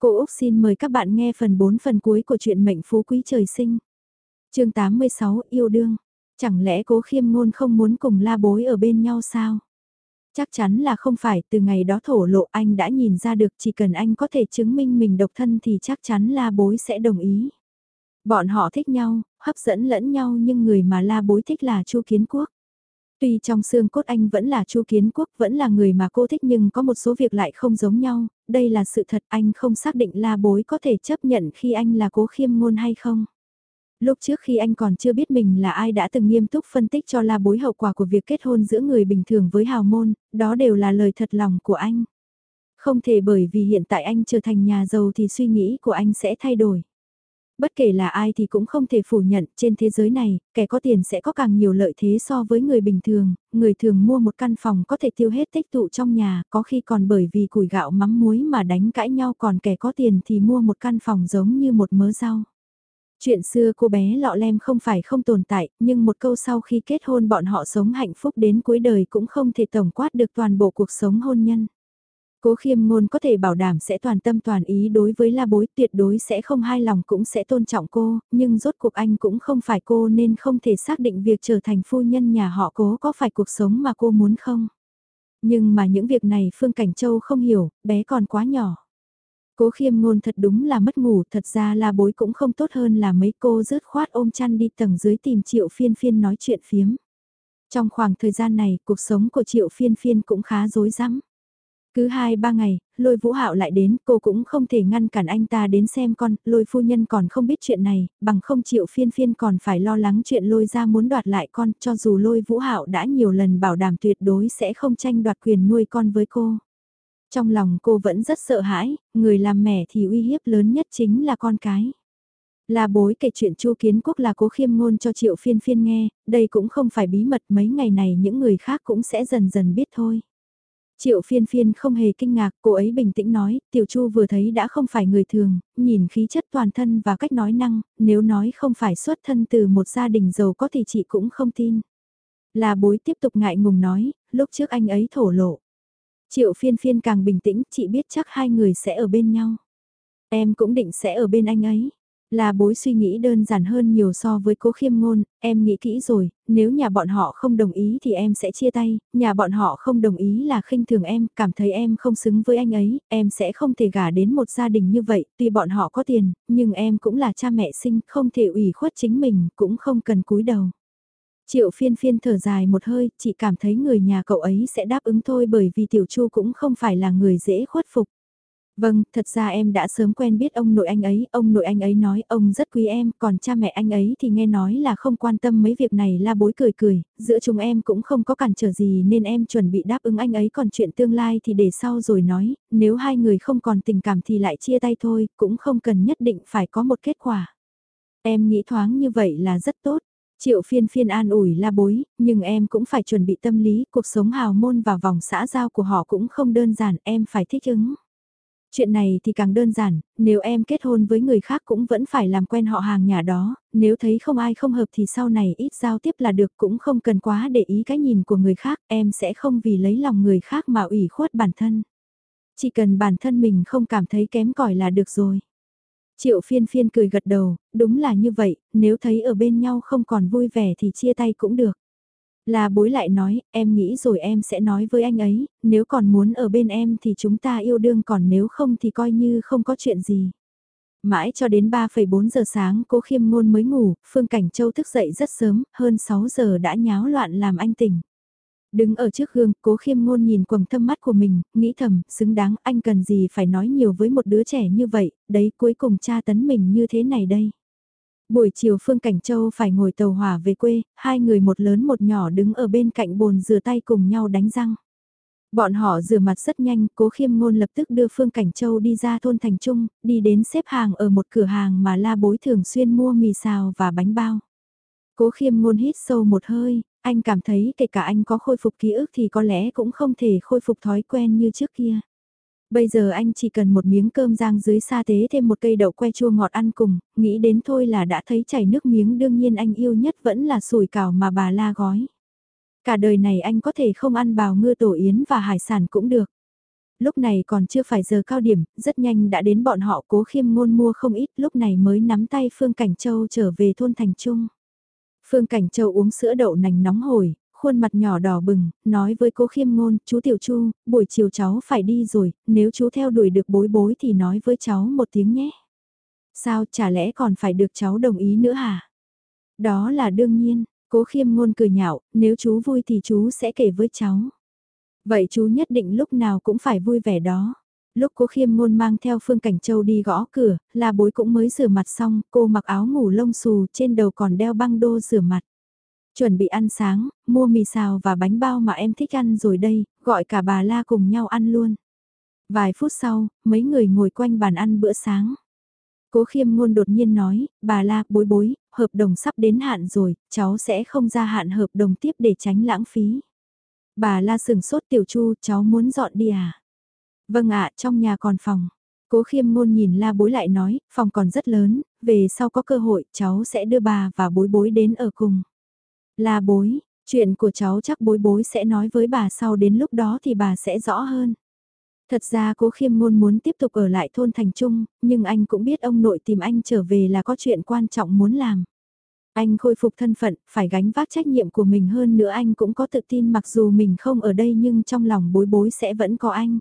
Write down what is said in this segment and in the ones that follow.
Cô Úc xin mời các bạn nghe phần 4 phần cuối của truyện Mệnh Phú Quý Trời Sinh. chương 86 Yêu Đương. Chẳng lẽ cố khiêm ngôn không muốn cùng la bối ở bên nhau sao? Chắc chắn là không phải, từ ngày đó thổ lộ anh đã nhìn ra được chỉ cần anh có thể chứng minh mình độc thân thì chắc chắn la bối sẽ đồng ý. Bọn họ thích nhau, hấp dẫn lẫn nhau nhưng người mà la bối thích là Chu Kiến Quốc. Tuy trong xương cốt anh vẫn là Chu Kiến Quốc, vẫn là người mà cô thích nhưng có một số việc lại không giống nhau, đây là sự thật anh không xác định la bối có thể chấp nhận khi anh là cố khiêm ngôn hay không. Lúc trước khi anh còn chưa biết mình là ai đã từng nghiêm túc phân tích cho la bối hậu quả của việc kết hôn giữa người bình thường với hào môn, đó đều là lời thật lòng của anh. Không thể bởi vì hiện tại anh trở thành nhà giàu thì suy nghĩ của anh sẽ thay đổi. Bất kể là ai thì cũng không thể phủ nhận trên thế giới này, kẻ có tiền sẽ có càng nhiều lợi thế so với người bình thường, người thường mua một căn phòng có thể tiêu hết tích tụ trong nhà, có khi còn bởi vì củi gạo mắm muối mà đánh cãi nhau còn kẻ có tiền thì mua một căn phòng giống như một mớ rau. Chuyện xưa cô bé lọ lem không phải không tồn tại, nhưng một câu sau khi kết hôn bọn họ sống hạnh phúc đến cuối đời cũng không thể tổng quát được toàn bộ cuộc sống hôn nhân. Cố khiêm ngôn có thể bảo đảm sẽ toàn tâm toàn ý đối với la bối tuyệt đối sẽ không hai lòng cũng sẽ tôn trọng cô, nhưng rốt cuộc anh cũng không phải cô nên không thể xác định việc trở thành phu nhân nhà họ cố có phải cuộc sống mà cô muốn không. Nhưng mà những việc này Phương Cảnh Châu không hiểu, bé còn quá nhỏ. Cố khiêm ngôn thật đúng là mất ngủ, thật ra la bối cũng không tốt hơn là mấy cô rớt khoát ôm chăn đi tầng dưới tìm triệu phiên phiên nói chuyện phiếm. Trong khoảng thời gian này, cuộc sống của triệu phiên phiên cũng khá rối rắm. Cứ hai ba ngày, lôi vũ hạo lại đến, cô cũng không thể ngăn cản anh ta đến xem con, lôi phu nhân còn không biết chuyện này, bằng không chịu phiên phiên còn phải lo lắng chuyện lôi ra muốn đoạt lại con, cho dù lôi vũ hạo đã nhiều lần bảo đảm tuyệt đối sẽ không tranh đoạt quyền nuôi con với cô. Trong lòng cô vẫn rất sợ hãi, người làm mẹ thì uy hiếp lớn nhất chính là con cái. Là bối kể chuyện Chu Kiến Quốc là cố khiêm ngôn cho Triệu Phiên Phiên nghe, đây cũng không phải bí mật mấy ngày này những người khác cũng sẽ dần dần biết thôi. Triệu phiên phiên không hề kinh ngạc, cô ấy bình tĩnh nói, tiểu chu vừa thấy đã không phải người thường, nhìn khí chất toàn thân và cách nói năng, nếu nói không phải xuất thân từ một gia đình giàu có thì chị cũng không tin. Là bối tiếp tục ngại ngùng nói, lúc trước anh ấy thổ lộ. Triệu phiên phiên càng bình tĩnh, chị biết chắc hai người sẽ ở bên nhau. Em cũng định sẽ ở bên anh ấy. Là bối suy nghĩ đơn giản hơn nhiều so với cố khiêm ngôn, em nghĩ kỹ rồi, nếu nhà bọn họ không đồng ý thì em sẽ chia tay, nhà bọn họ không đồng ý là khinh thường em, cảm thấy em không xứng với anh ấy, em sẽ không thể gả đến một gia đình như vậy, tuy bọn họ có tiền, nhưng em cũng là cha mẹ sinh, không thể ủy khuất chính mình, cũng không cần cúi đầu. Triệu phiên phiên thở dài một hơi, chị cảm thấy người nhà cậu ấy sẽ đáp ứng thôi bởi vì tiểu chu cũng không phải là người dễ khuất phục. Vâng, thật ra em đã sớm quen biết ông nội anh ấy, ông nội anh ấy nói ông rất quý em, còn cha mẹ anh ấy thì nghe nói là không quan tâm mấy việc này la bối cười cười, giữa chúng em cũng không có cản trở gì nên em chuẩn bị đáp ứng anh ấy còn chuyện tương lai thì để sau rồi nói, nếu hai người không còn tình cảm thì lại chia tay thôi, cũng không cần nhất định phải có một kết quả. Em nghĩ thoáng như vậy là rất tốt. Triệu phiên phiên an ủi la bối, nhưng em cũng phải chuẩn bị tâm lý, cuộc sống hào môn và vòng xã giao của họ cũng không đơn giản, em phải thích ứng. Chuyện này thì càng đơn giản, nếu em kết hôn với người khác cũng vẫn phải làm quen họ hàng nhà đó, nếu thấy không ai không hợp thì sau này ít giao tiếp là được cũng không cần quá để ý cái nhìn của người khác, em sẽ không vì lấy lòng người khác mà ủy khuất bản thân. Chỉ cần bản thân mình không cảm thấy kém cỏi là được rồi. Triệu phiên phiên cười gật đầu, đúng là như vậy, nếu thấy ở bên nhau không còn vui vẻ thì chia tay cũng được. Là bối lại nói, em nghĩ rồi em sẽ nói với anh ấy, nếu còn muốn ở bên em thì chúng ta yêu đương còn nếu không thì coi như không có chuyện gì. Mãi cho đến 3,4 giờ sáng cố khiêm ngôn mới ngủ, Phương Cảnh Châu thức dậy rất sớm, hơn 6 giờ đã nháo loạn làm anh tỉnh. Đứng ở trước gương, cố khiêm ngôn nhìn quầng thâm mắt của mình, nghĩ thầm, xứng đáng anh cần gì phải nói nhiều với một đứa trẻ như vậy, đấy cuối cùng cha tấn mình như thế này đây. Buổi chiều Phương Cảnh Châu phải ngồi tàu hỏa về quê, hai người một lớn một nhỏ đứng ở bên cạnh bồn rửa tay cùng nhau đánh răng. Bọn họ rửa mặt rất nhanh, cố khiêm ngôn lập tức đưa Phương Cảnh Châu đi ra thôn Thành Trung, đi đến xếp hàng ở một cửa hàng mà la bối thường xuyên mua mì xào và bánh bao. Cố khiêm ngôn hít sâu một hơi, anh cảm thấy kể cả anh có khôi phục ký ức thì có lẽ cũng không thể khôi phục thói quen như trước kia. Bây giờ anh chỉ cần một miếng cơm rang dưới sa tế thêm một cây đậu que chua ngọt ăn cùng, nghĩ đến thôi là đã thấy chảy nước miếng đương nhiên anh yêu nhất vẫn là sủi cảo mà bà la gói. Cả đời này anh có thể không ăn bào ngư tổ yến và hải sản cũng được. Lúc này còn chưa phải giờ cao điểm, rất nhanh đã đến bọn họ cố khiêm ngôn mua không ít, lúc này mới nắm tay Phương Cảnh Châu trở về thôn Thành Trung. Phương Cảnh Châu uống sữa đậu nành nóng hổi, khuôn mặt nhỏ đỏ bừng, nói với cố khiêm ngôn, chú Tiểu Chu, buổi chiều cháu phải đi rồi, nếu chú theo đuổi được bối bối thì nói với cháu một tiếng nhé. Sao chả lẽ còn phải được cháu đồng ý nữa hả? Đó là đương nhiên, cố khiêm ngôn cười nhạo, nếu chú vui thì chú sẽ kể với cháu. Vậy chú nhất định lúc nào cũng phải vui vẻ đó. Lúc cố khiêm ngôn mang theo Phương Cảnh Châu đi gõ cửa, là bối cũng mới rửa mặt xong, cô mặc áo ngủ lông xù trên đầu còn đeo băng đô rửa mặt. Chuẩn bị ăn sáng, mua mì xào và bánh bao mà em thích ăn rồi đây, gọi cả bà La cùng nhau ăn luôn. Vài phút sau, mấy người ngồi quanh bàn ăn bữa sáng. Cố khiêm ngôn đột nhiên nói, bà La, bối bối, hợp đồng sắp đến hạn rồi, cháu sẽ không ra hạn hợp đồng tiếp để tránh lãng phí. Bà La sừng sốt tiểu chu, cháu muốn dọn đi à? Vâng ạ, trong nhà còn phòng. Cố khiêm ngôn nhìn la bối lại nói, phòng còn rất lớn, về sau có cơ hội cháu sẽ đưa bà và bối bối đến ở cùng. La bối, chuyện của cháu chắc bối bối sẽ nói với bà sau đến lúc đó thì bà sẽ rõ hơn. Thật ra cố khiêm ngôn muốn tiếp tục ở lại thôn thành trung, nhưng anh cũng biết ông nội tìm anh trở về là có chuyện quan trọng muốn làm. Anh khôi phục thân phận, phải gánh vác trách nhiệm của mình hơn nữa anh cũng có tự tin mặc dù mình không ở đây nhưng trong lòng bối bối sẽ vẫn có anh.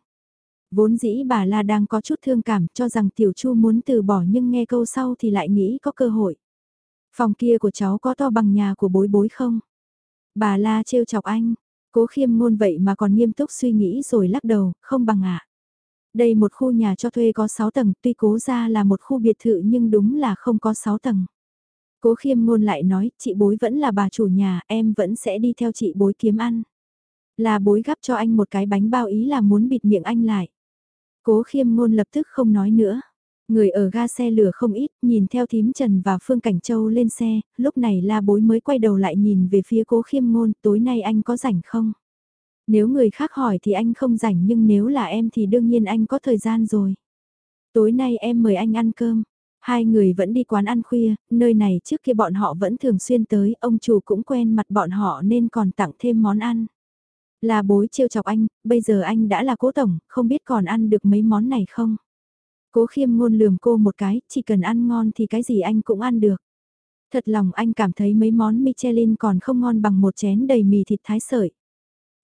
Vốn dĩ bà La đang có chút thương cảm cho rằng Tiểu Chu muốn từ bỏ nhưng nghe câu sau thì lại nghĩ có cơ hội. Phòng kia của cháu có to bằng nhà của bối bối không? Bà La trêu chọc anh, cố khiêm ngôn vậy mà còn nghiêm túc suy nghĩ rồi lắc đầu, không bằng ạ. Đây một khu nhà cho thuê có 6 tầng, tuy cố ra là một khu biệt thự nhưng đúng là không có 6 tầng. Cố khiêm ngôn lại nói, chị bối vẫn là bà chủ nhà, em vẫn sẽ đi theo chị bối kiếm ăn. Là bối gắp cho anh một cái bánh bao ý là muốn bịt miệng anh lại. Cố khiêm ngôn lập tức không nói nữa. Người ở ga xe lửa không ít, nhìn theo thím Trần và Phương Cảnh Châu lên xe, lúc này la bối mới quay đầu lại nhìn về phía cố khiêm ngôn, tối nay anh có rảnh không? Nếu người khác hỏi thì anh không rảnh nhưng nếu là em thì đương nhiên anh có thời gian rồi. Tối nay em mời anh ăn cơm. Hai người vẫn đi quán ăn khuya, nơi này trước kia bọn họ vẫn thường xuyên tới, ông chủ cũng quen mặt bọn họ nên còn tặng thêm món ăn. Là bối trêu chọc anh, bây giờ anh đã là cố tổng, không biết còn ăn được mấy món này không? Cố khiêm ngôn lườm cô một cái, chỉ cần ăn ngon thì cái gì anh cũng ăn được. Thật lòng anh cảm thấy mấy món Michelin còn không ngon bằng một chén đầy mì thịt thái sợi.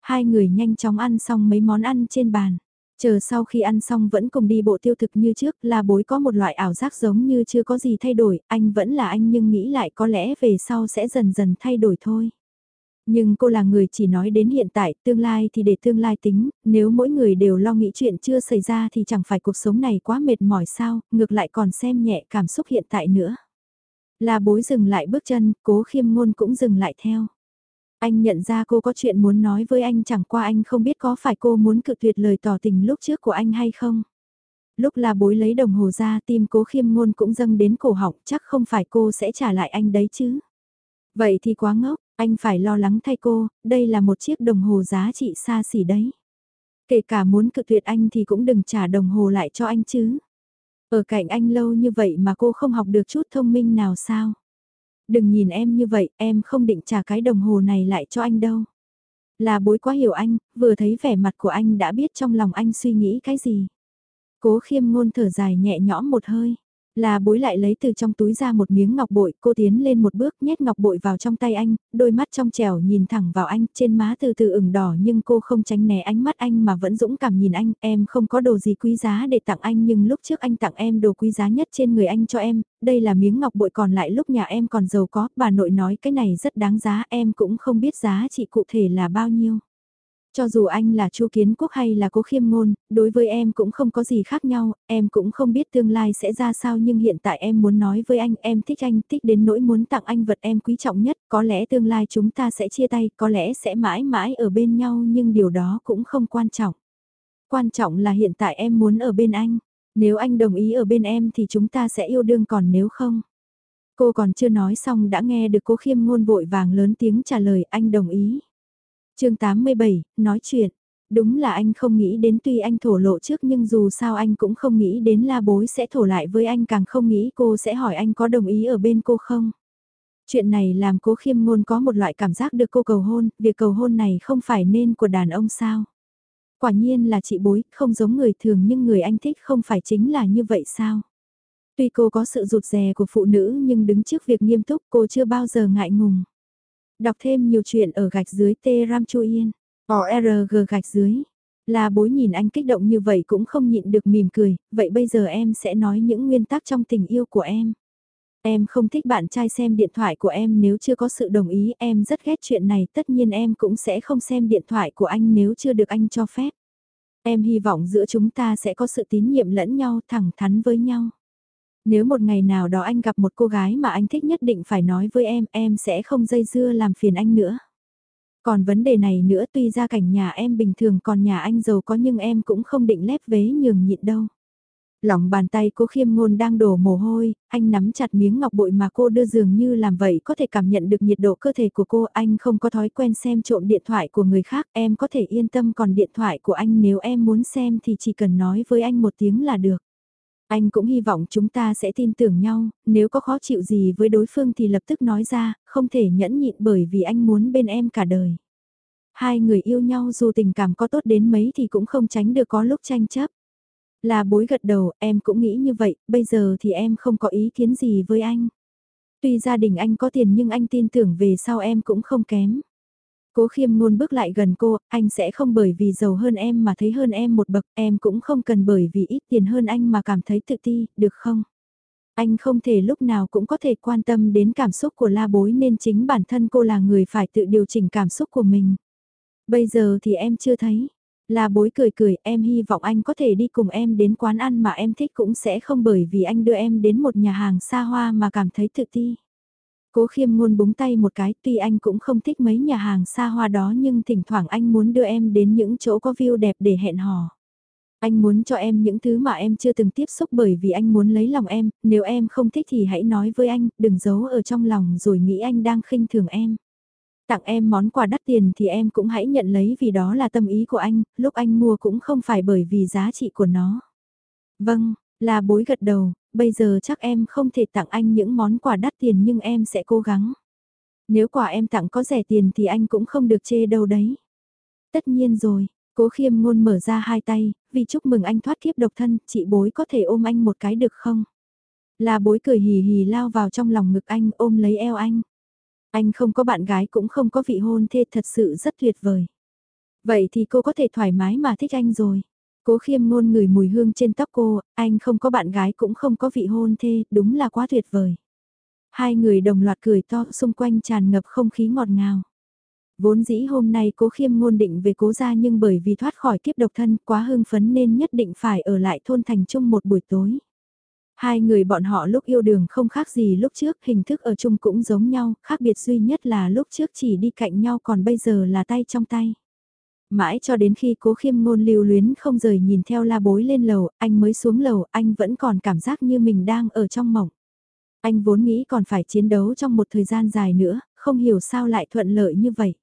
Hai người nhanh chóng ăn xong mấy món ăn trên bàn. Chờ sau khi ăn xong vẫn cùng đi bộ tiêu thực như trước là bối có một loại ảo giác giống như chưa có gì thay đổi, anh vẫn là anh nhưng nghĩ lại có lẽ về sau sẽ dần dần thay đổi thôi. Nhưng cô là người chỉ nói đến hiện tại, tương lai thì để tương lai tính, nếu mỗi người đều lo nghĩ chuyện chưa xảy ra thì chẳng phải cuộc sống này quá mệt mỏi sao, ngược lại còn xem nhẹ cảm xúc hiện tại nữa. Là bối dừng lại bước chân, cố khiêm ngôn cũng dừng lại theo. Anh nhận ra cô có chuyện muốn nói với anh chẳng qua anh không biết có phải cô muốn cự tuyệt lời tỏ tình lúc trước của anh hay không. Lúc là bối lấy đồng hồ ra tim cố khiêm ngôn cũng dâng đến cổ họng chắc không phải cô sẽ trả lại anh đấy chứ. Vậy thì quá ngốc, anh phải lo lắng thay cô, đây là một chiếc đồng hồ giá trị xa xỉ đấy. Kể cả muốn cự tuyệt anh thì cũng đừng trả đồng hồ lại cho anh chứ. Ở cạnh anh lâu như vậy mà cô không học được chút thông minh nào sao? Đừng nhìn em như vậy, em không định trả cái đồng hồ này lại cho anh đâu. Là bối quá hiểu anh, vừa thấy vẻ mặt của anh đã biết trong lòng anh suy nghĩ cái gì. Cố khiêm ngôn thở dài nhẹ nhõm một hơi. Là bối lại lấy từ trong túi ra một miếng ngọc bội, cô tiến lên một bước nhét ngọc bội vào trong tay anh, đôi mắt trong trẻo nhìn thẳng vào anh, trên má từ từ ửng đỏ nhưng cô không tránh né ánh mắt anh mà vẫn dũng cảm nhìn anh, em không có đồ gì quý giá để tặng anh nhưng lúc trước anh tặng em đồ quý giá nhất trên người anh cho em, đây là miếng ngọc bội còn lại lúc nhà em còn giàu có, bà nội nói cái này rất đáng giá, em cũng không biết giá trị cụ thể là bao nhiêu. Cho dù anh là Chu Kiến Quốc hay là Cố Khiêm Ngôn, đối với em cũng không có gì khác nhau, em cũng không biết tương lai sẽ ra sao nhưng hiện tại em muốn nói với anh, em thích anh, thích đến nỗi muốn tặng anh vật em quý trọng nhất, có lẽ tương lai chúng ta sẽ chia tay, có lẽ sẽ mãi mãi ở bên nhau nhưng điều đó cũng không quan trọng. Quan trọng là hiện tại em muốn ở bên anh, nếu anh đồng ý ở bên em thì chúng ta sẽ yêu đương còn nếu không. Cô còn chưa nói xong đã nghe được cố khiêm ngôn vội vàng lớn tiếng trả lời anh đồng ý chương 87, nói chuyện. Đúng là anh không nghĩ đến tuy anh thổ lộ trước nhưng dù sao anh cũng không nghĩ đến la bối sẽ thổ lại với anh càng không nghĩ cô sẽ hỏi anh có đồng ý ở bên cô không. Chuyện này làm cố khiêm ngôn có một loại cảm giác được cô cầu hôn, việc cầu hôn này không phải nên của đàn ông sao. Quả nhiên là chị bối, không giống người thường nhưng người anh thích không phải chính là như vậy sao? Tuy cô có sự rụt rè của phụ nữ nhưng đứng trước việc nghiêm túc cô chưa bao giờ ngại ngùng. Đọc thêm nhiều chuyện ở gạch dưới T Ram Chu Yên. ORG gạch dưới. Là bối nhìn anh kích động như vậy cũng không nhịn được mỉm cười, vậy bây giờ em sẽ nói những nguyên tắc trong tình yêu của em. Em không thích bạn trai xem điện thoại của em nếu chưa có sự đồng ý, em rất ghét chuyện này, tất nhiên em cũng sẽ không xem điện thoại của anh nếu chưa được anh cho phép. Em hy vọng giữa chúng ta sẽ có sự tín nhiệm lẫn nhau, thẳng thắn với nhau. Nếu một ngày nào đó anh gặp một cô gái mà anh thích nhất định phải nói với em, em sẽ không dây dưa làm phiền anh nữa. Còn vấn đề này nữa tuy ra cảnh nhà em bình thường còn nhà anh giàu có nhưng em cũng không định lép vế nhường nhịn đâu. Lòng bàn tay cố khiêm ngôn đang đổ mồ hôi, anh nắm chặt miếng ngọc bội mà cô đưa dường như làm vậy có thể cảm nhận được nhiệt độ cơ thể của cô. Anh không có thói quen xem trộm điện thoại của người khác, em có thể yên tâm còn điện thoại của anh nếu em muốn xem thì chỉ cần nói với anh một tiếng là được. Anh cũng hy vọng chúng ta sẽ tin tưởng nhau, nếu có khó chịu gì với đối phương thì lập tức nói ra, không thể nhẫn nhịn bởi vì anh muốn bên em cả đời. Hai người yêu nhau dù tình cảm có tốt đến mấy thì cũng không tránh được có lúc tranh chấp. Là bối gật đầu, em cũng nghĩ như vậy, bây giờ thì em không có ý kiến gì với anh. Tuy gia đình anh có tiền nhưng anh tin tưởng về sau em cũng không kém. Cố khiêm ngôn bước lại gần cô, anh sẽ không bởi vì giàu hơn em mà thấy hơn em một bậc, em cũng không cần bởi vì ít tiền hơn anh mà cảm thấy tự ti, được không? Anh không thể lúc nào cũng có thể quan tâm đến cảm xúc của la bối nên chính bản thân cô là người phải tự điều chỉnh cảm xúc của mình. Bây giờ thì em chưa thấy. La bối cười cười, em hy vọng anh có thể đi cùng em đến quán ăn mà em thích cũng sẽ không bởi vì anh đưa em đến một nhà hàng xa hoa mà cảm thấy tự ti. Cố khiêm ngôn búng tay một cái, tuy anh cũng không thích mấy nhà hàng xa hoa đó nhưng thỉnh thoảng anh muốn đưa em đến những chỗ có view đẹp để hẹn hò. Anh muốn cho em những thứ mà em chưa từng tiếp xúc bởi vì anh muốn lấy lòng em, nếu em không thích thì hãy nói với anh, đừng giấu ở trong lòng rồi nghĩ anh đang khinh thường em. Tặng em món quà đắt tiền thì em cũng hãy nhận lấy vì đó là tâm ý của anh, lúc anh mua cũng không phải bởi vì giá trị của nó. Vâng, là bối gật đầu, bây giờ chắc em không thể tặng anh những món quà đắt tiền nhưng em sẽ cố gắng. Nếu quà em tặng có rẻ tiền thì anh cũng không được chê đâu đấy. Tất nhiên rồi, cố khiêm ngôn mở ra hai tay, vì chúc mừng anh thoát kiếp độc thân, chị bối có thể ôm anh một cái được không? Là bối cười hì hì lao vào trong lòng ngực anh ôm lấy eo anh. Anh không có bạn gái cũng không có vị hôn thê thật sự rất tuyệt vời. Vậy thì cô có thể thoải mái mà thích anh rồi. Cố khiêm ngôn người mùi hương trên tóc cô, anh không có bạn gái cũng không có vị hôn thê, đúng là quá tuyệt vời. Hai người đồng loạt cười to xung quanh tràn ngập không khí ngọt ngào. Vốn dĩ hôm nay cố khiêm ngôn định về cố gia nhưng bởi vì thoát khỏi kiếp độc thân quá hưng phấn nên nhất định phải ở lại thôn thành chung một buổi tối. Hai người bọn họ lúc yêu đường không khác gì lúc trước, hình thức ở chung cũng giống nhau, khác biệt duy nhất là lúc trước chỉ đi cạnh nhau còn bây giờ là tay trong tay. Mãi cho đến khi cố khiêm ngôn lưu luyến không rời nhìn theo la bối lên lầu, anh mới xuống lầu, anh vẫn còn cảm giác như mình đang ở trong mộng. Anh vốn nghĩ còn phải chiến đấu trong một thời gian dài nữa, không hiểu sao lại thuận lợi như vậy.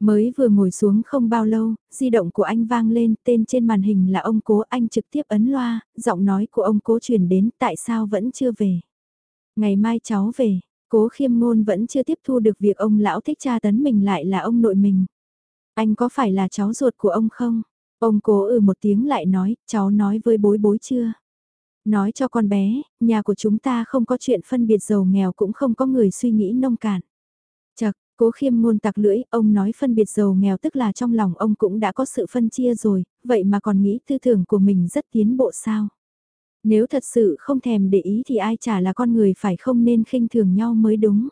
Mới vừa ngồi xuống không bao lâu, di động của anh vang lên, tên trên màn hình là ông cố, anh trực tiếp ấn loa, giọng nói của ông cố truyền đến, tại sao vẫn chưa về. Ngày mai cháu về, cố khiêm ngôn vẫn chưa tiếp thu được việc ông lão thích cha tấn mình lại là ông nội mình. Anh có phải là cháu ruột của ông không? Ông cố ừ một tiếng lại nói, cháu nói với bối bối chưa? Nói cho con bé, nhà của chúng ta không có chuyện phân biệt giàu nghèo cũng không có người suy nghĩ nông cạn. Chật, cố khiêm ngôn tặc lưỡi, ông nói phân biệt giàu nghèo tức là trong lòng ông cũng đã có sự phân chia rồi, vậy mà còn nghĩ tư tưởng của mình rất tiến bộ sao? Nếu thật sự không thèm để ý thì ai chả là con người phải không nên khinh thường nhau mới đúng.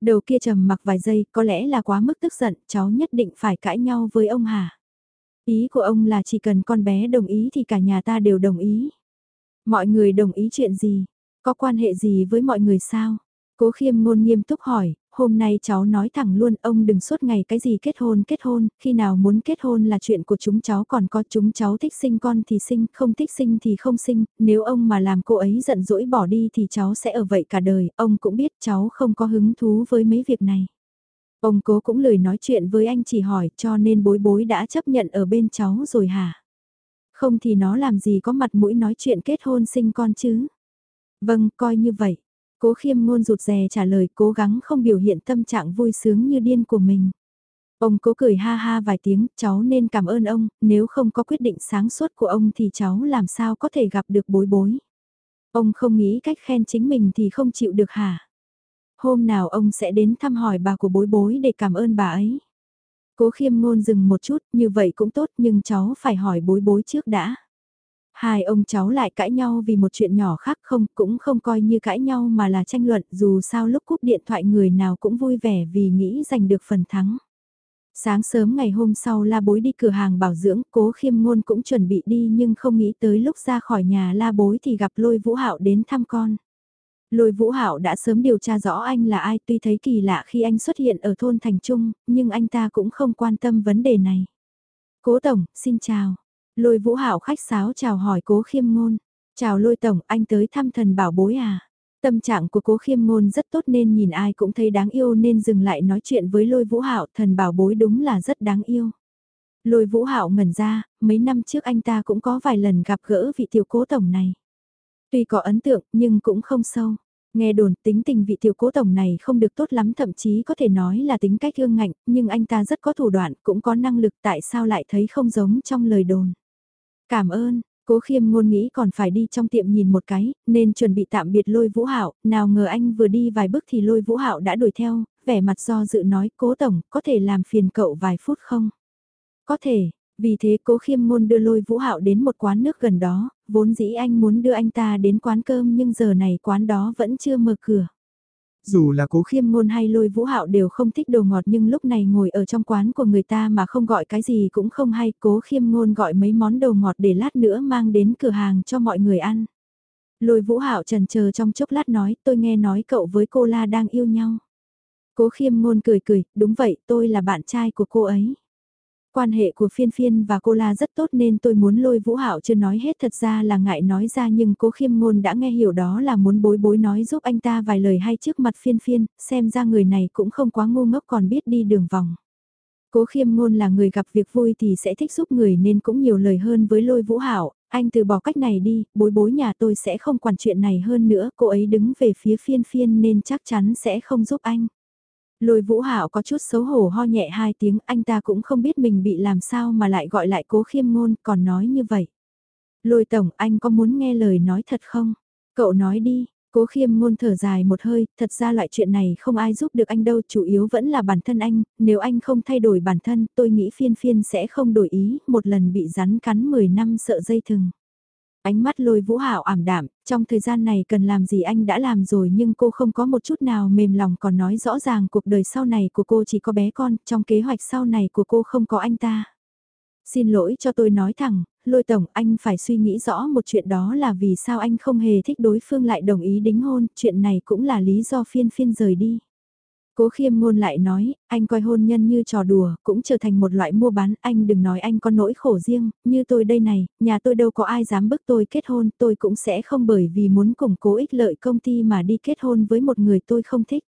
Đầu kia trầm mặc vài giây, có lẽ là quá mức tức giận, cháu nhất định phải cãi nhau với ông hả? Ý của ông là chỉ cần con bé đồng ý thì cả nhà ta đều đồng ý. Mọi người đồng ý chuyện gì? Có quan hệ gì với mọi người sao? Cố khiêm ngôn nghiêm túc hỏi, hôm nay cháu nói thẳng luôn ông đừng suốt ngày cái gì kết hôn kết hôn, khi nào muốn kết hôn là chuyện của chúng cháu còn có chúng cháu thích sinh con thì sinh, không thích sinh thì không sinh, nếu ông mà làm cô ấy giận dỗi bỏ đi thì cháu sẽ ở vậy cả đời, ông cũng biết cháu không có hứng thú với mấy việc này. Ông cố cũng lười nói chuyện với anh chỉ hỏi cho nên bối bối đã chấp nhận ở bên cháu rồi hả? Không thì nó làm gì có mặt mũi nói chuyện kết hôn sinh con chứ? Vâng, coi như vậy. Cố khiêm ngôn rụt rè trả lời cố gắng không biểu hiện tâm trạng vui sướng như điên của mình. Ông cố cười ha ha vài tiếng, cháu nên cảm ơn ông, nếu không có quyết định sáng suốt của ông thì cháu làm sao có thể gặp được bối bối. Ông không nghĩ cách khen chính mình thì không chịu được hả? Hôm nào ông sẽ đến thăm hỏi bà của bối bối để cảm ơn bà ấy. Cố khiêm ngôn dừng một chút, như vậy cũng tốt nhưng cháu phải hỏi bối bối trước đã. Hai ông cháu lại cãi nhau vì một chuyện nhỏ khác không, cũng không coi như cãi nhau mà là tranh luận dù sao lúc cúp điện thoại người nào cũng vui vẻ vì nghĩ giành được phần thắng. Sáng sớm ngày hôm sau la bối đi cửa hàng bảo dưỡng, cố khiêm ngôn cũng chuẩn bị đi nhưng không nghĩ tới lúc ra khỏi nhà la bối thì gặp lôi vũ hạo đến thăm con. Lôi Vũ Hạo đã sớm điều tra rõ anh là ai tuy thấy kỳ lạ khi anh xuất hiện ở thôn Thành Trung, nhưng anh ta cũng không quan tâm vấn đề này. Cố Tổng, xin chào. Lôi Vũ Hạo khách sáo chào hỏi Cố Khiêm Ngôn. Chào Lôi Tổng, anh tới thăm thần bảo bối à? Tâm trạng của Cố Khiêm Ngôn rất tốt nên nhìn ai cũng thấy đáng yêu nên dừng lại nói chuyện với Lôi Vũ Hạo, thần bảo bối đúng là rất đáng yêu. Lôi Vũ Hạo ngẩn ra, mấy năm trước anh ta cũng có vài lần gặp gỡ vị tiểu cố tổng này. Tuy có ấn tượng nhưng cũng không sâu. Nghe đồn tính tình vị tiểu cố tổng này không được tốt lắm thậm chí có thể nói là tính cách ương ngạnh, nhưng anh ta rất có thủ đoạn, cũng có năng lực tại sao lại thấy không giống trong lời đồn. Cảm ơn, cố khiêm ngôn nghĩ còn phải đi trong tiệm nhìn một cái, nên chuẩn bị tạm biệt lôi vũ hạo nào ngờ anh vừa đi vài bước thì lôi vũ hạo đã đuổi theo, vẻ mặt do dự nói cố tổng, có thể làm phiền cậu vài phút không? Có thể, vì thế cố khiêm ngôn đưa lôi vũ hạo đến một quán nước gần đó, vốn dĩ anh muốn đưa anh ta đến quán cơm nhưng giờ này quán đó vẫn chưa mở cửa. Dù là cố khiêm ngôn hay lôi vũ hạo đều không thích đồ ngọt nhưng lúc này ngồi ở trong quán của người ta mà không gọi cái gì cũng không hay cố khiêm ngôn gọi mấy món đồ ngọt để lát nữa mang đến cửa hàng cho mọi người ăn. Lôi vũ hạo trần chờ trong chốc lát nói tôi nghe nói cậu với cô La đang yêu nhau. Cố khiêm ngôn cười cười, đúng vậy tôi là bạn trai của cô ấy. Quan hệ của phiên phiên và cô la rất tốt nên tôi muốn lôi vũ hạo chưa nói hết thật ra là ngại nói ra nhưng cố khiêm ngôn đã nghe hiểu đó là muốn bối bối nói giúp anh ta vài lời hay trước mặt phiên phiên, xem ra người này cũng không quá ngu ngốc còn biết đi đường vòng. Cố khiêm ngôn là người gặp việc vui thì sẽ thích giúp người nên cũng nhiều lời hơn với lôi vũ hạo anh từ bỏ cách này đi, bối bối nhà tôi sẽ không quản chuyện này hơn nữa, cô ấy đứng về phía phiên phiên nên chắc chắn sẽ không giúp anh. Lôi vũ hạo có chút xấu hổ ho nhẹ hai tiếng, anh ta cũng không biết mình bị làm sao mà lại gọi lại cố khiêm ngôn, còn nói như vậy. Lôi tổng, anh có muốn nghe lời nói thật không? Cậu nói đi, cố khiêm ngôn thở dài một hơi, thật ra loại chuyện này không ai giúp được anh đâu, chủ yếu vẫn là bản thân anh, nếu anh không thay đổi bản thân, tôi nghĩ phiên phiên sẽ không đổi ý, một lần bị rắn cắn 10 năm sợ dây thừng. Ánh mắt lôi vũ hạo ảm đạm, trong thời gian này cần làm gì anh đã làm rồi nhưng cô không có một chút nào mềm lòng còn nói rõ ràng cuộc đời sau này của cô chỉ có bé con, trong kế hoạch sau này của cô không có anh ta. Xin lỗi cho tôi nói thẳng, lôi tổng anh phải suy nghĩ rõ một chuyện đó là vì sao anh không hề thích đối phương lại đồng ý đính hôn, chuyện này cũng là lý do phiên phiên rời đi. Cố khiêm ngôn lại nói, anh coi hôn nhân như trò đùa, cũng trở thành một loại mua bán, anh đừng nói anh có nỗi khổ riêng, như tôi đây này, nhà tôi đâu có ai dám bức tôi kết hôn, tôi cũng sẽ không bởi vì muốn củng cố ích lợi công ty mà đi kết hôn với một người tôi không thích.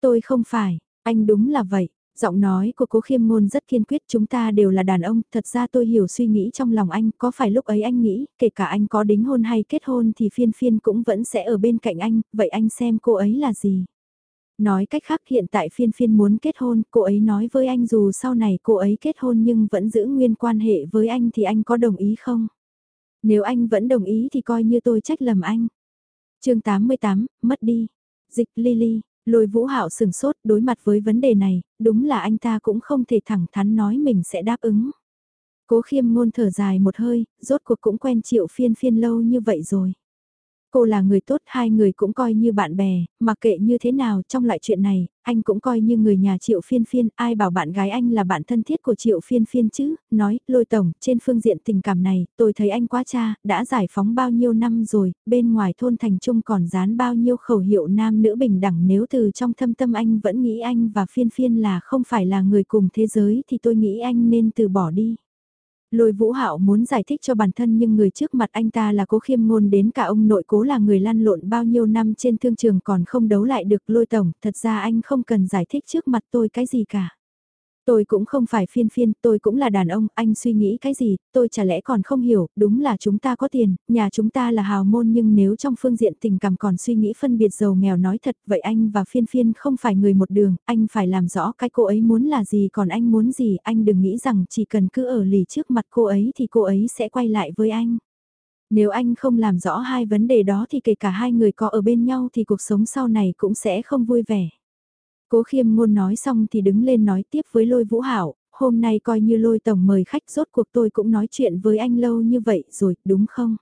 Tôi không phải, anh đúng là vậy. Giọng nói của cố khiêm ngôn rất kiên quyết chúng ta đều là đàn ông, thật ra tôi hiểu suy nghĩ trong lòng anh, có phải lúc ấy anh nghĩ, kể cả anh có đính hôn hay kết hôn thì phiên phiên cũng vẫn sẽ ở bên cạnh anh, vậy anh xem cô ấy là gì? Nói cách khác hiện tại phiên phiên muốn kết hôn, cô ấy nói với anh dù sau này cô ấy kết hôn nhưng vẫn giữ nguyên quan hệ với anh thì anh có đồng ý không? Nếu anh vẫn đồng ý thì coi như tôi trách lầm anh. chương 88, mất đi. Dịch Lily, lôi vũ hạo sừng sốt đối mặt với vấn đề này, đúng là anh ta cũng không thể thẳng thắn nói mình sẽ đáp ứng. Cố khiêm ngôn thở dài một hơi, rốt cuộc cũng quen chịu phiên phiên lâu như vậy rồi. Cô là người tốt, hai người cũng coi như bạn bè, mặc kệ như thế nào trong lại chuyện này, anh cũng coi như người nhà Triệu Phiên Phiên, ai bảo bạn gái anh là bạn thân thiết của Triệu Phiên Phiên chứ, nói, lôi tổng, trên phương diện tình cảm này, tôi thấy anh quá cha, đã giải phóng bao nhiêu năm rồi, bên ngoài thôn thành trung còn dán bao nhiêu khẩu hiệu nam nữ bình đẳng nếu từ trong thâm tâm anh vẫn nghĩ anh và Phiên Phiên là không phải là người cùng thế giới thì tôi nghĩ anh nên từ bỏ đi. Lôi Vũ Hạo muốn giải thích cho bản thân nhưng người trước mặt anh ta là cố khiêm ngôn đến cả ông nội cố là người lăn lộn bao nhiêu năm trên thương trường còn không đấu lại được lôi tổng, thật ra anh không cần giải thích trước mặt tôi cái gì cả. Tôi cũng không phải phiên phiên, tôi cũng là đàn ông, anh suy nghĩ cái gì, tôi chả lẽ còn không hiểu, đúng là chúng ta có tiền, nhà chúng ta là hào môn nhưng nếu trong phương diện tình cảm còn suy nghĩ phân biệt giàu nghèo nói thật, vậy anh và phiên phiên không phải người một đường, anh phải làm rõ cái cô ấy muốn là gì còn anh muốn gì, anh đừng nghĩ rằng chỉ cần cứ ở lì trước mặt cô ấy thì cô ấy sẽ quay lại với anh. Nếu anh không làm rõ hai vấn đề đó thì kể cả hai người có ở bên nhau thì cuộc sống sau này cũng sẽ không vui vẻ. Cố khiêm ngôn nói xong thì đứng lên nói tiếp với lôi vũ hảo, hôm nay coi như lôi tổng mời khách rốt cuộc tôi cũng nói chuyện với anh lâu như vậy rồi, đúng không?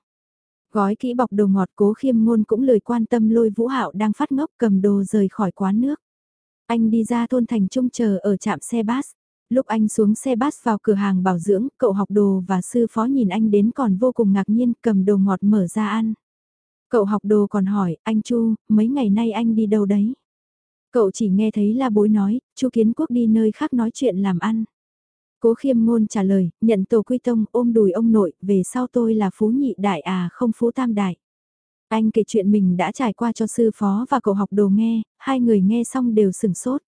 Gói kỹ bọc đồ ngọt cố khiêm ngôn cũng lời quan tâm lôi vũ hạo đang phát ngốc cầm đồ rời khỏi quán nước. Anh đi ra thôn thành trung chờ ở trạm xe bus. Lúc anh xuống xe bus vào cửa hàng bảo dưỡng, cậu học đồ và sư phó nhìn anh đến còn vô cùng ngạc nhiên cầm đồ ngọt mở ra ăn. Cậu học đồ còn hỏi, anh Chu, mấy ngày nay anh đi đâu đấy? Cậu chỉ nghe thấy la bối nói, chu kiến quốc đi nơi khác nói chuyện làm ăn. Cố khiêm ngôn trả lời, nhận tổ quy tông ôm đùi ông nội, về sau tôi là phú nhị đại à không phú tam đại. Anh kể chuyện mình đã trải qua cho sư phó và cậu học đồ nghe, hai người nghe xong đều sửng sốt.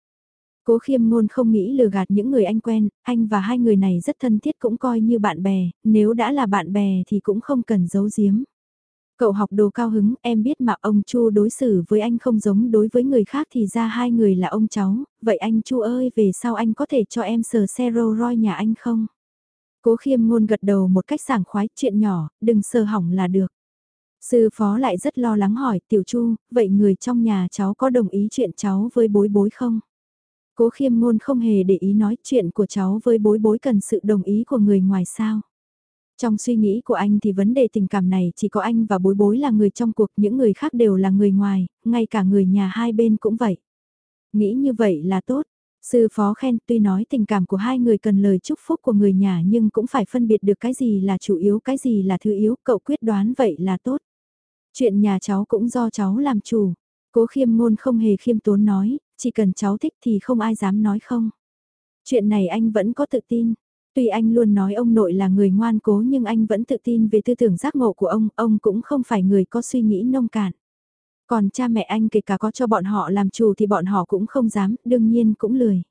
Cố khiêm ngôn không nghĩ lừa gạt những người anh quen, anh và hai người này rất thân thiết cũng coi như bạn bè, nếu đã là bạn bè thì cũng không cần giấu giếm. Cậu học đồ cao hứng, em biết mà ông Chu đối xử với anh không giống đối với người khác thì ra hai người là ông cháu, vậy anh Chu ơi về sau anh có thể cho em sờ xe Rolls Royce nhà anh không? Cố khiêm ngôn gật đầu một cách sảng khoái, chuyện nhỏ, đừng sờ hỏng là được. Sư phó lại rất lo lắng hỏi, tiểu Chu, vậy người trong nhà cháu có đồng ý chuyện cháu với bối bối không? Cố khiêm ngôn không hề để ý nói chuyện của cháu với bối bối cần sự đồng ý của người ngoài sao. Trong suy nghĩ của anh thì vấn đề tình cảm này chỉ có anh và bối bối là người trong cuộc, những người khác đều là người ngoài, ngay cả người nhà hai bên cũng vậy. Nghĩ như vậy là tốt. Sư phó khen tuy nói tình cảm của hai người cần lời chúc phúc của người nhà nhưng cũng phải phân biệt được cái gì là chủ yếu cái gì là thứ yếu, cậu quyết đoán vậy là tốt. Chuyện nhà cháu cũng do cháu làm chủ. Cố khiêm ngôn không hề khiêm tốn nói, chỉ cần cháu thích thì không ai dám nói không. Chuyện này anh vẫn có tự tin. Tuy anh luôn nói ông nội là người ngoan cố nhưng anh vẫn tự tin về tư tưởng giác ngộ của ông, ông cũng không phải người có suy nghĩ nông cạn. Còn cha mẹ anh kể cả có cho bọn họ làm chủ thì bọn họ cũng không dám, đương nhiên cũng lười.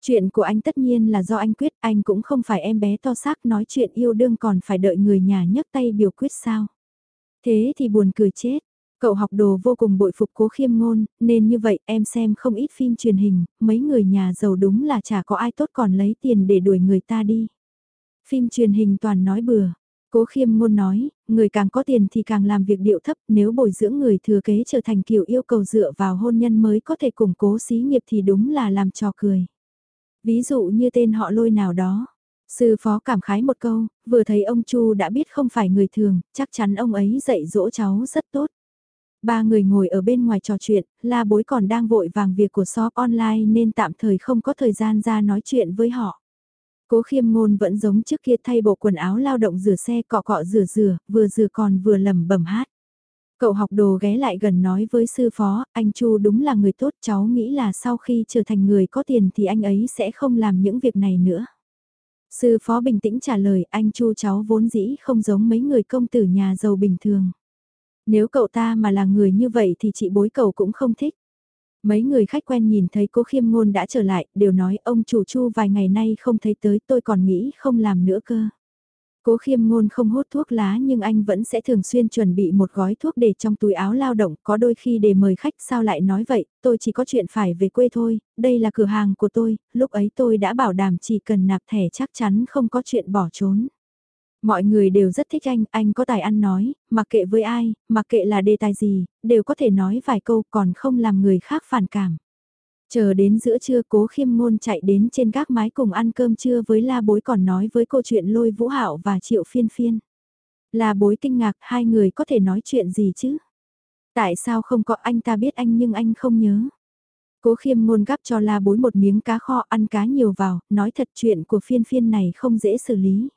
Chuyện của anh tất nhiên là do anh quyết, anh cũng không phải em bé to xác nói chuyện yêu đương còn phải đợi người nhà nhấc tay biểu quyết sao. Thế thì buồn cười chết, Cậu học đồ vô cùng bội phục cố khiêm ngôn, nên như vậy em xem không ít phim truyền hình, mấy người nhà giàu đúng là chả có ai tốt còn lấy tiền để đuổi người ta đi. Phim truyền hình toàn nói bừa. Cố khiêm ngôn nói, người càng có tiền thì càng làm việc điệu thấp nếu bồi dưỡng người thừa kế trở thành kiểu yêu cầu dựa vào hôn nhân mới có thể củng cố xí nghiệp thì đúng là làm trò cười. Ví dụ như tên họ lôi nào đó. Sư phó cảm khái một câu, vừa thấy ông Chu đã biết không phải người thường, chắc chắn ông ấy dạy dỗ cháu rất tốt. Ba người ngồi ở bên ngoài trò chuyện, la bối còn đang vội vàng việc của shop online nên tạm thời không có thời gian ra nói chuyện với họ. Cố khiêm ngôn vẫn giống trước kia thay bộ quần áo lao động rửa xe cọ cọ rửa rửa, vừa rửa còn vừa lầm bẩm hát. Cậu học đồ ghé lại gần nói với sư phó, anh Chu đúng là người tốt cháu nghĩ là sau khi trở thành người có tiền thì anh ấy sẽ không làm những việc này nữa. Sư phó bình tĩnh trả lời anh Chu cháu vốn dĩ không giống mấy người công tử nhà giàu bình thường. Nếu cậu ta mà là người như vậy thì chị bối cậu cũng không thích. Mấy người khách quen nhìn thấy cô khiêm ngôn đã trở lại, đều nói ông chủ chu vài ngày nay không thấy tới tôi còn nghĩ không làm nữa cơ. Cố khiêm ngôn không hút thuốc lá nhưng anh vẫn sẽ thường xuyên chuẩn bị một gói thuốc để trong túi áo lao động, có đôi khi để mời khách sao lại nói vậy, tôi chỉ có chuyện phải về quê thôi, đây là cửa hàng của tôi, lúc ấy tôi đã bảo đảm chỉ cần nạp thẻ chắc chắn không có chuyện bỏ trốn. Mọi người đều rất thích anh, anh có tài ăn nói, mặc kệ với ai, mặc kệ là đề tài gì, đều có thể nói vài câu còn không làm người khác phản cảm. Chờ đến giữa trưa cố khiêm ngôn chạy đến trên gác mái cùng ăn cơm trưa với la bối còn nói với câu chuyện lôi vũ hạo và triệu phiên phiên. La bối kinh ngạc hai người có thể nói chuyện gì chứ? Tại sao không có anh ta biết anh nhưng anh không nhớ? Cố khiêm ngôn gắp cho la bối một miếng cá kho ăn cá nhiều vào, nói thật chuyện của phiên phiên này không dễ xử lý.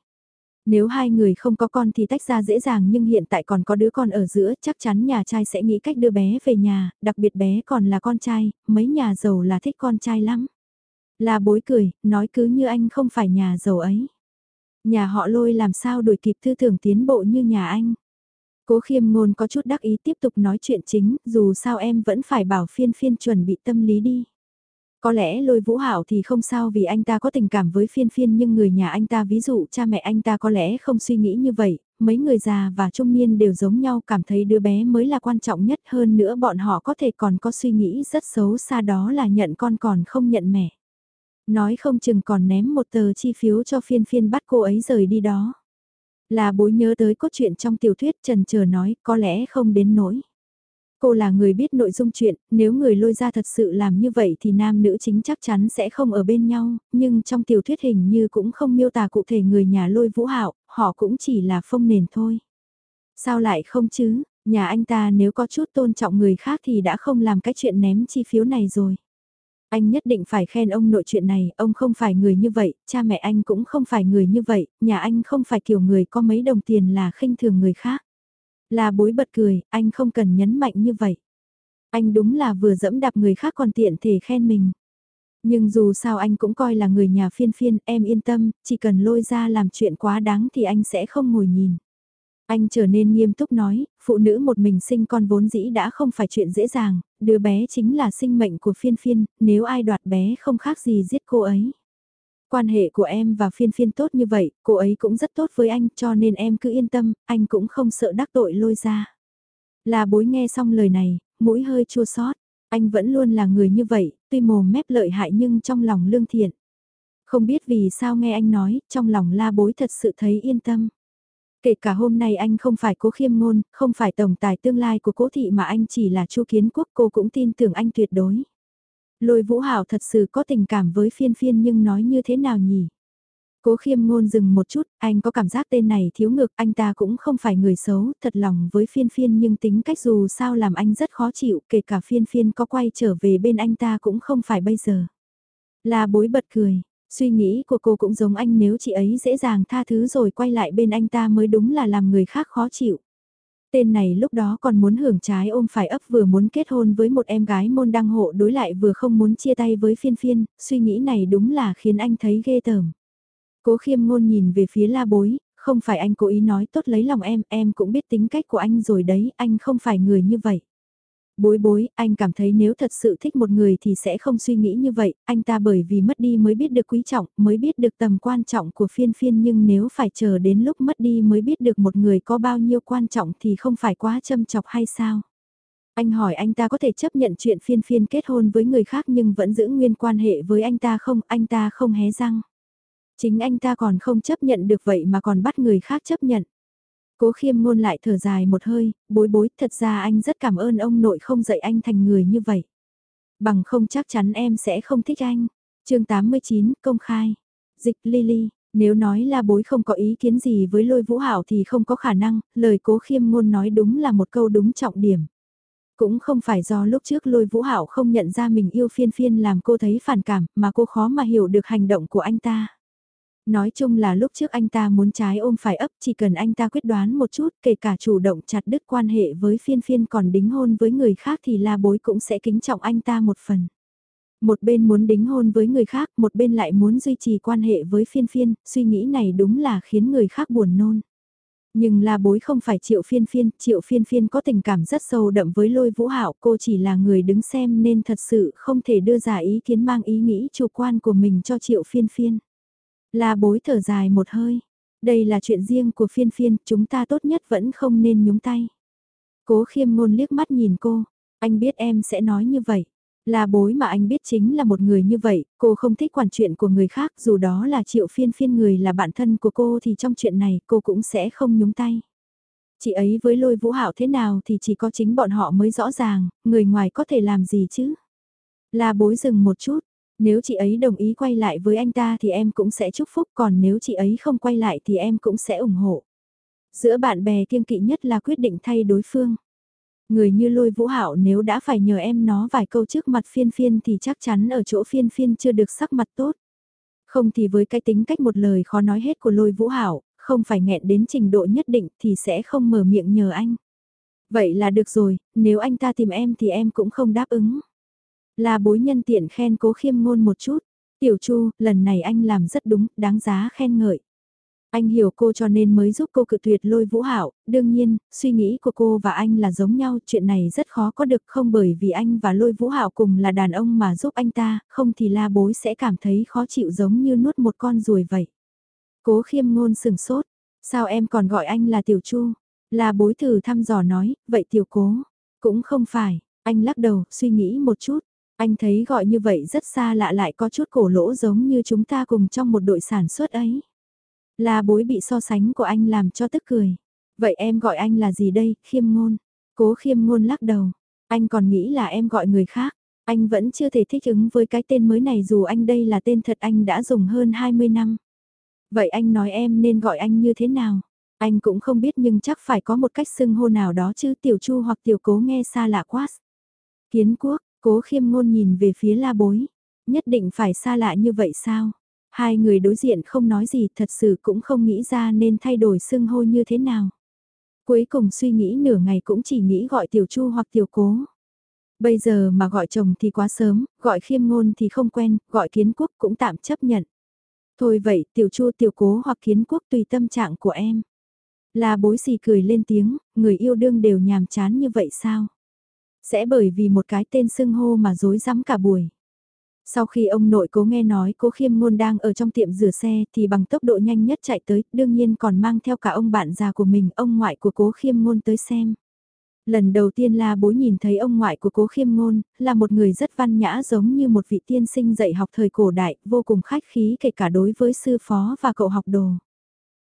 Nếu hai người không có con thì tách ra dễ dàng nhưng hiện tại còn có đứa con ở giữa chắc chắn nhà trai sẽ nghĩ cách đưa bé về nhà, đặc biệt bé còn là con trai, mấy nhà giàu là thích con trai lắm. Là bối cười, nói cứ như anh không phải nhà giàu ấy. Nhà họ lôi làm sao đuổi kịp tư tưởng tiến bộ như nhà anh. Cố khiêm ngôn có chút đắc ý tiếp tục nói chuyện chính, dù sao em vẫn phải bảo phiên phiên chuẩn bị tâm lý đi. Có lẽ lôi vũ hảo thì không sao vì anh ta có tình cảm với phiên phiên nhưng người nhà anh ta ví dụ cha mẹ anh ta có lẽ không suy nghĩ như vậy, mấy người già và trung niên đều giống nhau cảm thấy đứa bé mới là quan trọng nhất hơn nữa bọn họ có thể còn có suy nghĩ rất xấu xa đó là nhận con còn không nhận mẹ. Nói không chừng còn ném một tờ chi phiếu cho phiên phiên bắt cô ấy rời đi đó. Là bối nhớ tới cốt truyện trong tiểu thuyết trần chờ nói có lẽ không đến nỗi. Cô là người biết nội dung chuyện, nếu người lôi ra thật sự làm như vậy thì nam nữ chính chắc chắn sẽ không ở bên nhau, nhưng trong tiểu thuyết hình như cũng không miêu tả cụ thể người nhà lôi vũ hạo, họ cũng chỉ là phong nền thôi. Sao lại không chứ, nhà anh ta nếu có chút tôn trọng người khác thì đã không làm cái chuyện ném chi phiếu này rồi. Anh nhất định phải khen ông nội chuyện này, ông không phải người như vậy, cha mẹ anh cũng không phải người như vậy, nhà anh không phải kiểu người có mấy đồng tiền là khinh thường người khác. Là bối bật cười, anh không cần nhấn mạnh như vậy. Anh đúng là vừa dẫm đạp người khác còn tiện thể khen mình. Nhưng dù sao anh cũng coi là người nhà phiên phiên, em yên tâm, chỉ cần lôi ra làm chuyện quá đáng thì anh sẽ không ngồi nhìn. Anh trở nên nghiêm túc nói, phụ nữ một mình sinh con vốn dĩ đã không phải chuyện dễ dàng, đứa bé chính là sinh mệnh của phiên phiên, nếu ai đoạt bé không khác gì giết cô ấy. Quan hệ của em và phiên phiên tốt như vậy, cô ấy cũng rất tốt với anh cho nên em cứ yên tâm, anh cũng không sợ đắc tội lôi ra. Là bối nghe xong lời này, mũi hơi chua xót anh vẫn luôn là người như vậy, tuy mồm mép lợi hại nhưng trong lòng lương thiện. Không biết vì sao nghe anh nói, trong lòng la bối thật sự thấy yên tâm. Kể cả hôm nay anh không phải cố khiêm ngôn, không phải tổng tài tương lai của cố thị mà anh chỉ là chu kiến quốc cô cũng tin tưởng anh tuyệt đối. Lôi vũ hảo thật sự có tình cảm với phiên phiên nhưng nói như thế nào nhỉ? Cố khiêm ngôn dừng một chút, anh có cảm giác tên này thiếu ngược, anh ta cũng không phải người xấu, thật lòng với phiên phiên nhưng tính cách dù sao làm anh rất khó chịu, kể cả phiên phiên có quay trở về bên anh ta cũng không phải bây giờ. Là bối bật cười, suy nghĩ của cô cũng giống anh nếu chị ấy dễ dàng tha thứ rồi quay lại bên anh ta mới đúng là làm người khác khó chịu. Tên này lúc đó còn muốn hưởng trái ôm phải ấp vừa muốn kết hôn với một em gái môn đăng hộ đối lại vừa không muốn chia tay với phiên phiên, suy nghĩ này đúng là khiến anh thấy ghê tởm. Cố khiêm ngôn nhìn về phía la bối, không phải anh cố ý nói tốt lấy lòng em, em cũng biết tính cách của anh rồi đấy, anh không phải người như vậy. Bối bối, anh cảm thấy nếu thật sự thích một người thì sẽ không suy nghĩ như vậy, anh ta bởi vì mất đi mới biết được quý trọng, mới biết được tầm quan trọng của phiên phiên nhưng nếu phải chờ đến lúc mất đi mới biết được một người có bao nhiêu quan trọng thì không phải quá châm chọc hay sao? Anh hỏi anh ta có thể chấp nhận chuyện phiên phiên kết hôn với người khác nhưng vẫn giữ nguyên quan hệ với anh ta không, anh ta không hé răng. Chính anh ta còn không chấp nhận được vậy mà còn bắt người khác chấp nhận. Cố khiêm ngôn lại thở dài một hơi, bối bối, thật ra anh rất cảm ơn ông nội không dạy anh thành người như vậy. Bằng không chắc chắn em sẽ không thích anh. chương 89, công khai. Dịch Lily, nếu nói là bối không có ý kiến gì với lôi vũ hảo thì không có khả năng, lời cố khiêm ngôn nói đúng là một câu đúng trọng điểm. Cũng không phải do lúc trước lôi vũ hảo không nhận ra mình yêu phiên phiên làm cô thấy phản cảm mà cô khó mà hiểu được hành động của anh ta. Nói chung là lúc trước anh ta muốn trái ôm phải ấp chỉ cần anh ta quyết đoán một chút kể cả chủ động chặt đứt quan hệ với phiên phiên còn đính hôn với người khác thì la bối cũng sẽ kính trọng anh ta một phần. Một bên muốn đính hôn với người khác, một bên lại muốn duy trì quan hệ với phiên phiên, suy nghĩ này đúng là khiến người khác buồn nôn. Nhưng la bối không phải triệu phiên phiên, triệu phiên phiên có tình cảm rất sâu đậm với lôi vũ hạo cô chỉ là người đứng xem nên thật sự không thể đưa ra ý kiến mang ý nghĩ chủ quan của mình cho triệu phiên phiên. La bối thở dài một hơi. Đây là chuyện riêng của phiên phiên, chúng ta tốt nhất vẫn không nên nhúng tay. Cố khiêm ngôn liếc mắt nhìn cô, anh biết em sẽ nói như vậy. Là bối mà anh biết chính là một người như vậy, cô không thích quản chuyện của người khác dù đó là triệu phiên phiên người là bạn thân của cô thì trong chuyện này cô cũng sẽ không nhúng tay. Chị ấy với lôi vũ hạo thế nào thì chỉ có chính bọn họ mới rõ ràng, người ngoài có thể làm gì chứ. Là bối dừng một chút, nếu chị ấy đồng ý quay lại với anh ta thì em cũng sẽ chúc phúc còn nếu chị ấy không quay lại thì em cũng sẽ ủng hộ. Giữa bạn bè kiêng kỵ nhất là quyết định thay đối phương. Người như lôi vũ hạo nếu đã phải nhờ em nó vài câu trước mặt phiên phiên thì chắc chắn ở chỗ phiên phiên chưa được sắc mặt tốt. Không thì với cái tính cách một lời khó nói hết của lôi vũ hảo, không phải nghẹn đến trình độ nhất định thì sẽ không mở miệng nhờ anh. Vậy là được rồi, nếu anh ta tìm em thì em cũng không đáp ứng. La bối nhân tiện khen cố khiêm ngôn một chút. Tiểu Chu, lần này anh làm rất đúng, đáng giá khen ngợi. Anh hiểu cô cho nên mới giúp cô cự tuyệt lôi vũ hạo, đương nhiên, suy nghĩ của cô và anh là giống nhau, chuyện này rất khó có được không bởi vì anh và lôi vũ hạo cùng là đàn ông mà giúp anh ta, không thì la bối sẽ cảm thấy khó chịu giống như nuốt một con ruồi vậy. Cố khiêm ngôn sừng sốt, sao em còn gọi anh là tiểu chu? La bối thử thăm dò nói, vậy tiểu cố, cũng không phải, anh lắc đầu, suy nghĩ một chút. Anh thấy gọi như vậy rất xa lạ lại có chút cổ lỗ giống như chúng ta cùng trong một đội sản xuất ấy. là bối bị so sánh của anh làm cho tức cười. Vậy em gọi anh là gì đây, khiêm ngôn? Cố khiêm ngôn lắc đầu. Anh còn nghĩ là em gọi người khác. Anh vẫn chưa thể thích ứng với cái tên mới này dù anh đây là tên thật anh đã dùng hơn 20 năm. Vậy anh nói em nên gọi anh như thế nào? Anh cũng không biết nhưng chắc phải có một cách xưng hô nào đó chứ tiểu chu hoặc tiểu cố nghe xa lạ quá. Kiến quốc, cố khiêm ngôn nhìn về phía la bối. Nhất định phải xa lạ như vậy sao? Hai người đối diện không nói gì thật sự cũng không nghĩ ra nên thay đổi xưng hô như thế nào. Cuối cùng suy nghĩ nửa ngày cũng chỉ nghĩ gọi tiểu chu hoặc tiểu cố. Bây giờ mà gọi chồng thì quá sớm, gọi khiêm ngôn thì không quen, gọi kiến quốc cũng tạm chấp nhận. Thôi vậy, tiểu chu tiểu cố hoặc kiến quốc tùy tâm trạng của em. Là bối xì cười lên tiếng, người yêu đương đều nhàm chán như vậy sao? Sẽ bởi vì một cái tên xưng hô mà dối rắm cả buổi. Sau khi ông nội cố nghe nói cố khiêm ngôn đang ở trong tiệm rửa xe thì bằng tốc độ nhanh nhất chạy tới, đương nhiên còn mang theo cả ông bạn già của mình, ông ngoại của cố khiêm ngôn tới xem. Lần đầu tiên là bố nhìn thấy ông ngoại của cố khiêm ngôn, là một người rất văn nhã giống như một vị tiên sinh dạy học thời cổ đại, vô cùng khách khí kể cả đối với sư phó và cậu học đồ.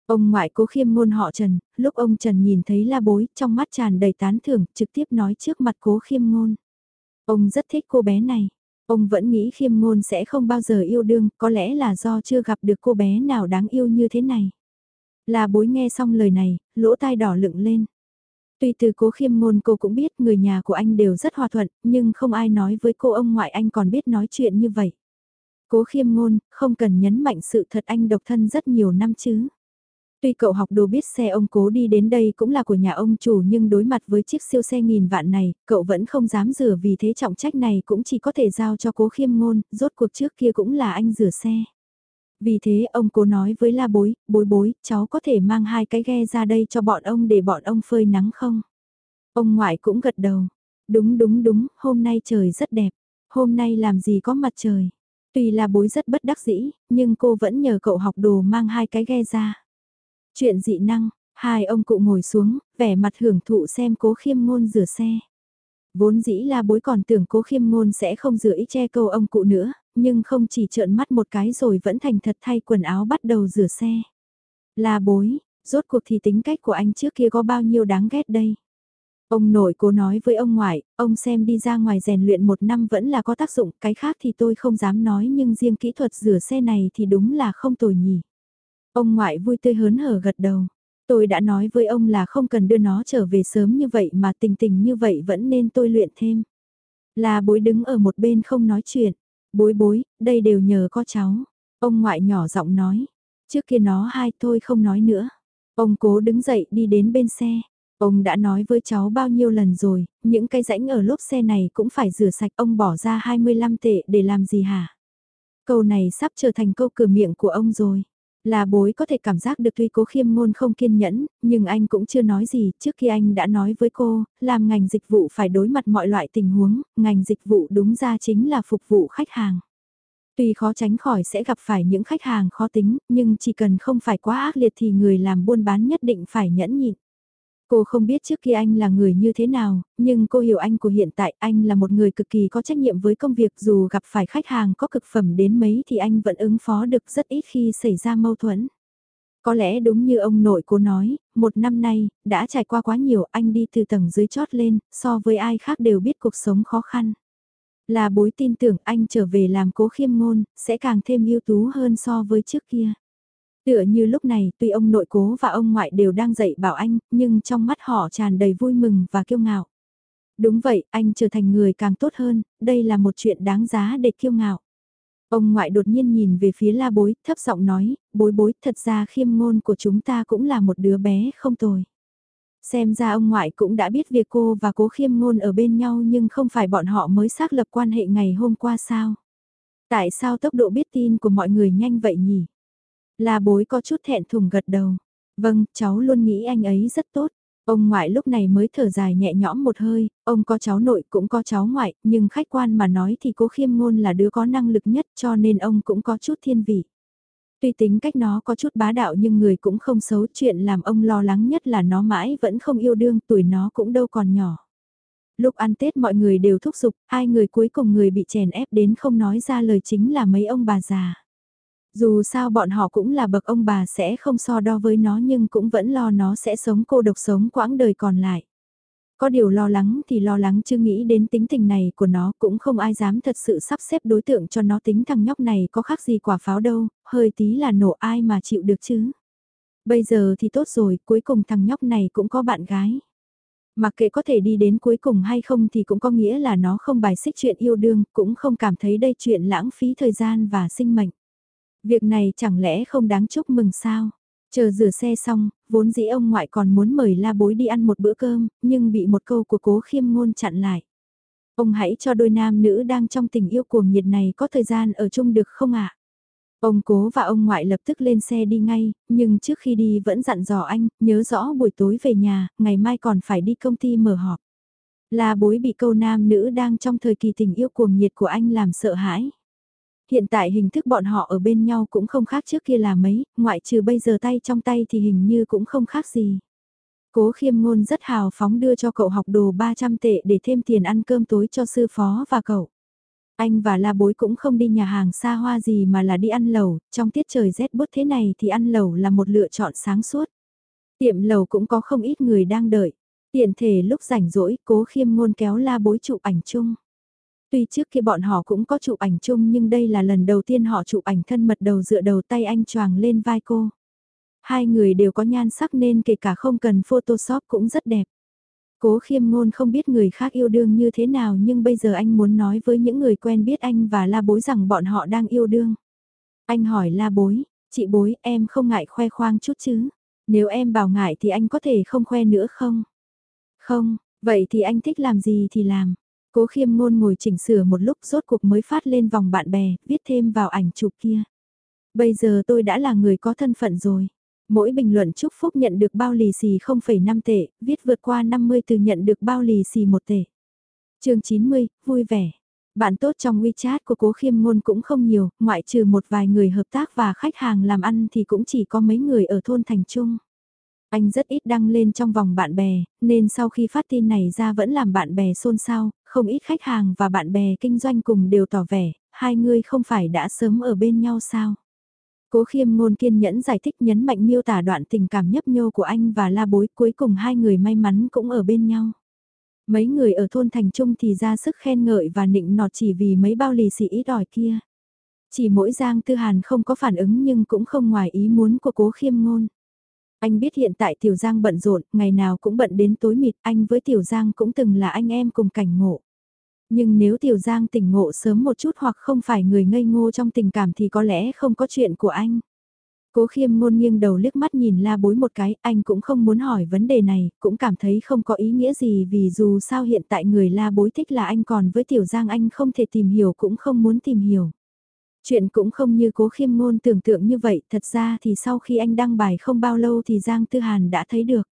Ông ngoại cố khiêm ngôn họ Trần, lúc ông Trần nhìn thấy la bối, trong mắt tràn đầy tán thưởng, trực tiếp nói trước mặt cố khiêm ngôn. Ông rất thích cô bé này. Ông vẫn nghĩ khiêm ngôn sẽ không bao giờ yêu đương, có lẽ là do chưa gặp được cô bé nào đáng yêu như thế này. Là bối nghe xong lời này, lỗ tai đỏ lựng lên. Tuy từ cố khiêm ngôn cô cũng biết người nhà của anh đều rất hòa thuận, nhưng không ai nói với cô ông ngoại anh còn biết nói chuyện như vậy. Cố khiêm ngôn, không cần nhấn mạnh sự thật anh độc thân rất nhiều năm chứ. Tuy cậu học đồ biết xe ông cố đi đến đây cũng là của nhà ông chủ nhưng đối mặt với chiếc siêu xe nghìn vạn này, cậu vẫn không dám rửa vì thế trọng trách này cũng chỉ có thể giao cho cố khiêm ngôn, rốt cuộc trước kia cũng là anh rửa xe. Vì thế ông cố nói với la bối, bối bối, cháu có thể mang hai cái ghe ra đây cho bọn ông để bọn ông phơi nắng không? Ông ngoại cũng gật đầu. Đúng đúng đúng, hôm nay trời rất đẹp. Hôm nay làm gì có mặt trời. Tuy là bối rất bất đắc dĩ, nhưng cô vẫn nhờ cậu học đồ mang hai cái ghe ra. Chuyện dị năng, hai ông cụ ngồi xuống, vẻ mặt hưởng thụ xem cố khiêm ngôn rửa xe. Vốn dĩ là bối còn tưởng cố khiêm ngôn sẽ không rửa ít che câu ông cụ nữa, nhưng không chỉ trợn mắt một cái rồi vẫn thành thật thay quần áo bắt đầu rửa xe. Là bối, rốt cuộc thì tính cách của anh trước kia có bao nhiêu đáng ghét đây. Ông nội cố nói với ông ngoại, ông xem đi ra ngoài rèn luyện một năm vẫn là có tác dụng, cái khác thì tôi không dám nói nhưng riêng kỹ thuật rửa xe này thì đúng là không tồi nhỉ. Ông ngoại vui tươi hớn hở gật đầu. Tôi đã nói với ông là không cần đưa nó trở về sớm như vậy mà tình tình như vậy vẫn nên tôi luyện thêm. Là bối đứng ở một bên không nói chuyện. Bối bối, đây đều nhờ có cháu. Ông ngoại nhỏ giọng nói. Trước kia nó hai tôi không nói nữa. Ông cố đứng dậy đi đến bên xe. Ông đã nói với cháu bao nhiêu lần rồi, những cái rãnh ở lốp xe này cũng phải rửa sạch ông bỏ ra 25 tệ để làm gì hả? Câu này sắp trở thành câu cửa miệng của ông rồi. Là bối có thể cảm giác được tuy cố khiêm ngôn không kiên nhẫn, nhưng anh cũng chưa nói gì, trước khi anh đã nói với cô, làm ngành dịch vụ phải đối mặt mọi loại tình huống, ngành dịch vụ đúng ra chính là phục vụ khách hàng. Tuy khó tránh khỏi sẽ gặp phải những khách hàng khó tính, nhưng chỉ cần không phải quá ác liệt thì người làm buôn bán nhất định phải nhẫn nhịn. Cô không biết trước kia anh là người như thế nào, nhưng cô hiểu anh của hiện tại anh là một người cực kỳ có trách nhiệm với công việc dù gặp phải khách hàng có cực phẩm đến mấy thì anh vẫn ứng phó được rất ít khi xảy ra mâu thuẫn. Có lẽ đúng như ông nội cô nói, một năm nay, đã trải qua quá nhiều anh đi từ tầng dưới chót lên, so với ai khác đều biết cuộc sống khó khăn. Là bối tin tưởng anh trở về làm cố khiêm ngôn, sẽ càng thêm ưu tú hơn so với trước kia. Tựa như lúc này, tuy ông nội cố và ông ngoại đều đang dạy bảo anh, nhưng trong mắt họ tràn đầy vui mừng và kiêu ngạo. Đúng vậy, anh trở thành người càng tốt hơn, đây là một chuyện đáng giá để kiêu ngạo. Ông ngoại đột nhiên nhìn về phía la bối, thấp giọng nói, bối bối, thật ra khiêm ngôn của chúng ta cũng là một đứa bé không tồi. Xem ra ông ngoại cũng đã biết việc cô và cố khiêm ngôn ở bên nhau nhưng không phải bọn họ mới xác lập quan hệ ngày hôm qua sao. Tại sao tốc độ biết tin của mọi người nhanh vậy nhỉ? La bối có chút thẹn thùng gật đầu. Vâng, cháu luôn nghĩ anh ấy rất tốt. Ông ngoại lúc này mới thở dài nhẹ nhõm một hơi, ông có cháu nội cũng có cháu ngoại, nhưng khách quan mà nói thì cố khiêm ngôn là đứa có năng lực nhất cho nên ông cũng có chút thiên vị. Tuy tính cách nó có chút bá đạo nhưng người cũng không xấu chuyện làm ông lo lắng nhất là nó mãi vẫn không yêu đương tuổi nó cũng đâu còn nhỏ. Lúc ăn Tết mọi người đều thúc giục, hai người cuối cùng người bị chèn ép đến không nói ra lời chính là mấy ông bà già. Dù sao bọn họ cũng là bậc ông bà sẽ không so đo với nó nhưng cũng vẫn lo nó sẽ sống cô độc sống quãng đời còn lại. Có điều lo lắng thì lo lắng chưa nghĩ đến tính tình này của nó cũng không ai dám thật sự sắp xếp đối tượng cho nó tính thằng nhóc này có khác gì quả pháo đâu, hơi tí là nổ ai mà chịu được chứ. Bây giờ thì tốt rồi, cuối cùng thằng nhóc này cũng có bạn gái. Mặc kệ có thể đi đến cuối cùng hay không thì cũng có nghĩa là nó không bài xích chuyện yêu đương, cũng không cảm thấy đây chuyện lãng phí thời gian và sinh mệnh. Việc này chẳng lẽ không đáng chúc mừng sao? Chờ rửa xe xong, vốn dĩ ông ngoại còn muốn mời la bối đi ăn một bữa cơm, nhưng bị một câu của cố khiêm ngôn chặn lại. Ông hãy cho đôi nam nữ đang trong tình yêu cuồng nhiệt này có thời gian ở chung được không ạ? Ông cố và ông ngoại lập tức lên xe đi ngay, nhưng trước khi đi vẫn dặn dò anh, nhớ rõ buổi tối về nhà, ngày mai còn phải đi công ty mở họp. La bối bị câu nam nữ đang trong thời kỳ tình yêu cuồng nhiệt của anh làm sợ hãi. Hiện tại hình thức bọn họ ở bên nhau cũng không khác trước kia là mấy, ngoại trừ bây giờ tay trong tay thì hình như cũng không khác gì. Cố khiêm ngôn rất hào phóng đưa cho cậu học đồ 300 tệ để thêm tiền ăn cơm tối cho sư phó và cậu. Anh và la bối cũng không đi nhà hàng xa hoa gì mà là đi ăn lẩu, trong tiết trời rét bút thế này thì ăn lẩu là một lựa chọn sáng suốt. Tiệm lẩu cũng có không ít người đang đợi. Tiện thể lúc rảnh rỗi cố khiêm ngôn kéo la bối chụp ảnh chung. Tuy trước khi bọn họ cũng có chụp ảnh chung nhưng đây là lần đầu tiên họ chụp ảnh thân mật đầu dựa đầu tay anh choàng lên vai cô. Hai người đều có nhan sắc nên kể cả không cần photoshop cũng rất đẹp. Cố khiêm ngôn không biết người khác yêu đương như thế nào nhưng bây giờ anh muốn nói với những người quen biết anh và la bối rằng bọn họ đang yêu đương. Anh hỏi la bối, chị bối em không ngại khoe khoang chút chứ? Nếu em bảo ngại thì anh có thể không khoe nữa không? Không, vậy thì anh thích làm gì thì làm. Cố khiêm ngôn ngồi chỉnh sửa một lúc rốt cuộc mới phát lên vòng bạn bè, viết thêm vào ảnh chụp kia. Bây giờ tôi đã là người có thân phận rồi. Mỗi bình luận chúc phúc nhận được bao lì xì 0,5 tệ, viết vượt qua 50 từ nhận được bao lì xì 1 tệ. chương 90, vui vẻ. Bạn tốt trong WeChat của cố khiêm ngôn cũng không nhiều, ngoại trừ một vài người hợp tác và khách hàng làm ăn thì cũng chỉ có mấy người ở thôn thành trung. Anh rất ít đăng lên trong vòng bạn bè, nên sau khi phát tin này ra vẫn làm bạn bè xôn xao, không ít khách hàng và bạn bè kinh doanh cùng đều tỏ vẻ, hai người không phải đã sớm ở bên nhau sao. Cố khiêm ngôn kiên nhẫn giải thích nhấn mạnh miêu tả đoạn tình cảm nhấp nhô của anh và la bối cuối cùng hai người may mắn cũng ở bên nhau. Mấy người ở thôn thành trung thì ra sức khen ngợi và nịnh nọt chỉ vì mấy bao lì xì ít ỏi kia. Chỉ mỗi Giang Tư Hàn không có phản ứng nhưng cũng không ngoài ý muốn của cố khiêm ngôn. Anh biết hiện tại Tiểu Giang bận rộn, ngày nào cũng bận đến tối mịt, anh với Tiểu Giang cũng từng là anh em cùng cảnh ngộ. Nhưng nếu Tiểu Giang tỉnh ngộ sớm một chút hoặc không phải người ngây ngô trong tình cảm thì có lẽ không có chuyện của anh. Cố khiêm ngôn nghiêng đầu liếc mắt nhìn la bối một cái, anh cũng không muốn hỏi vấn đề này, cũng cảm thấy không có ý nghĩa gì vì dù sao hiện tại người la bối thích là anh còn với Tiểu Giang anh không thể tìm hiểu cũng không muốn tìm hiểu. Chuyện cũng không như cố khiêm ngôn tưởng tượng như vậy, thật ra thì sau khi anh đăng bài không bao lâu thì Giang Tư Hàn đã thấy được.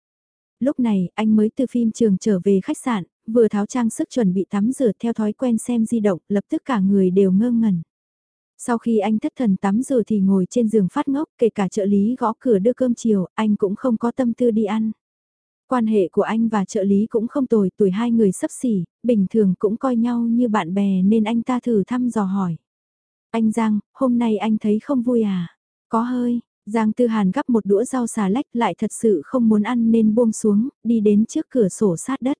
Lúc này, anh mới từ phim trường trở về khách sạn, vừa tháo trang sức chuẩn bị tắm rửa theo thói quen xem di động, lập tức cả người đều ngơ ngẩn. Sau khi anh thất thần tắm rửa thì ngồi trên giường phát ngốc, kể cả trợ lý gõ cửa đưa cơm chiều, anh cũng không có tâm tư đi ăn. Quan hệ của anh và trợ lý cũng không tồi, tuổi hai người sấp xỉ, bình thường cũng coi nhau như bạn bè nên anh ta thử thăm dò hỏi. Anh Giang, hôm nay anh thấy không vui à? Có hơi, Giang Tư Hàn gắp một đũa rau xà lách lại thật sự không muốn ăn nên buông xuống, đi đến trước cửa sổ sát đất.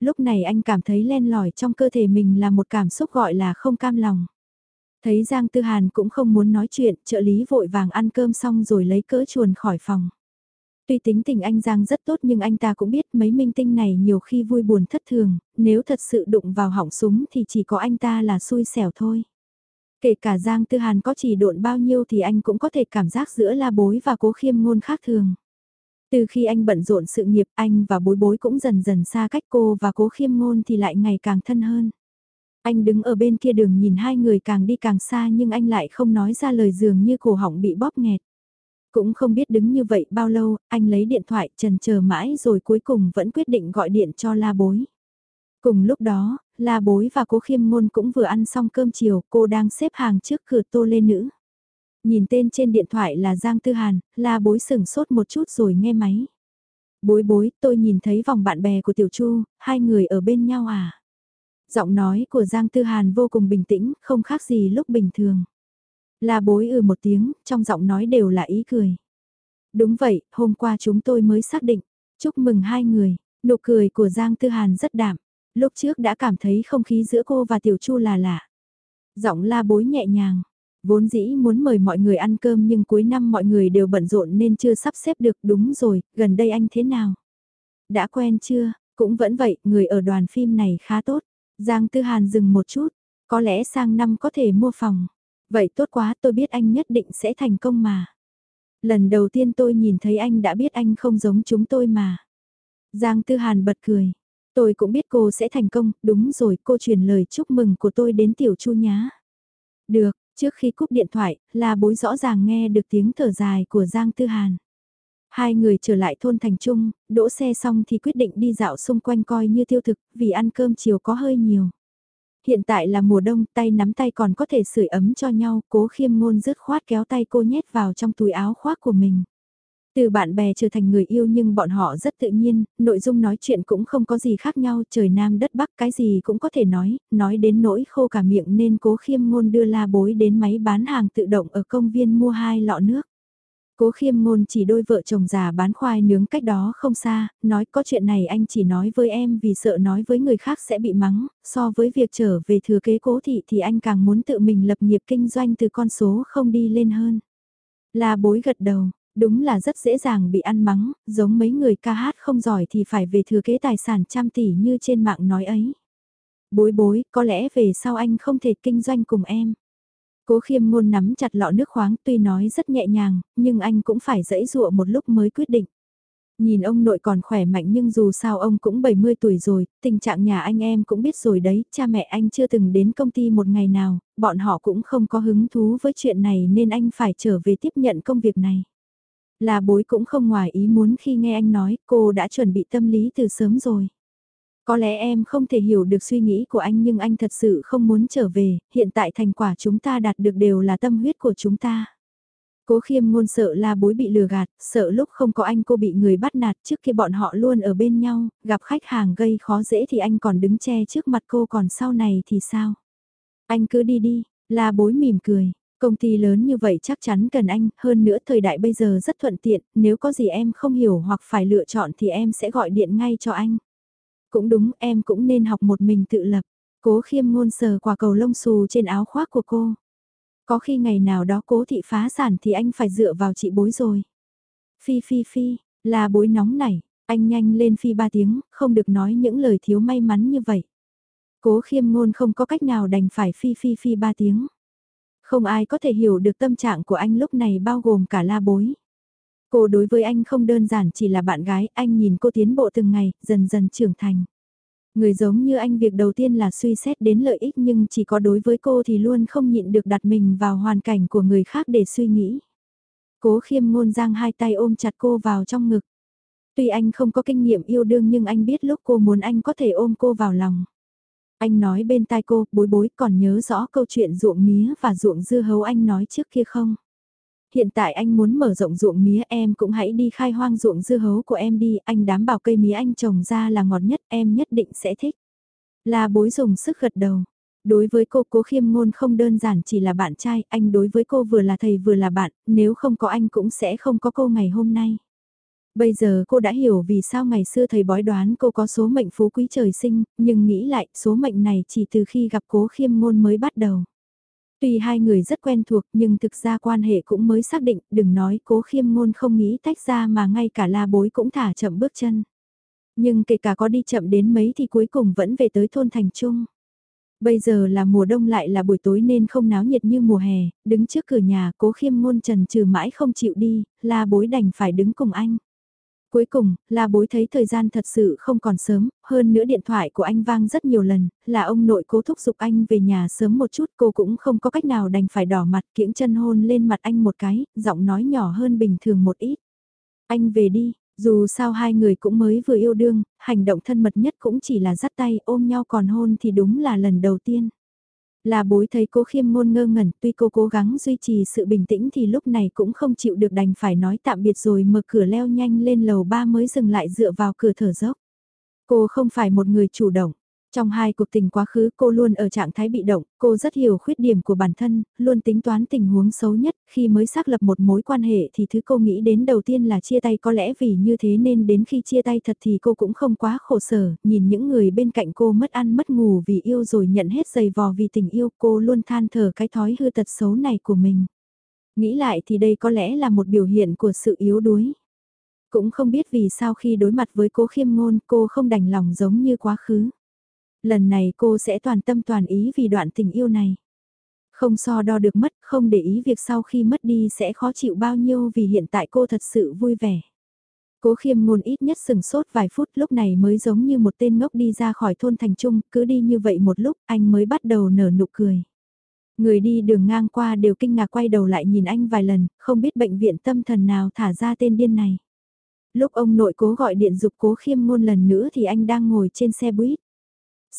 Lúc này anh cảm thấy len lỏi trong cơ thể mình là một cảm xúc gọi là không cam lòng. Thấy Giang Tư Hàn cũng không muốn nói chuyện, trợ lý vội vàng ăn cơm xong rồi lấy cỡ chuồn khỏi phòng. Tuy tính tình anh Giang rất tốt nhưng anh ta cũng biết mấy minh tinh này nhiều khi vui buồn thất thường, nếu thật sự đụng vào hỏng súng thì chỉ có anh ta là xui xẻo thôi. Kể cả Giang Tư Hàn có chỉ độn bao nhiêu thì anh cũng có thể cảm giác giữa la bối và cố khiêm ngôn khác thường. Từ khi anh bận rộn sự nghiệp anh và bối bối cũng dần dần xa cách cô và cố khiêm ngôn thì lại ngày càng thân hơn. Anh đứng ở bên kia đường nhìn hai người càng đi càng xa nhưng anh lại không nói ra lời dường như cổ họng bị bóp nghẹt. Cũng không biết đứng như vậy bao lâu, anh lấy điện thoại trần chờ mãi rồi cuối cùng vẫn quyết định gọi điện cho la bối. Cùng lúc đó, la bối và cố khiêm ngôn cũng vừa ăn xong cơm chiều, cô đang xếp hàng trước cửa tô lê nữ. Nhìn tên trên điện thoại là Giang Tư Hàn, la bối sửng sốt một chút rồi nghe máy. Bối bối, tôi nhìn thấy vòng bạn bè của Tiểu Chu, hai người ở bên nhau à? Giọng nói của Giang Tư Hàn vô cùng bình tĩnh, không khác gì lúc bình thường. La bối ừ một tiếng, trong giọng nói đều là ý cười. Đúng vậy, hôm qua chúng tôi mới xác định. Chúc mừng hai người, nụ cười của Giang Tư Hàn rất đạm. Lúc trước đã cảm thấy không khí giữa cô và Tiểu Chu là lạ. Giọng la bối nhẹ nhàng. Vốn dĩ muốn mời mọi người ăn cơm nhưng cuối năm mọi người đều bận rộn nên chưa sắp xếp được đúng rồi, gần đây anh thế nào? Đã quen chưa? Cũng vẫn vậy, người ở đoàn phim này khá tốt. Giang Tư Hàn dừng một chút, có lẽ sang năm có thể mua phòng. Vậy tốt quá tôi biết anh nhất định sẽ thành công mà. Lần đầu tiên tôi nhìn thấy anh đã biết anh không giống chúng tôi mà. Giang Tư Hàn bật cười. Tôi cũng biết cô sẽ thành công, đúng rồi cô truyền lời chúc mừng của tôi đến Tiểu Chu nhá. Được, trước khi cúp điện thoại, là bối rõ ràng nghe được tiếng thở dài của Giang Tư Hàn. Hai người trở lại thôn thành trung, đỗ xe xong thì quyết định đi dạo xung quanh coi như tiêu thực, vì ăn cơm chiều có hơi nhiều. Hiện tại là mùa đông, tay nắm tay còn có thể sưởi ấm cho nhau, cố khiêm ngôn rứt khoát kéo tay cô nhét vào trong túi áo khoác của mình. Từ bạn bè trở thành người yêu nhưng bọn họ rất tự nhiên, nội dung nói chuyện cũng không có gì khác nhau, trời nam đất bắc cái gì cũng có thể nói, nói đến nỗi khô cả miệng nên cố khiêm ngôn đưa la bối đến máy bán hàng tự động ở công viên mua hai lọ nước. Cố khiêm ngôn chỉ đôi vợ chồng già bán khoai nướng cách đó không xa, nói có chuyện này anh chỉ nói với em vì sợ nói với người khác sẽ bị mắng, so với việc trở về thừa kế cố thị thì anh càng muốn tự mình lập nghiệp kinh doanh từ con số không đi lên hơn. La bối gật đầu, đúng là rất dễ dàng bị ăn mắng, giống mấy người ca hát không giỏi thì phải về thừa kế tài sản trăm tỷ như trên mạng nói ấy. Bối bối, có lẽ về sau anh không thể kinh doanh cùng em. Cố khiêm ngôn nắm chặt lọ nước khoáng tuy nói rất nhẹ nhàng, nhưng anh cũng phải dẫy dụa một lúc mới quyết định. Nhìn ông nội còn khỏe mạnh nhưng dù sao ông cũng 70 tuổi rồi, tình trạng nhà anh em cũng biết rồi đấy, cha mẹ anh chưa từng đến công ty một ngày nào, bọn họ cũng không có hứng thú với chuyện này nên anh phải trở về tiếp nhận công việc này. Là bối cũng không ngoài ý muốn khi nghe anh nói cô đã chuẩn bị tâm lý từ sớm rồi. Có lẽ em không thể hiểu được suy nghĩ của anh nhưng anh thật sự không muốn trở về, hiện tại thành quả chúng ta đạt được đều là tâm huyết của chúng ta. Cố khiêm ngôn sợ la bối bị lừa gạt, sợ lúc không có anh cô bị người bắt nạt trước khi bọn họ luôn ở bên nhau, gặp khách hàng gây khó dễ thì anh còn đứng che trước mặt cô còn sau này thì sao? Anh cứ đi đi, la bối mỉm cười, công ty lớn như vậy chắc chắn cần anh, hơn nữa thời đại bây giờ rất thuận tiện, nếu có gì em không hiểu hoặc phải lựa chọn thì em sẽ gọi điện ngay cho anh. Cũng đúng, em cũng nên học một mình tự lập. Cố khiêm ngôn sờ quả cầu lông xù trên áo khoác của cô. Có khi ngày nào đó cố thị phá sản thì anh phải dựa vào chị bối rồi. Phi phi phi, là bối nóng này, anh nhanh lên phi ba tiếng, không được nói những lời thiếu may mắn như vậy. Cố khiêm ngôn không có cách nào đành phải phi phi phi ba tiếng. Không ai có thể hiểu được tâm trạng của anh lúc này bao gồm cả la bối. Cô đối với anh không đơn giản chỉ là bạn gái, anh nhìn cô tiến bộ từng ngày, dần dần trưởng thành. Người giống như anh việc đầu tiên là suy xét đến lợi ích nhưng chỉ có đối với cô thì luôn không nhịn được đặt mình vào hoàn cảnh của người khác để suy nghĩ. Cố khiêm ngôn giang hai tay ôm chặt cô vào trong ngực. Tuy anh không có kinh nghiệm yêu đương nhưng anh biết lúc cô muốn anh có thể ôm cô vào lòng. Anh nói bên tai cô, bối bối còn nhớ rõ câu chuyện ruộng mía và ruộng dưa hấu anh nói trước kia không? Hiện tại anh muốn mở rộng ruộng mía em cũng hãy đi khai hoang ruộng dưa hấu của em đi, anh đảm bảo cây mía anh trồng ra là ngọt nhất, em nhất định sẽ thích. Là bối dùng sức gật đầu. Đối với cô cố khiêm ngôn không đơn giản chỉ là bạn trai, anh đối với cô vừa là thầy vừa là bạn, nếu không có anh cũng sẽ không có cô ngày hôm nay. Bây giờ cô đã hiểu vì sao ngày xưa thầy bói đoán cô có số mệnh phú quý trời sinh, nhưng nghĩ lại số mệnh này chỉ từ khi gặp cố khiêm ngôn mới bắt đầu. Tuy hai người rất quen thuộc nhưng thực ra quan hệ cũng mới xác định, đừng nói cố khiêm ngôn không nghĩ tách ra mà ngay cả la bối cũng thả chậm bước chân. Nhưng kể cả có đi chậm đến mấy thì cuối cùng vẫn về tới thôn thành trung. Bây giờ là mùa đông lại là buổi tối nên không náo nhiệt như mùa hè, đứng trước cửa nhà cố khiêm ngôn trần trừ mãi không chịu đi, la bối đành phải đứng cùng anh. Cuối cùng, la bối thấy thời gian thật sự không còn sớm, hơn nữa điện thoại của anh vang rất nhiều lần, là ông nội cố thúc giục anh về nhà sớm một chút cô cũng không có cách nào đành phải đỏ mặt kiễng chân hôn lên mặt anh một cái, giọng nói nhỏ hơn bình thường một ít. Anh về đi, dù sao hai người cũng mới vừa yêu đương, hành động thân mật nhất cũng chỉ là dắt tay ôm nhau còn hôn thì đúng là lần đầu tiên. Là bối thấy cô khiêm ngôn ngơ ngẩn, tuy cô cố gắng duy trì sự bình tĩnh thì lúc này cũng không chịu được đành phải nói tạm biệt rồi mở cửa leo nhanh lên lầu ba mới dừng lại dựa vào cửa thở dốc. Cô không phải một người chủ động, trong hai cuộc tình quá khứ cô luôn ở trạng thái bị động, cô rất hiểu khuyết điểm của bản thân, luôn tính toán tình huống xấu nhất, khi mới xác lập một mối quan hệ thì thứ cô nghĩ đến đầu tiên là chia tay có lẽ vì như thế nên đến khi chia tay thật thì cô cũng không quá khổ sở, nhìn những người bên cạnh cô mất ăn mất ngủ vì yêu rồi nhận hết giày vò vì tình yêu cô luôn than thở cái thói hư tật xấu này của mình. Nghĩ lại thì đây có lẽ là một biểu hiện của sự yếu đuối. Cũng không biết vì sao khi đối mặt với cố khiêm ngôn cô không đành lòng giống như quá khứ lần này cô sẽ toàn tâm toàn ý vì đoạn tình yêu này. Không so đo được mất, không để ý việc sau khi mất đi sẽ khó chịu bao nhiêu vì hiện tại cô thật sự vui vẻ. Cố khiêm ngôn ít nhất sừng sốt vài phút lúc này mới giống như một tên ngốc đi ra khỏi thôn thành trung, cứ đi như vậy một lúc anh mới bắt đầu nở nụ cười. Người đi đường ngang qua đều kinh ngạc quay đầu lại nhìn anh vài lần, không biết bệnh viện tâm thần nào thả ra tên điên này. Lúc ông nội cố gọi điện dục cố khiêm ngôn lần nữa thì anh đang ngồi trên xe buýt.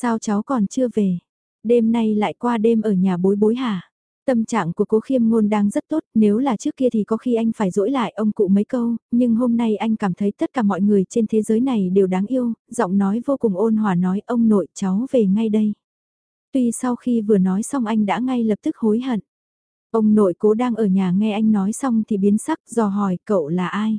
Sao cháu còn chưa về? Đêm nay lại qua đêm ở nhà bối bối hả? Tâm trạng của cố khiêm ngôn đang rất tốt, nếu là trước kia thì có khi anh phải dỗi lại ông cụ mấy câu, nhưng hôm nay anh cảm thấy tất cả mọi người trên thế giới này đều đáng yêu, giọng nói vô cùng ôn hòa nói ông nội cháu về ngay đây. Tuy sau khi vừa nói xong anh đã ngay lập tức hối hận. Ông nội cố đang ở nhà nghe anh nói xong thì biến sắc, dò hỏi cậu là ai?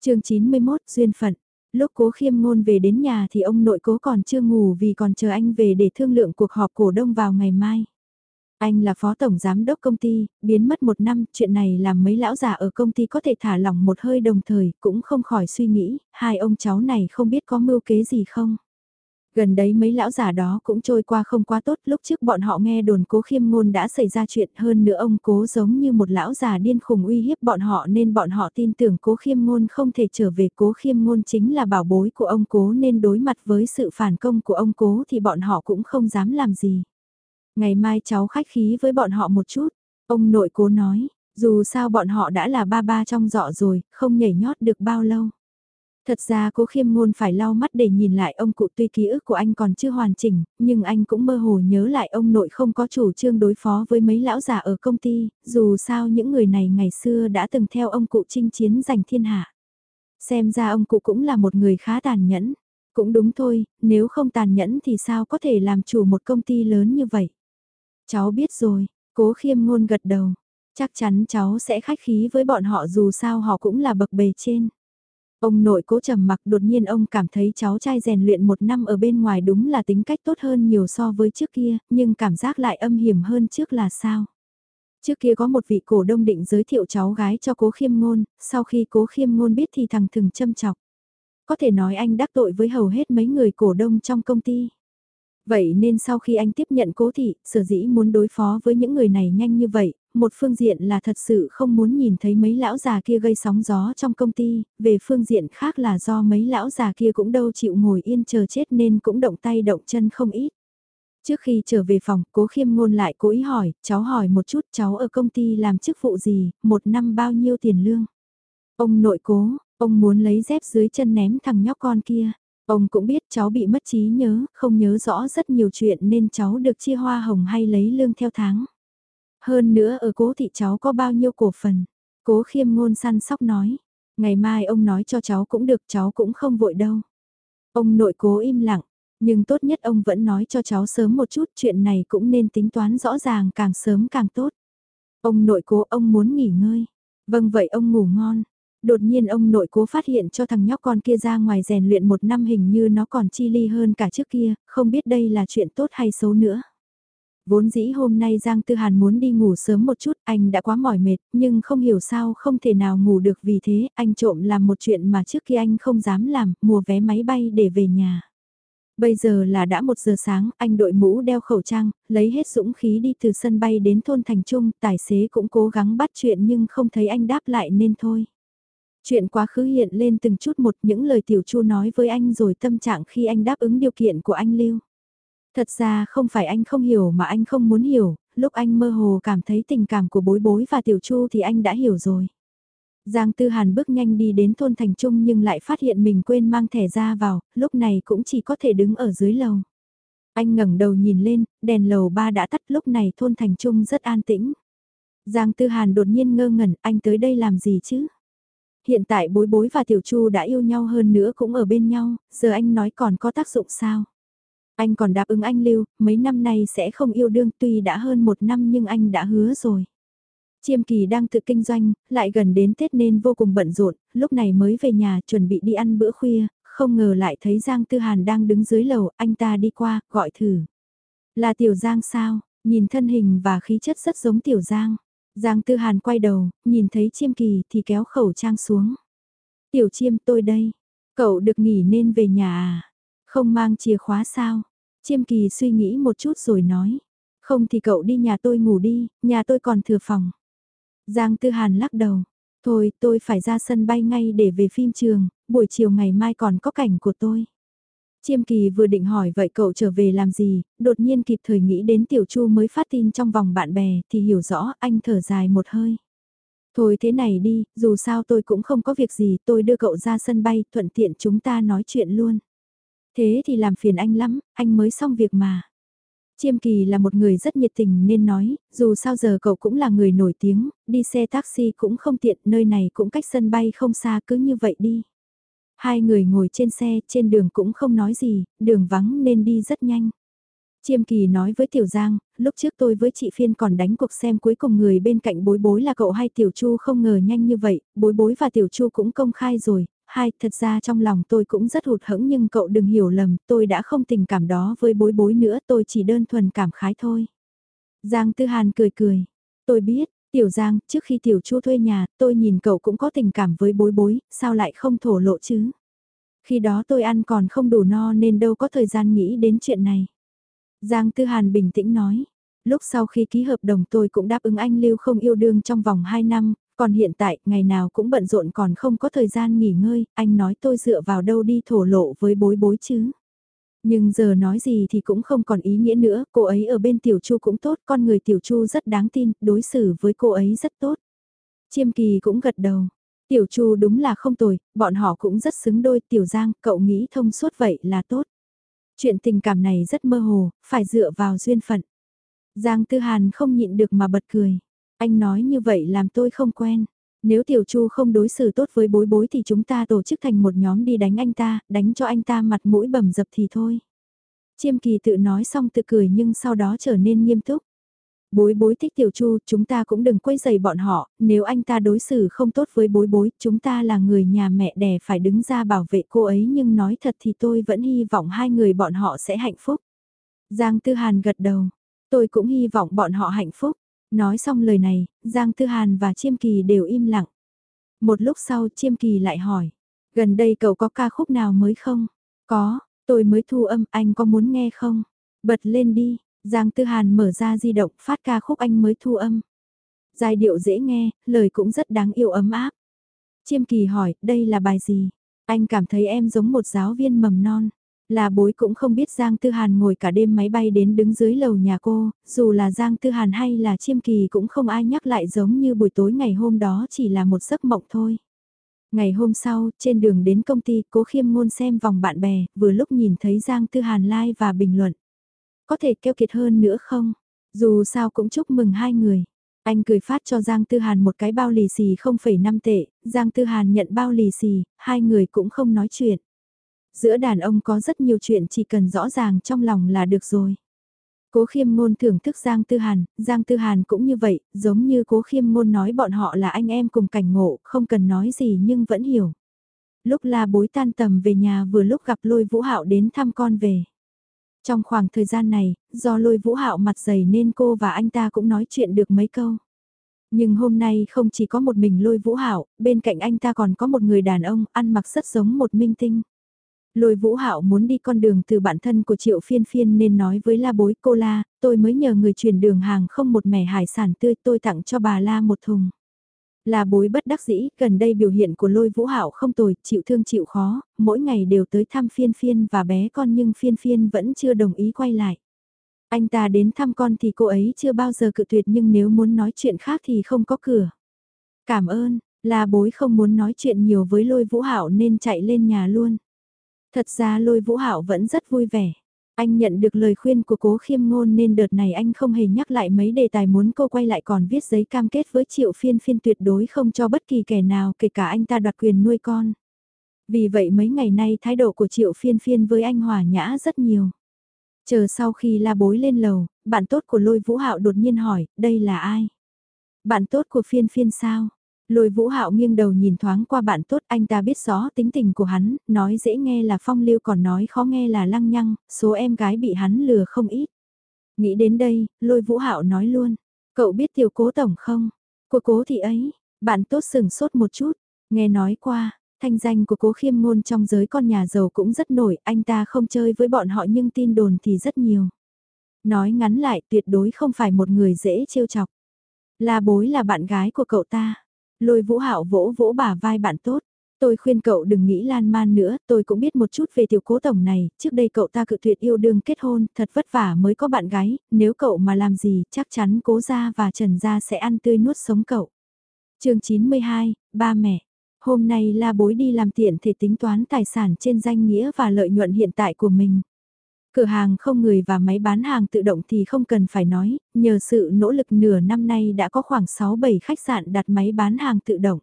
chương 91 Duyên Phận Lúc cố khiêm ngôn về đến nhà thì ông nội cố còn chưa ngủ vì còn chờ anh về để thương lượng cuộc họp cổ đông vào ngày mai. Anh là phó tổng giám đốc công ty, biến mất một năm, chuyện này làm mấy lão già ở công ty có thể thả lỏng một hơi đồng thời, cũng không khỏi suy nghĩ, hai ông cháu này không biết có mưu kế gì không. Gần đấy mấy lão già đó cũng trôi qua không quá tốt, lúc trước bọn họ nghe đồn cố khiêm ngôn đã xảy ra chuyện hơn nữa ông cố giống như một lão già điên khùng uy hiếp bọn họ nên bọn họ tin tưởng cố khiêm ngôn không thể trở về cố khiêm ngôn chính là bảo bối của ông cố nên đối mặt với sự phản công của ông cố thì bọn họ cũng không dám làm gì. Ngày mai cháu khách khí với bọn họ một chút, ông nội cố nói, dù sao bọn họ đã là ba ba trong dọ rồi, không nhảy nhót được bao lâu. Thật ra cố khiêm ngôn phải lau mắt để nhìn lại ông cụ tuy ký ức của anh còn chưa hoàn chỉnh, nhưng anh cũng mơ hồ nhớ lại ông nội không có chủ trương đối phó với mấy lão già ở công ty, dù sao những người này ngày xưa đã từng theo ông cụ chinh chiến giành thiên hạ. Xem ra ông cụ cũng là một người khá tàn nhẫn. Cũng đúng thôi, nếu không tàn nhẫn thì sao có thể làm chủ một công ty lớn như vậy. Cháu biết rồi, cố khiêm ngôn gật đầu. Chắc chắn cháu sẽ khách khí với bọn họ dù sao họ cũng là bậc bề trên. Ông nội cố trầm mặc đột nhiên ông cảm thấy cháu trai rèn luyện một năm ở bên ngoài đúng là tính cách tốt hơn nhiều so với trước kia, nhưng cảm giác lại âm hiểm hơn trước là sao? Trước kia có một vị cổ đông định giới thiệu cháu gái cho cố khiêm ngôn, sau khi cố khiêm ngôn biết thì thằng thừng châm chọc. Có thể nói anh đắc tội với hầu hết mấy người cổ đông trong công ty. Vậy nên sau khi anh tiếp nhận cố thị, sở dĩ muốn đối phó với những người này nhanh như vậy, một phương diện là thật sự không muốn nhìn thấy mấy lão già kia gây sóng gió trong công ty, về phương diện khác là do mấy lão già kia cũng đâu chịu ngồi yên chờ chết nên cũng động tay động chân không ít. Trước khi trở về phòng, cố khiêm ngôn lại cố ý hỏi, cháu hỏi một chút cháu ở công ty làm chức vụ gì, một năm bao nhiêu tiền lương. Ông nội cố, ông muốn lấy dép dưới chân ném thằng nhóc con kia. Ông cũng biết cháu bị mất trí nhớ, không nhớ rõ rất nhiều chuyện nên cháu được chia hoa hồng hay lấy lương theo tháng. Hơn nữa ở cố thị cháu có bao nhiêu cổ phần. Cố khiêm ngôn săn sóc nói. Ngày mai ông nói cho cháu cũng được cháu cũng không vội đâu. Ông nội cố im lặng. Nhưng tốt nhất ông vẫn nói cho cháu sớm một chút chuyện này cũng nên tính toán rõ ràng càng sớm càng tốt. Ông nội cố ông muốn nghỉ ngơi. Vâng vậy ông ngủ ngon. Đột nhiên ông nội cố phát hiện cho thằng nhóc con kia ra ngoài rèn luyện một năm hình như nó còn chi ly hơn cả trước kia, không biết đây là chuyện tốt hay xấu nữa. Vốn dĩ hôm nay Giang Tư Hàn muốn đi ngủ sớm một chút, anh đã quá mỏi mệt, nhưng không hiểu sao không thể nào ngủ được vì thế, anh trộm làm một chuyện mà trước kia anh không dám làm, mua vé máy bay để về nhà. Bây giờ là đã một giờ sáng, anh đội mũ đeo khẩu trang, lấy hết dũng khí đi từ sân bay đến thôn Thành Trung, tài xế cũng cố gắng bắt chuyện nhưng không thấy anh đáp lại nên thôi. Chuyện quá khứ hiện lên từng chút một những lời Tiểu Chu nói với anh rồi tâm trạng khi anh đáp ứng điều kiện của anh Lưu. Thật ra không phải anh không hiểu mà anh không muốn hiểu, lúc anh mơ hồ cảm thấy tình cảm của bối bối và Tiểu Chu thì anh đã hiểu rồi. Giang Tư Hàn bước nhanh đi đến thôn Thành Trung nhưng lại phát hiện mình quên mang thẻ ra vào, lúc này cũng chỉ có thể đứng ở dưới lầu. Anh ngẩng đầu nhìn lên, đèn lầu ba đã tắt lúc này thôn Thành Trung rất an tĩnh. Giang Tư Hàn đột nhiên ngơ ngẩn, anh tới đây làm gì chứ? Hiện tại bối bối và Tiểu Chu đã yêu nhau hơn nữa cũng ở bên nhau, giờ anh nói còn có tác dụng sao? Anh còn đáp ứng anh Lưu, mấy năm nay sẽ không yêu đương tuy đã hơn một năm nhưng anh đã hứa rồi. Chiêm kỳ đang tự kinh doanh, lại gần đến Tết nên vô cùng bận rộn, lúc này mới về nhà chuẩn bị đi ăn bữa khuya, không ngờ lại thấy Giang Tư Hàn đang đứng dưới lầu, anh ta đi qua, gọi thử. Là Tiểu Giang sao, nhìn thân hình và khí chất rất giống Tiểu Giang. Giang Tư Hàn quay đầu, nhìn thấy chiêm kỳ thì kéo khẩu trang xuống. Tiểu chiêm tôi đây, cậu được nghỉ nên về nhà à? Không mang chìa khóa sao? Chiêm kỳ suy nghĩ một chút rồi nói. Không thì cậu đi nhà tôi ngủ đi, nhà tôi còn thừa phòng. Giang Tư Hàn lắc đầu. Thôi tôi phải ra sân bay ngay để về phim trường, buổi chiều ngày mai còn có cảnh của tôi. Chiêm kỳ vừa định hỏi vậy cậu trở về làm gì, đột nhiên kịp thời nghĩ đến Tiểu Chu mới phát tin trong vòng bạn bè thì hiểu rõ anh thở dài một hơi. Thôi thế này đi, dù sao tôi cũng không có việc gì, tôi đưa cậu ra sân bay, thuận tiện chúng ta nói chuyện luôn. Thế thì làm phiền anh lắm, anh mới xong việc mà. Chiêm Kỳ là một người rất nhiệt tình nên nói, dù sao giờ cậu cũng là người nổi tiếng, đi xe taxi cũng không tiện, nơi này cũng cách sân bay không xa cứ như vậy đi. Hai người ngồi trên xe, trên đường cũng không nói gì, đường vắng nên đi rất nhanh. Chiêm Kỳ nói với Tiểu Giang, lúc trước tôi với chị Phiên còn đánh cuộc xem cuối cùng người bên cạnh bối bối là cậu hay Tiểu Chu không ngờ nhanh như vậy, bối bối và Tiểu Chu cũng công khai rồi, hai, thật ra trong lòng tôi cũng rất hụt hẫng nhưng cậu đừng hiểu lầm, tôi đã không tình cảm đó với bối bối nữa, tôi chỉ đơn thuần cảm khái thôi. Giang Tư Hàn cười cười, tôi biết, Tiểu Giang, trước khi Tiểu Chu thuê nhà, tôi nhìn cậu cũng có tình cảm với bối bối, sao lại không thổ lộ chứ? Khi đó tôi ăn còn không đủ no nên đâu có thời gian nghĩ đến chuyện này. Giang Tư Hàn bình tĩnh nói, lúc sau khi ký hợp đồng tôi cũng đáp ứng anh Lưu không yêu đương trong vòng 2 năm, còn hiện tại, ngày nào cũng bận rộn còn không có thời gian nghỉ ngơi, anh nói tôi dựa vào đâu đi thổ lộ với bối bối chứ. Nhưng giờ nói gì thì cũng không còn ý nghĩa nữa, cô ấy ở bên Tiểu Chu cũng tốt, con người Tiểu Chu rất đáng tin, đối xử với cô ấy rất tốt. Chiêm Kỳ cũng gật đầu. Tiểu Chu đúng là không tồi, bọn họ cũng rất xứng đôi, Tiểu Giang, cậu nghĩ thông suốt vậy là tốt. Chuyện tình cảm này rất mơ hồ, phải dựa vào duyên phận. Giang Tư Hàn không nhịn được mà bật cười. Anh nói như vậy làm tôi không quen. Nếu Tiểu Chu không đối xử tốt với bối bối thì chúng ta tổ chức thành một nhóm đi đánh anh ta, đánh cho anh ta mặt mũi bầm dập thì thôi. Chiêm kỳ tự nói xong tự cười nhưng sau đó trở nên nghiêm túc. Bối bối thích Tiểu Chu, chúng ta cũng đừng quấy giày bọn họ, nếu anh ta đối xử không tốt với bối bối, chúng ta là người nhà mẹ đẻ phải đứng ra bảo vệ cô ấy nhưng nói thật thì tôi vẫn hy vọng hai người bọn họ sẽ hạnh phúc. Giang Tư Hàn gật đầu, tôi cũng hy vọng bọn họ hạnh phúc. Nói xong lời này, Giang Tư Hàn và Chiêm Kỳ đều im lặng. Một lúc sau Chiêm Kỳ lại hỏi, gần đây cậu có ca khúc nào mới không? Có, tôi mới thu âm, anh có muốn nghe không? Bật lên đi, Giang Tư Hàn mở ra di động phát ca khúc anh mới thu âm. Giai điệu dễ nghe, lời cũng rất đáng yêu ấm áp. Chiêm Kỳ hỏi, đây là bài gì? Anh cảm thấy em giống một giáo viên mầm non. Là bối cũng không biết Giang Tư Hàn ngồi cả đêm máy bay đến đứng dưới lầu nhà cô, dù là Giang Tư Hàn hay là Chiêm Kỳ cũng không ai nhắc lại giống như buổi tối ngày hôm đó chỉ là một giấc mộng thôi. Ngày hôm sau, trên đường đến công ty, cố khiêm ngôn xem vòng bạn bè, vừa lúc nhìn thấy Giang Tư Hàn like và bình luận. Có thể kêu kiệt hơn nữa không? Dù sao cũng chúc mừng hai người. Anh cười phát cho Giang Tư Hàn một cái bao lì xì 0,5 tệ, Giang Tư Hàn nhận bao lì xì, hai người cũng không nói chuyện. Giữa đàn ông có rất nhiều chuyện chỉ cần rõ ràng trong lòng là được rồi. Cố khiêm ngôn thưởng thức Giang Tư Hàn, Giang Tư Hàn cũng như vậy, giống như cố khiêm ngôn nói bọn họ là anh em cùng cảnh ngộ, không cần nói gì nhưng vẫn hiểu. Lúc la bối tan tầm về nhà vừa lúc gặp lôi vũ hạo đến thăm con về. Trong khoảng thời gian này, do lôi vũ hạo mặt dày nên cô và anh ta cũng nói chuyện được mấy câu. Nhưng hôm nay không chỉ có một mình lôi vũ hạo, bên cạnh anh ta còn có một người đàn ông ăn mặc rất giống một minh tinh. Lôi vũ hạo muốn đi con đường từ bản thân của triệu phiên phiên nên nói với la bối cô la, tôi mới nhờ người chuyển đường hàng không một mẻ hải sản tươi tôi tặng cho bà la một thùng. la bối bất đắc dĩ, gần đây biểu hiện của lôi vũ hạo không tồi, chịu thương chịu khó, mỗi ngày đều tới thăm phiên phiên và bé con nhưng phiên phiên vẫn chưa đồng ý quay lại. Anh ta đến thăm con thì cô ấy chưa bao giờ cự tuyệt nhưng nếu muốn nói chuyện khác thì không có cửa. Cảm ơn, la bối không muốn nói chuyện nhiều với lôi vũ hạo nên chạy lên nhà luôn. Thật ra lôi vũ hạo vẫn rất vui vẻ. Anh nhận được lời khuyên của cố khiêm ngôn nên đợt này anh không hề nhắc lại mấy đề tài muốn cô quay lại còn viết giấy cam kết với triệu phiên phiên tuyệt đối không cho bất kỳ kẻ nào kể cả anh ta đoạt quyền nuôi con. Vì vậy mấy ngày nay thái độ của triệu phiên phiên với anh hòa nhã rất nhiều. Chờ sau khi la bối lên lầu, bạn tốt của lôi vũ hạo đột nhiên hỏi, đây là ai? Bạn tốt của phiên phiên sao? Lôi vũ hạo nghiêng đầu nhìn thoáng qua bạn tốt anh ta biết rõ tính tình của hắn, nói dễ nghe là phong lưu còn nói khó nghe là lăng nhăng, số em gái bị hắn lừa không ít. Nghĩ đến đây, lôi vũ hạo nói luôn, cậu biết tiểu cố tổng không? Của cố thì ấy, bạn tốt sừng sốt một chút, nghe nói qua, thanh danh của cố khiêm ngôn trong giới con nhà giàu cũng rất nổi, anh ta không chơi với bọn họ nhưng tin đồn thì rất nhiều. Nói ngắn lại tuyệt đối không phải một người dễ trêu chọc. La bối là bạn gái của cậu ta. Lôi vũ hạo vỗ vỗ bả vai bạn tốt. Tôi khuyên cậu đừng nghĩ lan man nữa, tôi cũng biết một chút về tiểu cố tổng này, trước đây cậu ta cự tuyệt yêu đương kết hôn, thật vất vả mới có bạn gái, nếu cậu mà làm gì, chắc chắn cố gia và trần gia sẽ ăn tươi nuốt sống cậu. chương 92, ba mẹ. Hôm nay la bối đi làm tiện thể tính toán tài sản trên danh nghĩa và lợi nhuận hiện tại của mình. Cửa hàng không người và máy bán hàng tự động thì không cần phải nói, nhờ sự nỗ lực nửa năm nay đã có khoảng 6-7 khách sạn đặt máy bán hàng tự động.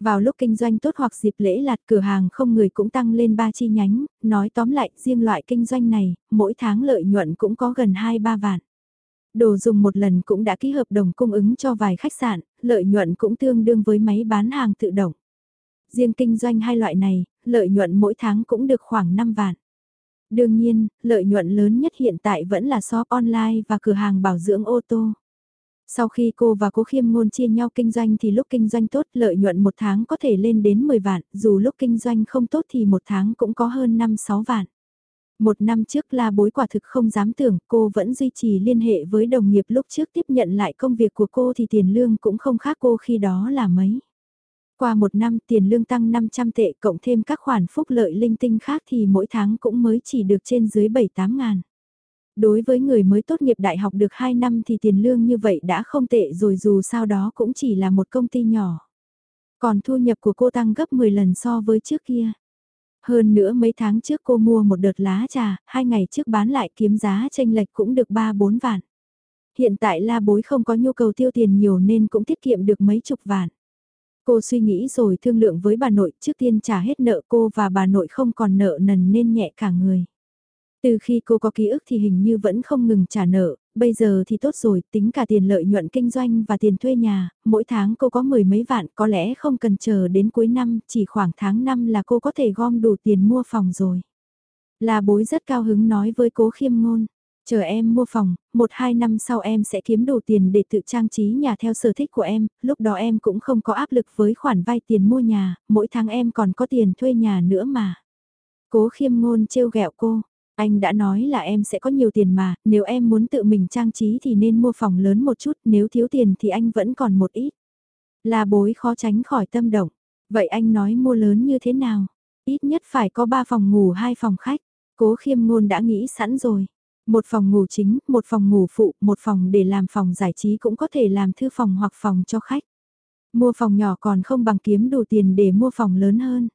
Vào lúc kinh doanh tốt hoặc dịp lễ lạt cửa hàng không người cũng tăng lên 3 chi nhánh, nói tóm lại riêng loại kinh doanh này, mỗi tháng lợi nhuận cũng có gần 2-3 vạn. Đồ dùng một lần cũng đã ký hợp đồng cung ứng cho vài khách sạn, lợi nhuận cũng tương đương với máy bán hàng tự động. Riêng kinh doanh hai loại này, lợi nhuận mỗi tháng cũng được khoảng 5 vạn. Đương nhiên, lợi nhuận lớn nhất hiện tại vẫn là shop online và cửa hàng bảo dưỡng ô tô. Sau khi cô và cố khiêm ngôn chia nhau kinh doanh thì lúc kinh doanh tốt lợi nhuận một tháng có thể lên đến 10 vạn, dù lúc kinh doanh không tốt thì một tháng cũng có hơn 5-6 vạn. Một năm trước là bối quả thực không dám tưởng cô vẫn duy trì liên hệ với đồng nghiệp lúc trước tiếp nhận lại công việc của cô thì tiền lương cũng không khác cô khi đó là mấy. Qua một năm tiền lương tăng 500 tệ cộng thêm các khoản phúc lợi linh tinh khác thì mỗi tháng cũng mới chỉ được trên dưới 7-8 ngàn. Đối với người mới tốt nghiệp đại học được 2 năm thì tiền lương như vậy đã không tệ rồi dù sao đó cũng chỉ là một công ty nhỏ. Còn thu nhập của cô tăng gấp 10 lần so với trước kia. Hơn nữa mấy tháng trước cô mua một đợt lá trà, hai ngày trước bán lại kiếm giá tranh lệch cũng được 3-4 vạn. Hiện tại la bối không có nhu cầu tiêu tiền nhiều nên cũng tiết kiệm được mấy chục vạn. Cô suy nghĩ rồi thương lượng với bà nội trước tiên trả hết nợ cô và bà nội không còn nợ nần nên nhẹ cả người. Từ khi cô có ký ức thì hình như vẫn không ngừng trả nợ, bây giờ thì tốt rồi, tính cả tiền lợi nhuận kinh doanh và tiền thuê nhà, mỗi tháng cô có mười mấy vạn, có lẽ không cần chờ đến cuối năm, chỉ khoảng tháng năm là cô có thể gom đủ tiền mua phòng rồi. Là bối rất cao hứng nói với cố khiêm ngôn, Chờ em mua phòng, một hai năm sau em sẽ kiếm đủ tiền để tự trang trí nhà theo sở thích của em, lúc đó em cũng không có áp lực với khoản vay tiền mua nhà, mỗi tháng em còn có tiền thuê nhà nữa mà. Cố khiêm ngôn trêu ghẹo cô, anh đã nói là em sẽ có nhiều tiền mà, nếu em muốn tự mình trang trí thì nên mua phòng lớn một chút, nếu thiếu tiền thì anh vẫn còn một ít. Là bối khó tránh khỏi tâm động, vậy anh nói mua lớn như thế nào? Ít nhất phải có 3 phòng ngủ hai phòng khách, cố khiêm ngôn đã nghĩ sẵn rồi. Một phòng ngủ chính, một phòng ngủ phụ, một phòng để làm phòng giải trí cũng có thể làm thư phòng hoặc phòng cho khách. Mua phòng nhỏ còn không bằng kiếm đủ tiền để mua phòng lớn hơn.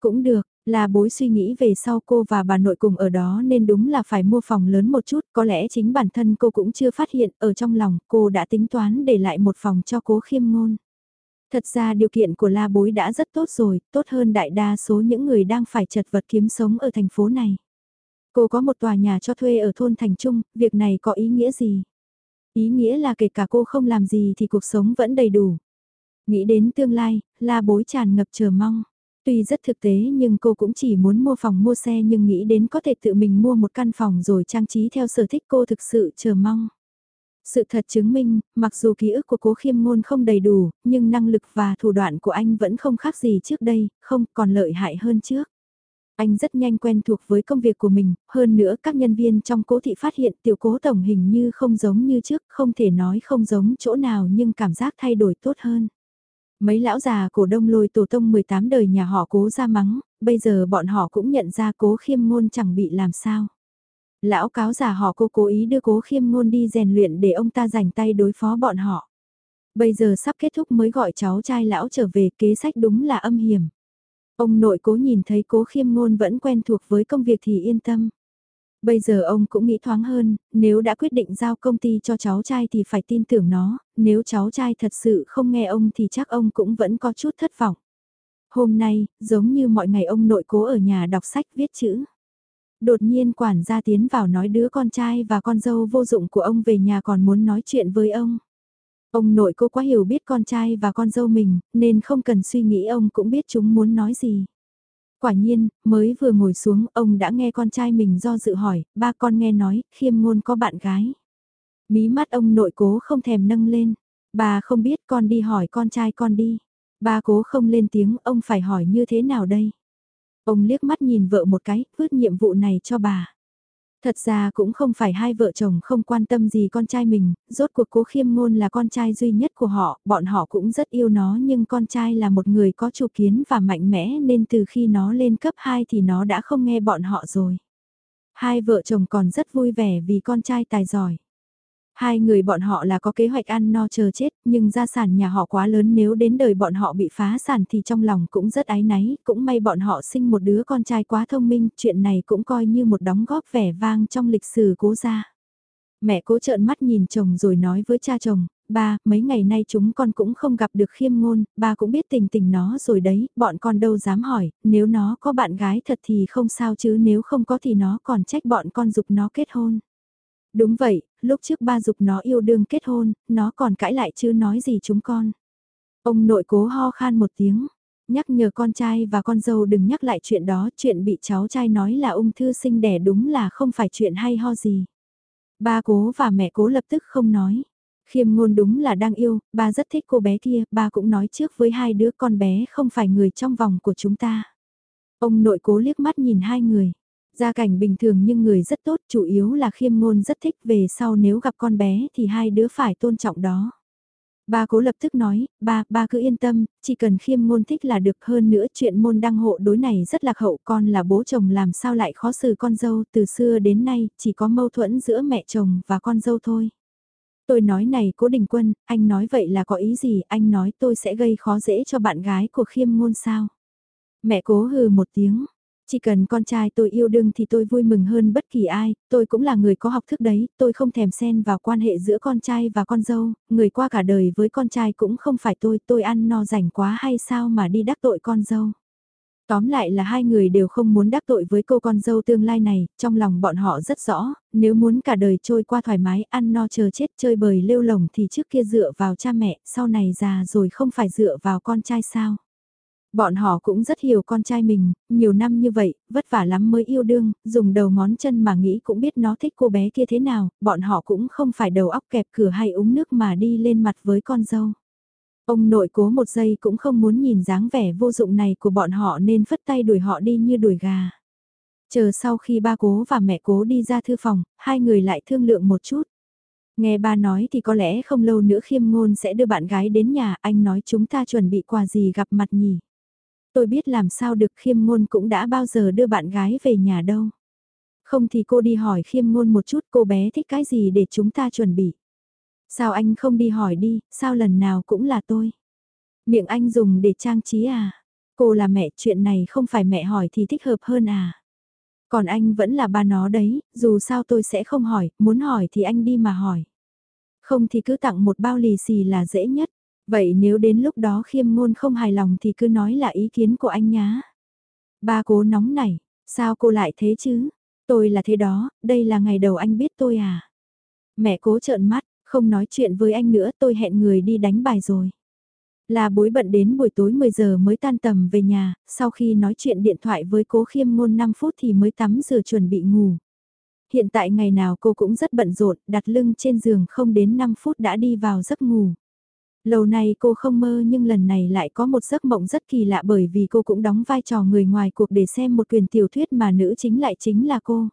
Cũng được, là bối suy nghĩ về sau cô và bà nội cùng ở đó nên đúng là phải mua phòng lớn một chút, có lẽ chính bản thân cô cũng chưa phát hiện, ở trong lòng cô đã tính toán để lại một phòng cho cố khiêm ngôn. Thật ra điều kiện của la bối đã rất tốt rồi, tốt hơn đại đa số những người đang phải chật vật kiếm sống ở thành phố này. Cô có một tòa nhà cho thuê ở thôn Thành Trung, việc này có ý nghĩa gì? Ý nghĩa là kể cả cô không làm gì thì cuộc sống vẫn đầy đủ. Nghĩ đến tương lai, la bối tràn ngập chờ mong. Tuy rất thực tế nhưng cô cũng chỉ muốn mua phòng mua xe nhưng nghĩ đến có thể tự mình mua một căn phòng rồi trang trí theo sở thích cô thực sự chờ mong. Sự thật chứng minh, mặc dù ký ức của cố khiêm ngôn không đầy đủ, nhưng năng lực và thủ đoạn của anh vẫn không khác gì trước đây, không còn lợi hại hơn trước. Anh rất nhanh quen thuộc với công việc của mình, hơn nữa các nhân viên trong cố thị phát hiện tiểu cố tổng hình như không giống như trước, không thể nói không giống chỗ nào nhưng cảm giác thay đổi tốt hơn. Mấy lão già cổ đông lôi tổ tông 18 đời nhà họ cố ra mắng, bây giờ bọn họ cũng nhận ra cố khiêm ngôn chẳng bị làm sao. Lão cáo già họ cô cố ý đưa cố khiêm ngôn đi rèn luyện để ông ta rảnh tay đối phó bọn họ. Bây giờ sắp kết thúc mới gọi cháu trai lão trở về kế sách đúng là âm hiểm. Ông nội cố nhìn thấy cố khiêm ngôn vẫn quen thuộc với công việc thì yên tâm. Bây giờ ông cũng nghĩ thoáng hơn, nếu đã quyết định giao công ty cho cháu trai thì phải tin tưởng nó, nếu cháu trai thật sự không nghe ông thì chắc ông cũng vẫn có chút thất vọng. Hôm nay, giống như mọi ngày ông nội cố ở nhà đọc sách viết chữ. Đột nhiên quản gia tiến vào nói đứa con trai và con dâu vô dụng của ông về nhà còn muốn nói chuyện với ông. Ông nội cô quá hiểu biết con trai và con dâu mình, nên không cần suy nghĩ ông cũng biết chúng muốn nói gì. Quả nhiên, mới vừa ngồi xuống, ông đã nghe con trai mình do dự hỏi, ba con nghe nói, khiêm ngôn có bạn gái. Mí mắt ông nội cố không thèm nâng lên, bà không biết con đi hỏi con trai con đi. Ba cố không lên tiếng, ông phải hỏi như thế nào đây? Ông liếc mắt nhìn vợ một cái, vứt nhiệm vụ này cho bà. Thật ra cũng không phải hai vợ chồng không quan tâm gì con trai mình, rốt cuộc cố khiêm ngôn là con trai duy nhất của họ, bọn họ cũng rất yêu nó nhưng con trai là một người có chủ kiến và mạnh mẽ nên từ khi nó lên cấp 2 thì nó đã không nghe bọn họ rồi. Hai vợ chồng còn rất vui vẻ vì con trai tài giỏi. Hai người bọn họ là có kế hoạch ăn no chờ chết, nhưng gia sản nhà họ quá lớn nếu đến đời bọn họ bị phá sản thì trong lòng cũng rất ái náy, cũng may bọn họ sinh một đứa con trai quá thông minh, chuyện này cũng coi như một đóng góp vẻ vang trong lịch sử cố gia. Mẹ cố trợn mắt nhìn chồng rồi nói với cha chồng, ba, mấy ngày nay chúng con cũng không gặp được khiêm ngôn, ba cũng biết tình tình nó rồi đấy, bọn con đâu dám hỏi, nếu nó có bạn gái thật thì không sao chứ nếu không có thì nó còn trách bọn con dục nó kết hôn. Đúng vậy, lúc trước ba dục nó yêu đương kết hôn, nó còn cãi lại chứ nói gì chúng con. Ông nội cố ho khan một tiếng, nhắc nhở con trai và con dâu đừng nhắc lại chuyện đó, chuyện bị cháu trai nói là ung thư sinh đẻ đúng là không phải chuyện hay ho gì. Ba cố và mẹ cố lập tức không nói. Khiêm ngôn đúng là đang yêu, ba rất thích cô bé kia, ba cũng nói trước với hai đứa con bé không phải người trong vòng của chúng ta. Ông nội cố liếc mắt nhìn hai người. Gia cảnh bình thường nhưng người rất tốt, chủ yếu là khiêm ngôn rất thích về sau nếu gặp con bé thì hai đứa phải tôn trọng đó. Ba cố lập tức nói, ba, ba cứ yên tâm, chỉ cần khiêm ngôn thích là được hơn nữa chuyện môn đăng hộ đối này rất lạc hậu con là bố chồng làm sao lại khó xử con dâu từ xưa đến nay chỉ có mâu thuẫn giữa mẹ chồng và con dâu thôi. Tôi nói này cố đình quân, anh nói vậy là có ý gì, anh nói tôi sẽ gây khó dễ cho bạn gái của khiêm ngôn sao. Mẹ cố hừ một tiếng, chỉ cần con trai tôi yêu đương thì tôi vui mừng hơn bất kỳ ai, tôi cũng là người có học thức đấy, tôi không thèm xen vào quan hệ giữa con trai và con dâu, người qua cả đời với con trai cũng không phải tôi, tôi ăn no rảnh quá hay sao mà đi đắc tội con dâu. Tóm lại là hai người đều không muốn đắc tội với cô con dâu tương lai này, trong lòng bọn họ rất rõ, nếu muốn cả đời trôi qua thoải mái ăn no chờ chết chơi bời lêu lồng thì trước kia dựa vào cha mẹ, sau này già rồi không phải dựa vào con trai sao. Bọn họ cũng rất hiểu con trai mình, nhiều năm như vậy, vất vả lắm mới yêu đương, dùng đầu ngón chân mà nghĩ cũng biết nó thích cô bé kia thế nào, bọn họ cũng không phải đầu óc kẹp cửa hay uống nước mà đi lên mặt với con dâu. Ông nội cố một giây cũng không muốn nhìn dáng vẻ vô dụng này của bọn họ nên phất tay đuổi họ đi như đuổi gà. Chờ sau khi ba cố và mẹ cố đi ra thư phòng, hai người lại thương lượng một chút. Nghe ba nói thì có lẽ không lâu nữa khiêm ngôn sẽ đưa bạn gái đến nhà, anh nói chúng ta chuẩn bị quà gì gặp mặt nhỉ. Tôi biết làm sao được khiêm ngôn cũng đã bao giờ đưa bạn gái về nhà đâu. Không thì cô đi hỏi khiêm ngôn một chút cô bé thích cái gì để chúng ta chuẩn bị. Sao anh không đi hỏi đi, sao lần nào cũng là tôi. Miệng anh dùng để trang trí à. Cô là mẹ chuyện này không phải mẹ hỏi thì thích hợp hơn à. Còn anh vẫn là ba nó đấy, dù sao tôi sẽ không hỏi, muốn hỏi thì anh đi mà hỏi. Không thì cứ tặng một bao lì xì là dễ nhất. Vậy nếu đến lúc đó khiêm ngôn không hài lòng thì cứ nói là ý kiến của anh nhá. Ba cố nóng này, sao cô lại thế chứ? Tôi là thế đó, đây là ngày đầu anh biết tôi à? Mẹ cố trợn mắt, không nói chuyện với anh nữa tôi hẹn người đi đánh bài rồi. Là bối bận đến buổi tối 10 giờ mới tan tầm về nhà, sau khi nói chuyện điện thoại với cố khiêm ngôn 5 phút thì mới tắm rửa chuẩn bị ngủ. Hiện tại ngày nào cô cũng rất bận rộn, đặt lưng trên giường không đến 5 phút đã đi vào giấc ngủ. Lâu nay cô không mơ nhưng lần này lại có một giấc mộng rất kỳ lạ bởi vì cô cũng đóng vai trò người ngoài cuộc để xem một quyền tiểu thuyết mà nữ chính lại chính là cô.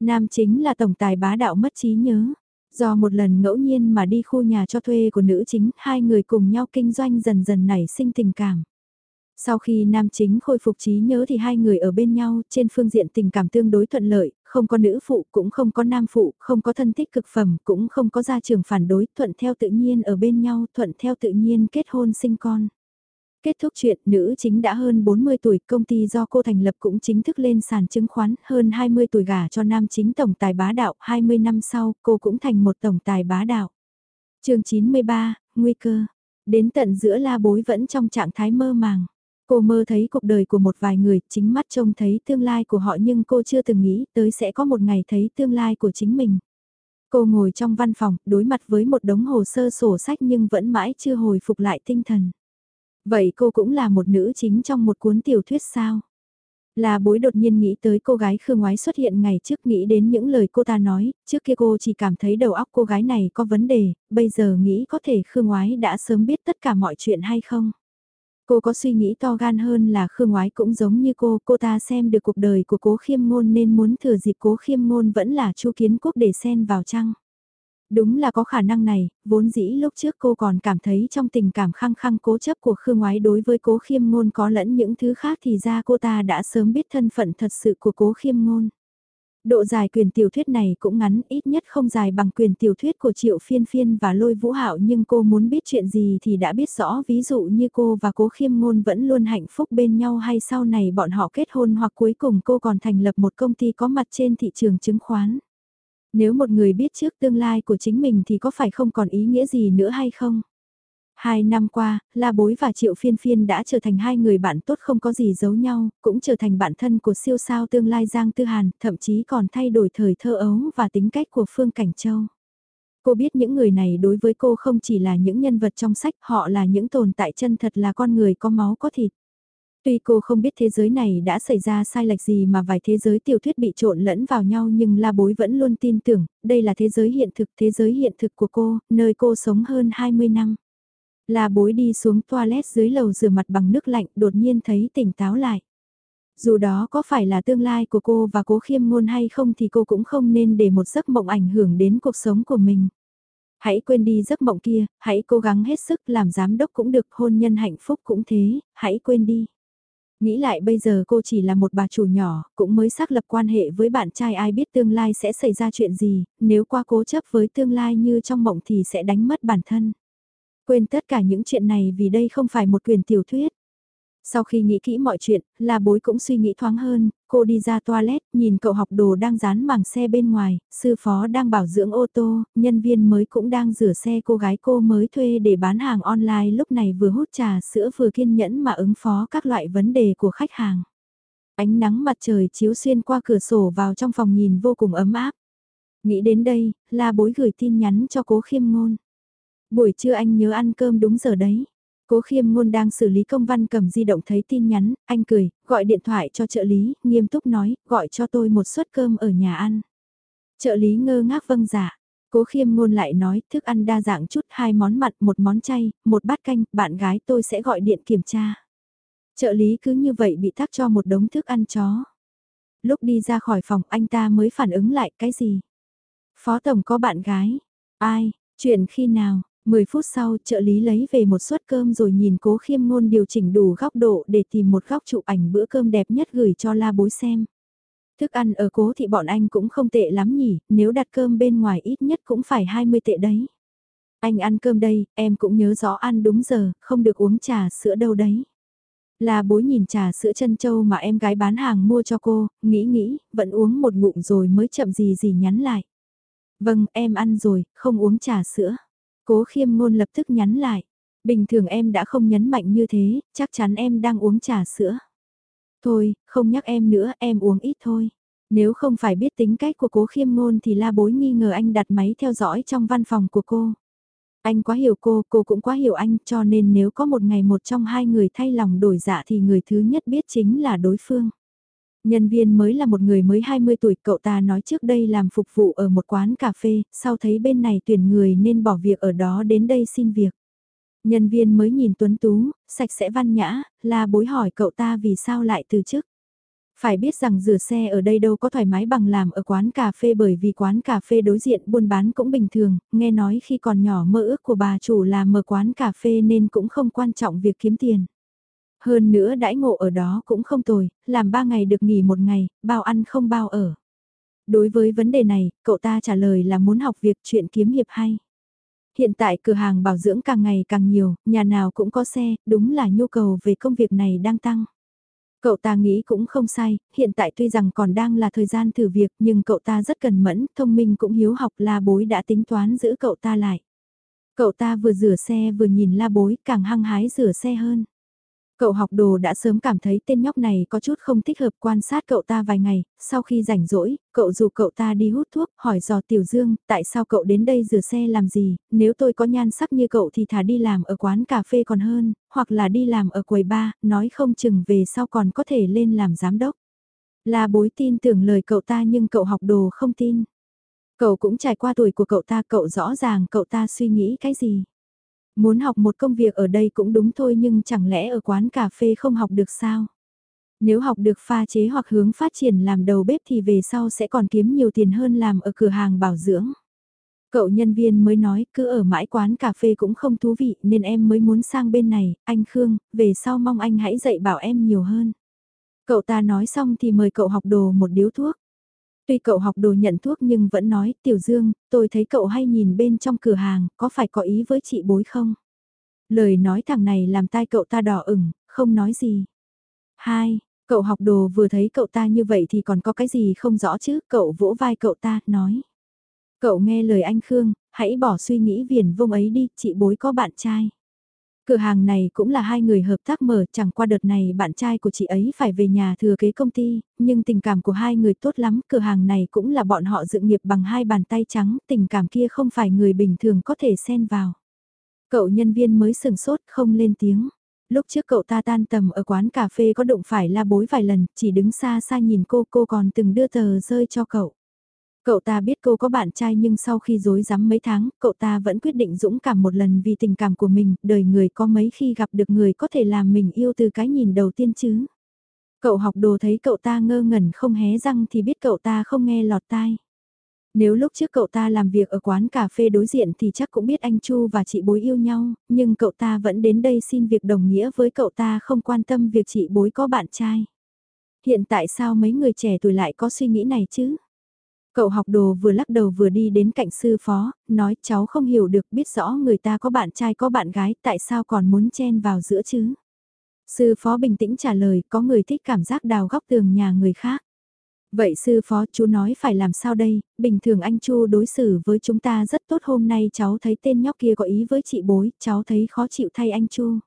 Nam chính là tổng tài bá đạo mất trí nhớ. Do một lần ngẫu nhiên mà đi khu nhà cho thuê của nữ chính, hai người cùng nhau kinh doanh dần dần nảy sinh tình cảm. Sau khi nam chính khôi phục trí nhớ thì hai người ở bên nhau trên phương diện tình cảm tương đối thuận lợi, không có nữ phụ cũng không có nam phụ, không có thân thích cực phẩm cũng không có gia trưởng phản đối, thuận theo tự nhiên ở bên nhau, thuận theo tự nhiên kết hôn sinh con. Kết thúc chuyện, nữ chính đã hơn 40 tuổi, công ty do cô thành lập cũng chính thức lên sàn chứng khoán, hơn 20 tuổi gả cho nam chính tổng tài bá đạo, 20 năm sau, cô cũng thành một tổng tài bá đạo. chương 93, Nguy cơ. Đến tận giữa la bối vẫn trong trạng thái mơ màng. Cô mơ thấy cuộc đời của một vài người, chính mắt trông thấy tương lai của họ nhưng cô chưa từng nghĩ tới sẽ có một ngày thấy tương lai của chính mình. Cô ngồi trong văn phòng, đối mặt với một đống hồ sơ sổ sách nhưng vẫn mãi chưa hồi phục lại tinh thần. Vậy cô cũng là một nữ chính trong một cuốn tiểu thuyết sao? Là bối đột nhiên nghĩ tới cô gái Khương Ngoái xuất hiện ngày trước nghĩ đến những lời cô ta nói, trước kia cô chỉ cảm thấy đầu óc cô gái này có vấn đề, bây giờ nghĩ có thể Khương Ngoái đã sớm biết tất cả mọi chuyện hay không? Cô có suy nghĩ to gan hơn là Khương Ngoái cũng giống như cô, cô ta xem được cuộc đời của cố khiêm ngôn nên muốn thừa dịp cố khiêm ngôn vẫn là chu kiến quốc để xen vào chăng. Đúng là có khả năng này, vốn dĩ lúc trước cô còn cảm thấy trong tình cảm khăng khăng cố chấp của Khương Ngoái đối với cố khiêm ngôn có lẫn những thứ khác thì ra cô ta đã sớm biết thân phận thật sự của cố khiêm ngôn. Độ dài quyền tiểu thuyết này cũng ngắn, ít nhất không dài bằng quyền tiểu thuyết của Triệu Phiên Phiên và Lôi Vũ Hạo nhưng cô muốn biết chuyện gì thì đã biết rõ ví dụ như cô và Cố Khiêm Ngôn vẫn luôn hạnh phúc bên nhau hay sau này bọn họ kết hôn hoặc cuối cùng cô còn thành lập một công ty có mặt trên thị trường chứng khoán. Nếu một người biết trước tương lai của chính mình thì có phải không còn ý nghĩa gì nữa hay không? Hai năm qua, La Bối và Triệu Phiên Phiên đã trở thành hai người bạn tốt không có gì giấu nhau, cũng trở thành bạn thân của siêu sao tương lai Giang Tư Hàn, thậm chí còn thay đổi thời thơ ấu và tính cách của Phương Cảnh Châu. Cô biết những người này đối với cô không chỉ là những nhân vật trong sách, họ là những tồn tại chân thật là con người có máu có thịt. Tuy cô không biết thế giới này đã xảy ra sai lệch gì mà vài thế giới tiểu thuyết bị trộn lẫn vào nhau nhưng La Bối vẫn luôn tin tưởng, đây là thế giới hiện thực, thế giới hiện thực của cô, nơi cô sống hơn 20 năm. La bối đi xuống toilet dưới lầu rửa mặt bằng nước lạnh đột nhiên thấy tỉnh táo lại. Dù đó có phải là tương lai của cô và cố khiêm ngôn hay không thì cô cũng không nên để một giấc mộng ảnh hưởng đến cuộc sống của mình. Hãy quên đi giấc mộng kia, hãy cố gắng hết sức làm giám đốc cũng được, hôn nhân hạnh phúc cũng thế, hãy quên đi. Nghĩ lại bây giờ cô chỉ là một bà chủ nhỏ, cũng mới xác lập quan hệ với bạn trai ai biết tương lai sẽ xảy ra chuyện gì, nếu qua cố chấp với tương lai như trong mộng thì sẽ đánh mất bản thân. Quên tất cả những chuyện này vì đây không phải một quyền tiểu thuyết. Sau khi nghĩ kỹ mọi chuyện, là bối cũng suy nghĩ thoáng hơn, cô đi ra toilet, nhìn cậu học đồ đang dán mảng xe bên ngoài, sư phó đang bảo dưỡng ô tô, nhân viên mới cũng đang rửa xe cô gái cô mới thuê để bán hàng online lúc này vừa hút trà sữa vừa kiên nhẫn mà ứng phó các loại vấn đề của khách hàng. Ánh nắng mặt trời chiếu xuyên qua cửa sổ vào trong phòng nhìn vô cùng ấm áp. Nghĩ đến đây, là bối gửi tin nhắn cho cố khiêm ngôn. Buổi trưa anh nhớ ăn cơm đúng giờ đấy. Cố khiêm ngôn đang xử lý công văn cầm di động thấy tin nhắn, anh cười, gọi điện thoại cho trợ lý, nghiêm túc nói, gọi cho tôi một suất cơm ở nhà ăn. Trợ lý ngơ ngác vâng giả. Dạ. Cố khiêm ngôn lại nói, thức ăn đa dạng chút, hai món mặn, một món chay, một bát canh, bạn gái tôi sẽ gọi điện kiểm tra. Trợ lý cứ như vậy bị tắc cho một đống thức ăn chó. Lúc đi ra khỏi phòng anh ta mới phản ứng lại cái gì? Phó tổng có bạn gái. Ai? Chuyện khi nào? 10 phút sau trợ lý lấy về một suất cơm rồi nhìn cố khiêm ngôn điều chỉnh đủ góc độ để tìm một góc chụp ảnh bữa cơm đẹp nhất gửi cho la bối xem. Thức ăn ở cố thì bọn anh cũng không tệ lắm nhỉ, nếu đặt cơm bên ngoài ít nhất cũng phải 20 tệ đấy. Anh ăn cơm đây, em cũng nhớ rõ ăn đúng giờ, không được uống trà sữa đâu đấy. La bối nhìn trà sữa chân châu mà em gái bán hàng mua cho cô, nghĩ nghĩ, vẫn uống một ngụm rồi mới chậm gì gì nhắn lại. Vâng, em ăn rồi, không uống trà sữa. Cố khiêm ngôn lập tức nhắn lại. Bình thường em đã không nhấn mạnh như thế, chắc chắn em đang uống trà sữa. Thôi, không nhắc em nữa, em uống ít thôi. Nếu không phải biết tính cách của cố khiêm ngôn thì la bối nghi ngờ anh đặt máy theo dõi trong văn phòng của cô. Anh quá hiểu cô, cô cũng quá hiểu anh, cho nên nếu có một ngày một trong hai người thay lòng đổi dạ thì người thứ nhất biết chính là đối phương. Nhân viên mới là một người mới 20 tuổi, cậu ta nói trước đây làm phục vụ ở một quán cà phê, sau thấy bên này tuyển người nên bỏ việc ở đó đến đây xin việc. Nhân viên mới nhìn tuấn tú, sạch sẽ văn nhã, là bối hỏi cậu ta vì sao lại từ chức. Phải biết rằng rửa xe ở đây đâu có thoải mái bằng làm ở quán cà phê bởi vì quán cà phê đối diện buôn bán cũng bình thường, nghe nói khi còn nhỏ mơ ước của bà chủ là mở quán cà phê nên cũng không quan trọng việc kiếm tiền. Hơn nữa đãi ngộ ở đó cũng không tồi, làm ba ngày được nghỉ một ngày, bao ăn không bao ở. Đối với vấn đề này, cậu ta trả lời là muốn học việc chuyện kiếm hiệp hay. Hiện tại cửa hàng bảo dưỡng càng ngày càng nhiều, nhà nào cũng có xe, đúng là nhu cầu về công việc này đang tăng. Cậu ta nghĩ cũng không sai, hiện tại tuy rằng còn đang là thời gian thử việc nhưng cậu ta rất cần mẫn, thông minh cũng hiếu học la bối đã tính toán giữ cậu ta lại. Cậu ta vừa rửa xe vừa nhìn la bối càng hăng hái rửa xe hơn. Cậu học đồ đã sớm cảm thấy tên nhóc này có chút không thích hợp quan sát cậu ta vài ngày, sau khi rảnh rỗi, cậu dù cậu ta đi hút thuốc, hỏi dò Tiểu Dương, tại sao cậu đến đây rửa xe làm gì, nếu tôi có nhan sắc như cậu thì thà đi làm ở quán cà phê còn hơn, hoặc là đi làm ở quầy bar, nói không chừng về sau còn có thể lên làm giám đốc. Là bối tin tưởng lời cậu ta nhưng cậu học đồ không tin. Cậu cũng trải qua tuổi của cậu ta, cậu rõ ràng cậu ta suy nghĩ cái gì. Muốn học một công việc ở đây cũng đúng thôi nhưng chẳng lẽ ở quán cà phê không học được sao? Nếu học được pha chế hoặc hướng phát triển làm đầu bếp thì về sau sẽ còn kiếm nhiều tiền hơn làm ở cửa hàng bảo dưỡng. Cậu nhân viên mới nói cứ ở mãi quán cà phê cũng không thú vị nên em mới muốn sang bên này, anh Khương, về sau mong anh hãy dạy bảo em nhiều hơn. Cậu ta nói xong thì mời cậu học đồ một điếu thuốc. Tuy cậu học đồ nhận thuốc nhưng vẫn nói, Tiểu Dương, tôi thấy cậu hay nhìn bên trong cửa hàng, có phải có ý với chị bối không? Lời nói thằng này làm tai cậu ta đỏ ửng, không nói gì. Hai, cậu học đồ vừa thấy cậu ta như vậy thì còn có cái gì không rõ chứ, cậu vỗ vai cậu ta, nói. Cậu nghe lời anh Khương, hãy bỏ suy nghĩ viền vông ấy đi, chị bối có bạn trai. Cửa hàng này cũng là hai người hợp tác mở, chẳng qua đợt này bạn trai của chị ấy phải về nhà thừa kế công ty, nhưng tình cảm của hai người tốt lắm, cửa hàng này cũng là bọn họ dựng nghiệp bằng hai bàn tay trắng, tình cảm kia không phải người bình thường có thể xen vào. Cậu nhân viên mới sừng sốt không lên tiếng. Lúc trước cậu ta tan tầm ở quán cà phê có đụng phải la bối vài lần, chỉ đứng xa xa nhìn cô, cô còn từng đưa tờ rơi cho cậu. Cậu ta biết cô có bạn trai nhưng sau khi dối rắm mấy tháng, cậu ta vẫn quyết định dũng cảm một lần vì tình cảm của mình, đời người có mấy khi gặp được người có thể làm mình yêu từ cái nhìn đầu tiên chứ. Cậu học đồ thấy cậu ta ngơ ngẩn không hé răng thì biết cậu ta không nghe lọt tai. Nếu lúc trước cậu ta làm việc ở quán cà phê đối diện thì chắc cũng biết anh Chu và chị bối yêu nhau, nhưng cậu ta vẫn đến đây xin việc đồng nghĩa với cậu ta không quan tâm việc chị bối có bạn trai. Hiện tại sao mấy người trẻ tuổi lại có suy nghĩ này chứ? Cậu học đồ vừa lắc đầu vừa đi đến cạnh sư phó, nói cháu không hiểu được biết rõ người ta có bạn trai có bạn gái tại sao còn muốn chen vào giữa chứ. Sư phó bình tĩnh trả lời có người thích cảm giác đào góc tường nhà người khác. Vậy sư phó chú nói phải làm sao đây, bình thường anh Chu đối xử với chúng ta rất tốt hôm nay cháu thấy tên nhóc kia có ý với chị bối, cháu thấy khó chịu thay anh Chu.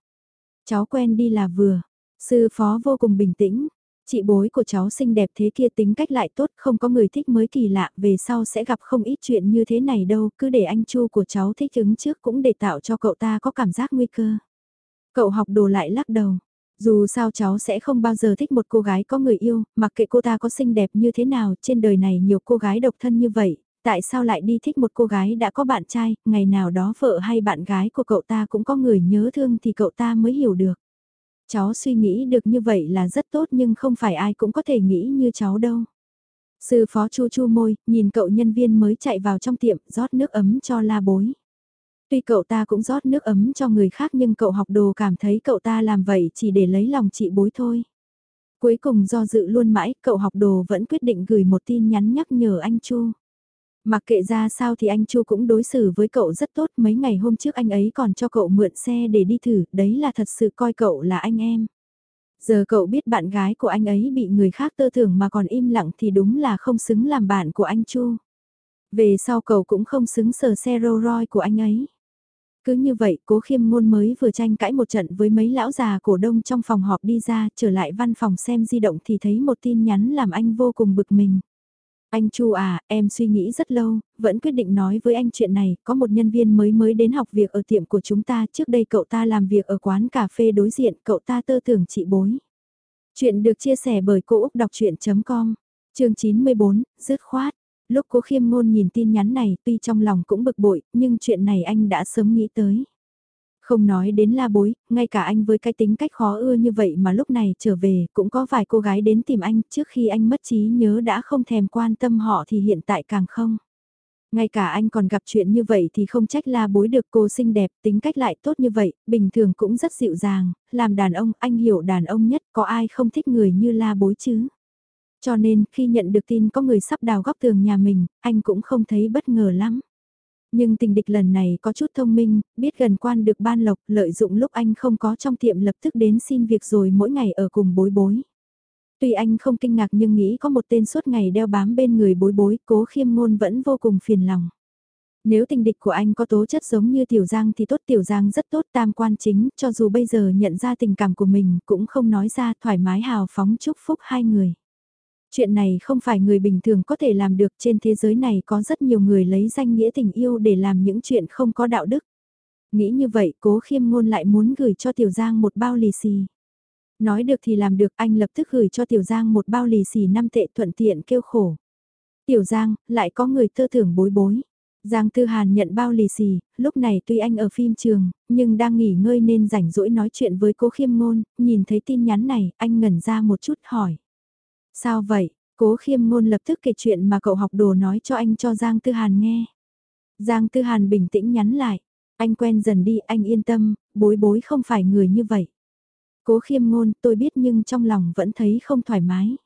Cháu quen đi là vừa, sư phó vô cùng bình tĩnh, Chị bối của cháu xinh đẹp thế kia tính cách lại tốt, không có người thích mới kỳ lạ, về sau sẽ gặp không ít chuyện như thế này đâu, cứ để anh Chu của cháu thích ứng trước cũng để tạo cho cậu ta có cảm giác nguy cơ. Cậu học đồ lại lắc đầu. Dù sao cháu sẽ không bao giờ thích một cô gái có người yêu, mặc kệ cô ta có xinh đẹp như thế nào, trên đời này nhiều cô gái độc thân như vậy, tại sao lại đi thích một cô gái đã có bạn trai, ngày nào đó vợ hay bạn gái của cậu ta cũng có người nhớ thương thì cậu ta mới hiểu được. Cháu suy nghĩ được như vậy là rất tốt nhưng không phải ai cũng có thể nghĩ như cháu đâu. Sư phó chu chu môi, nhìn cậu nhân viên mới chạy vào trong tiệm, rót nước ấm cho la bối. Tuy cậu ta cũng rót nước ấm cho người khác nhưng cậu học đồ cảm thấy cậu ta làm vậy chỉ để lấy lòng chị bối thôi. Cuối cùng do dự luôn mãi, cậu học đồ vẫn quyết định gửi một tin nhắn nhắc nhở anh Chu. Mặc kệ ra sao thì anh Chu cũng đối xử với cậu rất tốt, mấy ngày hôm trước anh ấy còn cho cậu mượn xe để đi thử, đấy là thật sự coi cậu là anh em. Giờ cậu biết bạn gái của anh ấy bị người khác tơ tưởng mà còn im lặng thì đúng là không xứng làm bạn của anh Chu. Về sau cậu cũng không xứng sờ xe Rolls Royce của anh ấy. Cứ như vậy, cố khiêm ngôn mới vừa tranh cãi một trận với mấy lão già cổ đông trong phòng họp đi ra, trở lại văn phòng xem di động thì thấy một tin nhắn làm anh vô cùng bực mình. Anh Chu à, em suy nghĩ rất lâu, vẫn quyết định nói với anh chuyện này, có một nhân viên mới mới đến học việc ở tiệm của chúng ta, trước đây cậu ta làm việc ở quán cà phê đối diện, cậu ta tơ tưởng chị bối. Chuyện được chia sẻ bởi Cô Úc Đọc Chuyện.com, chương 94, dứt khoát. Lúc cố khiêm ngôn nhìn tin nhắn này tuy trong lòng cũng bực bội, nhưng chuyện này anh đã sớm nghĩ tới. Không nói đến la bối, ngay cả anh với cái tính cách khó ưa như vậy mà lúc này trở về cũng có vài cô gái đến tìm anh trước khi anh mất trí nhớ đã không thèm quan tâm họ thì hiện tại càng không. Ngay cả anh còn gặp chuyện như vậy thì không trách la bối được cô xinh đẹp, tính cách lại tốt như vậy, bình thường cũng rất dịu dàng, làm đàn ông, anh hiểu đàn ông nhất, có ai không thích người như la bối chứ. Cho nên, khi nhận được tin có người sắp đào góc tường nhà mình, anh cũng không thấy bất ngờ lắm. Nhưng tình địch lần này có chút thông minh, biết gần quan được ban lộc, lợi dụng lúc anh không có trong tiệm lập tức đến xin việc rồi mỗi ngày ở cùng bối bối. Tuy anh không kinh ngạc nhưng nghĩ có một tên suốt ngày đeo bám bên người bối bối, cố khiêm ngôn vẫn vô cùng phiền lòng. Nếu tình địch của anh có tố chất giống như Tiểu Giang thì tốt Tiểu Giang rất tốt tam quan chính, cho dù bây giờ nhận ra tình cảm của mình cũng không nói ra thoải mái hào phóng chúc phúc hai người. Chuyện này không phải người bình thường có thể làm được trên thế giới này có rất nhiều người lấy danh nghĩa tình yêu để làm những chuyện không có đạo đức. Nghĩ như vậy cố khiêm ngôn lại muốn gửi cho Tiểu Giang một bao lì xì. Nói được thì làm được anh lập tức gửi cho Tiểu Giang một bao lì xì năm tệ thuận tiện kêu khổ. Tiểu Giang, lại có người tơ thưởng bối bối. Giang Tư Hàn nhận bao lì xì, lúc này tuy anh ở phim trường, nhưng đang nghỉ ngơi nên rảnh rỗi nói chuyện với cố khiêm ngôn, nhìn thấy tin nhắn này, anh ngẩn ra một chút hỏi. Sao vậy? Cố khiêm ngôn lập tức kể chuyện mà cậu học đồ nói cho anh cho Giang Tư Hàn nghe. Giang Tư Hàn bình tĩnh nhắn lại. Anh quen dần đi, anh yên tâm, bối bối không phải người như vậy. Cố khiêm ngôn, tôi biết nhưng trong lòng vẫn thấy không thoải mái.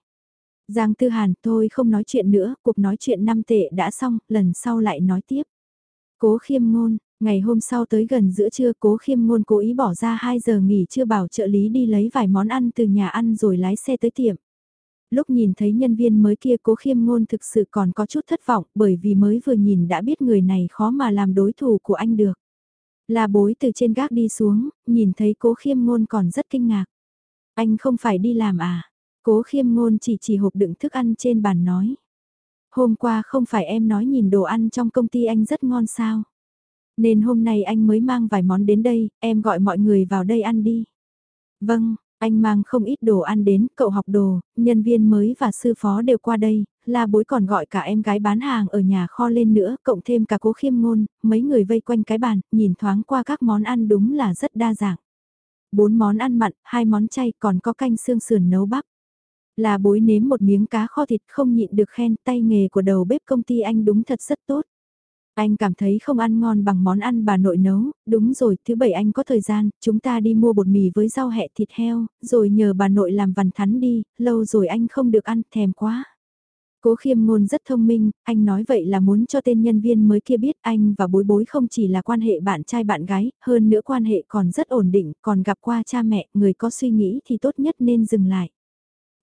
Giang Tư Hàn, thôi không nói chuyện nữa, cuộc nói chuyện năm tệ đã xong, lần sau lại nói tiếp. Cố khiêm ngôn, ngày hôm sau tới gần giữa trưa cố khiêm ngôn cố ý bỏ ra 2 giờ nghỉ chưa bảo trợ lý đi lấy vài món ăn từ nhà ăn rồi lái xe tới tiệm lúc nhìn thấy nhân viên mới kia cố khiêm ngôn thực sự còn có chút thất vọng bởi vì mới vừa nhìn đã biết người này khó mà làm đối thủ của anh được. Là bối từ trên gác đi xuống, nhìn thấy cố khiêm ngôn còn rất kinh ngạc. Anh không phải đi làm à? Cố khiêm ngôn chỉ chỉ hộp đựng thức ăn trên bàn nói. Hôm qua không phải em nói nhìn đồ ăn trong công ty anh rất ngon sao? Nên hôm nay anh mới mang vài món đến đây, em gọi mọi người vào đây ăn đi. Vâng, anh mang không ít đồ ăn đến, cậu học đồ, nhân viên mới và sư phó đều qua đây, la bối còn gọi cả em gái bán hàng ở nhà kho lên nữa, cộng thêm cả cố khiêm ngôn, mấy người vây quanh cái bàn, nhìn thoáng qua các món ăn đúng là rất đa dạng. Bốn món ăn mặn, hai món chay còn có canh xương sườn nấu bắp. Là bối nếm một miếng cá kho thịt không nhịn được khen tay nghề của đầu bếp công ty anh đúng thật rất tốt. Anh cảm thấy không ăn ngon bằng món ăn bà nội nấu, đúng rồi, thứ bảy anh có thời gian, chúng ta đi mua bột mì với rau hẹ thịt heo, rồi nhờ bà nội làm vằn thắn đi, lâu rồi anh không được ăn, thèm quá. Cố khiêm ngôn rất thông minh, anh nói vậy là muốn cho tên nhân viên mới kia biết anh và bối bối không chỉ là quan hệ bạn trai bạn gái, hơn nữa quan hệ còn rất ổn định, còn gặp qua cha mẹ, người có suy nghĩ thì tốt nhất nên dừng lại.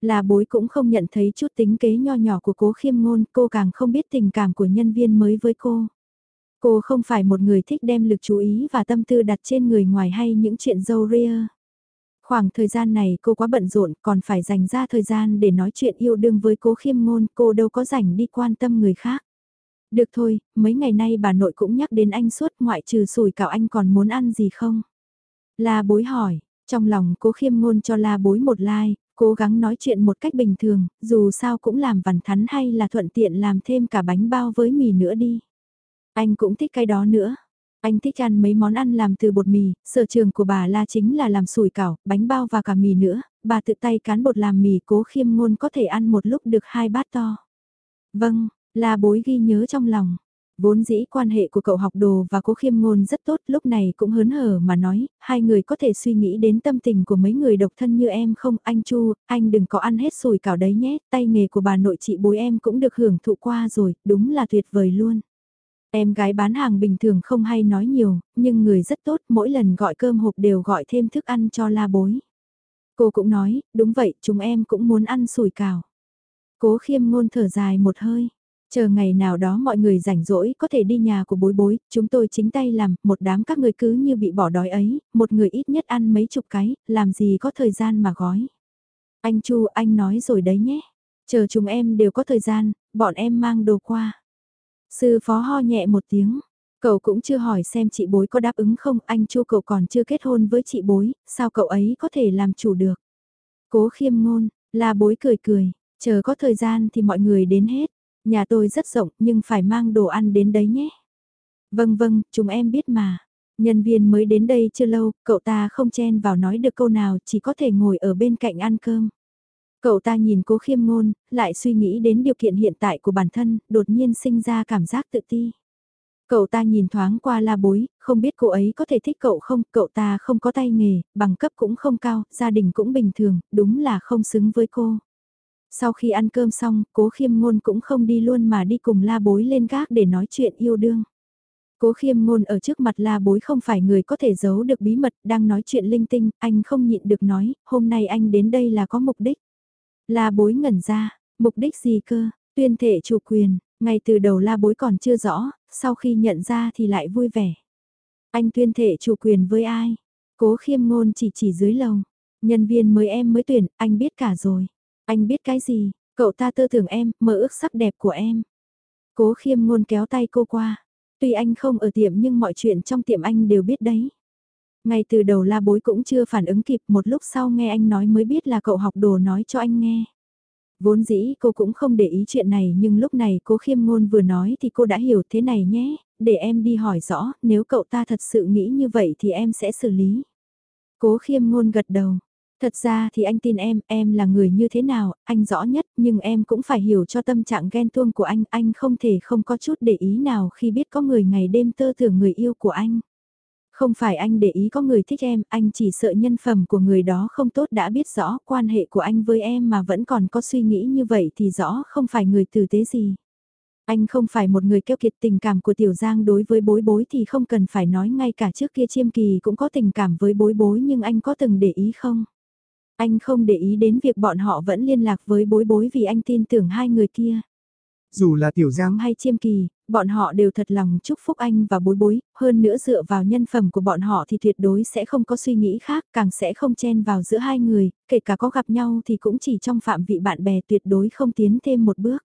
Là bối cũng không nhận thấy chút tính kế nho nhỏ của cố khiêm ngôn, cô càng không biết tình cảm của nhân viên mới với cô. Cô không phải một người thích đem lực chú ý và tâm tư đặt trên người ngoài hay những chuyện dâu ria. Khoảng thời gian này cô quá bận rộn còn phải dành ra thời gian để nói chuyện yêu đương với cố khiêm ngôn, cô đâu có rảnh đi quan tâm người khác. Được thôi, mấy ngày nay bà nội cũng nhắc đến anh suốt ngoại trừ sủi cảo anh còn muốn ăn gì không? La bối hỏi, trong lòng cố khiêm ngôn cho la bối một like, cố gắng nói chuyện một cách bình thường, dù sao cũng làm vằn thắn hay là thuận tiện làm thêm cả bánh bao với mì nữa đi. Anh cũng thích cái đó nữa. Anh thích ăn mấy món ăn làm từ bột mì, sở trường của bà La chính là làm sủi cảo, bánh bao và cả mì nữa, bà tự tay cán bột làm mì cố khiêm ngôn có thể ăn một lúc được hai bát to. Vâng, La bối ghi nhớ trong lòng. Vốn dĩ quan hệ của cậu học đồ và cố khiêm ngôn rất tốt lúc này cũng hớn hở mà nói, hai người có thể suy nghĩ đến tâm tình của mấy người độc thân như em không, anh Chu, anh đừng có ăn hết sùi cảo đấy nhé, tay nghề của bà nội chị bối em cũng được hưởng thụ qua rồi, đúng là tuyệt vời luôn. Em gái bán hàng bình thường không hay nói nhiều, nhưng người rất tốt, mỗi lần gọi cơm hộp đều gọi thêm thức ăn cho la bối. Cô cũng nói, đúng vậy, chúng em cũng muốn ăn sủi cảo. Cố khiêm ngôn thở dài một hơi. Chờ ngày nào đó mọi người rảnh rỗi có thể đi nhà của bối bối, chúng tôi chính tay làm, một đám các người cứ như bị bỏ đói ấy, một người ít nhất ăn mấy chục cái, làm gì có thời gian mà gói. Anh Chu, anh nói rồi đấy nhé. Chờ chúng em đều có thời gian, bọn em mang đồ qua. Sư phó ho nhẹ một tiếng. Cậu cũng chưa hỏi xem chị bối có đáp ứng không, anh chu cậu còn chưa kết hôn với chị bối, sao cậu ấy có thể làm chủ được. Cố khiêm ngôn, là bối cười cười, chờ có thời gian thì mọi người đến hết. Nhà tôi rất rộng nhưng phải mang đồ ăn đến đấy nhé. Vâng vâng, chúng em biết mà. Nhân viên mới đến đây chưa lâu, cậu ta không chen vào nói được câu nào, chỉ có thể ngồi ở bên cạnh ăn cơm. Cậu ta nhìn cố khiêm ngôn, lại suy nghĩ đến điều kiện hiện tại của bản thân, đột nhiên sinh ra cảm giác tự ti. Cậu ta nhìn thoáng qua la bối, không biết cô ấy có thể thích cậu không, cậu ta không có tay nghề, bằng cấp cũng không cao, gia đình cũng bình thường, đúng là không xứng với cô. Sau khi ăn cơm xong, cố khiêm ngôn cũng không đi luôn mà đi cùng la bối lên gác để nói chuyện yêu đương. Cố khiêm ngôn ở trước mặt la bối không phải người có thể giấu được bí mật, đang nói chuyện linh tinh, anh không nhịn được nói, hôm nay anh đến đây là có mục đích. La bối ngẩn ra, mục đích gì cơ, tuyên thể chủ quyền, ngay từ đầu la bối còn chưa rõ, sau khi nhận ra thì lại vui vẻ. Anh tuyên thể chủ quyền với ai? Cố khiêm ngôn chỉ chỉ dưới lầu. Nhân viên mới em mới tuyển, anh biết cả rồi. Anh biết cái gì? Cậu ta tư tưởng em, mơ ước sắc đẹp của em. Cố khiêm ngôn kéo tay cô qua. Tuy anh không ở tiệm nhưng mọi chuyện trong tiệm anh đều biết đấy. Ngay từ đầu la bối cũng chưa phản ứng kịp một lúc sau nghe anh nói mới biết là cậu học đồ nói cho anh nghe. Vốn dĩ cô cũng không để ý chuyện này nhưng lúc này cố khiêm ngôn vừa nói thì cô đã hiểu thế này nhé, để em đi hỏi rõ, nếu cậu ta thật sự nghĩ như vậy thì em sẽ xử lý. Cố khiêm ngôn gật đầu. Thật ra thì anh tin em, em là người như thế nào, anh rõ nhất, nhưng em cũng phải hiểu cho tâm trạng ghen tuông của anh, anh không thể không có chút để ý nào khi biết có người ngày đêm tơ tưởng người yêu của anh. Không phải anh để ý có người thích em, anh chỉ sợ nhân phẩm của người đó không tốt đã biết rõ quan hệ của anh với em mà vẫn còn có suy nghĩ như vậy thì rõ không phải người tử tế gì. Anh không phải một người keo kiệt tình cảm của Tiểu Giang đối với bối bối thì không cần phải nói ngay cả trước kia chiêm kỳ cũng có tình cảm với bối bối nhưng anh có từng để ý không? Anh không để ý đến việc bọn họ vẫn liên lạc với bối bối vì anh tin tưởng hai người kia. Dù là Tiểu Giang hay chiêm kỳ, bọn họ đều thật lòng chúc phúc anh và bối bối, hơn nữa dựa vào nhân phẩm của bọn họ thì tuyệt đối sẽ không có suy nghĩ khác, càng sẽ không chen vào giữa hai người, kể cả có gặp nhau thì cũng chỉ trong phạm vị bạn bè tuyệt đối không tiến thêm một bước.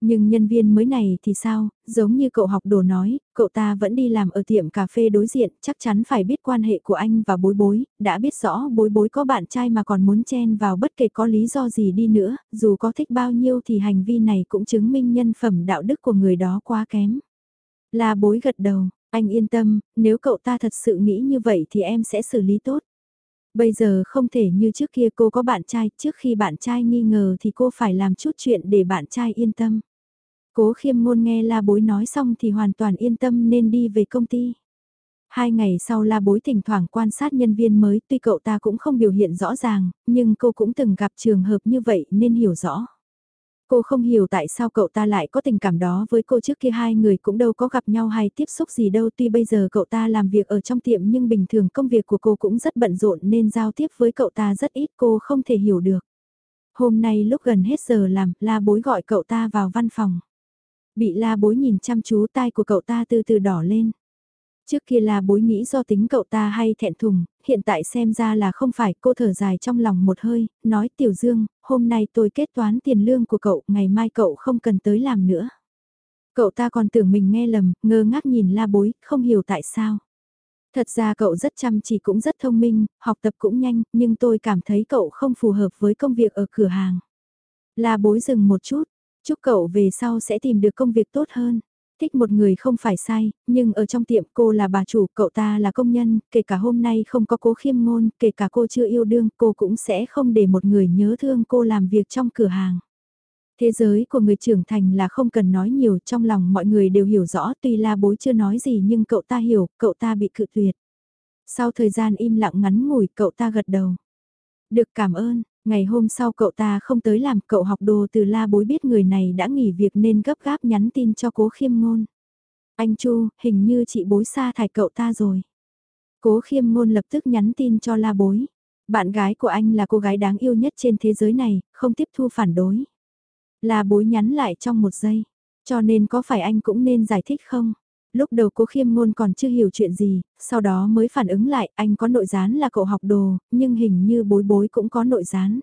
Nhưng nhân viên mới này thì sao, giống như cậu học đồ nói, cậu ta vẫn đi làm ở tiệm cà phê đối diện, chắc chắn phải biết quan hệ của anh và bối bối, đã biết rõ bối bối có bạn trai mà còn muốn chen vào bất kể có lý do gì đi nữa, dù có thích bao nhiêu thì hành vi này cũng chứng minh nhân phẩm đạo đức của người đó quá kém. Là bối gật đầu, anh yên tâm, nếu cậu ta thật sự nghĩ như vậy thì em sẽ xử lý tốt. Bây giờ không thể như trước kia cô có bạn trai, trước khi bạn trai nghi ngờ thì cô phải làm chút chuyện để bạn trai yên tâm. Cố khiêm ngôn nghe la bối nói xong thì hoàn toàn yên tâm nên đi về công ty. Hai ngày sau la bối thỉnh thoảng quan sát nhân viên mới tuy cậu ta cũng không biểu hiện rõ ràng, nhưng cô cũng từng gặp trường hợp như vậy nên hiểu rõ. Cô không hiểu tại sao cậu ta lại có tình cảm đó với cô trước kia hai người cũng đâu có gặp nhau hay tiếp xúc gì đâu tuy bây giờ cậu ta làm việc ở trong tiệm nhưng bình thường công việc của cô cũng rất bận rộn nên giao tiếp với cậu ta rất ít cô không thể hiểu được. Hôm nay lúc gần hết giờ làm, la bối gọi cậu ta vào văn phòng. Bị la bối nhìn chăm chú tai của cậu ta từ từ đỏ lên. Trước kia là bối nghĩ do tính cậu ta hay thẹn thùng, hiện tại xem ra là không phải cô thở dài trong lòng một hơi, nói Tiểu Dương, hôm nay tôi kết toán tiền lương của cậu, ngày mai cậu không cần tới làm nữa. Cậu ta còn tưởng mình nghe lầm, ngơ ngác nhìn la bối, không hiểu tại sao. Thật ra cậu rất chăm chỉ cũng rất thông minh, học tập cũng nhanh, nhưng tôi cảm thấy cậu không phù hợp với công việc ở cửa hàng. La bối dừng một chút, Chúc cậu về sau sẽ tìm được công việc tốt hơn. Thích một người không phải sai, nhưng ở trong tiệm cô là bà chủ, cậu ta là công nhân, kể cả hôm nay không có cố khiêm ngôn, kể cả cô chưa yêu đương, cô cũng sẽ không để một người nhớ thương cô làm việc trong cửa hàng. Thế giới của người trưởng thành là không cần nói nhiều, trong lòng mọi người đều hiểu rõ, tuy la bối chưa nói gì nhưng cậu ta hiểu, cậu ta bị cự tuyệt. Sau thời gian im lặng ngắn ngủi, cậu ta gật đầu. Được cảm ơn, Ngày hôm sau cậu ta không tới làm, cậu học đồ từ la bối biết người này đã nghỉ việc nên gấp gáp nhắn tin cho cố khiêm ngôn. Anh Chu, hình như chị bối xa thải cậu ta rồi. Cố khiêm ngôn lập tức nhắn tin cho la bối. Bạn gái của anh là cô gái đáng yêu nhất trên thế giới này, không tiếp thu phản đối. La bối nhắn lại trong một giây. Cho nên có phải anh cũng nên giải thích không? Lúc đầu cố khiêm ngôn còn chưa hiểu chuyện gì, sau đó mới phản ứng lại anh có nội gián là cậu học đồ, nhưng hình như bối bối cũng có nội gián.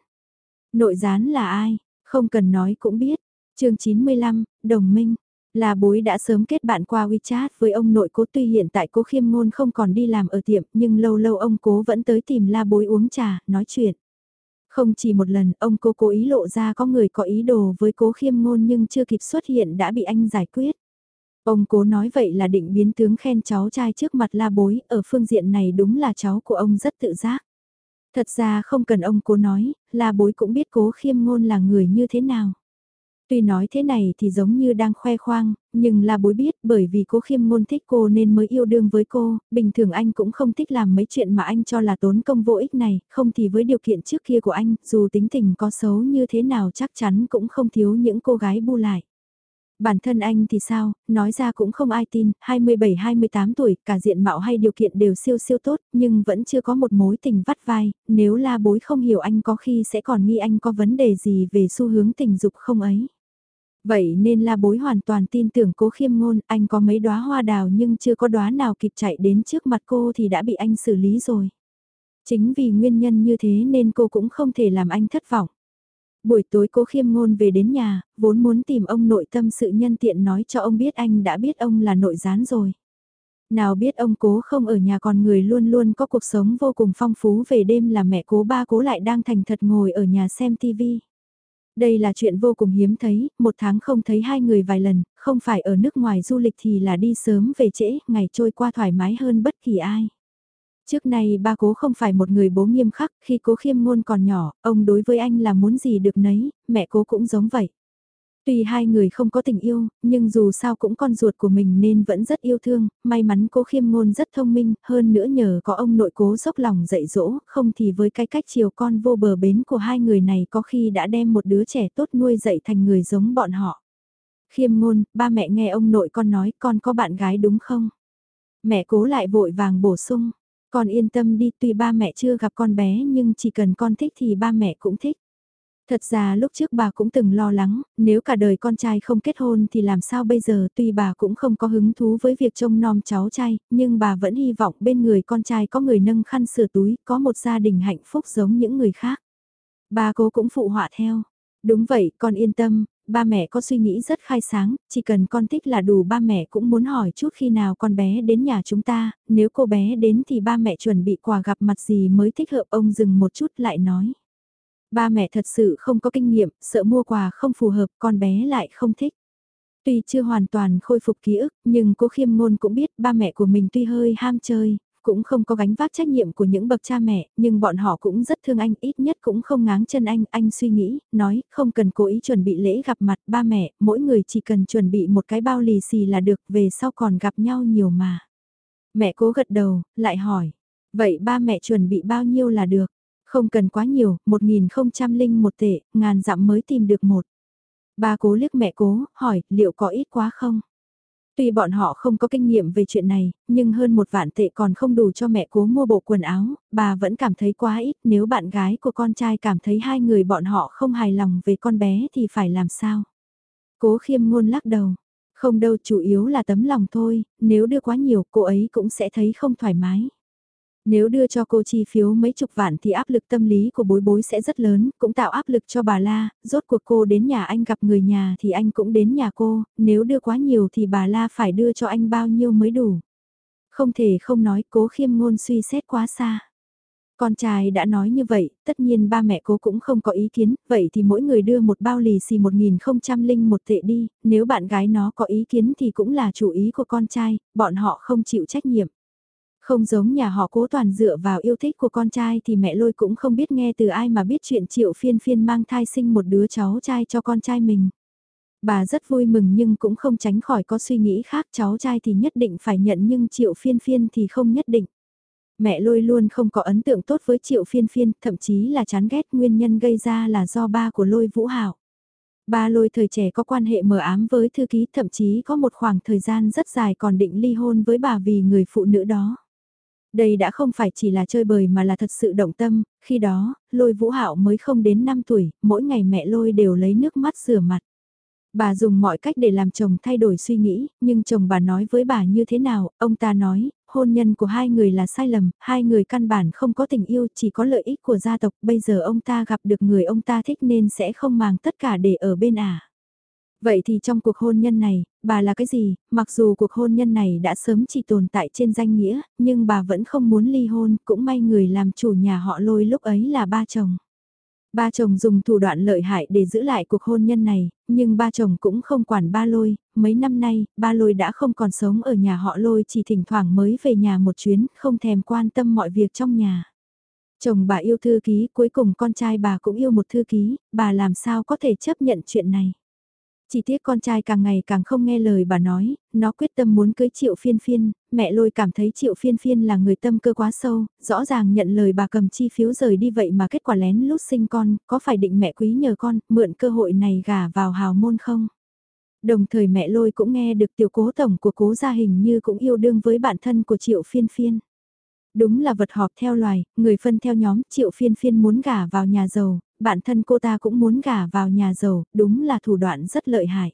Nội gián là ai? Không cần nói cũng biết. chương 95, Đồng minh. Là bối đã sớm kết bạn qua WeChat với ông nội cố tuy hiện tại cố khiêm ngôn không còn đi làm ở tiệm nhưng lâu lâu ông cố vẫn tới tìm la bối uống trà, nói chuyện. Không chỉ một lần ông cố cố ý lộ ra có người có ý đồ với cố khiêm ngôn nhưng chưa kịp xuất hiện đã bị anh giải quyết. Ông cố nói vậy là định biến tướng khen cháu trai trước mặt la bối, ở phương diện này đúng là cháu của ông rất tự giác. Thật ra không cần ông cố nói, la bối cũng biết cố khiêm ngôn là người như thế nào. Tuy nói thế này thì giống như đang khoe khoang, nhưng là bối biết bởi vì cố khiêm ngôn thích cô nên mới yêu đương với cô, bình thường anh cũng không thích làm mấy chuyện mà anh cho là tốn công vô ích này, không thì với điều kiện trước kia của anh, dù tính tình có xấu như thế nào chắc chắn cũng không thiếu những cô gái bu lại. Bản thân anh thì sao, nói ra cũng không ai tin, 27-28 tuổi, cả diện mạo hay điều kiện đều siêu siêu tốt, nhưng vẫn chưa có một mối tình vắt vai, nếu la bối không hiểu anh có khi sẽ còn nghi anh có vấn đề gì về xu hướng tình dục không ấy. Vậy nên la bối hoàn toàn tin tưởng cố khiêm ngôn, anh có mấy đóa hoa đào nhưng chưa có đóa nào kịp chạy đến trước mặt cô thì đã bị anh xử lý rồi. Chính vì nguyên nhân như thế nên cô cũng không thể làm anh thất vọng. Buổi tối cố khiêm ngôn về đến nhà, vốn muốn tìm ông nội tâm sự nhân tiện nói cho ông biết anh đã biết ông là nội gián rồi. Nào biết ông cố không ở nhà còn người luôn luôn có cuộc sống vô cùng phong phú về đêm là mẹ cố ba cố lại đang thành thật ngồi ở nhà xem tivi. Đây là chuyện vô cùng hiếm thấy, một tháng không thấy hai người vài lần, không phải ở nước ngoài du lịch thì là đi sớm về trễ, ngày trôi qua thoải mái hơn bất kỳ ai. Trước nay ba cố không phải một người bố nghiêm khắc, khi cố khiêm ngôn còn nhỏ, ông đối với anh là muốn gì được nấy, mẹ cố cũng giống vậy. Tuy hai người không có tình yêu, nhưng dù sao cũng con ruột của mình nên vẫn rất yêu thương, may mắn cố khiêm ngôn rất thông minh, hơn nữa nhờ có ông nội cố dốc lòng dạy dỗ, không thì với cái cách chiều con vô bờ bến của hai người này có khi đã đem một đứa trẻ tốt nuôi dạy thành người giống bọn họ. Khiêm ngôn, ba mẹ nghe ông nội con nói con có bạn gái đúng không? Mẹ cố lại vội vàng bổ sung, con yên tâm đi tuy ba mẹ chưa gặp con bé nhưng chỉ cần con thích thì ba mẹ cũng thích. Thật ra lúc trước bà cũng từng lo lắng, nếu cả đời con trai không kết hôn thì làm sao bây giờ tuy bà cũng không có hứng thú với việc trông nom cháu trai, nhưng bà vẫn hy vọng bên người con trai có người nâng khăn sửa túi, có một gia đình hạnh phúc giống những người khác. Bà cố cũng phụ họa theo. Đúng vậy, con yên tâm, ba mẹ có suy nghĩ rất khai sáng, chỉ cần con thích là đủ ba mẹ cũng muốn hỏi chút khi nào con bé đến nhà chúng ta, nếu cô bé đến thì ba mẹ chuẩn bị quà gặp mặt gì mới thích hợp ông dừng một chút lại nói. Ba mẹ thật sự không có kinh nghiệm, sợ mua quà không phù hợp, con bé lại không thích. Tuy chưa hoàn toàn khôi phục ký ức, nhưng cô khiêm ngôn cũng biết ba mẹ của mình tuy hơi ham chơi, cũng không có gánh vác trách nhiệm của những bậc cha mẹ, nhưng bọn họ cũng rất thương anh, ít nhất cũng không ngáng chân anh, anh suy nghĩ, nói, không cần cố ý chuẩn bị lễ gặp mặt ba mẹ, mỗi người chỉ cần chuẩn bị một cái bao lì xì là được, về sau còn gặp nhau nhiều mà. Mẹ cố gật đầu, lại hỏi, vậy ba mẹ chuẩn bị bao nhiêu là được? Không cần quá nhiều, một nghìn không trăm linh một tệ, ngàn dặm mới tìm được một. Ba cố liếc mẹ cố, hỏi, liệu có ít quá không? Tuy bọn họ không có kinh nghiệm về chuyện này, nhưng hơn một vạn tệ còn không đủ cho mẹ cố mua bộ quần áo, bà vẫn cảm thấy quá ít nếu bạn gái của con trai cảm thấy hai người bọn họ không hài lòng về con bé thì phải làm sao? Cố khiêm ngôn lắc đầu. Không đâu chủ yếu là tấm lòng thôi, nếu đưa quá nhiều cô ấy cũng sẽ thấy không thoải mái. Nếu đưa cho cô chi phiếu mấy chục vạn thì áp lực tâm lý của bối bối sẽ rất lớn, cũng tạo áp lực cho bà La, rốt cuộc cô đến nhà anh gặp người nhà thì anh cũng đến nhà cô, nếu đưa quá nhiều thì bà La phải đưa cho anh bao nhiêu mới đủ. Không thể không nói cố khiêm ngôn suy xét quá xa. Con trai đã nói như vậy, tất nhiên ba mẹ cô cũng không có ý kiến, vậy thì mỗi người đưa một bao lì xì một nghìn không trăm linh một tệ đi, nếu bạn gái nó có ý kiến thì cũng là chủ ý của con trai, bọn họ không chịu trách nhiệm. Không giống nhà họ cố toàn dựa vào yêu thích của con trai thì mẹ lôi cũng không biết nghe từ ai mà biết chuyện triệu phiên phiên mang thai sinh một đứa cháu trai cho con trai mình. Bà rất vui mừng nhưng cũng không tránh khỏi có suy nghĩ khác cháu trai thì nhất định phải nhận nhưng triệu phiên phiên thì không nhất định. Mẹ lôi luôn không có ấn tượng tốt với triệu phiên phiên, thậm chí là chán ghét nguyên nhân gây ra là do ba của lôi vũ hảo. Ba lôi thời trẻ có quan hệ mờ ám với thư ký thậm chí có một khoảng thời gian rất dài còn định ly hôn với bà vì người phụ nữ đó. Đây đã không phải chỉ là chơi bời mà là thật sự động tâm, khi đó, lôi vũ hạo mới không đến 5 tuổi, mỗi ngày mẹ lôi đều lấy nước mắt rửa mặt. Bà dùng mọi cách để làm chồng thay đổi suy nghĩ, nhưng chồng bà nói với bà như thế nào, ông ta nói, hôn nhân của hai người là sai lầm, hai người căn bản không có tình yêu, chỉ có lợi ích của gia tộc, bây giờ ông ta gặp được người ông ta thích nên sẽ không mang tất cả để ở bên ả. À. Vậy thì trong cuộc hôn nhân này, bà là cái gì, mặc dù cuộc hôn nhân này đã sớm chỉ tồn tại trên danh nghĩa, nhưng bà vẫn không muốn ly hôn, cũng may người làm chủ nhà họ lôi lúc ấy là ba chồng. Ba chồng dùng thủ đoạn lợi hại để giữ lại cuộc hôn nhân này, nhưng ba chồng cũng không quản ba lôi, mấy năm nay, ba lôi đã không còn sống ở nhà họ lôi chỉ thỉnh thoảng mới về nhà một chuyến, không thèm quan tâm mọi việc trong nhà. Chồng bà yêu thư ký, cuối cùng con trai bà cũng yêu một thư ký, bà làm sao có thể chấp nhận chuyện này. Chỉ tiếc con trai càng ngày càng không nghe lời bà nói, nó quyết tâm muốn cưới triệu phiên phiên, mẹ lôi cảm thấy triệu phiên phiên là người tâm cơ quá sâu, rõ ràng nhận lời bà cầm chi phiếu rời đi vậy mà kết quả lén lút sinh con, có phải định mẹ quý nhờ con, mượn cơ hội này gả vào hào môn không? Đồng thời mẹ lôi cũng nghe được tiểu cố tổng của cố gia hình như cũng yêu đương với bạn thân của triệu phiên phiên. Đúng là vật họp theo loài, người phân theo nhóm, triệu phiên phiên muốn gả vào nhà giàu, bản thân cô ta cũng muốn gả vào nhà giàu, đúng là thủ đoạn rất lợi hại.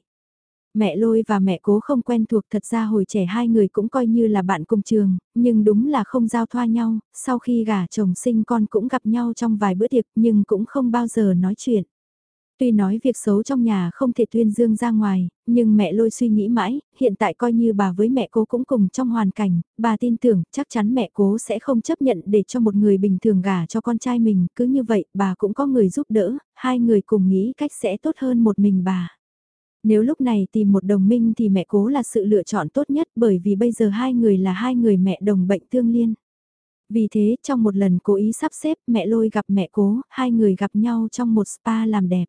Mẹ lôi và mẹ cố không quen thuộc thật ra hồi trẻ hai người cũng coi như là bạn cùng trường, nhưng đúng là không giao thoa nhau, sau khi gả chồng sinh con cũng gặp nhau trong vài bữa tiệc nhưng cũng không bao giờ nói chuyện. Tuy nói việc xấu trong nhà không thể tuyên dương ra ngoài, nhưng mẹ lôi suy nghĩ mãi, hiện tại coi như bà với mẹ cố cũng cùng trong hoàn cảnh, bà tin tưởng chắc chắn mẹ cố sẽ không chấp nhận để cho một người bình thường gả cho con trai mình, cứ như vậy bà cũng có người giúp đỡ, hai người cùng nghĩ cách sẽ tốt hơn một mình bà. Nếu lúc này tìm một đồng minh thì mẹ cố là sự lựa chọn tốt nhất bởi vì bây giờ hai người là hai người mẹ đồng bệnh tương liên. Vì thế trong một lần cố ý sắp xếp mẹ lôi gặp mẹ cố, hai người gặp nhau trong một spa làm đẹp.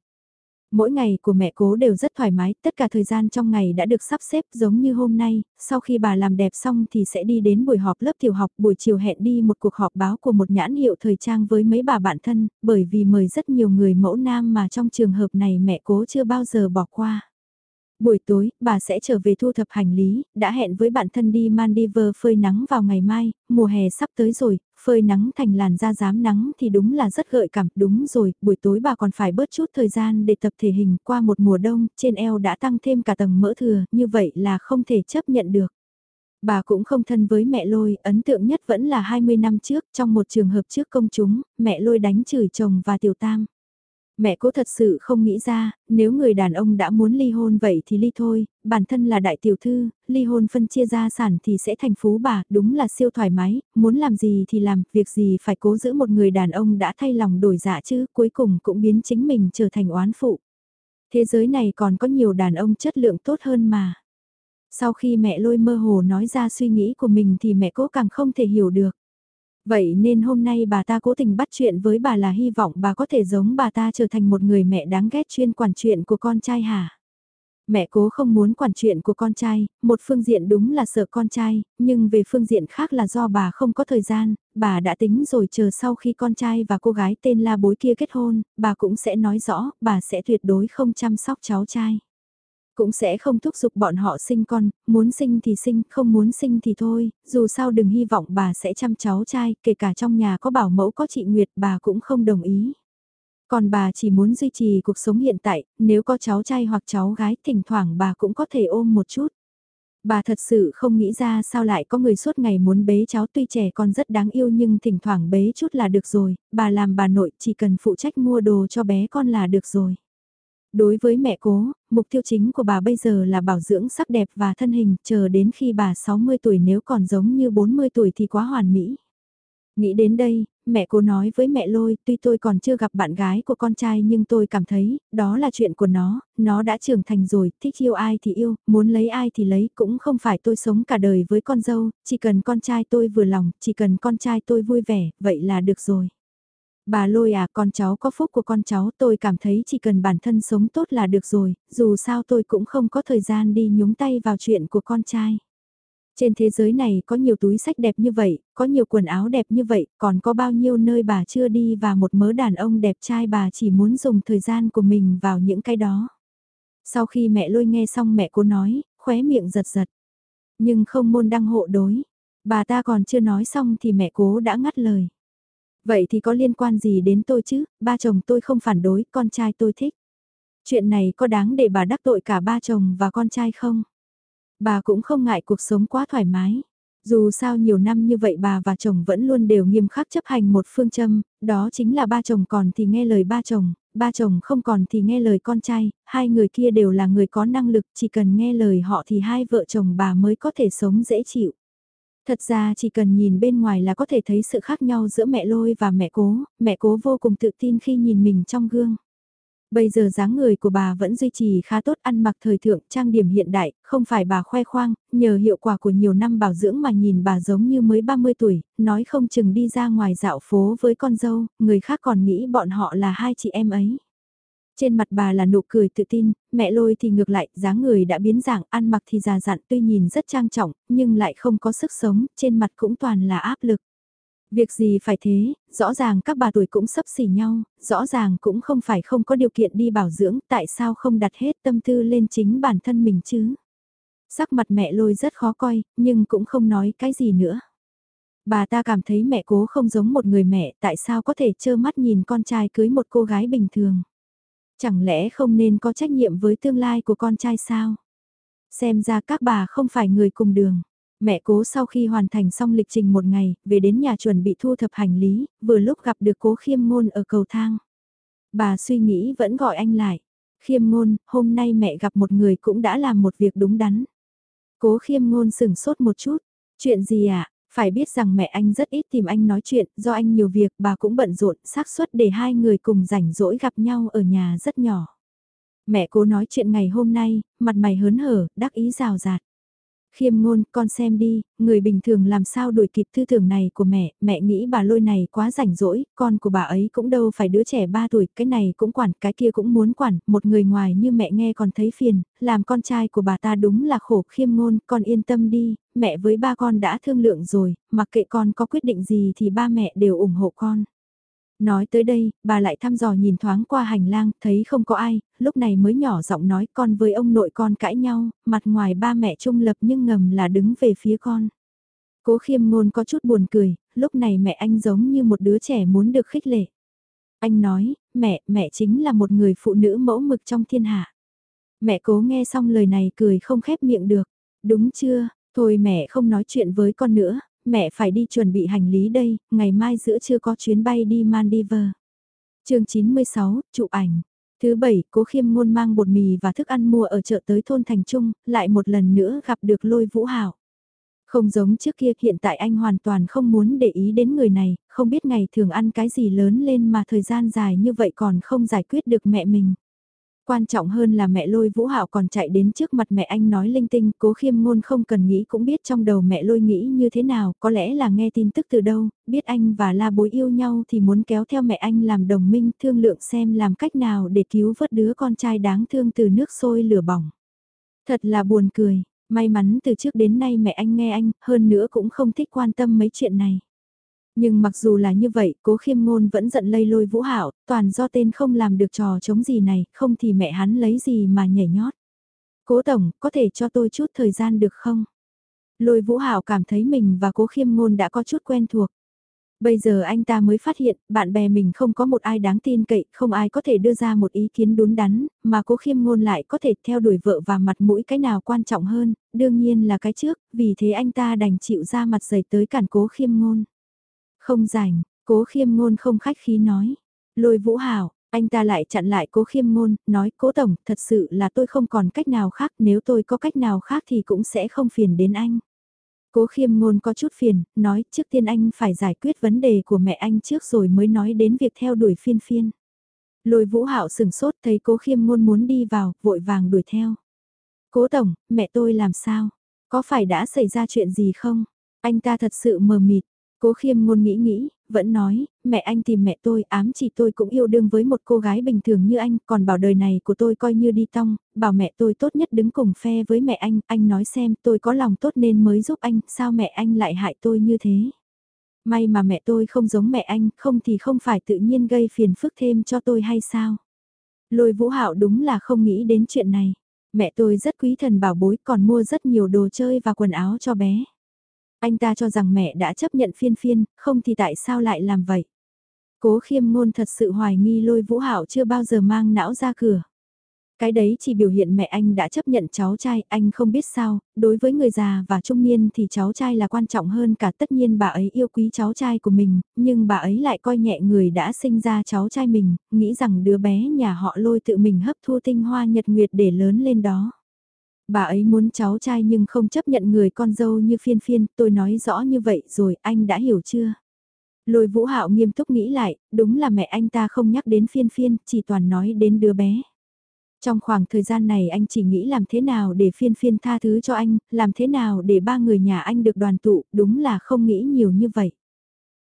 Mỗi ngày của mẹ cố đều rất thoải mái, tất cả thời gian trong ngày đã được sắp xếp giống như hôm nay, sau khi bà làm đẹp xong thì sẽ đi đến buổi họp lớp tiểu học, buổi chiều hẹn đi một cuộc họp báo của một nhãn hiệu thời trang với mấy bà bạn thân, bởi vì mời rất nhiều người mẫu nam mà trong trường hợp này mẹ cố chưa bao giờ bỏ qua. Buổi tối, bà sẽ trở về thu thập hành lý, đã hẹn với bạn thân đi Maldives phơi nắng vào ngày mai, mùa hè sắp tới rồi, phơi nắng thành làn da dám nắng thì đúng là rất gợi cảm, đúng rồi, buổi tối bà còn phải bớt chút thời gian để tập thể hình qua một mùa đông, trên eo đã tăng thêm cả tầng mỡ thừa, như vậy là không thể chấp nhận được. Bà cũng không thân với mẹ lôi, ấn tượng nhất vẫn là 20 năm trước, trong một trường hợp trước công chúng, mẹ lôi đánh chửi chồng và tiểu tam. Mẹ cố thật sự không nghĩ ra, nếu người đàn ông đã muốn ly hôn vậy thì ly thôi, bản thân là đại tiểu thư, ly hôn phân chia gia sản thì sẽ thành phú bà, đúng là siêu thoải mái, muốn làm gì thì làm, việc gì phải cố giữ một người đàn ông đã thay lòng đổi dạ chứ, cuối cùng cũng biến chính mình trở thành oán phụ. Thế giới này còn có nhiều đàn ông chất lượng tốt hơn mà. Sau khi mẹ lôi mơ hồ nói ra suy nghĩ của mình thì mẹ cố càng không thể hiểu được. Vậy nên hôm nay bà ta cố tình bắt chuyện với bà là hy vọng bà có thể giống bà ta trở thành một người mẹ đáng ghét chuyên quản chuyện của con trai hả? Mẹ cố không muốn quản chuyện của con trai, một phương diện đúng là sợ con trai, nhưng về phương diện khác là do bà không có thời gian, bà đã tính rồi chờ sau khi con trai và cô gái tên la bối kia kết hôn, bà cũng sẽ nói rõ, bà sẽ tuyệt đối không chăm sóc cháu trai cũng sẽ không thúc giục bọn họ sinh con, muốn sinh thì sinh, không muốn sinh thì thôi, dù sao đừng hy vọng bà sẽ chăm cháu trai, kể cả trong nhà có bảo mẫu có chị Nguyệt bà cũng không đồng ý. Còn bà chỉ muốn duy trì cuộc sống hiện tại, nếu có cháu trai hoặc cháu gái thỉnh thoảng bà cũng có thể ôm một chút. Bà thật sự không nghĩ ra sao lại có người suốt ngày muốn bế cháu tuy trẻ con rất đáng yêu nhưng thỉnh thoảng bế chút là được rồi, bà làm bà nội chỉ cần phụ trách mua đồ cho bé con là được rồi. Đối với mẹ cố, mục tiêu chính của bà bây giờ là bảo dưỡng sắc đẹp và thân hình, chờ đến khi bà 60 tuổi nếu còn giống như 40 tuổi thì quá hoàn mỹ. Nghĩ đến đây, mẹ cô nói với mẹ lôi, tuy tôi còn chưa gặp bạn gái của con trai nhưng tôi cảm thấy, đó là chuyện của nó, nó đã trưởng thành rồi, thích yêu ai thì yêu, muốn lấy ai thì lấy, cũng không phải tôi sống cả đời với con dâu, chỉ cần con trai tôi vừa lòng, chỉ cần con trai tôi vui vẻ, vậy là được rồi. Bà lôi à, con cháu có phúc của con cháu tôi cảm thấy chỉ cần bản thân sống tốt là được rồi, dù sao tôi cũng không có thời gian đi nhúng tay vào chuyện của con trai. Trên thế giới này có nhiều túi sách đẹp như vậy, có nhiều quần áo đẹp như vậy, còn có bao nhiêu nơi bà chưa đi và một mớ đàn ông đẹp trai bà chỉ muốn dùng thời gian của mình vào những cái đó. Sau khi mẹ lôi nghe xong mẹ cô nói, khóe miệng giật giật. Nhưng không môn đăng hộ đối. Bà ta còn chưa nói xong thì mẹ cố đã ngắt lời. Vậy thì có liên quan gì đến tôi chứ, ba chồng tôi không phản đối, con trai tôi thích. Chuyện này có đáng để bà đắc tội cả ba chồng và con trai không? Bà cũng không ngại cuộc sống quá thoải mái. Dù sao nhiều năm như vậy bà và chồng vẫn luôn đều nghiêm khắc chấp hành một phương châm, đó chính là ba chồng còn thì nghe lời ba chồng, ba chồng không còn thì nghe lời con trai, hai người kia đều là người có năng lực, chỉ cần nghe lời họ thì hai vợ chồng bà mới có thể sống dễ chịu. Thật ra chỉ cần nhìn bên ngoài là có thể thấy sự khác nhau giữa mẹ lôi và mẹ cố, mẹ cố vô cùng tự tin khi nhìn mình trong gương. Bây giờ dáng người của bà vẫn duy trì khá tốt ăn mặc thời thượng trang điểm hiện đại, không phải bà khoe khoang, nhờ hiệu quả của nhiều năm bảo dưỡng mà nhìn bà giống như mới 30 tuổi, nói không chừng đi ra ngoài dạo phố với con dâu, người khác còn nghĩ bọn họ là hai chị em ấy. Trên mặt bà là nụ cười tự tin, mẹ lôi thì ngược lại, dáng người đã biến dạng, ăn mặc thì già dặn tuy nhìn rất trang trọng, nhưng lại không có sức sống, trên mặt cũng toàn là áp lực. Việc gì phải thế, rõ ràng các bà tuổi cũng sấp xỉ nhau, rõ ràng cũng không phải không có điều kiện đi bảo dưỡng, tại sao không đặt hết tâm tư lên chính bản thân mình chứ? Sắc mặt mẹ lôi rất khó coi, nhưng cũng không nói cái gì nữa. Bà ta cảm thấy mẹ cố không giống một người mẹ, tại sao có thể trơ mắt nhìn con trai cưới một cô gái bình thường? Chẳng lẽ không nên có trách nhiệm với tương lai của con trai sao? Xem ra các bà không phải người cùng đường. Mẹ cố sau khi hoàn thành xong lịch trình một ngày, về đến nhà chuẩn bị thu thập hành lý, vừa lúc gặp được cố khiêm ngôn ở cầu thang. Bà suy nghĩ vẫn gọi anh lại. Khiêm ngôn, hôm nay mẹ gặp một người cũng đã làm một việc đúng đắn. Cố khiêm ngôn sừng sốt một chút. Chuyện gì ạ? À? Phải biết rằng mẹ anh rất ít tìm anh nói chuyện, do anh nhiều việc bà cũng bận rộn, xác suất để hai người cùng rảnh rỗi gặp nhau ở nhà rất nhỏ. Mẹ cố nói chuyện ngày hôm nay, mặt mày hớn hở, đắc ý rào rạt. Khiêm ngôn, con xem đi, người bình thường làm sao đuổi kịp thư tưởng này của mẹ, mẹ nghĩ bà lôi này quá rảnh rỗi, con của bà ấy cũng đâu phải đứa trẻ 3 tuổi, cái này cũng quản, cái kia cũng muốn quản, một người ngoài như mẹ nghe còn thấy phiền, làm con trai của bà ta đúng là khổ khiêm ngôn, con yên tâm đi, mẹ với ba con đã thương lượng rồi, mặc kệ con có quyết định gì thì ba mẹ đều ủng hộ con. Nói tới đây, bà lại thăm dò nhìn thoáng qua hành lang, thấy không có ai, lúc này mới nhỏ giọng nói con với ông nội con cãi nhau, mặt ngoài ba mẹ trung lập nhưng ngầm là đứng về phía con. Cố khiêm ngôn có chút buồn cười, lúc này mẹ anh giống như một đứa trẻ muốn được khích lệ. Anh nói, mẹ, mẹ chính là một người phụ nữ mẫu mực trong thiên hạ. Mẹ cố nghe xong lời này cười không khép miệng được. Đúng chưa, thôi mẹ không nói chuyện với con nữa, mẹ phải đi chuẩn bị hành lý đây, ngày mai giữa trưa có chuyến bay đi Maldives. chương 96, chụp ảnh. Thứ bảy, cố khiêm ngôn mang bột mì và thức ăn mua ở chợ tới thôn Thành Trung, lại một lần nữa gặp được lôi vũ hảo. Không giống trước kia hiện tại anh hoàn toàn không muốn để ý đến người này, không biết ngày thường ăn cái gì lớn lên mà thời gian dài như vậy còn không giải quyết được mẹ mình. Quan trọng hơn là mẹ lôi vũ hạo còn chạy đến trước mặt mẹ anh nói linh tinh, cố khiêm ngôn không cần nghĩ cũng biết trong đầu mẹ lôi nghĩ như thế nào, có lẽ là nghe tin tức từ đâu, biết anh và la bối yêu nhau thì muốn kéo theo mẹ anh làm đồng minh thương lượng xem làm cách nào để cứu vớt đứa con trai đáng thương từ nước sôi lửa bỏng. Thật là buồn cười, may mắn từ trước đến nay mẹ anh nghe anh, hơn nữa cũng không thích quan tâm mấy chuyện này. Nhưng mặc dù là như vậy, cố khiêm ngôn vẫn giận lây lôi vũ hảo, toàn do tên không làm được trò chống gì này, không thì mẹ hắn lấy gì mà nhảy nhót. Cố tổng, có thể cho tôi chút thời gian được không? Lôi vũ hảo cảm thấy mình và cố khiêm ngôn đã có chút quen thuộc. Bây giờ anh ta mới phát hiện, bạn bè mình không có một ai đáng tin cậy, không ai có thể đưa ra một ý kiến đúng đắn, mà cố khiêm ngôn lại có thể theo đuổi vợ và mặt mũi cái nào quan trọng hơn, đương nhiên là cái trước, vì thế anh ta đành chịu ra mặt dày tới cản cố khiêm ngôn. Không rảnh, cố khiêm ngôn không khách khí nói. Lôi vũ hảo, anh ta lại chặn lại cố khiêm ngôn, nói cố tổng, thật sự là tôi không còn cách nào khác, nếu tôi có cách nào khác thì cũng sẽ không phiền đến anh. Cố khiêm ngôn có chút phiền, nói trước tiên anh phải giải quyết vấn đề của mẹ anh trước rồi mới nói đến việc theo đuổi phiên phiên. Lôi vũ hạo sừng sốt thấy cố khiêm ngôn muốn đi vào, vội vàng đuổi theo. Cố tổng, mẹ tôi làm sao? Có phải đã xảy ra chuyện gì không? Anh ta thật sự mờ mịt, Cố khiêm ngôn nghĩ nghĩ, vẫn nói, mẹ anh tìm mẹ tôi, ám chỉ tôi cũng yêu đương với một cô gái bình thường như anh, còn bảo đời này của tôi coi như đi tong, bảo mẹ tôi tốt nhất đứng cùng phe với mẹ anh, anh nói xem tôi có lòng tốt nên mới giúp anh, sao mẹ anh lại hại tôi như thế. May mà mẹ tôi không giống mẹ anh, không thì không phải tự nhiên gây phiền phức thêm cho tôi hay sao. Lôi vũ hạo đúng là không nghĩ đến chuyện này. Mẹ tôi rất quý thần bảo bối còn mua rất nhiều đồ chơi và quần áo cho bé. Anh ta cho rằng mẹ đã chấp nhận phiên phiên, không thì tại sao lại làm vậy? Cố khiêm ngôn thật sự hoài nghi lôi vũ hạo chưa bao giờ mang não ra cửa. Cái đấy chỉ biểu hiện mẹ anh đã chấp nhận cháu trai, anh không biết sao, đối với người già và trung niên thì cháu trai là quan trọng hơn cả tất nhiên bà ấy yêu quý cháu trai của mình, nhưng bà ấy lại coi nhẹ người đã sinh ra cháu trai mình, nghĩ rằng đứa bé nhà họ lôi tự mình hấp thu tinh hoa nhật nguyệt để lớn lên đó. Bà ấy muốn cháu trai nhưng không chấp nhận người con dâu như phiên phiên, tôi nói rõ như vậy rồi, anh đã hiểu chưa? Lôi vũ hạo nghiêm túc nghĩ lại, đúng là mẹ anh ta không nhắc đến phiên phiên, chỉ toàn nói đến đứa bé. Trong khoảng thời gian này anh chỉ nghĩ làm thế nào để phiên phiên tha thứ cho anh, làm thế nào để ba người nhà anh được đoàn tụ, đúng là không nghĩ nhiều như vậy.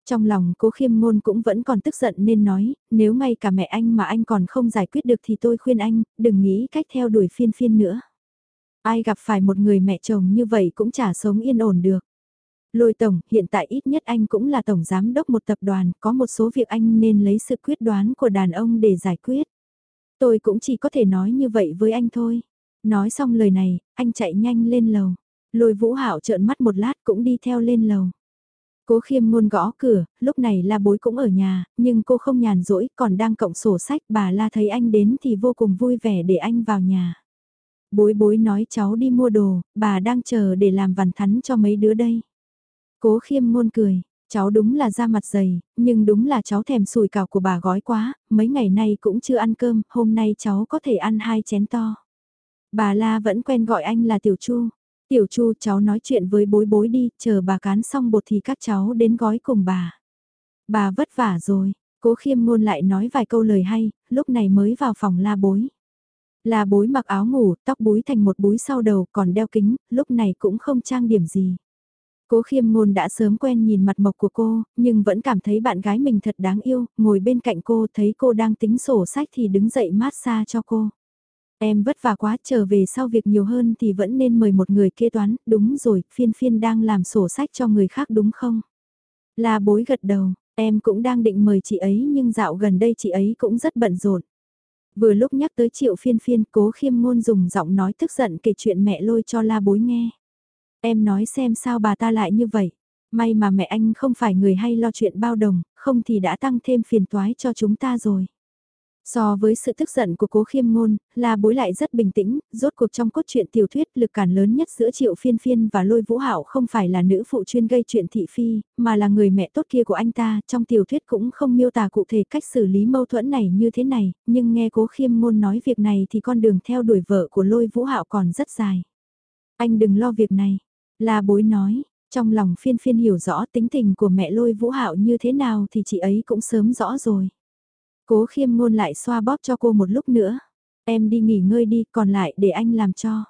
Trong lòng cố khiêm ngôn cũng vẫn còn tức giận nên nói, nếu ngay cả mẹ anh mà anh còn không giải quyết được thì tôi khuyên anh, đừng nghĩ cách theo đuổi phiên phiên nữa. Ai gặp phải một người mẹ chồng như vậy cũng chả sống yên ổn được. Lôi tổng, hiện tại ít nhất anh cũng là tổng giám đốc một tập đoàn, có một số việc anh nên lấy sự quyết đoán của đàn ông để giải quyết. Tôi cũng chỉ có thể nói như vậy với anh thôi. Nói xong lời này, anh chạy nhanh lên lầu. Lôi vũ hạo trợn mắt một lát cũng đi theo lên lầu. Cố khiêm ngôn gõ cửa, lúc này la bối cũng ở nhà, nhưng cô không nhàn rỗi, còn đang cộng sổ sách, bà la thấy anh đến thì vô cùng vui vẻ để anh vào nhà. Bối bối nói cháu đi mua đồ, bà đang chờ để làm vằn thắn cho mấy đứa đây. Cố khiêm ngôn cười, cháu đúng là da mặt dày, nhưng đúng là cháu thèm sùi cảo của bà gói quá, mấy ngày nay cũng chưa ăn cơm, hôm nay cháu có thể ăn hai chén to. Bà La vẫn quen gọi anh là Tiểu Chu. Tiểu Chu cháu nói chuyện với bối bối đi, chờ bà cán xong bột thì các cháu đến gói cùng bà. Bà vất vả rồi, cố khiêm ngôn lại nói vài câu lời hay, lúc này mới vào phòng la bối. La bối mặc áo ngủ, tóc búi thành một búi sau đầu còn đeo kính, lúc này cũng không trang điểm gì. Cố khiêm ngôn đã sớm quen nhìn mặt mộc của cô, nhưng vẫn cảm thấy bạn gái mình thật đáng yêu, ngồi bên cạnh cô thấy cô đang tính sổ sách thì đứng dậy mát xa cho cô. Em vất vả quá trở về sau việc nhiều hơn thì vẫn nên mời một người kế toán, đúng rồi, phiên phiên đang làm sổ sách cho người khác đúng không? Là bối gật đầu, em cũng đang định mời chị ấy nhưng dạo gần đây chị ấy cũng rất bận rộn. Vừa lúc nhắc tới triệu phiên phiên cố khiêm ngôn dùng giọng nói tức giận kể chuyện mẹ lôi cho la bối nghe. Em nói xem sao bà ta lại như vậy. May mà mẹ anh không phải người hay lo chuyện bao đồng, không thì đã tăng thêm phiền toái cho chúng ta rồi. So với sự tức giận của cố khiêm ngôn, la bối lại rất bình tĩnh, rốt cuộc trong cốt truyện tiểu thuyết lực cản lớn nhất giữa triệu phiên phiên và lôi vũ hạo không phải là nữ phụ chuyên gây chuyện thị phi, mà là người mẹ tốt kia của anh ta, trong tiểu thuyết cũng không miêu tả cụ thể cách xử lý mâu thuẫn này như thế này, nhưng nghe cố khiêm ngôn nói việc này thì con đường theo đuổi vợ của lôi vũ hạo còn rất dài. Anh đừng lo việc này, la bối nói, trong lòng phiên phiên hiểu rõ tính tình của mẹ lôi vũ hạo như thế nào thì chị ấy cũng sớm rõ rồi. Cố khiêm ngôn lại xoa bóp cho cô một lúc nữa. Em đi nghỉ ngơi đi, còn lại để anh làm cho.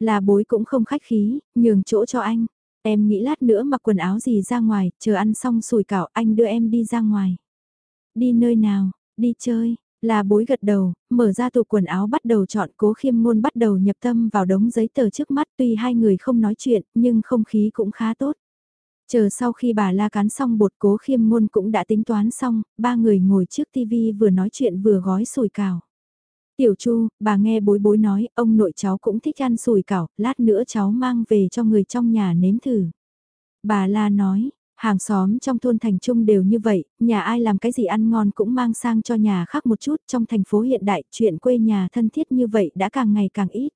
Là bối cũng không khách khí, nhường chỗ cho anh. Em nghĩ lát nữa mặc quần áo gì ra ngoài, chờ ăn xong sủi cảo anh đưa em đi ra ngoài. Đi nơi nào, đi chơi, là bối gật đầu, mở ra tủ quần áo bắt đầu chọn cố khiêm ngôn bắt đầu nhập tâm vào đống giấy tờ trước mắt tuy hai người không nói chuyện nhưng không khí cũng khá tốt. Chờ sau khi bà la cán xong bột cố khiêm ngôn cũng đã tính toán xong, ba người ngồi trước tivi vừa nói chuyện vừa gói sủi cảo. Tiểu Chu, bà nghe bối bối nói, ông nội cháu cũng thích ăn sủi cảo, lát nữa cháu mang về cho người trong nhà nếm thử. Bà La nói, hàng xóm trong thôn thành trung đều như vậy, nhà ai làm cái gì ăn ngon cũng mang sang cho nhà khác một chút, trong thành phố hiện đại, chuyện quê nhà thân thiết như vậy đã càng ngày càng ít.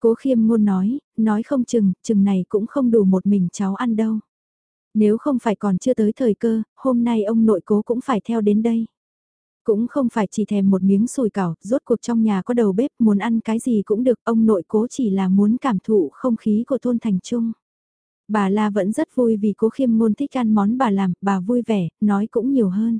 Cố khiêm ngôn nói, nói không chừng, chừng này cũng không đủ một mình cháu ăn đâu. Nếu không phải còn chưa tới thời cơ, hôm nay ông nội cố cũng phải theo đến đây. Cũng không phải chỉ thèm một miếng sùi cảo, rốt cuộc trong nhà có đầu bếp muốn ăn cái gì cũng được, ông nội cố chỉ là muốn cảm thụ không khí của thôn thành trung. Bà La vẫn rất vui vì cố khiêm ngôn thích ăn món bà làm, bà vui vẻ, nói cũng nhiều hơn.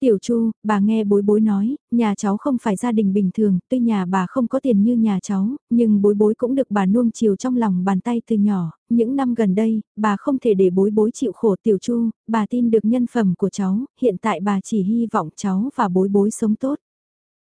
Tiểu Chu, bà nghe bối bối nói, nhà cháu không phải gia đình bình thường, tuy nhà bà không có tiền như nhà cháu, nhưng bối bối cũng được bà nuông chiều trong lòng bàn tay từ nhỏ, những năm gần đây, bà không thể để bối bối chịu khổ Tiểu Chu, bà tin được nhân phẩm của cháu, hiện tại bà chỉ hy vọng cháu và bối bối sống tốt.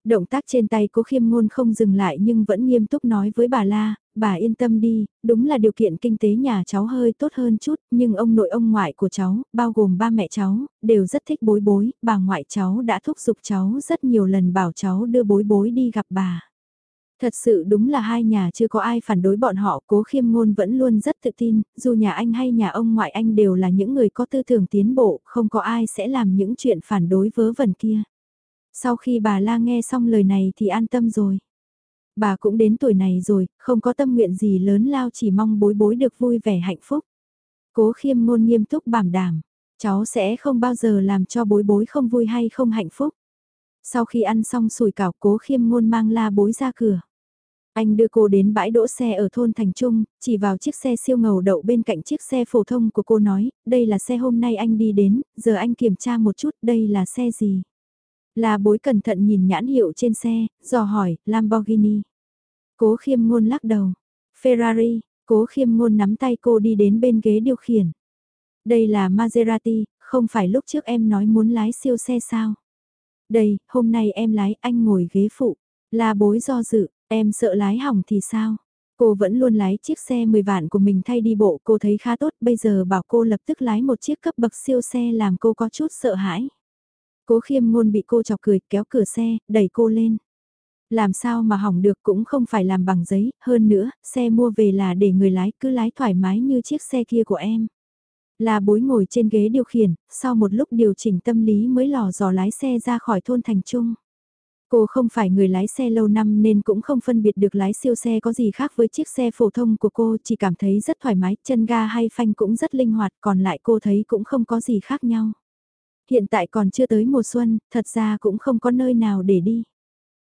Động tác trên tay cố khiêm ngôn không dừng lại nhưng vẫn nghiêm túc nói với bà La, bà yên tâm đi, đúng là điều kiện kinh tế nhà cháu hơi tốt hơn chút, nhưng ông nội ông ngoại của cháu, bao gồm ba mẹ cháu, đều rất thích bối bối, bà ngoại cháu đã thúc giục cháu rất nhiều lần bảo cháu đưa bối bối đi gặp bà. Thật sự đúng là hai nhà chưa có ai phản đối bọn họ, cố khiêm ngôn vẫn luôn rất tự tin, dù nhà anh hay nhà ông ngoại anh đều là những người có tư tưởng tiến bộ, không có ai sẽ làm những chuyện phản đối vớ vẩn kia. Sau khi bà la nghe xong lời này thì an tâm rồi. Bà cũng đến tuổi này rồi, không có tâm nguyện gì lớn lao chỉ mong bối bối được vui vẻ hạnh phúc. Cố khiêm ngôn nghiêm túc bảo đảm, cháu sẽ không bao giờ làm cho bối bối không vui hay không hạnh phúc. Sau khi ăn xong sủi cảo cố khiêm ngôn mang la bối ra cửa. Anh đưa cô đến bãi đỗ xe ở thôn Thành Trung, chỉ vào chiếc xe siêu ngầu đậu bên cạnh chiếc xe phổ thông của cô nói, đây là xe hôm nay anh đi đến, giờ anh kiểm tra một chút đây là xe gì. Là bối cẩn thận nhìn nhãn hiệu trên xe, dò hỏi, Lamborghini. Cố khiêm ngôn lắc đầu. Ferrari, cố khiêm ngôn nắm tay cô đi đến bên ghế điều khiển. Đây là Maserati, không phải lúc trước em nói muốn lái siêu xe sao? Đây, hôm nay em lái anh ngồi ghế phụ. Là bối do dự, em sợ lái hỏng thì sao? Cô vẫn luôn lái chiếc xe 10 vạn của mình thay đi bộ, cô thấy khá tốt, bây giờ bảo cô lập tức lái một chiếc cấp bậc siêu xe làm cô có chút sợ hãi. Cố khiêm ngôn bị cô chọc cười, kéo cửa xe, đẩy cô lên. Làm sao mà hỏng được cũng không phải làm bằng giấy, hơn nữa, xe mua về là để người lái cứ lái thoải mái như chiếc xe kia của em. Là bối ngồi trên ghế điều khiển, sau một lúc điều chỉnh tâm lý mới lò dò lái xe ra khỏi thôn thành trung. Cô không phải người lái xe lâu năm nên cũng không phân biệt được lái siêu xe có gì khác với chiếc xe phổ thông của cô, chỉ cảm thấy rất thoải mái, chân ga hay phanh cũng rất linh hoạt, còn lại cô thấy cũng không có gì khác nhau. Hiện tại còn chưa tới mùa xuân, thật ra cũng không có nơi nào để đi.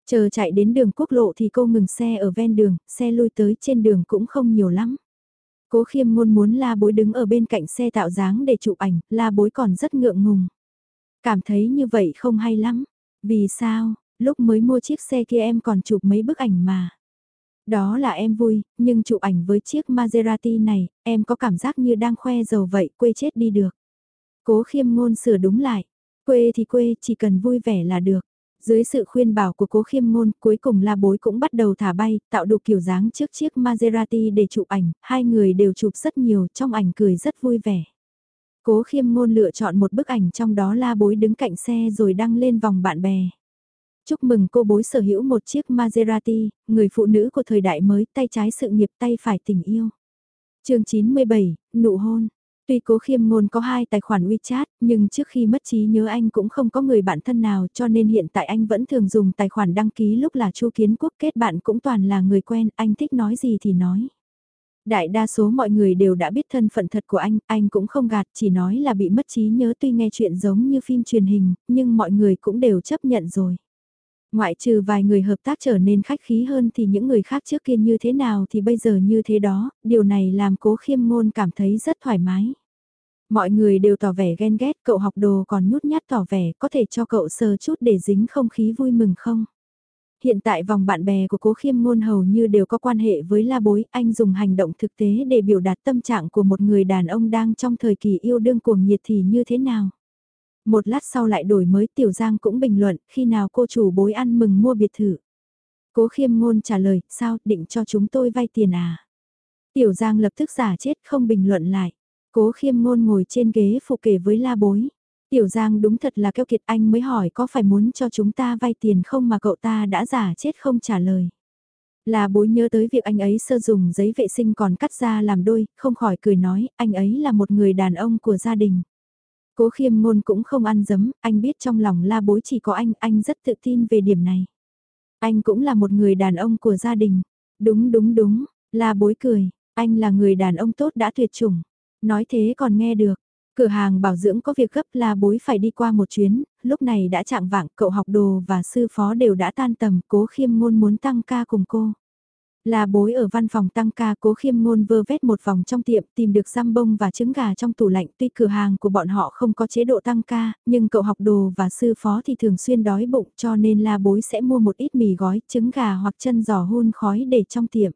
Chờ chạy đến đường quốc lộ thì cô ngừng xe ở ven đường, xe lui tới trên đường cũng không nhiều lắm. Cố khiêm ngôn muốn la bối đứng ở bên cạnh xe tạo dáng để chụp ảnh, la bối còn rất ngượng ngùng. Cảm thấy như vậy không hay lắm. Vì sao, lúc mới mua chiếc xe kia em còn chụp mấy bức ảnh mà. Đó là em vui, nhưng chụp ảnh với chiếc Maserati này, em có cảm giác như đang khoe giàu vậy, quê chết đi được. Cố khiêm ngôn sửa đúng lại. Quê thì quê, chỉ cần vui vẻ là được. Dưới sự khuyên bảo của cố khiêm ngôn, cuối cùng la bối cũng bắt đầu thả bay, tạo đủ kiểu dáng trước chiếc Maserati để chụp ảnh, hai người đều chụp rất nhiều, trong ảnh cười rất vui vẻ. Cố khiêm ngôn lựa chọn một bức ảnh trong đó la bối đứng cạnh xe rồi đăng lên vòng bạn bè. Chúc mừng cô bối sở hữu một chiếc Maserati, người phụ nữ của thời đại mới, tay trái sự nghiệp tay phải tình yêu. chương 97, nụ hôn. Tuy cố khiêm ngôn có hai tài khoản WeChat, nhưng trước khi mất trí nhớ anh cũng không có người bạn thân nào cho nên hiện tại anh vẫn thường dùng tài khoản đăng ký lúc là Chu Kiến Quốc kết bạn cũng toàn là người quen, anh thích nói gì thì nói. Đại đa số mọi người đều đã biết thân phận thật của anh, anh cũng không gạt, chỉ nói là bị mất trí nhớ tuy nghe chuyện giống như phim truyền hình, nhưng mọi người cũng đều chấp nhận rồi. Ngoại trừ vài người hợp tác trở nên khách khí hơn thì những người khác trước kia như thế nào thì bây giờ như thế đó, điều này làm cố khiêm ngôn cảm thấy rất thoải mái. Mọi người đều tỏ vẻ ghen ghét, cậu học đồ còn nhút nhát tỏ vẻ có thể cho cậu sờ chút để dính không khí vui mừng không? Hiện tại vòng bạn bè của cố khiêm ngôn hầu như đều có quan hệ với la bối, anh dùng hành động thực tế để biểu đạt tâm trạng của một người đàn ông đang trong thời kỳ yêu đương cuồng nhiệt thì như thế nào? Một lát sau lại đổi mới Tiểu Giang cũng bình luận khi nào cô chủ bối ăn mừng mua biệt thự. Cố khiêm ngôn trả lời, sao, định cho chúng tôi vay tiền à? Tiểu Giang lập tức giả chết không bình luận lại. Cố khiêm ngôn ngồi trên ghế phụ kể với la bối. Tiểu Giang đúng thật là keo kiệt anh mới hỏi có phải muốn cho chúng ta vay tiền không mà cậu ta đã giả chết không trả lời. Là bối nhớ tới việc anh ấy sơ dùng giấy vệ sinh còn cắt ra làm đôi, không khỏi cười nói, anh ấy là một người đàn ông của gia đình. Cố khiêm ngôn cũng không ăn dấm, anh biết trong lòng la bối chỉ có anh, anh rất tự tin về điểm này. Anh cũng là một người đàn ông của gia đình. Đúng đúng đúng, la bối cười, anh là người đàn ông tốt đã tuyệt chủng. Nói thế còn nghe được. Cửa hàng bảo dưỡng có việc gấp là bối phải đi qua một chuyến, lúc này đã chạng vạng cậu học đồ và sư phó đều đã tan tầm cố khiêm ngôn muốn tăng ca cùng cô. Là bối ở văn phòng tăng ca cố khiêm ngôn vơ vét một vòng trong tiệm tìm được răm bông và trứng gà trong tủ lạnh tuy cửa hàng của bọn họ không có chế độ tăng ca, nhưng cậu học đồ và sư phó thì thường xuyên đói bụng cho nên là bối sẽ mua một ít mì gói, trứng gà hoặc chân giò hun khói để trong tiệm.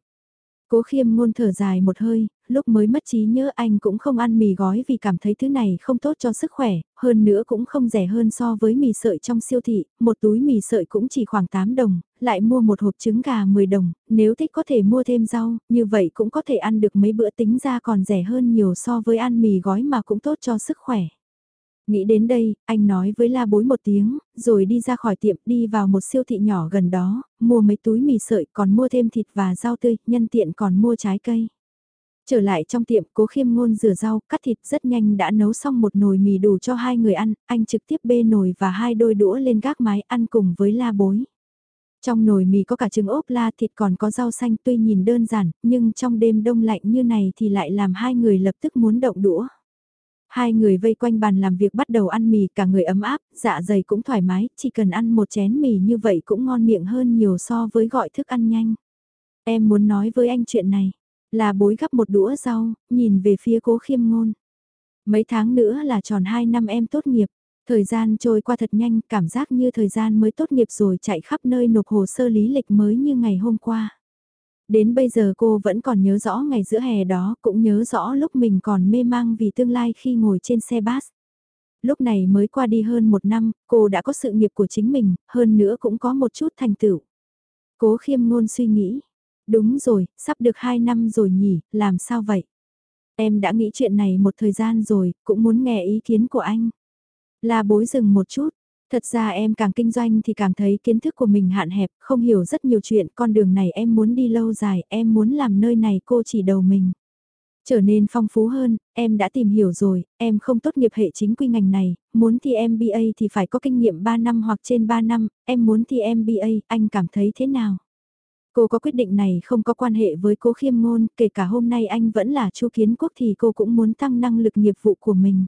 Cố khiêm ngôn thở dài một hơi, lúc mới mất trí nhớ anh cũng không ăn mì gói vì cảm thấy thứ này không tốt cho sức khỏe, hơn nữa cũng không rẻ hơn so với mì sợi trong siêu thị, một túi mì sợi cũng chỉ khoảng 8 đồng, lại mua một hộp trứng gà 10 đồng, nếu thích có thể mua thêm rau, như vậy cũng có thể ăn được mấy bữa tính ra còn rẻ hơn nhiều so với ăn mì gói mà cũng tốt cho sức khỏe. Nghĩ đến đây, anh nói với la bối một tiếng, rồi đi ra khỏi tiệm đi vào một siêu thị nhỏ gần đó, mua mấy túi mì sợi còn mua thêm thịt và rau tươi, nhân tiện còn mua trái cây. Trở lại trong tiệm, cố khiêm ngôn rửa rau, cắt thịt rất nhanh đã nấu xong một nồi mì đủ cho hai người ăn, anh trực tiếp bê nồi và hai đôi đũa lên gác mái ăn cùng với la bối. Trong nồi mì có cả trứng ốp la thịt còn có rau xanh tuy nhìn đơn giản, nhưng trong đêm đông lạnh như này thì lại làm hai người lập tức muốn động đũa. Hai người vây quanh bàn làm việc bắt đầu ăn mì cả người ấm áp, dạ dày cũng thoải mái, chỉ cần ăn một chén mì như vậy cũng ngon miệng hơn nhiều so với gọi thức ăn nhanh. Em muốn nói với anh chuyện này. Là bối gắp một đũa rau, nhìn về phía cố khiêm ngôn. Mấy tháng nữa là tròn 2 năm em tốt nghiệp. Thời gian trôi qua thật nhanh, cảm giác như thời gian mới tốt nghiệp rồi chạy khắp nơi nộp hồ sơ lý lịch mới như ngày hôm qua. Đến bây giờ cô vẫn còn nhớ rõ ngày giữa hè đó, cũng nhớ rõ lúc mình còn mê mang vì tương lai khi ngồi trên xe bus. Lúc này mới qua đi hơn một năm, cô đã có sự nghiệp của chính mình, hơn nữa cũng có một chút thành tựu. Cố khiêm ngôn suy nghĩ, đúng rồi, sắp được hai năm rồi nhỉ, làm sao vậy? Em đã nghĩ chuyện này một thời gian rồi, cũng muốn nghe ý kiến của anh. Là bối dừng một chút, Thật ra em càng kinh doanh thì càng thấy kiến thức của mình hạn hẹp, không hiểu rất nhiều chuyện, con đường này em muốn đi lâu dài, em muốn làm nơi này cô chỉ đầu mình. Trở nên phong phú hơn, em đã tìm hiểu rồi, em không tốt nghiệp hệ chính quy ngành này, muốn thi MBA thì phải có kinh nghiệm 3 năm hoặc trên 3 năm, em muốn thi MBA, anh cảm thấy thế nào? Cô có quyết định này không có quan hệ với cố khiêm ngôn, kể cả hôm nay anh vẫn là chu kiến quốc thì cô cũng muốn tăng năng lực nghiệp vụ của mình.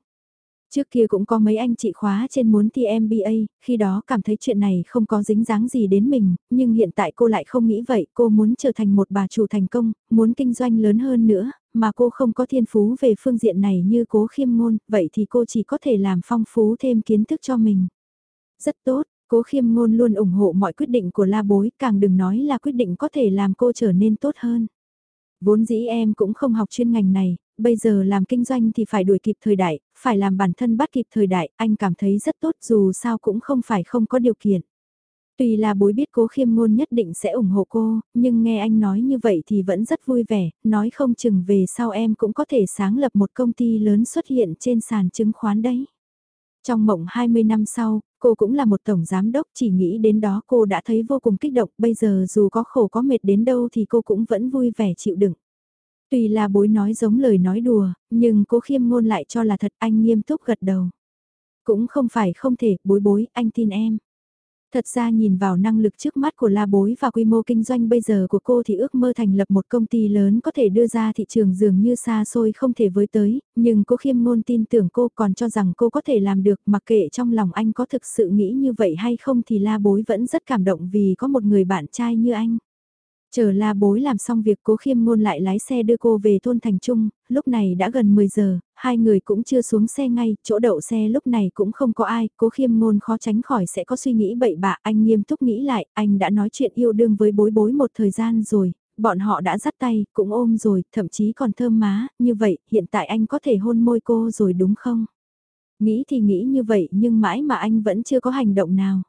Trước kia cũng có mấy anh chị khóa trên muốn thi MBA, khi đó cảm thấy chuyện này không có dính dáng gì đến mình, nhưng hiện tại cô lại không nghĩ vậy, cô muốn trở thành một bà chủ thành công, muốn kinh doanh lớn hơn nữa, mà cô không có thiên phú về phương diện này như cố khiêm ngôn, vậy thì cô chỉ có thể làm phong phú thêm kiến thức cho mình. Rất tốt, cố khiêm ngôn luôn ủng hộ mọi quyết định của la bối, càng đừng nói là quyết định có thể làm cô trở nên tốt hơn. Vốn dĩ em cũng không học chuyên ngành này, bây giờ làm kinh doanh thì phải đuổi kịp thời đại, phải làm bản thân bắt kịp thời đại, anh cảm thấy rất tốt dù sao cũng không phải không có điều kiện. Tuy là bối biết cố khiêm ngôn nhất định sẽ ủng hộ cô, nhưng nghe anh nói như vậy thì vẫn rất vui vẻ, nói không chừng về sau em cũng có thể sáng lập một công ty lớn xuất hiện trên sàn chứng khoán đấy. Trong mộng 20 năm sau, cô cũng là một tổng giám đốc chỉ nghĩ đến đó cô đã thấy vô cùng kích động, bây giờ dù có khổ có mệt đến đâu thì cô cũng vẫn vui vẻ chịu đựng. Tuy là bối nói giống lời nói đùa, nhưng cố khiêm ngôn lại cho là thật anh nghiêm túc gật đầu. Cũng không phải không thể, bối bối, anh tin em. Thật ra nhìn vào năng lực trước mắt của La Bối và quy mô kinh doanh bây giờ của cô thì ước mơ thành lập một công ty lớn có thể đưa ra thị trường dường như xa xôi không thể với tới, nhưng cô khiêm ngôn tin tưởng cô còn cho rằng cô có thể làm được mặc kệ trong lòng anh có thực sự nghĩ như vậy hay không thì La Bối vẫn rất cảm động vì có một người bạn trai như anh. Chờ la bối làm xong việc cố khiêm ngôn lại lái xe đưa cô về thôn Thành Trung, lúc này đã gần 10 giờ, hai người cũng chưa xuống xe ngay, chỗ đậu xe lúc này cũng không có ai, cố khiêm ngôn khó tránh khỏi sẽ có suy nghĩ bậy bạ, anh nghiêm túc nghĩ lại, anh đã nói chuyện yêu đương với bối bối một thời gian rồi, bọn họ đã dắt tay, cũng ôm rồi, thậm chí còn thơm má, như vậy, hiện tại anh có thể hôn môi cô rồi đúng không? Nghĩ thì nghĩ như vậy nhưng mãi mà anh vẫn chưa có hành động nào.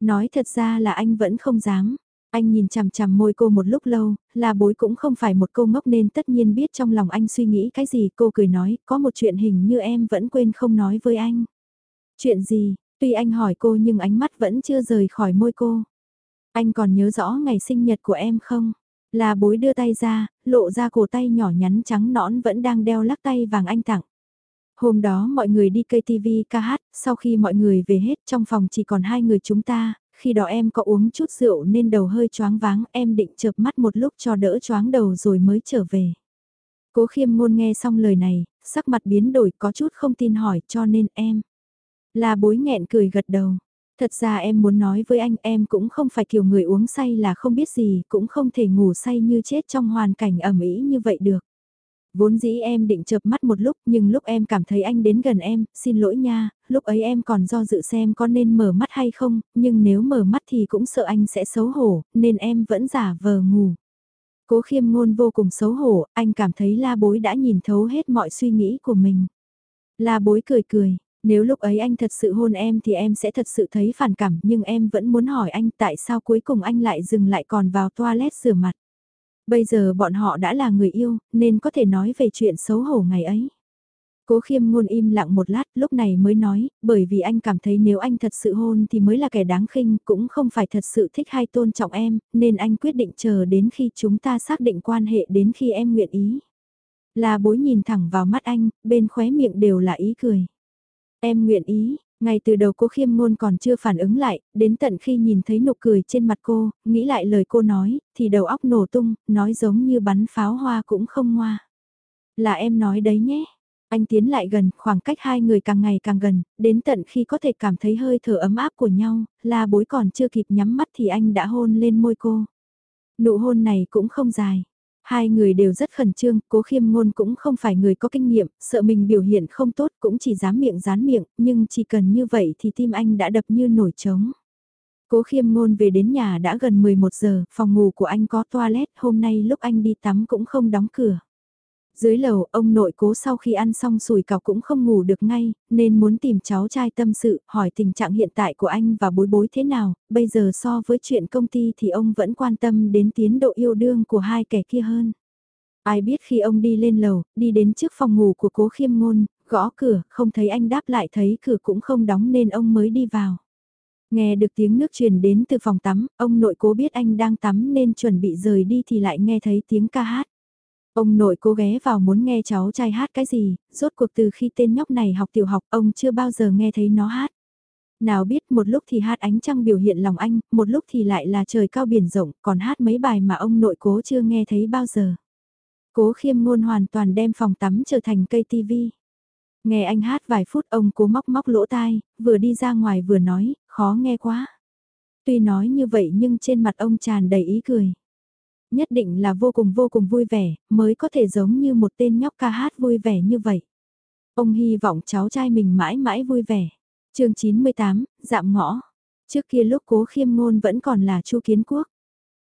Nói thật ra là anh vẫn không dám. Anh nhìn chằm chằm môi cô một lúc lâu, là bối cũng không phải một câu ngốc nên tất nhiên biết trong lòng anh suy nghĩ cái gì. Cô cười nói, có một chuyện hình như em vẫn quên không nói với anh. Chuyện gì, tuy anh hỏi cô nhưng ánh mắt vẫn chưa rời khỏi môi cô. Anh còn nhớ rõ ngày sinh nhật của em không? Là bối đưa tay ra, lộ ra cổ tay nhỏ nhắn trắng nõn vẫn đang đeo lắc tay vàng anh tặng. Hôm đó mọi người đi cây TV ca hát, sau khi mọi người về hết trong phòng chỉ còn hai người chúng ta, khi đó em có uống chút rượu nên đầu hơi choáng váng, em định chợp mắt một lúc cho đỡ choáng đầu rồi mới trở về. Cố khiêm ngôn nghe xong lời này, sắc mặt biến đổi có chút không tin hỏi cho nên em. Là bối nghẹn cười gật đầu. Thật ra em muốn nói với anh em cũng không phải kiểu người uống say là không biết gì, cũng không thể ngủ say như chết trong hoàn cảnh ẩm ý như vậy được. Vốn dĩ em định chợp mắt một lúc nhưng lúc em cảm thấy anh đến gần em, xin lỗi nha, lúc ấy em còn do dự xem có nên mở mắt hay không, nhưng nếu mở mắt thì cũng sợ anh sẽ xấu hổ, nên em vẫn giả vờ ngủ. Cố khiêm ngôn vô cùng xấu hổ, anh cảm thấy la bối đã nhìn thấu hết mọi suy nghĩ của mình. La bối cười cười, nếu lúc ấy anh thật sự hôn em thì em sẽ thật sự thấy phản cảm nhưng em vẫn muốn hỏi anh tại sao cuối cùng anh lại dừng lại còn vào toilet rửa mặt. Bây giờ bọn họ đã là người yêu, nên có thể nói về chuyện xấu hổ ngày ấy. Cố khiêm ngôn im lặng một lát, lúc này mới nói, bởi vì anh cảm thấy nếu anh thật sự hôn thì mới là kẻ đáng khinh, cũng không phải thật sự thích hay tôn trọng em, nên anh quyết định chờ đến khi chúng ta xác định quan hệ đến khi em nguyện ý. Là bối nhìn thẳng vào mắt anh, bên khóe miệng đều là ý cười. Em nguyện ý, ngay từ đầu cô khiêm ngôn còn chưa phản ứng lại, đến tận khi nhìn thấy nụ cười trên mặt cô, nghĩ lại lời cô nói, thì đầu óc nổ tung, nói giống như bắn pháo hoa cũng không hoa. Là em nói đấy nhé. Anh tiến lại gần, khoảng cách hai người càng ngày càng gần, đến tận khi có thể cảm thấy hơi thở ấm áp của nhau, là bối còn chưa kịp nhắm mắt thì anh đã hôn lên môi cô. Nụ hôn này cũng không dài. Hai người đều rất khẩn trương, cố khiêm ngôn cũng không phải người có kinh nghiệm, sợ mình biểu hiện không tốt cũng chỉ dám miệng dán miệng, nhưng chỉ cần như vậy thì tim anh đã đập như nổi trống. Cố khiêm ngôn về đến nhà đã gần 11 giờ, phòng ngủ của anh có toilet, hôm nay lúc anh đi tắm cũng không đóng cửa. Dưới lầu, ông nội cố sau khi ăn xong sùi cào cũng không ngủ được ngay, nên muốn tìm cháu trai tâm sự, hỏi tình trạng hiện tại của anh và bối bối thế nào, bây giờ so với chuyện công ty thì ông vẫn quan tâm đến tiến độ yêu đương của hai kẻ kia hơn. Ai biết khi ông đi lên lầu, đi đến trước phòng ngủ của cố khiêm ngôn, gõ cửa, không thấy anh đáp lại thấy cửa cũng không đóng nên ông mới đi vào. Nghe được tiếng nước truyền đến từ phòng tắm, ông nội cố biết anh đang tắm nên chuẩn bị rời đi thì lại nghe thấy tiếng ca hát. Ông nội cố ghé vào muốn nghe cháu trai hát cái gì, rốt cuộc từ khi tên nhóc này học tiểu học ông chưa bao giờ nghe thấy nó hát. Nào biết một lúc thì hát ánh trăng biểu hiện lòng anh, một lúc thì lại là trời cao biển rộng, còn hát mấy bài mà ông nội cố chưa nghe thấy bao giờ. Cố khiêm ngôn hoàn toàn đem phòng tắm trở thành cây tivi. Nghe anh hát vài phút ông cố móc móc lỗ tai, vừa đi ra ngoài vừa nói, khó nghe quá. Tuy nói như vậy nhưng trên mặt ông tràn đầy ý cười nhất định là vô cùng vô cùng vui vẻ, mới có thể giống như một tên nhóc ca hát vui vẻ như vậy. Ông hy vọng cháu trai mình mãi mãi vui vẻ. chương 98, dạm ngõ. Trước kia lúc cố khiêm ngôn vẫn còn là chu kiến quốc.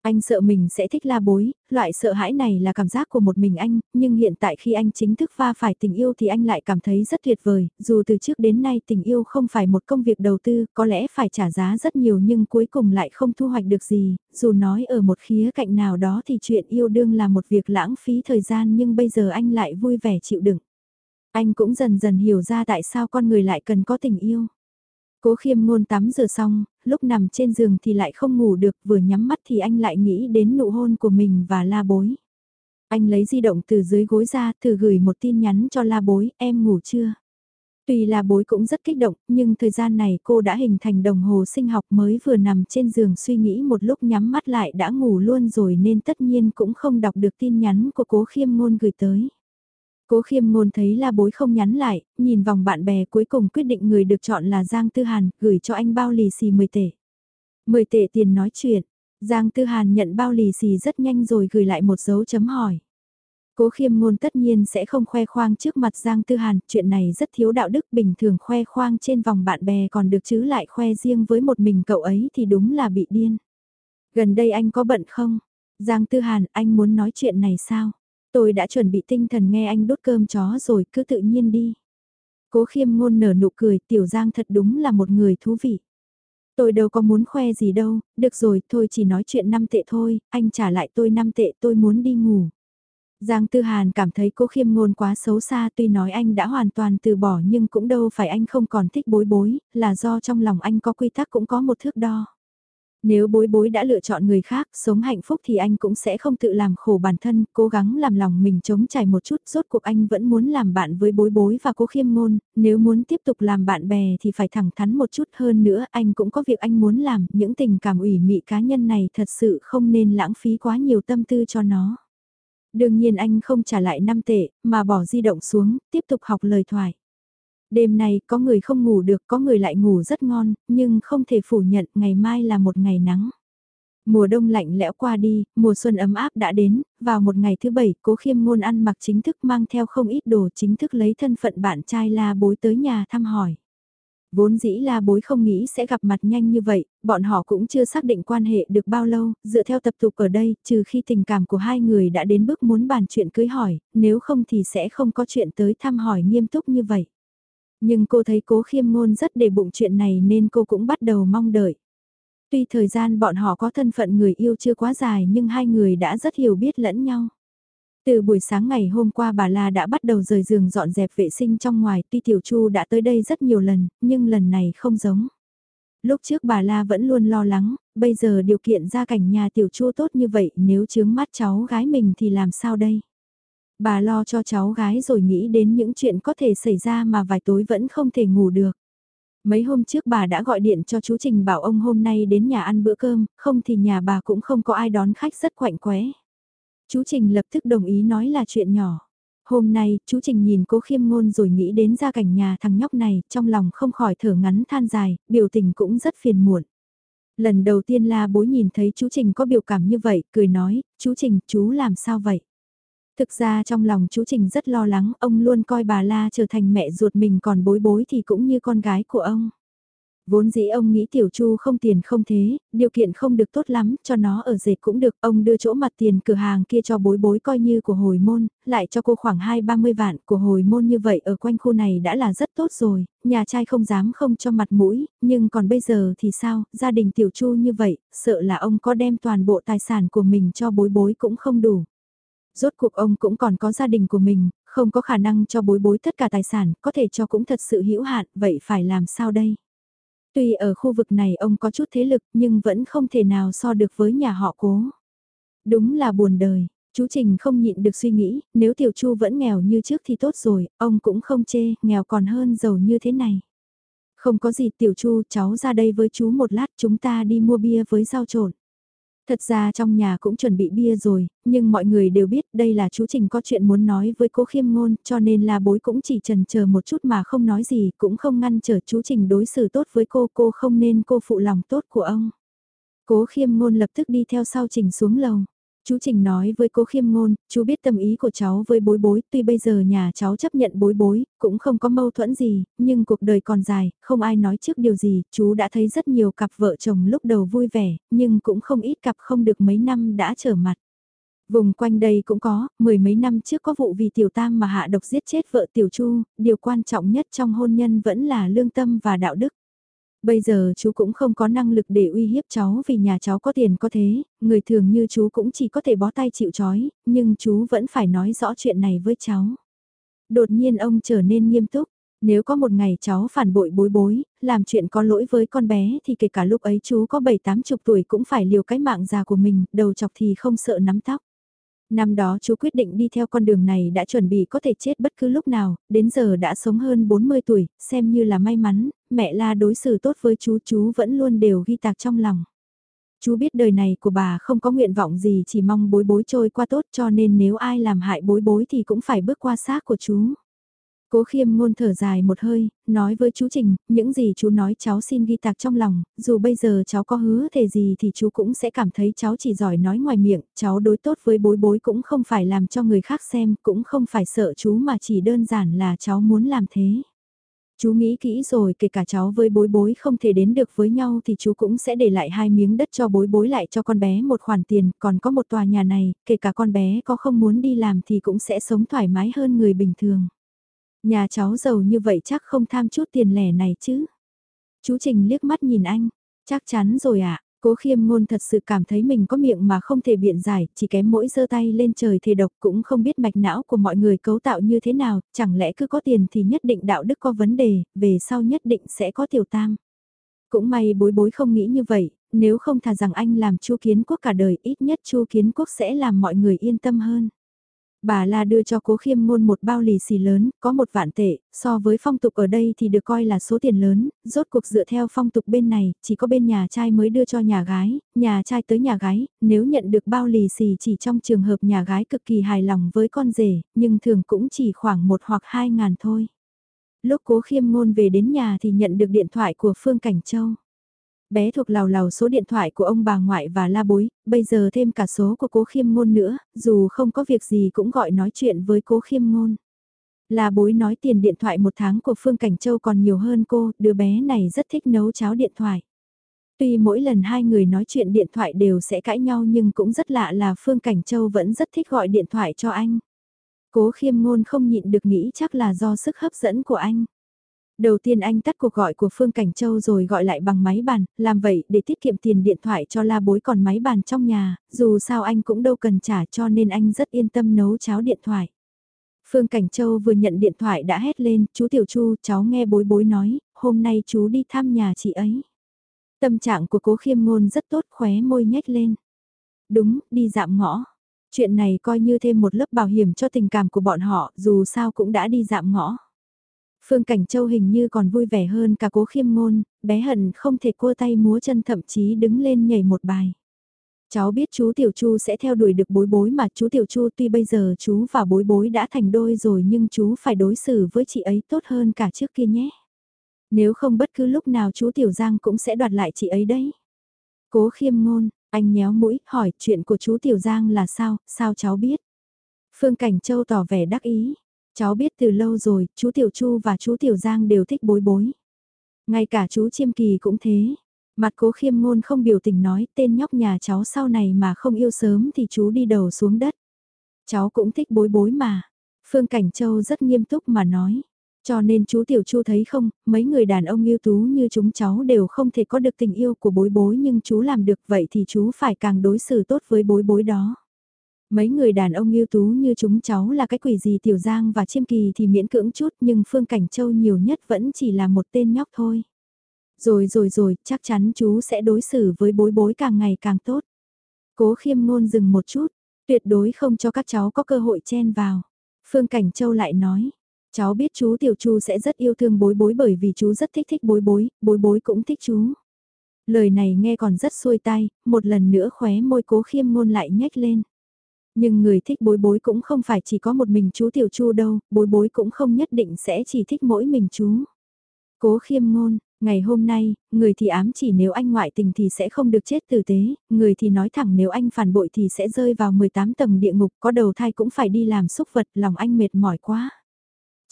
Anh sợ mình sẽ thích la bối, loại sợ hãi này là cảm giác của một mình anh, nhưng hiện tại khi anh chính thức va phải tình yêu thì anh lại cảm thấy rất tuyệt vời, dù từ trước đến nay tình yêu không phải một công việc đầu tư, có lẽ phải trả giá rất nhiều nhưng cuối cùng lại không thu hoạch được gì, dù nói ở một khía cạnh nào đó thì chuyện yêu đương là một việc lãng phí thời gian nhưng bây giờ anh lại vui vẻ chịu đựng. Anh cũng dần dần hiểu ra tại sao con người lại cần có tình yêu. Cố khiêm ngôn tắm rửa xong, lúc nằm trên giường thì lại không ngủ được, vừa nhắm mắt thì anh lại nghĩ đến nụ hôn của mình và la bối. Anh lấy di động từ dưới gối ra, thử gửi một tin nhắn cho la bối, em ngủ chưa? Tuy là bối cũng rất kích động, nhưng thời gian này cô đã hình thành đồng hồ sinh học mới vừa nằm trên giường suy nghĩ một lúc nhắm mắt lại đã ngủ luôn rồi nên tất nhiên cũng không đọc được tin nhắn của cố khiêm ngôn gửi tới. Cố khiêm ngôn thấy la bối không nhắn lại, nhìn vòng bạn bè cuối cùng quyết định người được chọn là Giang Tư Hàn, gửi cho anh bao lì xì 10 tệ. 10 tệ tiền nói chuyện, Giang Tư Hàn nhận bao lì xì rất nhanh rồi gửi lại một dấu chấm hỏi. Cố khiêm ngôn tất nhiên sẽ không khoe khoang trước mặt Giang Tư Hàn, chuyện này rất thiếu đạo đức bình thường khoe khoang trên vòng bạn bè còn được chứ lại khoe riêng với một mình cậu ấy thì đúng là bị điên. Gần đây anh có bận không? Giang Tư Hàn, anh muốn nói chuyện này sao? Tôi đã chuẩn bị tinh thần nghe anh đốt cơm chó rồi, cứ tự nhiên đi. Cố khiêm ngôn nở nụ cười, tiểu giang thật đúng là một người thú vị. Tôi đâu có muốn khoe gì đâu, được rồi, thôi chỉ nói chuyện 5 tệ thôi, anh trả lại tôi 5 tệ tôi muốn đi ngủ. Giang Tư Hàn cảm thấy cố khiêm ngôn quá xấu xa tuy nói anh đã hoàn toàn từ bỏ nhưng cũng đâu phải anh không còn thích bối bối, là do trong lòng anh có quy tắc cũng có một thước đo. Nếu bối bối đã lựa chọn người khác, sống hạnh phúc thì anh cũng sẽ không tự làm khổ bản thân, cố gắng làm lòng mình chống trải một chút, rốt cuộc anh vẫn muốn làm bạn với bối bối và cố khiêm ngôn, nếu muốn tiếp tục làm bạn bè thì phải thẳng thắn một chút hơn nữa, anh cũng có việc anh muốn làm, những tình cảm ủy mị cá nhân này thật sự không nên lãng phí quá nhiều tâm tư cho nó. Đương nhiên anh không trả lại 5 tệ, mà bỏ di động xuống, tiếp tục học lời thoại. Đêm nay có người không ngủ được, có người lại ngủ rất ngon, nhưng không thể phủ nhận ngày mai là một ngày nắng. Mùa đông lạnh lẽo qua đi, mùa xuân ấm áp đã đến, vào một ngày thứ bảy, cố khiêm ngôn ăn mặc chính thức mang theo không ít đồ chính thức lấy thân phận bạn trai la bối tới nhà thăm hỏi. Vốn dĩ la bối không nghĩ sẽ gặp mặt nhanh như vậy, bọn họ cũng chưa xác định quan hệ được bao lâu, dựa theo tập tục ở đây, trừ khi tình cảm của hai người đã đến bước muốn bàn chuyện cưới hỏi, nếu không thì sẽ không có chuyện tới thăm hỏi nghiêm túc như vậy. Nhưng cô thấy cố khiêm ngôn rất để bụng chuyện này nên cô cũng bắt đầu mong đợi. Tuy thời gian bọn họ có thân phận người yêu chưa quá dài nhưng hai người đã rất hiểu biết lẫn nhau. Từ buổi sáng ngày hôm qua bà La đã bắt đầu rời giường dọn dẹp vệ sinh trong ngoài tuy Tiểu Chu đã tới đây rất nhiều lần, nhưng lần này không giống. Lúc trước bà La vẫn luôn lo lắng, bây giờ điều kiện gia cảnh nhà Tiểu Chu tốt như vậy nếu chướng mắt cháu gái mình thì làm sao đây? Bà lo cho cháu gái rồi nghĩ đến những chuyện có thể xảy ra mà vài tối vẫn không thể ngủ được. Mấy hôm trước bà đã gọi điện cho chú Trình bảo ông hôm nay đến nhà ăn bữa cơm, không thì nhà bà cũng không có ai đón khách rất quạnh quẽ. Chú Trình lập tức đồng ý nói là chuyện nhỏ. Hôm nay, chú Trình nhìn cố khiêm ngôn rồi nghĩ đến gia cảnh nhà thằng nhóc này, trong lòng không khỏi thở ngắn than dài, biểu tình cũng rất phiền muộn. Lần đầu tiên la bối nhìn thấy chú Trình có biểu cảm như vậy, cười nói, chú Trình, chú làm sao vậy? Thực ra trong lòng chú Trình rất lo lắng, ông luôn coi bà La trở thành mẹ ruột mình còn bối bối thì cũng như con gái của ông. Vốn dĩ ông nghĩ Tiểu Chu không tiền không thế, điều kiện không được tốt lắm, cho nó ở dệt cũng được, ông đưa chỗ mặt tiền cửa hàng kia cho bối bối coi như của hồi môn, lại cho cô khoảng 2-30 vạn của hồi môn như vậy ở quanh khu này đã là rất tốt rồi, nhà trai không dám không cho mặt mũi, nhưng còn bây giờ thì sao, gia đình Tiểu Chu như vậy, sợ là ông có đem toàn bộ tài sản của mình cho bối bối cũng không đủ. Rốt cuộc ông cũng còn có gia đình của mình, không có khả năng cho bối bối tất cả tài sản, có thể cho cũng thật sự hữu hạn, vậy phải làm sao đây? Tuy ở khu vực này ông có chút thế lực nhưng vẫn không thể nào so được với nhà họ cố. Đúng là buồn đời, chú Trình không nhịn được suy nghĩ, nếu Tiểu Chu vẫn nghèo như trước thì tốt rồi, ông cũng không chê, nghèo còn hơn giàu như thế này. Không có gì Tiểu Chu, cháu ra đây với chú một lát chúng ta đi mua bia với rau trộn. Thật ra trong nhà cũng chuẩn bị bia rồi, nhưng mọi người đều biết đây là chú Trình có chuyện muốn nói với cố khiêm ngôn, cho nên là bối cũng chỉ trần chờ một chút mà không nói gì, cũng không ngăn trở chú Trình đối xử tốt với cô, cô không nên cô phụ lòng tốt của ông. Cố khiêm ngôn lập tức đi theo sau Trình xuống lầu. Chú Trình nói với cô khiêm ngôn, chú biết tâm ý của cháu với bối bối, tuy bây giờ nhà cháu chấp nhận bối bối, cũng không có mâu thuẫn gì, nhưng cuộc đời còn dài, không ai nói trước điều gì, chú đã thấy rất nhiều cặp vợ chồng lúc đầu vui vẻ, nhưng cũng không ít cặp không được mấy năm đã trở mặt. Vùng quanh đây cũng có, mười mấy năm trước có vụ vì tiểu tam mà hạ độc giết chết vợ tiểu chu, điều quan trọng nhất trong hôn nhân vẫn là lương tâm và đạo đức. Bây giờ chú cũng không có năng lực để uy hiếp cháu vì nhà cháu có tiền có thế, người thường như chú cũng chỉ có thể bó tay chịu chói, nhưng chú vẫn phải nói rõ chuyện này với cháu. Đột nhiên ông trở nên nghiêm túc, nếu có một ngày cháu phản bội bối bối, làm chuyện có lỗi với con bé thì kể cả lúc ấy chú có 7-8 chục tuổi cũng phải liều cái mạng già của mình, đầu chọc thì không sợ nắm tóc. Năm đó chú quyết định đi theo con đường này đã chuẩn bị có thể chết bất cứ lúc nào, đến giờ đã sống hơn 40 tuổi, xem như là may mắn, mẹ la đối xử tốt với chú, chú vẫn luôn đều ghi tạc trong lòng. Chú biết đời này của bà không có nguyện vọng gì chỉ mong bối bối trôi qua tốt cho nên nếu ai làm hại bối bối thì cũng phải bước qua xác của chú. Cố khiêm ngôn thở dài một hơi, nói với chú Trình, những gì chú nói cháu xin ghi tạc trong lòng, dù bây giờ cháu có hứa thể gì thì chú cũng sẽ cảm thấy cháu chỉ giỏi nói ngoài miệng, cháu đối tốt với bối bối cũng không phải làm cho người khác xem, cũng không phải sợ chú mà chỉ đơn giản là cháu muốn làm thế. Chú nghĩ kỹ rồi kể cả cháu với bối bối không thể đến được với nhau thì chú cũng sẽ để lại hai miếng đất cho bối bối lại cho con bé một khoản tiền, còn có một tòa nhà này, kể cả con bé có không muốn đi làm thì cũng sẽ sống thoải mái hơn người bình thường. Nhà cháu giàu như vậy chắc không tham chút tiền lẻ này chứ. Chú Trình liếc mắt nhìn anh, chắc chắn rồi ạ. À? Cố khiêm ngôn thật sự cảm thấy mình có miệng mà không thể biện giải, chỉ kém mỗi giơ tay lên trời thề độc cũng không biết mạch não của mọi người cấu tạo như thế nào, chẳng lẽ cứ có tiền thì nhất định đạo đức có vấn đề, về sau nhất định sẽ có tiểu tam. Cũng may bối bối không nghĩ như vậy, nếu không thà rằng anh làm chu kiến quốc cả đời ít nhất chu kiến quốc sẽ làm mọi người yên tâm hơn. Bà La đưa cho cố khiêm ngôn một bao lì xì lớn, có một vạn tệ, so với phong tục ở đây thì được coi là số tiền lớn, rốt cuộc dựa theo phong tục bên này, chỉ có bên nhà trai mới đưa cho nhà gái, nhà trai tới nhà gái, nếu nhận được bao lì xì chỉ trong trường hợp nhà gái cực kỳ hài lòng với con rể, nhưng thường cũng chỉ khoảng một hoặc hai ngàn thôi. Lúc cố khiêm ngôn về đến nhà thì nhận được điện thoại của Phương Cảnh Châu. Bé thuộc lào lào số điện thoại của ông bà ngoại và la bối, bây giờ thêm cả số của cố khiêm ngôn nữa, dù không có việc gì cũng gọi nói chuyện với cố khiêm ngôn. La bối nói tiền điện thoại một tháng của Phương Cảnh Châu còn nhiều hơn cô, đứa bé này rất thích nấu cháo điện thoại. Tuy mỗi lần hai người nói chuyện điện thoại đều sẽ cãi nhau nhưng cũng rất lạ là Phương Cảnh Châu vẫn rất thích gọi điện thoại cho anh. Cố khiêm ngôn không nhịn được nghĩ chắc là do sức hấp dẫn của anh. Đầu tiên anh tắt cuộc gọi của Phương Cảnh Châu rồi gọi lại bằng máy bàn, làm vậy để tiết kiệm tiền điện thoại cho la bối còn máy bàn trong nhà, dù sao anh cũng đâu cần trả cho nên anh rất yên tâm nấu cháo điện thoại. Phương Cảnh Châu vừa nhận điện thoại đã hét lên, chú Tiểu Chu, cháu nghe bối bối nói, hôm nay chú đi thăm nhà chị ấy. Tâm trạng của cố khiêm ngôn rất tốt khóe môi nhếch lên. Đúng, đi dạm ngõ. Chuyện này coi như thêm một lớp bảo hiểm cho tình cảm của bọn họ, dù sao cũng đã đi dạm ngõ. Phương Cảnh Châu hình như còn vui vẻ hơn cả cố khiêm ngôn, bé hận không thể cua tay múa chân thậm chí đứng lên nhảy một bài. Cháu biết chú Tiểu Chu sẽ theo đuổi được bối bối mà chú Tiểu Chu tuy bây giờ chú và bối bối đã thành đôi rồi nhưng chú phải đối xử với chị ấy tốt hơn cả trước kia nhé. Nếu không bất cứ lúc nào chú Tiểu Giang cũng sẽ đoạt lại chị ấy đấy. Cố khiêm ngôn, anh nhéo mũi, hỏi chuyện của chú Tiểu Giang là sao, sao cháu biết? Phương Cảnh Châu tỏ vẻ đắc ý. Cháu biết từ lâu rồi, chú Tiểu Chu và chú Tiểu Giang đều thích bối bối. Ngay cả chú Chiêm Kỳ cũng thế. Mặt cố khiêm ngôn không biểu tình nói tên nhóc nhà cháu sau này mà không yêu sớm thì chú đi đầu xuống đất. Cháu cũng thích bối bối mà. Phương Cảnh Châu rất nghiêm túc mà nói. Cho nên chú Tiểu Chu thấy không, mấy người đàn ông yêu tú như chúng cháu đều không thể có được tình yêu của bối bối nhưng chú làm được vậy thì chú phải càng đối xử tốt với bối bối đó. Mấy người đàn ông yêu tú như chúng cháu là cái quỷ gì Tiểu Giang và Chiêm Kỳ thì miễn cưỡng chút nhưng Phương Cảnh Châu nhiều nhất vẫn chỉ là một tên nhóc thôi. Rồi rồi rồi, chắc chắn chú sẽ đối xử với bối bối càng ngày càng tốt. Cố khiêm ngôn dừng một chút, tuyệt đối không cho các cháu có cơ hội chen vào. Phương Cảnh Châu lại nói, cháu biết chú Tiểu Chu sẽ rất yêu thương bối bối bởi vì chú rất thích thích bối bối, bối bối cũng thích chú. Lời này nghe còn rất xuôi tai, một lần nữa khóe môi cố khiêm ngôn lại nhếch lên. Nhưng người thích bối bối cũng không phải chỉ có một mình chú Tiểu Chu đâu, bối bối cũng không nhất định sẽ chỉ thích mỗi mình chú. Cố khiêm ngôn, ngày hôm nay, người thì ám chỉ nếu anh ngoại tình thì sẽ không được chết tử tế, người thì nói thẳng nếu anh phản bội thì sẽ rơi vào 18 tầng địa ngục, có đầu thai cũng phải đi làm xúc vật, lòng anh mệt mỏi quá.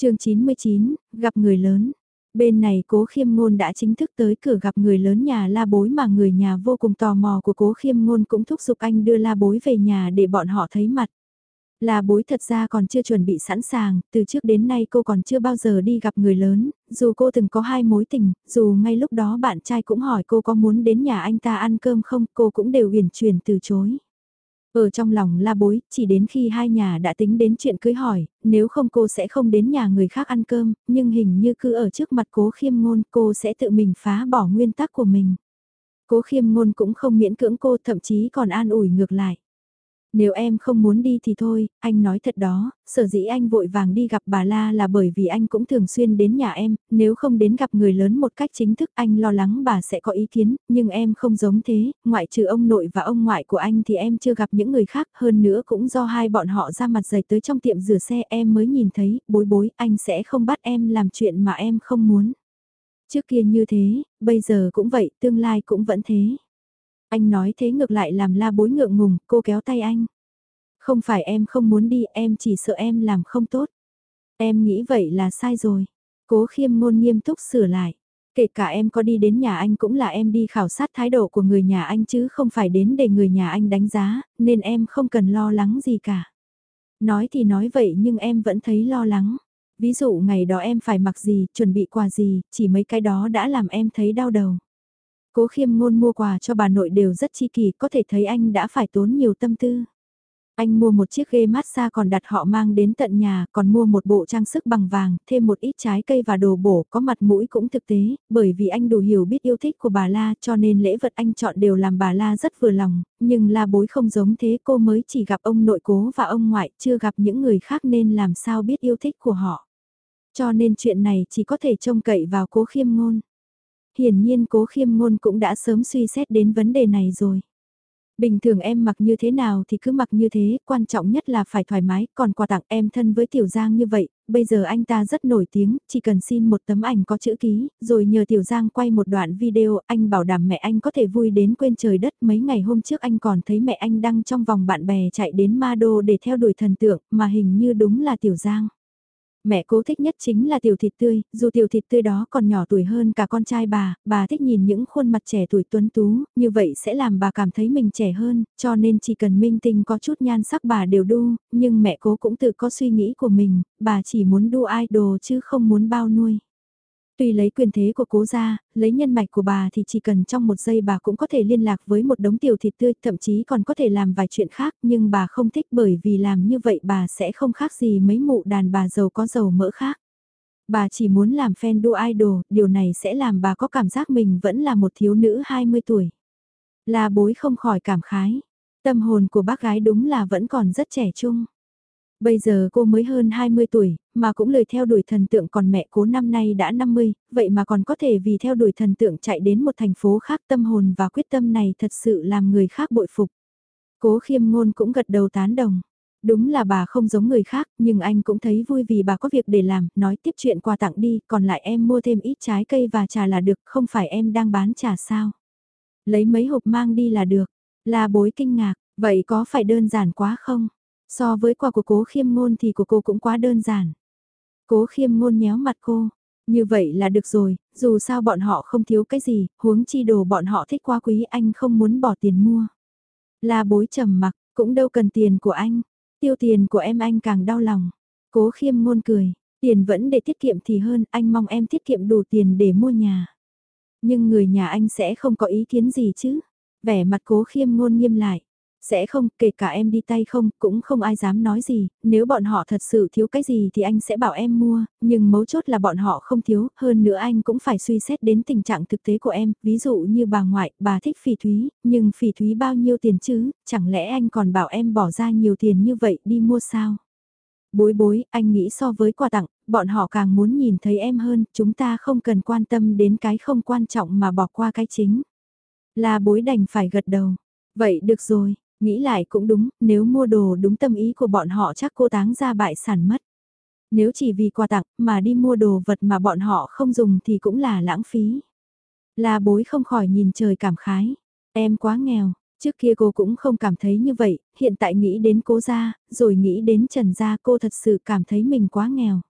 chương 99, gặp người lớn. Bên này cố khiêm ngôn đã chính thức tới cửa gặp người lớn nhà la bối mà người nhà vô cùng tò mò của cố khiêm ngôn cũng thúc giục anh đưa la bối về nhà để bọn họ thấy mặt. La bối thật ra còn chưa chuẩn bị sẵn sàng, từ trước đến nay cô còn chưa bao giờ đi gặp người lớn, dù cô từng có hai mối tình, dù ngay lúc đó bạn trai cũng hỏi cô có muốn đến nhà anh ta ăn cơm không, cô cũng đều uyển chuyển từ chối. Ở trong lòng la bối, chỉ đến khi hai nhà đã tính đến chuyện cưới hỏi, nếu không cô sẽ không đến nhà người khác ăn cơm, nhưng hình như cứ ở trước mặt cố khiêm ngôn cô sẽ tự mình phá bỏ nguyên tắc của mình. Cố khiêm ngôn cũng không miễn cưỡng cô thậm chí còn an ủi ngược lại. Nếu em không muốn đi thì thôi, anh nói thật đó, sở dĩ anh vội vàng đi gặp bà La là bởi vì anh cũng thường xuyên đến nhà em, nếu không đến gặp người lớn một cách chính thức anh lo lắng bà sẽ có ý kiến, nhưng em không giống thế, ngoại trừ ông nội và ông ngoại của anh thì em chưa gặp những người khác, hơn nữa cũng do hai bọn họ ra mặt dày tới trong tiệm rửa xe em mới nhìn thấy, bối bối, anh sẽ không bắt em làm chuyện mà em không muốn. Trước kia như thế, bây giờ cũng vậy, tương lai cũng vẫn thế. Anh nói thế ngược lại làm la bối ngượng ngùng, cô kéo tay anh. Không phải em không muốn đi, em chỉ sợ em làm không tốt. Em nghĩ vậy là sai rồi. Cố khiêm ngôn nghiêm túc sửa lại. Kể cả em có đi đến nhà anh cũng là em đi khảo sát thái độ của người nhà anh chứ không phải đến để người nhà anh đánh giá, nên em không cần lo lắng gì cả. Nói thì nói vậy nhưng em vẫn thấy lo lắng. Ví dụ ngày đó em phải mặc gì, chuẩn bị quà gì, chỉ mấy cái đó đã làm em thấy đau đầu. Cố khiêm ngôn mua quà cho bà nội đều rất chi kỳ, có thể thấy anh đã phải tốn nhiều tâm tư. Anh mua một chiếc ghê massage còn đặt họ mang đến tận nhà, còn mua một bộ trang sức bằng vàng, thêm một ít trái cây và đồ bổ có mặt mũi cũng thực tế, bởi vì anh đủ hiểu biết yêu thích của bà La cho nên lễ vật anh chọn đều làm bà La rất vừa lòng, nhưng La bối không giống thế cô mới chỉ gặp ông nội cố và ông ngoại, chưa gặp những người khác nên làm sao biết yêu thích của họ. Cho nên chuyện này chỉ có thể trông cậy vào cố khiêm ngôn hiển nhiên cố khiêm ngôn cũng đã sớm suy xét đến vấn đề này rồi. Bình thường em mặc như thế nào thì cứ mặc như thế, quan trọng nhất là phải thoải mái, còn quà tặng em thân với Tiểu Giang như vậy, bây giờ anh ta rất nổi tiếng, chỉ cần xin một tấm ảnh có chữ ký, rồi nhờ Tiểu Giang quay một đoạn video, anh bảo đảm mẹ anh có thể vui đến quên trời đất. Mấy ngày hôm trước anh còn thấy mẹ anh đăng trong vòng bạn bè chạy đến Ma Đô để theo đuổi thần tượng, mà hình như đúng là Tiểu Giang. Mẹ cố thích nhất chính là tiểu thịt tươi, dù tiểu thịt tươi đó còn nhỏ tuổi hơn cả con trai bà, bà thích nhìn những khuôn mặt trẻ tuổi tuấn tú, như vậy sẽ làm bà cảm thấy mình trẻ hơn, cho nên chỉ cần minh tinh có chút nhan sắc bà đều đu, nhưng mẹ cố cũng tự có suy nghĩ của mình, bà chỉ muốn đu idol chứ không muốn bao nuôi. Tuy lấy quyền thế của cố gia, lấy nhân mạch của bà thì chỉ cần trong một giây bà cũng có thể liên lạc với một đống tiểu thịt tươi, thậm chí còn có thể làm vài chuyện khác, nhưng bà không thích bởi vì làm như vậy bà sẽ không khác gì mấy mụ đàn bà giàu có giàu mỡ khác. Bà chỉ muốn làm fan đua idol, điều này sẽ làm bà có cảm giác mình vẫn là một thiếu nữ 20 tuổi. Là bối không khỏi cảm khái, tâm hồn của bác gái đúng là vẫn còn rất trẻ trung. Bây giờ cô mới hơn 20 tuổi, mà cũng lời theo đuổi thần tượng còn mẹ cố năm nay đã 50, vậy mà còn có thể vì theo đuổi thần tượng chạy đến một thành phố khác tâm hồn và quyết tâm này thật sự làm người khác bội phục. Cố khiêm ngôn cũng gật đầu tán đồng. Đúng là bà không giống người khác, nhưng anh cũng thấy vui vì bà có việc để làm, nói tiếp chuyện quà tặng đi, còn lại em mua thêm ít trái cây và trà là được, không phải em đang bán trà sao. Lấy mấy hộp mang đi là được. La bối kinh ngạc, vậy có phải đơn giản quá không? So với quà của cố khiêm ngôn thì của cô cũng quá đơn giản. Cố khiêm ngôn nhéo mặt cô. Như vậy là được rồi, dù sao bọn họ không thiếu cái gì, huống chi đồ bọn họ thích quá quý anh không muốn bỏ tiền mua. là bối trầm mặc, cũng đâu cần tiền của anh. Tiêu tiền của em anh càng đau lòng. Cố khiêm ngôn cười, tiền vẫn để tiết kiệm thì hơn, anh mong em tiết kiệm đủ tiền để mua nhà. Nhưng người nhà anh sẽ không có ý kiến gì chứ. Vẻ mặt cố khiêm ngôn nghiêm lại. Sẽ không, kể cả em đi tay không, cũng không ai dám nói gì, nếu bọn họ thật sự thiếu cái gì thì anh sẽ bảo em mua, nhưng mấu chốt là bọn họ không thiếu, hơn nữa anh cũng phải suy xét đến tình trạng thực tế của em, ví dụ như bà ngoại, bà thích phỉ thúy, nhưng phỉ thúy bao nhiêu tiền chứ, chẳng lẽ anh còn bảo em bỏ ra nhiều tiền như vậy đi mua sao? Bối bối, anh nghĩ so với quà tặng, bọn họ càng muốn nhìn thấy em hơn, chúng ta không cần quan tâm đến cái không quan trọng mà bỏ qua cái chính. Là bối đành phải gật đầu. Vậy được rồi, nghĩ lại cũng đúng, nếu mua đồ đúng tâm ý của bọn họ chắc cô táng ra bại sản mất. Nếu chỉ vì quà tặng mà đi mua đồ vật mà bọn họ không dùng thì cũng là lãng phí. La bối không khỏi nhìn trời cảm khái. Em quá nghèo, Trước kia cô cũng không cảm thấy như vậy, hiện tại nghĩ đến cố gia, rồi nghĩ đến trần gia cô thật sự cảm thấy mình quá nghèo.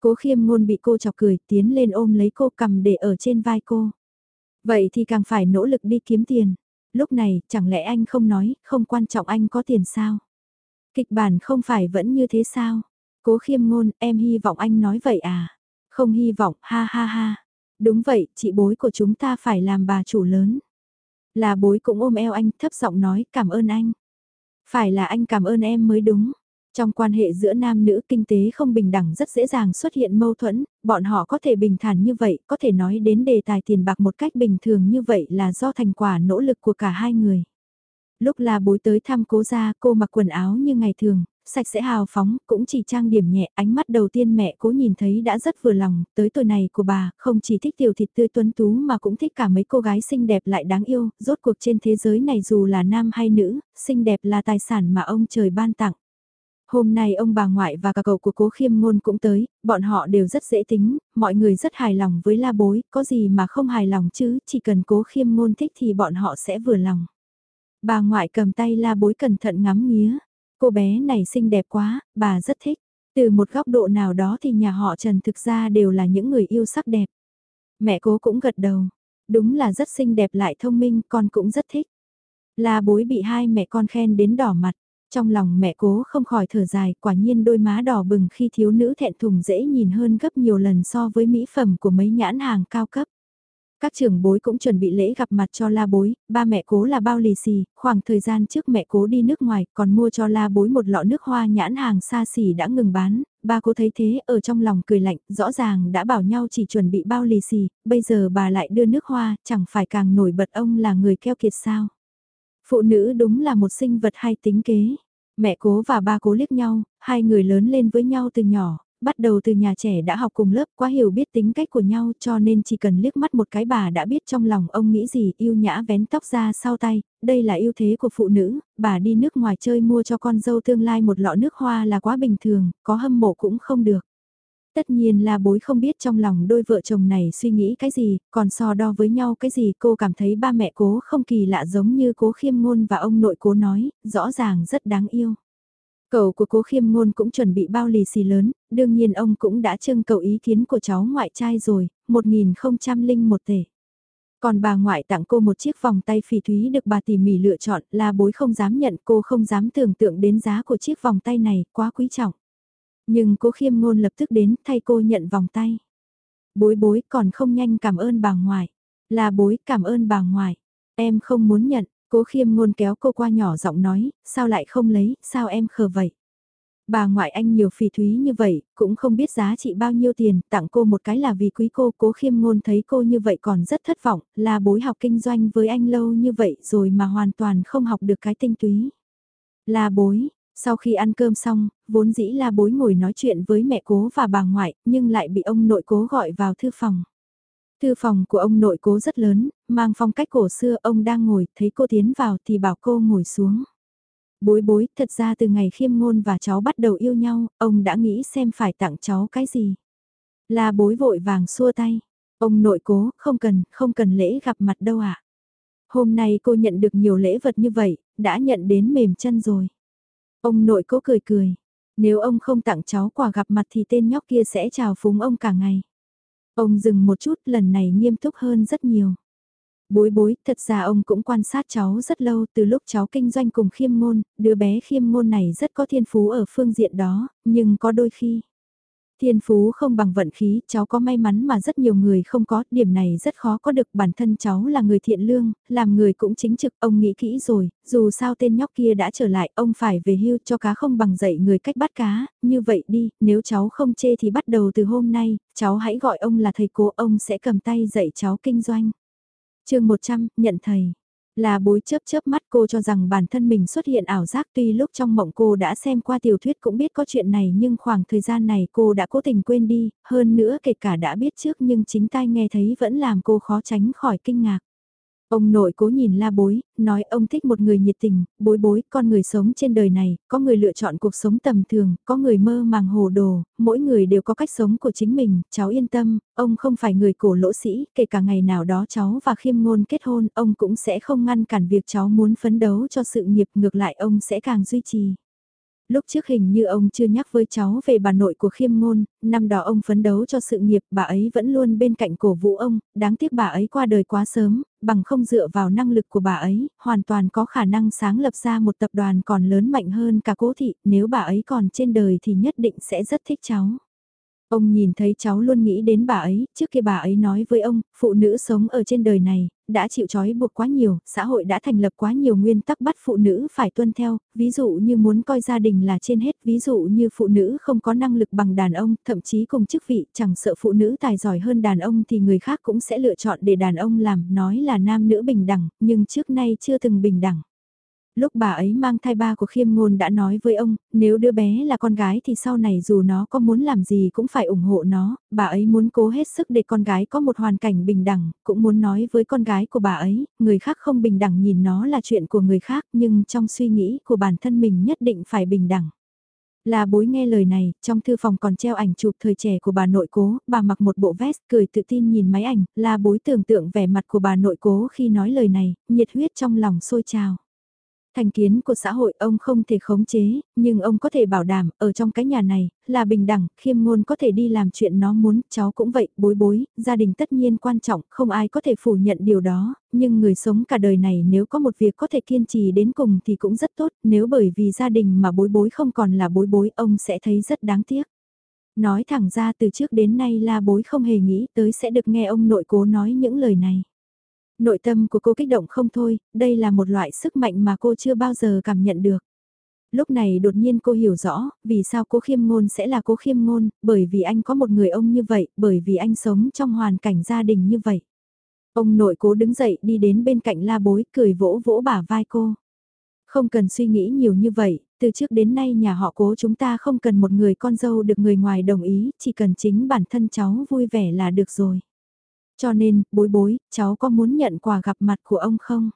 Cố khiêm ngôn bị cô chọc cười, tiến lên ôm lấy cô cầm để ở trên vai cô. Vậy thì càng phải nỗ lực đi kiếm tiền. Lúc này, chẳng lẽ anh không nói, không quan trọng anh có tiền sao? Kịch bản không phải vẫn như thế sao? Cố khiêm ngôn, em hy vọng anh nói vậy à? Không hy vọng, ha ha ha. Đúng vậy, chị bối của chúng ta phải làm bà chủ lớn. Là bối cũng ôm eo anh thấp giọng nói cảm ơn anh. Phải là anh cảm ơn em mới đúng. Trong quan hệ giữa nam nữ kinh tế không bình đẳng rất dễ dàng xuất hiện mâu thuẫn, bọn họ có thể bình thản như vậy, có thể nói đến đề tài tiền bạc một cách bình thường như vậy là do thành quả nỗ lực của cả hai người. Lúc là bối tới thăm cố gia cô mặc quần áo như ngày thường, sạch sẽ hào phóng, cũng chỉ trang điểm nhẹ, ánh mắt đầu tiên mẹ cố nhìn thấy đã rất vừa lòng, tới tuổi này của bà, không chỉ thích tiểu thịt tươi tuấn tú mà cũng thích cả mấy cô gái xinh đẹp lại đáng yêu, rốt cuộc trên thế giới này dù là nam hay nữ, xinh đẹp là tài sản mà ông trời ban tặng. Hôm nay ông bà ngoại và cả cậu của cố khiêm ngôn cũng tới, bọn họ đều rất dễ tính, mọi người rất hài lòng với la bối, có gì mà không hài lòng chứ, chỉ cần cố khiêm ngôn thích thì bọn họ sẽ vừa lòng. Bà ngoại cầm tay la bối cẩn thận ngắm nghía, Cô bé này xinh đẹp quá, bà rất thích. Từ một góc độ nào đó thì nhà họ Trần thực ra đều là những người yêu sắc đẹp. Mẹ cố cũng gật đầu. Đúng là rất xinh đẹp lại thông minh, con cũng rất thích. La bối bị hai mẹ con khen đến đỏ mặt. Trong lòng mẹ cố không khỏi thở dài, quả nhiên đôi má đỏ bừng khi thiếu nữ thẹn thùng dễ nhìn hơn gấp nhiều lần so với mỹ phẩm của mấy nhãn hàng cao cấp. Các trưởng bối cũng chuẩn bị lễ gặp mặt cho la bối, ba mẹ cố là bao lì xì, khoảng thời gian trước mẹ cố đi nước ngoài còn mua cho la bối một lọ nước hoa nhãn hàng xa xỉ đã ngừng bán, ba cố thấy thế ở trong lòng cười lạnh, rõ ràng đã bảo nhau chỉ chuẩn bị bao lì xì, bây giờ bà lại đưa nước hoa, chẳng phải càng nổi bật ông là người keo kiệt sao. Phụ nữ đúng là một sinh vật hay tính kế. Mẹ cố và ba cố liếc nhau, hai người lớn lên với nhau từ nhỏ, bắt đầu từ nhà trẻ đã học cùng lớp quá hiểu biết tính cách của nhau cho nên chỉ cần liếc mắt một cái bà đã biết trong lòng ông nghĩ gì yêu nhã vén tóc ra sau tay, đây là ưu thế của phụ nữ, bà đi nước ngoài chơi mua cho con dâu tương lai một lọ nước hoa là quá bình thường, có hâm mộ cũng không được. Tất nhiên là bối không biết trong lòng đôi vợ chồng này suy nghĩ cái gì, còn so đo với nhau cái gì cô cảm thấy ba mẹ cố không kỳ lạ giống như cố khiêm ngôn và ông nội cố nói, rõ ràng rất đáng yêu. Cậu của cố khiêm ngôn cũng chuẩn bị bao lì xì lớn, đương nhiên ông cũng đã trưng cầu ý kiến của cháu ngoại trai rồi, 1001 tể. Còn bà ngoại tặng cô một chiếc vòng tay phỉ thúy được bà tỉ mỉ lựa chọn là bối không dám nhận cô không dám tưởng tượng đến giá của chiếc vòng tay này, quá quý trọng. Nhưng cố khiêm ngôn lập tức đến thay cô nhận vòng tay. Bối bối còn không nhanh cảm ơn bà ngoại. Là bối cảm ơn bà ngoại. Em không muốn nhận, Cố khiêm ngôn kéo cô qua nhỏ giọng nói, sao lại không lấy, sao em khờ vậy? Bà ngoại anh nhiều phỉ thúy như vậy, cũng không biết giá trị bao nhiêu tiền, tặng cô một cái là vì quý cô, cố khiêm ngôn thấy cô như vậy còn rất thất vọng, là bối học kinh doanh với anh lâu như vậy rồi mà hoàn toàn không học được cái tinh túy. Là bối, sau khi ăn cơm xong, vốn dĩ là bối ngồi nói chuyện với mẹ cố và bà ngoại, nhưng lại bị ông nội cố gọi vào thư phòng. Thư phòng của ông nội cố rất lớn, mang phong cách cổ xưa ông đang ngồi, thấy cô tiến vào thì bảo cô ngồi xuống. Bối bối, thật ra từ ngày khiêm ngôn và cháu bắt đầu yêu nhau, ông đã nghĩ xem phải tặng cháu cái gì. Là bối vội vàng xua tay. Ông nội cố, không cần, không cần lễ gặp mặt đâu ạ. À. Hôm nay cô nhận được nhiều lễ vật như vậy, đã nhận đến mềm chân rồi. Ông nội cố cười cười. Nếu ông không tặng cháu quà gặp mặt thì tên nhóc kia sẽ chào phúng ông cả ngày. Ông dừng một chút lần này nghiêm túc hơn rất nhiều. Bối bối, thật ra ông cũng quan sát cháu rất lâu từ lúc cháu kinh doanh cùng khiêm ngôn, đứa bé khiêm ngôn này rất có thiên phú ở phương diện đó, nhưng có đôi khi Thiên phú không bằng vận khí, cháu có may mắn mà rất nhiều người không có, điểm này rất khó có được bản thân cháu là người thiện lương, làm người cũng chính trực, ông nghĩ kỹ rồi, dù sao tên nhóc kia đã trở lại, ông phải về hưu cho cá không bằng dạy người cách bắt cá, như vậy đi, nếu cháu không chê thì bắt đầu từ hôm nay, cháu hãy gọi ông là thầy cô, ông sẽ cầm tay dạy cháu kinh doanh. chương 100, nhận thầy. Là bối chớp chớp mắt cô cho rằng bản thân mình xuất hiện ảo giác tuy lúc trong mộng cô đã xem qua tiểu thuyết cũng biết có chuyện này nhưng khoảng thời gian này cô đã cố tình quên đi, hơn nữa kể cả đã biết trước nhưng chính tai nghe thấy vẫn làm cô khó tránh khỏi kinh ngạc. Ông nội cố nhìn la bối, nói ông thích một người nhiệt tình, bối bối, con người sống trên đời này, có người lựa chọn cuộc sống tầm thường, có người mơ màng hồ đồ, mỗi người đều có cách sống của chính mình, cháu yên tâm, ông không phải người cổ lỗ sĩ, kể cả ngày nào đó cháu và khiêm ngôn kết hôn, ông cũng sẽ không ngăn cản việc cháu muốn phấn đấu cho sự nghiệp ngược lại ông sẽ càng duy trì lúc trước hình như ông chưa nhắc với cháu về bà nội của khiêm ngôn, năm đó ông phấn đấu cho sự nghiệp, bà ấy vẫn luôn bên cạnh cổ vũ ông, đáng tiếc bà ấy qua đời quá sớm, bằng không dựa vào năng lực của bà ấy, hoàn toàn có khả năng sáng lập ra một tập đoàn còn lớn mạnh hơn cả cố thị, nếu bà ấy còn trên đời thì nhất định sẽ rất thích cháu. Ông nhìn thấy cháu luôn nghĩ đến bà ấy, trước kia bà ấy nói với ông, phụ nữ sống ở trên đời này, đã chịu trói buộc quá nhiều, xã hội đã thành lập quá nhiều nguyên tắc bắt phụ nữ phải tuân theo, ví dụ như muốn coi gia đình là trên hết, ví dụ như phụ nữ không có năng lực bằng đàn ông, thậm chí cùng chức vị, chẳng sợ phụ nữ tài giỏi hơn đàn ông thì người khác cũng sẽ lựa chọn để đàn ông làm, nói là nam nữ bình đẳng, nhưng trước nay chưa từng bình đẳng. Lúc bà ấy mang thai ba của khiêm ngôn đã nói với ông, nếu đứa bé là con gái thì sau này dù nó có muốn làm gì cũng phải ủng hộ nó, bà ấy muốn cố hết sức để con gái có một hoàn cảnh bình đẳng, cũng muốn nói với con gái của bà ấy, người khác không bình đẳng nhìn nó là chuyện của người khác nhưng trong suy nghĩ của bản thân mình nhất định phải bình đẳng. Là bối nghe lời này, trong thư phòng còn treo ảnh chụp thời trẻ của bà nội cố, bà mặc một bộ vest cười tự tin nhìn máy ảnh, là bối tưởng tượng vẻ mặt của bà nội cố khi nói lời này, nhiệt huyết trong lòng sôi trào. Thành kiến của xã hội ông không thể khống chế, nhưng ông có thể bảo đảm, ở trong cái nhà này, là bình đẳng, khiêm ngôn có thể đi làm chuyện nó muốn, cháu cũng vậy, bối bối, gia đình tất nhiên quan trọng, không ai có thể phủ nhận điều đó, nhưng người sống cả đời này nếu có một việc có thể kiên trì đến cùng thì cũng rất tốt, nếu bởi vì gia đình mà bối bối không còn là bối bối, ông sẽ thấy rất đáng tiếc. Nói thẳng ra từ trước đến nay la bối không hề nghĩ tới sẽ được nghe ông nội cố nói những lời này. Nội tâm của cô kích động không thôi, đây là một loại sức mạnh mà cô chưa bao giờ cảm nhận được. Lúc này đột nhiên cô hiểu rõ, vì sao cô khiêm ngôn sẽ là cô khiêm ngôn, bởi vì anh có một người ông như vậy, bởi vì anh sống trong hoàn cảnh gia đình như vậy. Ông nội cố đứng dậy đi đến bên cạnh la bối, cười vỗ vỗ bả vai cô. Không cần suy nghĩ nhiều như vậy, từ trước đến nay nhà họ cố chúng ta không cần một người con dâu được người ngoài đồng ý, chỉ cần chính bản thân cháu vui vẻ là được rồi. Cho nên, bối bối, cháu có muốn nhận quà gặp mặt của ông không?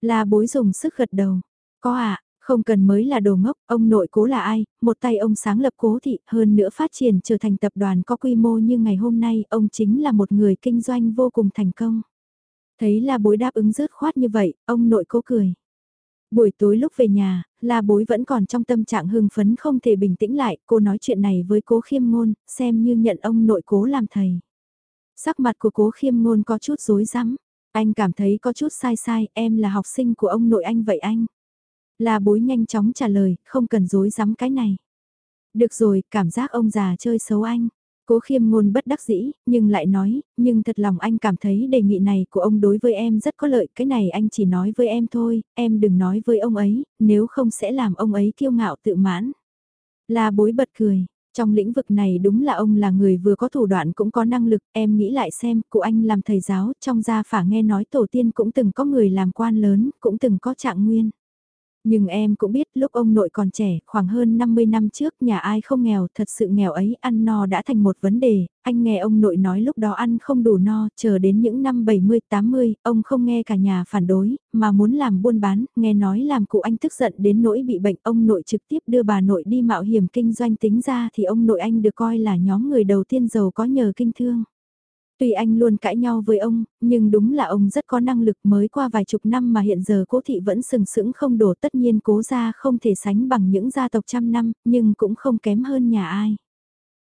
La bối dùng sức gật đầu. Có ạ, à, không cần mới là đồ ngốc, ông nội cố là ai, một tay ông sáng lập cố thị, hơn nữa phát triển trở thành tập đoàn có quy mô như ngày hôm nay, ông chính là một người kinh doanh vô cùng thành công. Thấy La bối đáp ứng rớt khoát như vậy, ông nội cố cười. Buổi tối lúc về nhà, La bối vẫn còn trong tâm trạng hưng phấn không thể bình tĩnh lại, cô nói chuyện này với cố khiêm ngôn, xem như nhận ông nội cố làm thầy. Sắc mặt của cố khiêm ngôn có chút rối rắm. Anh cảm thấy có chút sai sai, em là học sinh của ông nội anh vậy anh. Là bối nhanh chóng trả lời, không cần dối rắm cái này. Được rồi, cảm giác ông già chơi xấu anh. Cố khiêm ngôn bất đắc dĩ, nhưng lại nói, nhưng thật lòng anh cảm thấy đề nghị này của ông đối với em rất có lợi, cái này anh chỉ nói với em thôi, em đừng nói với ông ấy, nếu không sẽ làm ông ấy kiêu ngạo tự mãn. Là bối bật cười, trong lĩnh vực này đúng là ông là người vừa có thủ đoạn cũng có năng lực, em nghĩ lại xem, cụ anh làm thầy giáo, trong gia phả nghe nói tổ tiên cũng từng có người làm quan lớn, cũng từng có trạng nguyên. Nhưng em cũng biết lúc ông nội còn trẻ, khoảng hơn 50 năm trước nhà ai không nghèo, thật sự nghèo ấy ăn no đã thành một vấn đề, anh nghe ông nội nói lúc đó ăn không đủ no, chờ đến những năm 70-80, ông không nghe cả nhà phản đối, mà muốn làm buôn bán, nghe nói làm cụ anh tức giận đến nỗi bị bệnh, ông nội trực tiếp đưa bà nội đi mạo hiểm kinh doanh tính ra thì ông nội anh được coi là nhóm người đầu tiên giàu có nhờ kinh thương. Tuy anh luôn cãi nhau với ông, nhưng đúng là ông rất có năng lực mới qua vài chục năm mà hiện giờ cố thị vẫn sừng sững không đổ tất nhiên cố gia không thể sánh bằng những gia tộc trăm năm, nhưng cũng không kém hơn nhà ai.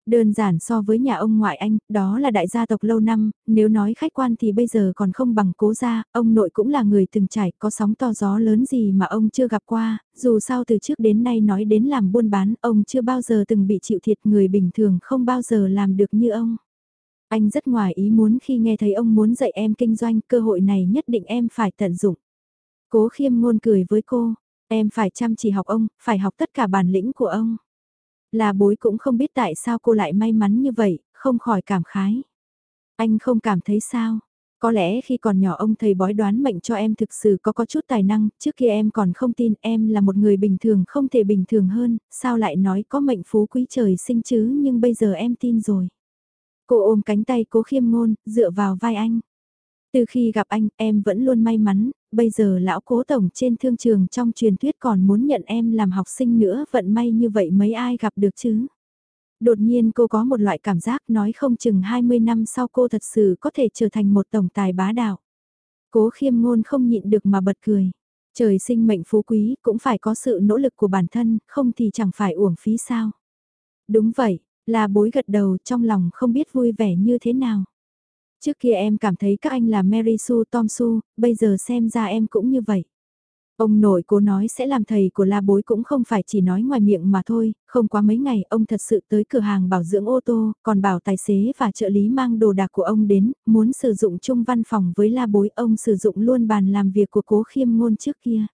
Đơn giản so với nhà ông ngoại anh, đó là đại gia tộc lâu năm, nếu nói khách quan thì bây giờ còn không bằng cố gia, ông nội cũng là người từng trải, có sóng to gió lớn gì mà ông chưa gặp qua, dù sao từ trước đến nay nói đến làm buôn bán, ông chưa bao giờ từng bị chịu thiệt người bình thường không bao giờ làm được như ông. Anh rất ngoài ý muốn khi nghe thấy ông muốn dạy em kinh doanh, cơ hội này nhất định em phải tận dụng. Cố khiêm ngôn cười với cô, em phải chăm chỉ học ông, phải học tất cả bản lĩnh của ông. Là bối cũng không biết tại sao cô lại may mắn như vậy, không khỏi cảm khái. Anh không cảm thấy sao? Có lẽ khi còn nhỏ ông thầy bói đoán mệnh cho em thực sự có có chút tài năng, trước kia em còn không tin em là một người bình thường không thể bình thường hơn, sao lại nói có mệnh phú quý trời sinh chứ nhưng bây giờ em tin rồi. Cô ôm cánh tay cố khiêm ngôn, dựa vào vai anh. Từ khi gặp anh, em vẫn luôn may mắn, bây giờ lão cố tổng trên thương trường trong truyền thuyết còn muốn nhận em làm học sinh nữa, vận may như vậy mấy ai gặp được chứ. Đột nhiên cô có một loại cảm giác nói không chừng 20 năm sau cô thật sự có thể trở thành một tổng tài bá đạo. Cố khiêm ngôn không nhịn được mà bật cười. Trời sinh mệnh phú quý cũng phải có sự nỗ lực của bản thân, không thì chẳng phải uổng phí sao. Đúng vậy, là bối gật đầu trong lòng không biết vui vẻ như thế nào. Trước kia em cảm thấy các anh là Mary Sue Tom Sue, bây giờ xem ra em cũng như vậy. Ông nội cố nói sẽ làm thầy của la bối cũng không phải chỉ nói ngoài miệng mà thôi, không quá mấy ngày ông thật sự tới cửa hàng bảo dưỡng ô tô, còn bảo tài xế và trợ lý mang đồ đạc của ông đến, muốn sử dụng chung văn phòng với la bối ông sử dụng luôn bàn làm việc của cố khiêm ngôn trước kia.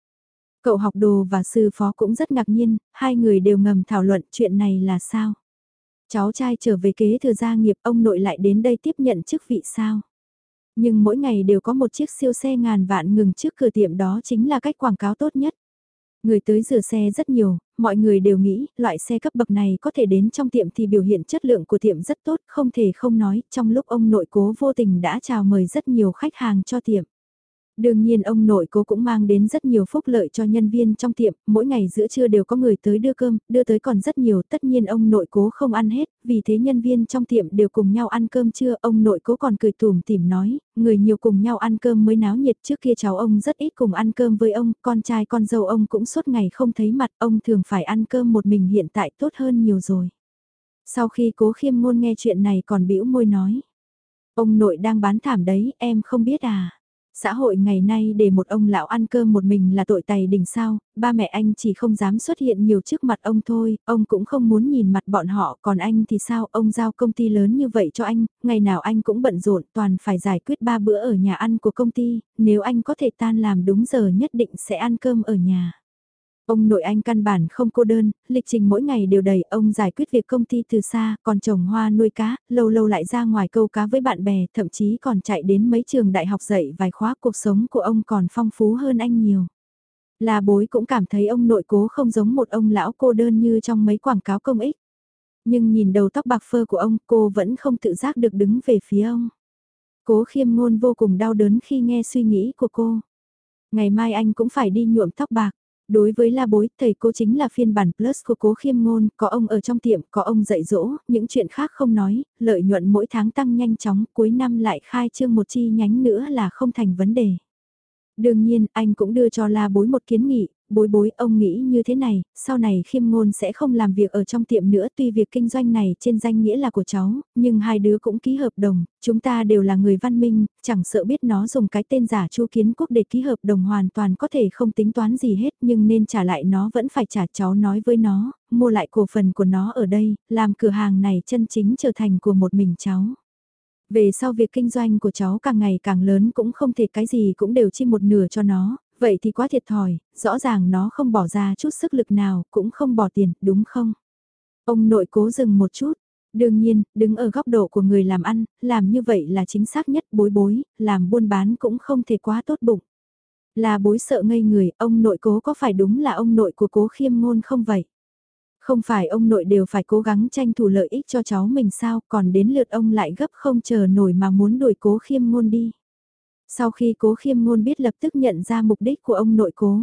Cậu học đồ và sư phó cũng rất ngạc nhiên, hai người đều ngầm thảo luận chuyện này là sao. Cháu trai trở về kế thừa gia nghiệp ông nội lại đến đây tiếp nhận chức vị sao. Nhưng mỗi ngày đều có một chiếc siêu xe ngàn vạn ngừng trước cửa tiệm đó chính là cách quảng cáo tốt nhất. Người tới rửa xe rất nhiều, mọi người đều nghĩ loại xe cấp bậc này có thể đến trong tiệm thì biểu hiện chất lượng của tiệm rất tốt, không thể không nói, trong lúc ông nội cố vô tình đã chào mời rất nhiều khách hàng cho tiệm. Đương nhiên ông nội cố cũng mang đến rất nhiều phúc lợi cho nhân viên trong tiệm, mỗi ngày giữa trưa đều có người tới đưa cơm, đưa tới còn rất nhiều, tất nhiên ông nội cố không ăn hết, vì thế nhân viên trong tiệm đều cùng nhau ăn cơm trưa, ông nội cố còn cười tủm tỉm nói, người nhiều cùng nhau ăn cơm mới náo nhiệt trước kia cháu ông rất ít cùng ăn cơm với ông, con trai con dâu ông cũng suốt ngày không thấy mặt, ông thường phải ăn cơm một mình hiện tại tốt hơn nhiều rồi. Sau khi cố khiêm ngôn nghe chuyện này còn bĩu môi nói, ông nội đang bán thảm đấy, em không biết à. Xã hội ngày nay để một ông lão ăn cơm một mình là tội tày đỉnh sao, ba mẹ anh chỉ không dám xuất hiện nhiều trước mặt ông thôi, ông cũng không muốn nhìn mặt bọn họ, còn anh thì sao, ông giao công ty lớn như vậy cho anh, ngày nào anh cũng bận rộn, toàn phải giải quyết ba bữa ở nhà ăn của công ty, nếu anh có thể tan làm đúng giờ nhất định sẽ ăn cơm ở nhà. Ông nội anh căn bản không cô đơn, lịch trình mỗi ngày đều đầy, ông giải quyết việc công ty từ xa, còn trồng hoa nuôi cá, lâu lâu lại ra ngoài câu cá với bạn bè, thậm chí còn chạy đến mấy trường đại học dạy vài khóa cuộc sống của ông còn phong phú hơn anh nhiều. Là bối cũng cảm thấy ông nội cố không giống một ông lão cô đơn như trong mấy quảng cáo công ích. Nhưng nhìn đầu tóc bạc phơ của ông, cô vẫn không tự giác được đứng về phía ông. Cố khiêm ngôn vô cùng đau đớn khi nghe suy nghĩ của cô. Ngày mai anh cũng phải đi nhuộm tóc bạc. Đối với la bối, thầy cô chính là phiên bản plus của cố khiêm ngôn, có ông ở trong tiệm, có ông dạy dỗ, những chuyện khác không nói, lợi nhuận mỗi tháng tăng nhanh chóng, cuối năm lại khai trương một chi nhánh nữa là không thành vấn đề. Đương nhiên, anh cũng đưa cho la bối một kiến nghị, bối bối ông nghĩ như thế này, sau này khiêm ngôn sẽ không làm việc ở trong tiệm nữa tuy việc kinh doanh này trên danh nghĩa là của cháu, nhưng hai đứa cũng ký hợp đồng, chúng ta đều là người văn minh, chẳng sợ biết nó dùng cái tên giả chu kiến quốc để ký hợp đồng hoàn toàn có thể không tính toán gì hết nhưng nên trả lại nó vẫn phải trả cháu nói với nó, mua lại cổ phần của nó ở đây, làm cửa hàng này chân chính trở thành của một mình cháu. Về sau việc kinh doanh của cháu càng ngày càng lớn cũng không thể cái gì cũng đều chi một nửa cho nó, Vậy thì quá thiệt thòi, rõ ràng nó không bỏ ra chút sức lực nào, cũng không bỏ tiền, đúng không? Ông nội cố dừng một chút. Đương nhiên, đứng ở góc độ của người làm ăn, làm như vậy là chính xác nhất bối bối, làm buôn bán cũng không thể quá tốt bụng. Là bối sợ ngây người, ông nội cố có phải đúng là ông nội của cố khiêm ngôn không vậy? Không phải ông nội đều phải cố gắng tranh thủ lợi ích cho cháu mình sao, còn đến lượt ông lại gấp không chờ nổi mà muốn đuổi cố khiêm ngôn đi. Sau khi cố khiêm ngôn biết lập tức nhận ra mục đích của ông nội cố.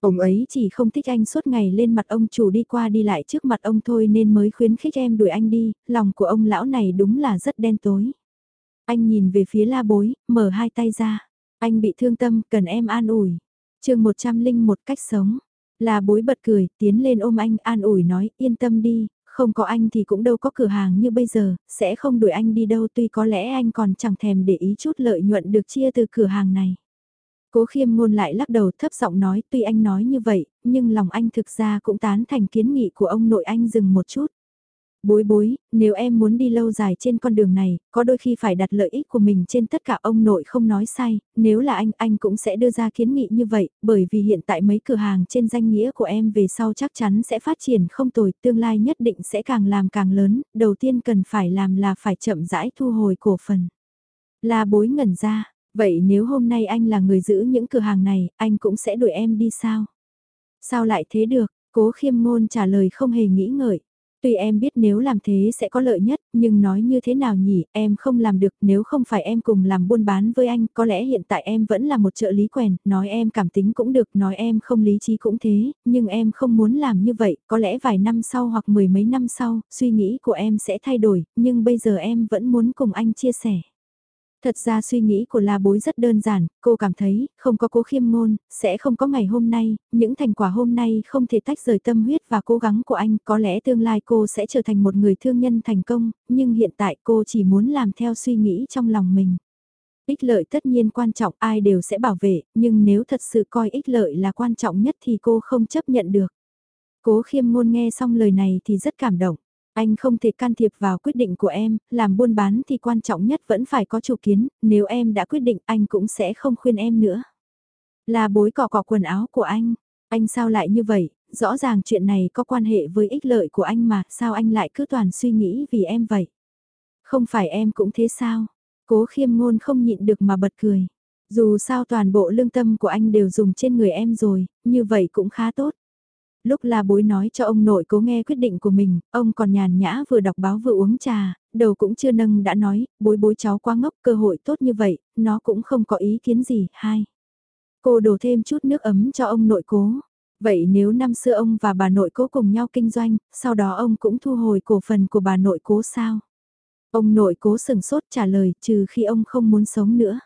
Ông ấy chỉ không thích anh suốt ngày lên mặt ông chủ đi qua đi lại trước mặt ông thôi nên mới khuyến khích em đuổi anh đi, lòng của ông lão này đúng là rất đen tối. Anh nhìn về phía la bối, mở hai tay ra. Anh bị thương tâm, cần em an ủi. chương 101 cách sống. La bối bật cười, tiến lên ôm anh an ủi nói, yên tâm đi, không có anh thì cũng đâu có cửa hàng như bây giờ, sẽ không đuổi anh đi đâu tuy có lẽ anh còn chẳng thèm để ý chút lợi nhuận được chia từ cửa hàng này. Cố khiêm ngôn lại lắc đầu thấp giọng nói tuy anh nói như vậy, nhưng lòng anh thực ra cũng tán thành kiến nghị của ông nội anh dừng một chút. Bối bối, nếu em muốn đi lâu dài trên con đường này, có đôi khi phải đặt lợi ích của mình trên tất cả ông nội không nói sai, nếu là anh, anh cũng sẽ đưa ra kiến nghị như vậy, bởi vì hiện tại mấy cửa hàng trên danh nghĩa của em về sau chắc chắn sẽ phát triển không tồi, tương lai nhất định sẽ càng làm càng lớn, đầu tiên cần phải làm là phải chậm rãi thu hồi cổ phần. Là bối ngẩn ra, vậy nếu hôm nay anh là người giữ những cửa hàng này, anh cũng sẽ đuổi em đi sao? Sao lại thế được? Cố khiêm ngôn trả lời không hề nghĩ ngợi. Tuy em biết nếu làm thế sẽ có lợi nhất, nhưng nói như thế nào nhỉ, em không làm được nếu không phải em cùng làm buôn bán với anh, có lẽ hiện tại em vẫn là một trợ lý quèn, nói em cảm tính cũng được, nói em không lý trí cũng thế, nhưng em không muốn làm như vậy, có lẽ vài năm sau hoặc mười mấy năm sau, suy nghĩ của em sẽ thay đổi, nhưng bây giờ em vẫn muốn cùng anh chia sẻ. Thật ra suy nghĩ của la bối rất đơn giản, cô cảm thấy, không có cố khiêm ngôn, sẽ không có ngày hôm nay, những thành quả hôm nay không thể tách rời tâm huyết và cố gắng của anh, có lẽ tương lai cô sẽ trở thành một người thương nhân thành công, nhưng hiện tại cô chỉ muốn làm theo suy nghĩ trong lòng mình. Ích lợi tất nhiên quan trọng ai đều sẽ bảo vệ, nhưng nếu thật sự coi ích lợi là quan trọng nhất thì cô không chấp nhận được. Cố khiêm ngôn nghe xong lời này thì rất cảm động. Anh không thể can thiệp vào quyết định của em, làm buôn bán thì quan trọng nhất vẫn phải có chủ kiến, nếu em đã quyết định anh cũng sẽ không khuyên em nữa. Là bối cỏ cỏ quần áo của anh, anh sao lại như vậy, rõ ràng chuyện này có quan hệ với ích lợi của anh mà, sao anh lại cứ toàn suy nghĩ vì em vậy? Không phải em cũng thế sao? Cố khiêm ngôn không nhịn được mà bật cười. Dù sao toàn bộ lương tâm của anh đều dùng trên người em rồi, như vậy cũng khá tốt lúc la bối nói cho ông nội cố nghe quyết định của mình, ông còn nhàn nhã vừa đọc báo vừa uống trà, đầu cũng chưa nâng đã nói, bối bối cháu quá ngốc cơ hội tốt như vậy, nó cũng không có ý kiến gì, hai. Cô đổ thêm chút nước ấm cho ông nội cố. Vậy nếu năm xưa ông và bà nội cố cùng nhau kinh doanh, sau đó ông cũng thu hồi cổ phần của bà nội cố sao? Ông nội cố sừng sốt trả lời trừ khi ông không muốn sống nữa.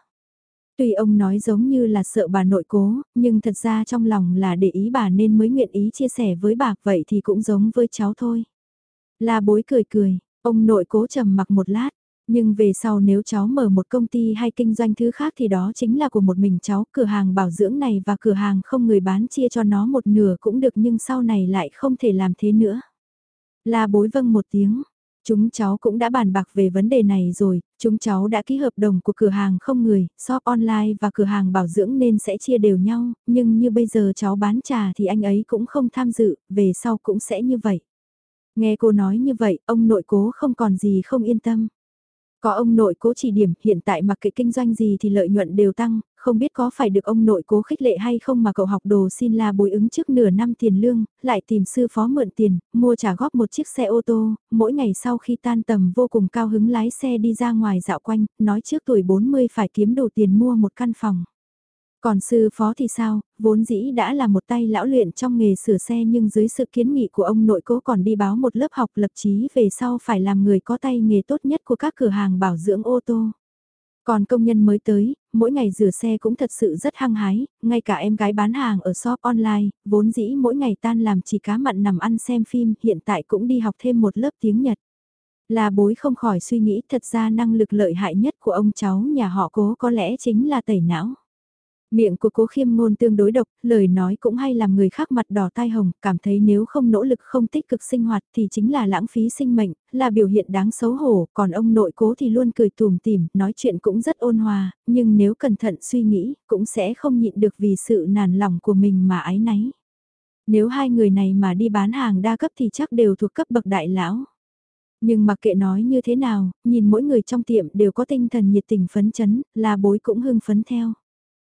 Tuy ông nói giống như là sợ bà nội cố, nhưng thật ra trong lòng là để ý bà nên mới nguyện ý chia sẻ với bà, vậy thì cũng giống với cháu thôi. La bối cười cười, ông nội cố trầm mặc một lát, nhưng về sau nếu cháu mở một công ty hay kinh doanh thứ khác thì đó chính là của một mình cháu, cửa hàng bảo dưỡng này và cửa hàng không người bán chia cho nó một nửa cũng được nhưng sau này lại không thể làm thế nữa. La bối vâng một tiếng, Chúng cháu cũng đã bàn bạc về vấn đề này rồi, chúng cháu đã ký hợp đồng của cửa hàng không người, shop online và cửa hàng bảo dưỡng nên sẽ chia đều nhau, nhưng như bây giờ cháu bán trà thì anh ấy cũng không tham dự, về sau cũng sẽ như vậy. Nghe cô nói như vậy, ông nội cố không còn gì không yên tâm. Có ông nội cố chỉ điểm hiện tại mặc kệ kinh doanh gì thì lợi nhuận đều tăng, không biết có phải được ông nội cố khích lệ hay không mà cậu học đồ xin la bồi ứng trước nửa năm tiền lương, lại tìm sư phó mượn tiền, mua trả góp một chiếc xe ô tô, mỗi ngày sau khi tan tầm vô cùng cao hứng lái xe đi ra ngoài dạo quanh, nói trước tuổi 40 phải kiếm đủ tiền mua một căn phòng. Còn sư phó thì sao, vốn dĩ đã là một tay lão luyện trong nghề sửa xe nhưng dưới sự kiến nghị của ông nội cố còn đi báo một lớp học lập chí về sau phải làm người có tay nghề tốt nhất của các cửa hàng bảo dưỡng ô tô. Còn công nhân mới tới, mỗi ngày rửa xe cũng thật sự rất hăng hái, ngay cả em gái bán hàng ở shop online, vốn dĩ mỗi ngày tan làm chỉ cá mặn nằm ăn xem phim, hiện tại cũng đi học thêm một lớp tiếng Nhật. Là bối không khỏi suy nghĩ thật ra năng lực lợi hại nhất của ông cháu nhà họ cố có lẽ chính là tẩy não. Miệng của cố khiêm ngôn tương đối độc, lời nói cũng hay làm người khác mặt đỏ tai hồng, cảm thấy nếu không nỗ lực không tích cực sinh hoạt thì chính là lãng phí sinh mệnh, là biểu hiện đáng xấu hổ, còn ông nội cố thì luôn cười tùm tìm, nói chuyện cũng rất ôn hòa, nhưng nếu cẩn thận suy nghĩ, cũng sẽ không nhịn được vì sự nản lòng của mình mà ái náy. Nếu hai người này mà đi bán hàng đa cấp thì chắc đều thuộc cấp bậc đại lão. Nhưng mặc kệ nói như thế nào, nhìn mỗi người trong tiệm đều có tinh thần nhiệt tình phấn chấn, là bối cũng hưng phấn theo.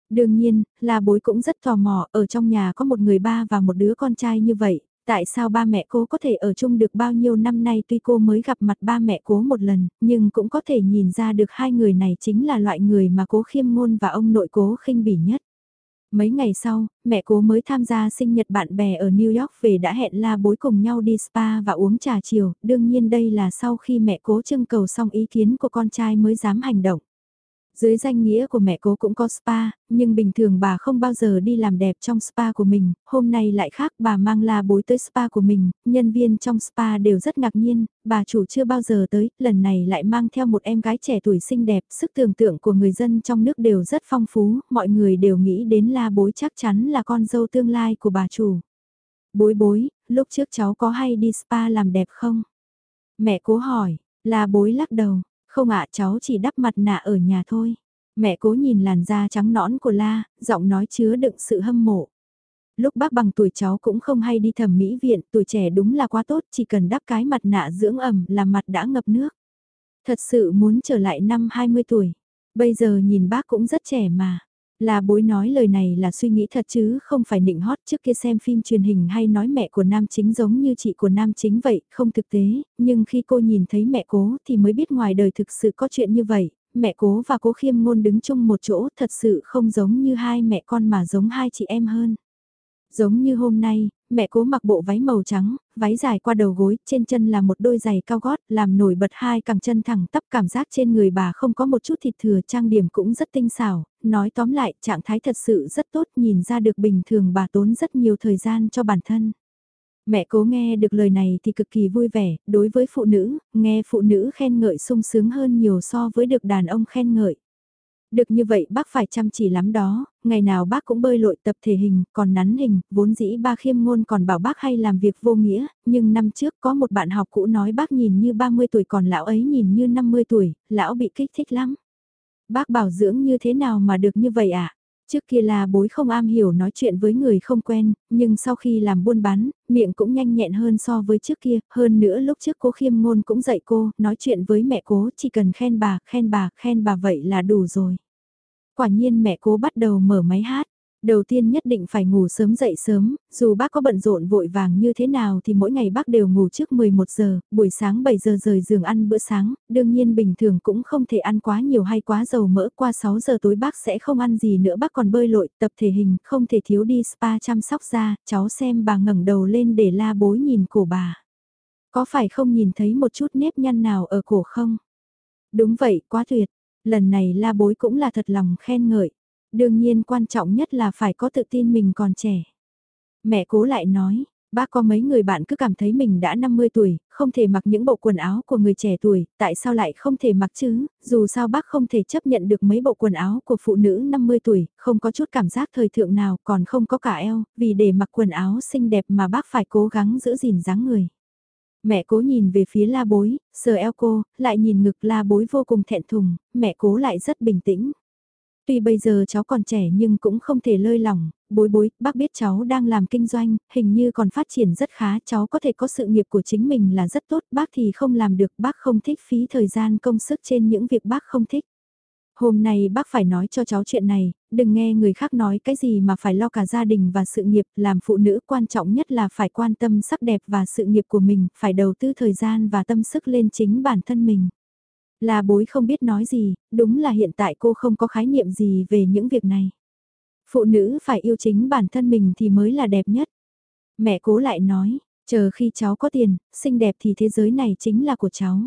Đương nhiên, là bối cũng rất tò mò, ở trong nhà có một người ba và một đứa con trai như vậy, tại sao ba mẹ cô có thể ở chung được bao nhiêu năm nay tuy cô mới gặp mặt ba mẹ cố một lần, nhưng cũng có thể nhìn ra được hai người này chính là loại người mà cố khiêm ngôn và ông nội cố khinh bỉ nhất. Mấy ngày sau, mẹ cố mới tham gia sinh nhật bạn bè ở New York về đã hẹn la bối cùng nhau đi spa và uống trà chiều, đương nhiên đây là sau khi mẹ cố trưng cầu xong ý kiến của con trai mới dám hành động. Dưới danh nghĩa của mẹ cố cũng có spa, nhưng bình thường bà không bao giờ đi làm đẹp trong spa của mình, hôm nay lại khác bà mang la bối tới spa của mình, nhân viên trong spa đều rất ngạc nhiên, bà chủ chưa bao giờ tới, lần này lại mang theo một em gái trẻ tuổi xinh đẹp, sức tưởng tượng của người dân trong nước đều rất phong phú, mọi người đều nghĩ đến la bối chắc chắn là con dâu tương lai của bà chủ. Bối bối, lúc trước cháu có hay đi spa làm đẹp không? Mẹ cố hỏi, la bối lắc đầu, không ạ cháu chỉ đắp mặt nạ ở nhà thôi. Mẹ cố nhìn làn da trắng nõn của La, giọng nói chứa đựng sự hâm mộ. Lúc bác bằng tuổi cháu cũng không hay đi thẩm mỹ viện, tuổi trẻ đúng là quá tốt, chỉ cần đắp cái mặt nạ dưỡng ẩm là mặt đã ngập nước. Thật sự muốn trở lại năm 20 tuổi. Bây giờ nhìn bác cũng rất trẻ mà. Là bối nói lời này là suy nghĩ thật chứ không phải nịnh hót trước kia xem phim truyền hình hay nói mẹ của nam chính giống như chị của nam chính vậy, không thực tế, nhưng khi cô nhìn thấy mẹ cố thì mới biết ngoài đời thực sự có chuyện như vậy, mẹ cố và cố khiêm ngôn đứng chung một chỗ thật sự không giống như hai mẹ con mà giống hai chị em hơn. Giống như hôm nay, mẹ cố mặc bộ váy màu trắng, váy dài qua đầu gối, trên chân là một đôi giày cao gót, làm nổi bật hai cẳng chân thẳng tắp cảm giác trên người bà không có một chút thịt thừa trang điểm cũng rất tinh xảo, nói tóm lại trạng thái thật sự rất tốt nhìn ra được bình thường bà tốn rất nhiều thời gian cho bản thân. Mẹ cố nghe được lời này thì cực kỳ vui vẻ, đối với phụ nữ, nghe phụ nữ khen ngợi sung sướng hơn nhiều so với được đàn ông khen ngợi. Được như vậy bác phải chăm chỉ lắm đó, ngày nào bác cũng bơi lội tập thể hình, còn nắn hình, vốn dĩ ba khiêm ngôn còn bảo bác hay làm việc vô nghĩa, nhưng năm trước có một bạn học cũ nói bác nhìn như 30 tuổi còn lão ấy nhìn như 50 tuổi, lão bị kích thích lắm. Bác bảo dưỡng như thế nào mà được như vậy ạ? À? Trước kia là bối không am hiểu nói chuyện với người không quen, nhưng sau khi làm buôn bán, miệng cũng nhanh nhẹn hơn so với trước kia, hơn nữa lúc trước cô khiêm ngôn cũng dạy cô, nói chuyện với mẹ cố chỉ cần khen bà, khen bà, khen bà vậy là đủ rồi. Quả nhiên mẹ cố bắt đầu mở máy hát. Đầu tiên nhất định phải ngủ sớm dậy sớm, dù bác có bận rộn vội vàng như thế nào thì mỗi ngày bác đều ngủ trước 11 giờ, buổi sáng 7 giờ rời giường ăn bữa sáng, đương nhiên bình thường cũng không thể ăn quá nhiều hay quá dầu mỡ qua 6 giờ tối bác sẽ không ăn gì nữa bác còn bơi lội, tập thể hình, không thể thiếu đi spa chăm sóc da, cháu xem bà ngẩng đầu lên để la bối nhìn cổ bà. Có phải không nhìn thấy một chút nếp nhăn nào ở cổ không? Đúng vậy, quá tuyệt. Lần này la bối cũng là thật lòng khen ngợi. Đương nhiên quan trọng nhất là phải có tự tin mình còn trẻ. Mẹ cố lại nói, bác có mấy người bạn cứ cảm thấy mình đã 50 tuổi, không thể mặc những bộ quần áo của người trẻ tuổi, tại sao lại không thể mặc chứ, dù sao bác không thể chấp nhận được mấy bộ quần áo của phụ nữ 50 tuổi, không có chút cảm giác thời thượng nào, còn không có cả eo, vì để mặc quần áo xinh đẹp mà bác phải cố gắng giữ gìn dáng người. Mẹ cố nhìn về phía la bối, sờ eo cô, lại nhìn ngực la bối vô cùng thẹn thùng, mẹ cố lại rất bình tĩnh. Tuy bây giờ cháu còn trẻ nhưng cũng không thể lơi lỏng, bối bối, bác biết cháu đang làm kinh doanh, hình như còn phát triển rất khá, cháu có thể có sự nghiệp của chính mình là rất tốt, bác thì không làm được, bác không thích phí thời gian công sức trên những việc bác không thích. Hôm nay bác phải nói cho cháu chuyện này, đừng nghe người khác nói cái gì mà phải lo cả gia đình và sự nghiệp, làm phụ nữ quan trọng nhất là phải quan tâm sắc đẹp và sự nghiệp của mình, phải đầu tư thời gian và tâm sức lên chính bản thân mình. Là bối không biết nói gì, đúng là hiện tại cô không có khái niệm gì về những việc này. Phụ nữ phải yêu chính bản thân mình thì mới là đẹp nhất. Mẹ cố lại nói, chờ khi cháu có tiền, xinh đẹp thì thế giới này chính là của cháu.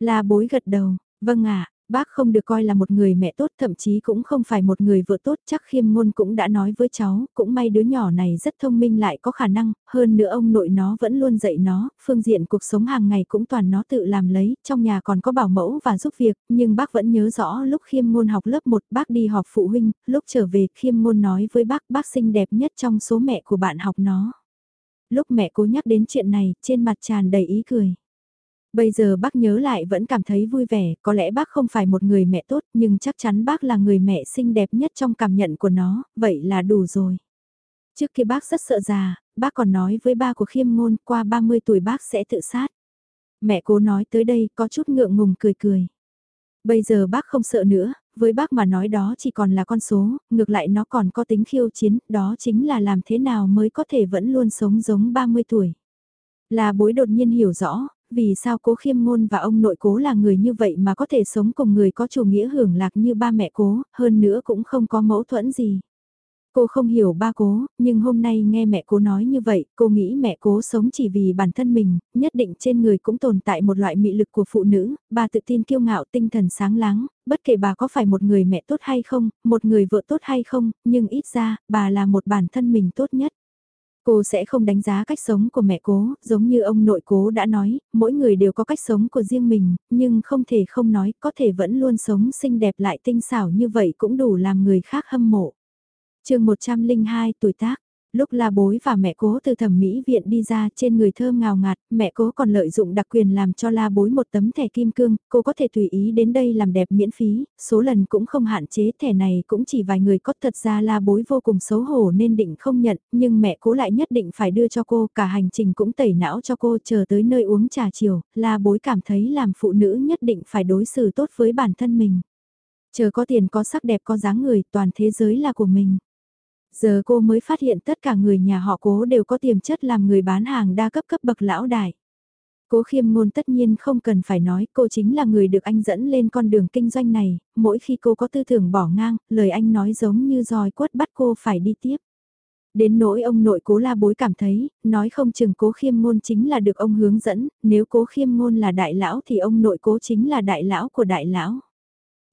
Là bối gật đầu, vâng ạ, Bác không được coi là một người mẹ tốt thậm chí cũng không phải một người vợ tốt chắc khiêm ngôn cũng đã nói với cháu, cũng may đứa nhỏ này rất thông minh lại có khả năng, hơn nữa ông nội nó vẫn luôn dạy nó, phương diện cuộc sống hàng ngày cũng toàn nó tự làm lấy, trong nhà còn có bảo mẫu và giúp việc, nhưng bác vẫn nhớ rõ lúc khiêm ngôn học lớp 1 bác đi họp phụ huynh, lúc trở về khiêm ngôn nói với bác bác xinh đẹp nhất trong số mẹ của bạn học nó. Lúc mẹ cố nhắc đến chuyện này, trên mặt tràn đầy ý cười. Bây giờ bác nhớ lại vẫn cảm thấy vui vẻ, có lẽ bác không phải một người mẹ tốt nhưng chắc chắn bác là người mẹ xinh đẹp nhất trong cảm nhận của nó, vậy là đủ rồi. Trước khi bác rất sợ già, bác còn nói với ba của khiêm ngôn qua 30 tuổi bác sẽ tự sát. Mẹ cố nói tới đây có chút ngượng ngùng cười cười. Bây giờ bác không sợ nữa, với bác mà nói đó chỉ còn là con số, ngược lại nó còn có tính khiêu chiến, đó chính là làm thế nào mới có thể vẫn luôn sống giống 30 tuổi. Là bối đột nhiên hiểu rõ, vì sao cố khiêm ngôn và ông nội cố là người như vậy mà có thể sống cùng người có chủ nghĩa hưởng lạc như ba mẹ cố, hơn nữa cũng không có mâu thuẫn gì. Cô không hiểu ba cố, nhưng hôm nay nghe mẹ cố nói như vậy, cô nghĩ mẹ cố sống chỉ vì bản thân mình, nhất định trên người cũng tồn tại một loại mị lực của phụ nữ, bà tự tin kiêu ngạo tinh thần sáng láng, bất kể bà có phải một người mẹ tốt hay không, một người vợ tốt hay không, nhưng ít ra, bà là một bản thân mình tốt nhất. Cô sẽ không đánh giá cách sống của mẹ cố, giống như ông nội cố đã nói, mỗi người đều có cách sống của riêng mình, nhưng không thể không nói, có thể vẫn luôn sống xinh đẹp lại tinh xảo như vậy cũng đủ làm người khác hâm mộ. Chương 102 tuổi tác, lúc la bối và mẹ cố từ thẩm mỹ viện đi ra trên người thơm ngào ngạt, mẹ cố còn lợi dụng đặc quyền làm cho la bối một tấm thẻ kim cương, cô có thể tùy ý đến đây làm đẹp miễn phí, số lần cũng không hạn chế thẻ này cũng chỉ vài người có thật ra la bối vô cùng xấu hổ nên định không nhận, nhưng mẹ cố lại nhất định phải đưa cho cô, cả hành trình cũng tẩy não cho cô chờ tới nơi uống trà chiều, la bối cảm thấy làm phụ nữ nhất định phải đối xử tốt với bản thân mình. Chờ có tiền có sắc đẹp có dáng người, toàn thế giới là của mình. Giờ cô mới phát hiện tất cả người nhà họ cố đều có tiềm chất làm người bán hàng đa cấp cấp bậc lão đại. Cố khiêm ngôn tất nhiên không cần phải nói cô chính là người được anh dẫn lên con đường kinh doanh này, mỗi khi cô có tư tưởng bỏ ngang, lời anh nói giống như roi quất bắt cô phải đi tiếp. Đến nỗi ông nội cố la bối cảm thấy, nói không chừng cố khiêm ngôn chính là được ông hướng dẫn, nếu cố khiêm ngôn là đại lão thì ông nội cố chính là đại lão của đại lão.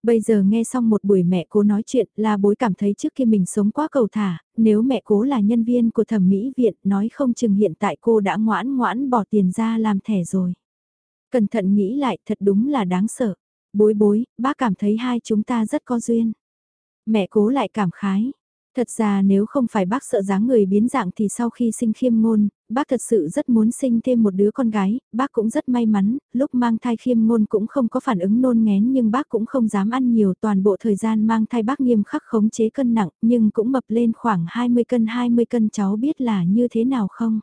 Bây giờ nghe xong một buổi mẹ cố nói chuyện là bối cảm thấy trước khi mình sống quá cầu thả, nếu mẹ cố là nhân viên của thẩm mỹ viện nói không chừng hiện tại cô đã ngoãn ngoãn bỏ tiền ra làm thẻ rồi. Cẩn thận nghĩ lại thật đúng là đáng sợ. Bối bối, bác cảm thấy hai chúng ta rất có duyên. Mẹ cố lại cảm khái, Thật ra nếu không phải bác sợ dáng người biến dạng thì sau khi sinh khiêm ngôn, bác thật sự rất muốn sinh thêm một đứa con gái, bác cũng rất may mắn, lúc mang thai khiêm ngôn cũng không có phản ứng nôn ngén nhưng bác cũng không dám ăn nhiều toàn bộ thời gian mang thai bác nghiêm khắc khống chế cân nặng nhưng cũng mập lên khoảng 20 cân 20 cân cháu biết là như thế nào không?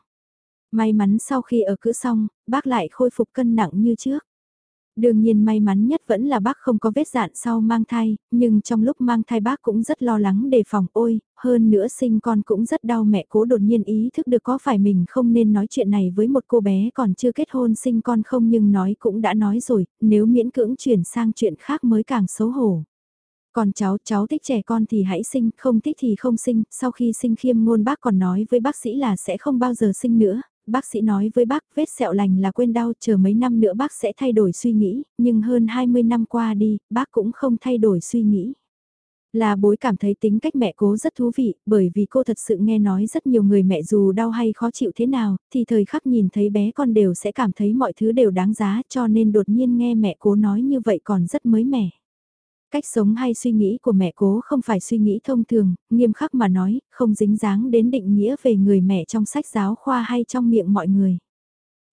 May mắn sau khi ở cữ xong, bác lại khôi phục cân nặng như trước. Đương nhiên may mắn nhất vẫn là bác không có vết dạn sau mang thai, nhưng trong lúc mang thai bác cũng rất lo lắng đề phòng ôi, hơn nữa sinh con cũng rất đau mẹ cố đột nhiên ý thức được có phải mình không nên nói chuyện này với một cô bé còn chưa kết hôn sinh con không nhưng nói cũng đã nói rồi, nếu miễn cưỡng chuyển sang chuyện khác mới càng xấu hổ. Còn cháu, cháu thích trẻ con thì hãy sinh, không thích thì không sinh, sau khi sinh khiêm ngôn bác còn nói với bác sĩ là sẽ không bao giờ sinh nữa, bác sĩ nói với bác vết sẹo lành là quên đau chờ mấy năm nữa bác sẽ thay đổi suy nghĩ, nhưng hơn 20 năm qua đi, bác cũng không thay đổi suy nghĩ. Là bối cảm thấy tính cách mẹ cố rất thú vị, bởi vì cô thật sự nghe nói rất nhiều người mẹ dù đau hay khó chịu thế nào, thì thời khắc nhìn thấy bé con đều sẽ cảm thấy mọi thứ đều đáng giá cho nên đột nhiên nghe mẹ cố nói như vậy còn rất mới mẻ. Cách sống hay suy nghĩ của mẹ cố không phải suy nghĩ thông thường, nghiêm khắc mà nói, không dính dáng đến định nghĩa về người mẹ trong sách giáo khoa hay trong miệng mọi người.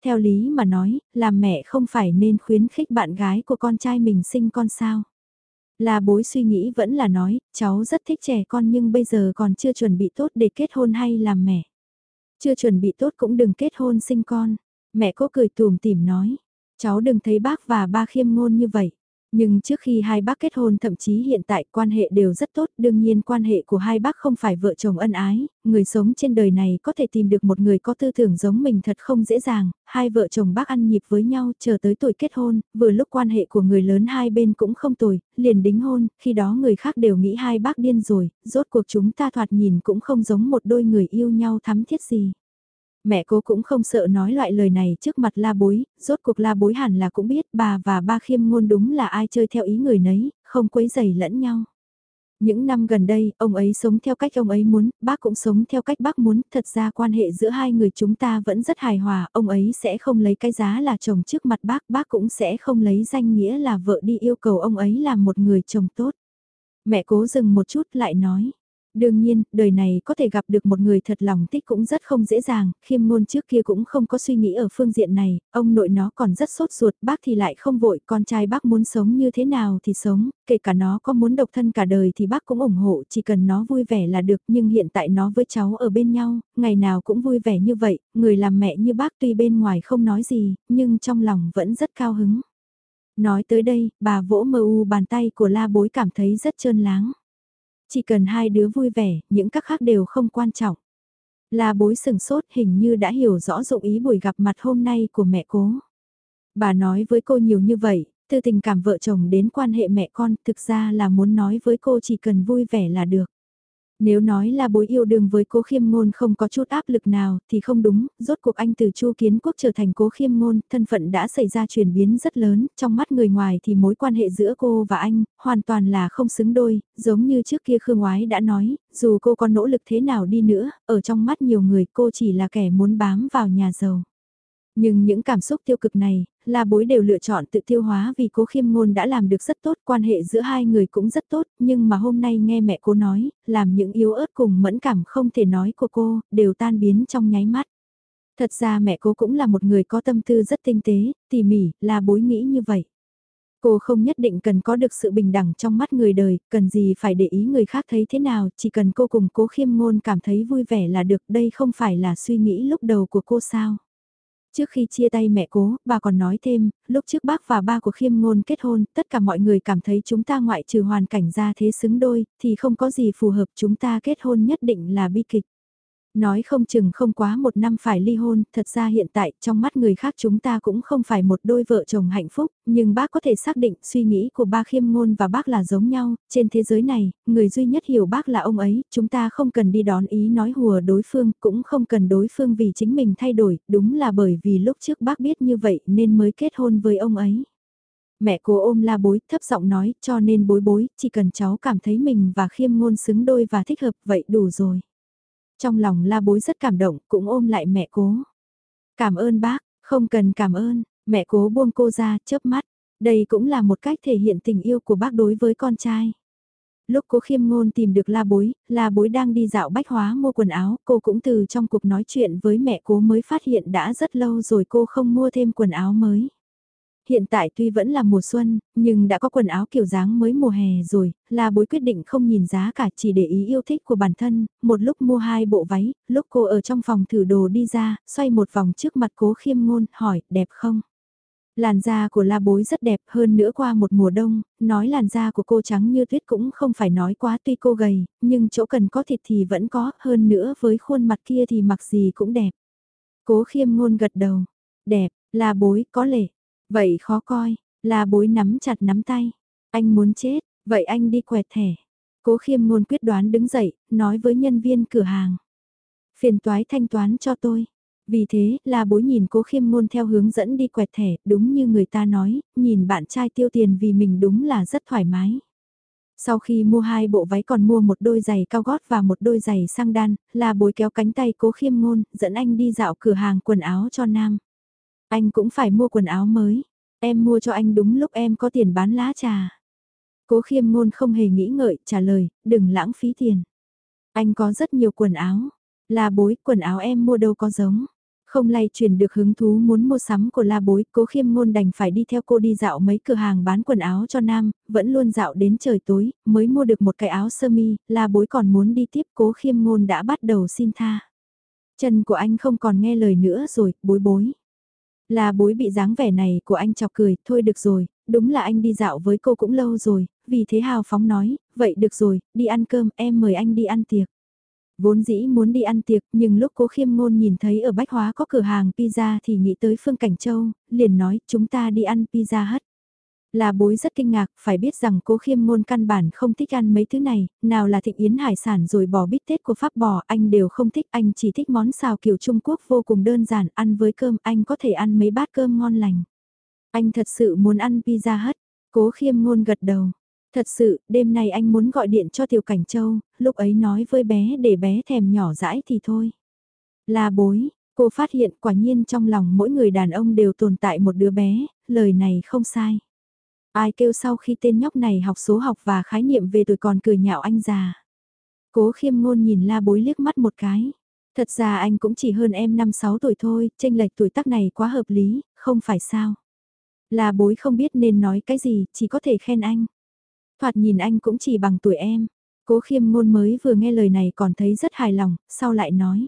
Theo lý mà nói, làm mẹ không phải nên khuyến khích bạn gái của con trai mình sinh con sao. Là bối suy nghĩ vẫn là nói, cháu rất thích trẻ con nhưng bây giờ còn chưa chuẩn bị tốt để kết hôn hay làm mẹ. Chưa chuẩn bị tốt cũng đừng kết hôn sinh con. Mẹ cố cười tùm tìm nói, cháu đừng thấy bác và ba khiêm ngôn như vậy. Nhưng trước khi hai bác kết hôn thậm chí hiện tại quan hệ đều rất tốt, đương nhiên quan hệ của hai bác không phải vợ chồng ân ái, người sống trên đời này có thể tìm được một người có tư tưởng giống mình thật không dễ dàng, hai vợ chồng bác ăn nhịp với nhau chờ tới tuổi kết hôn, vừa lúc quan hệ của người lớn hai bên cũng không tồi, liền đính hôn, khi đó người khác đều nghĩ hai bác điên rồi, rốt cuộc chúng ta thoạt nhìn cũng không giống một đôi người yêu nhau thắm thiết gì. Mẹ cô cũng không sợ nói loại lời này trước mặt la bối, rốt cuộc la bối hẳn là cũng biết bà và ba khiêm ngôn đúng là ai chơi theo ý người nấy, không quấy dày lẫn nhau. Những năm gần đây, ông ấy sống theo cách ông ấy muốn, bác cũng sống theo cách bác muốn, thật ra quan hệ giữa hai người chúng ta vẫn rất hài hòa, ông ấy sẽ không lấy cái giá là chồng trước mặt bác, bác cũng sẽ không lấy danh nghĩa là vợ đi yêu cầu ông ấy làm một người chồng tốt. Mẹ cố dừng một chút lại nói, Đương nhiên, đời này có thể gặp được một người thật lòng thích cũng rất không dễ dàng, khiêm ngôn trước kia cũng không có suy nghĩ ở phương diện này, ông nội nó còn rất sốt ruột, bác thì lại không vội, con trai bác muốn sống như thế nào thì sống, kể cả nó có muốn độc thân cả đời thì bác cũng ủng hộ, chỉ cần nó vui vẻ là được, nhưng hiện tại nó với cháu ở bên nhau, ngày nào cũng vui vẻ như vậy, người làm mẹ như bác tuy bên ngoài không nói gì, nhưng trong lòng vẫn rất cao hứng. Nói tới đây, bà vỗ mơ u bàn tay của la bối cảm thấy rất trơn láng. Chỉ cần hai đứa vui vẻ, những các khác đều không quan trọng. La bối sừng sốt hình như đã hiểu rõ dụng ý buổi gặp mặt hôm nay của mẹ cố. Bà nói với cô nhiều như vậy, từ tình cảm vợ chồng đến quan hệ mẹ con, thực ra là muốn nói với cô chỉ cần vui vẻ là được. Nếu nói là bối yêu đương với cố khiêm ngôn không có chút áp lực nào thì không đúng, rốt cuộc anh từ chu kiến quốc trở thành cố khiêm ngôn, thân phận đã xảy ra chuyển biến rất lớn, trong mắt người ngoài thì mối quan hệ giữa cô và anh, hoàn toàn là không xứng đôi, giống như trước kia Khương Oái đã nói, dù cô có nỗ lực thế nào đi nữa, ở trong mắt nhiều người cô chỉ là kẻ muốn bám vào nhà giàu. Nhưng những cảm xúc tiêu cực này, là bối đều lựa chọn tự tiêu hóa vì cố khiêm ngôn đã làm được rất tốt, quan hệ giữa hai người cũng rất tốt, nhưng mà hôm nay nghe mẹ cô nói, làm những yếu ớt cùng mẫn cảm không thể nói của cô, đều tan biến trong nháy mắt. Thật ra mẹ cô cũng là một người có tâm tư rất tinh tế, tỉ mỉ, là bối nghĩ như vậy. Cô không nhất định cần có được sự bình đẳng trong mắt người đời, cần gì phải để ý người khác thấy thế nào, chỉ cần cô cùng cố khiêm ngôn cảm thấy vui vẻ là được, đây không phải là suy nghĩ lúc đầu của cô sao. Trước khi chia tay mẹ cố, bà còn nói thêm, lúc trước bác và ba của khiêm ngôn kết hôn, tất cả mọi người cảm thấy chúng ta ngoại trừ hoàn cảnh ra thế xứng đôi, thì không có gì phù hợp chúng ta kết hôn nhất định là bi kịch. Nói không chừng không quá một năm phải ly hôn, thật ra hiện tại trong mắt người khác chúng ta cũng không phải một đôi vợ chồng hạnh phúc, nhưng bác có thể xác định suy nghĩ của ba khiêm ngôn và bác là giống nhau, trên thế giới này, người duy nhất hiểu bác là ông ấy, chúng ta không cần đi đón ý nói hùa đối phương, cũng không cần đối phương vì chính mình thay đổi, đúng là bởi vì lúc trước bác biết như vậy nên mới kết hôn với ông ấy mẹ cô ôm la bối thấp giọng nói cho nên bối bối chỉ cần cháu cảm thấy mình và khiêm ngôn xứng đôi và thích hợp vậy đủ rồi. Trong lòng la bối rất cảm động, cũng ôm lại mẹ cố. Cảm ơn bác, không cần cảm ơn, mẹ cố buông cô ra, chớp mắt. Đây cũng là một cách thể hiện tình yêu của bác đối với con trai. Lúc cố khiêm ngôn tìm được la bối, la bối đang đi dạo bách hóa mua quần áo, cô cũng từ trong cuộc nói chuyện với mẹ cố mới phát hiện đã rất lâu rồi cô không mua thêm quần áo mới. Hiện tại tuy vẫn là mùa xuân, nhưng đã có quần áo kiểu dáng mới mùa hè rồi, là bối quyết định không nhìn giá cả chỉ để ý yêu thích của bản thân, một lúc mua hai bộ váy, lúc cô ở trong phòng thử đồ đi ra, xoay một vòng trước mặt cố khiêm ngôn, hỏi, đẹp không? Làn da của la bối rất đẹp hơn nữa qua một mùa đông, nói làn da của cô trắng như tuyết cũng không phải nói quá tuy cô gầy, nhưng chỗ cần có thịt thì vẫn có, hơn nữa với khuôn mặt kia thì mặc gì cũng đẹp. Cố khiêm ngôn gật đầu, đẹp, la bối, có lệ, Vậy khó coi, là bối nắm chặt nắm tay. Anh muốn chết, vậy anh đi quẹt thẻ. Cố khiêm ngôn quyết đoán đứng dậy, nói với nhân viên cửa hàng. Phiền toái thanh toán cho tôi. Vì thế, là bối nhìn cố khiêm ngôn theo hướng dẫn đi quẹt thẻ, đúng như người ta nói, nhìn bạn trai tiêu tiền vì mình đúng là rất thoải mái. Sau khi mua hai bộ váy còn mua một đôi giày cao gót và một đôi giày sang đan, là bối kéo cánh tay cố khiêm ngôn, dẫn anh đi dạo cửa hàng quần áo cho nam. Anh cũng phải mua quần áo mới. Em mua cho anh đúng lúc em có tiền bán lá trà. Cố khiêm ngôn không hề nghĩ ngợi, trả lời, đừng lãng phí tiền. Anh có rất nhiều quần áo. Là bối, quần áo em mua đâu có giống. Không lay truyền được hứng thú muốn mua sắm của la bối, cố khiêm ngôn đành phải đi theo cô đi dạo mấy cửa hàng bán quần áo cho nam, vẫn luôn dạo đến trời tối, mới mua được một cái áo sơ mi, la bối còn muốn đi tiếp cố khiêm ngôn đã bắt đầu xin tha. Chân của anh không còn nghe lời nữa rồi, bối bối. Là bối bị dáng vẻ này của anh chọc cười, thôi được rồi, đúng là anh đi dạo với cô cũng lâu rồi, vì thế hào phóng nói, vậy được rồi, đi ăn cơm, em mời anh đi ăn tiệc. Vốn dĩ muốn đi ăn tiệc, nhưng lúc cố khiêm ngôn nhìn thấy ở Bách Hóa có cửa hàng pizza thì nghĩ tới Phương Cảnh Châu, liền nói chúng ta đi ăn pizza hất. Là bối rất kinh ngạc, phải biết rằng cố khiêm ngôn căn bản không thích ăn mấy thứ này, nào là thịnh yến hải sản rồi bò bít tết của Pháp bò, anh đều không thích, anh chỉ thích món xào kiểu Trung Quốc vô cùng đơn giản, ăn với cơm, anh có thể ăn mấy bát cơm ngon lành. Anh thật sự muốn ăn pizza hất, cố khiêm ngôn gật đầu. Thật sự, đêm nay anh muốn gọi điện cho Tiểu Cảnh Châu, lúc ấy nói với bé để bé thèm nhỏ dãi thì thôi. Là bối, cô phát hiện quả nhiên trong lòng mỗi người đàn ông đều tồn tại một đứa bé, lời này không sai. Ai kêu sau khi tên nhóc này học số học và khái niệm về tuổi còn cười nhạo anh già. Cố khiêm ngôn nhìn la bối liếc mắt một cái. Thật ra anh cũng chỉ hơn em 5-6 tuổi thôi, tranh lệch tuổi tác này quá hợp lý, không phải sao. La bối không biết nên nói cái gì, chỉ có thể khen anh. Thoạt nhìn anh cũng chỉ bằng tuổi em. Cố khiêm ngôn mới vừa nghe lời này còn thấy rất hài lòng, sau lại nói.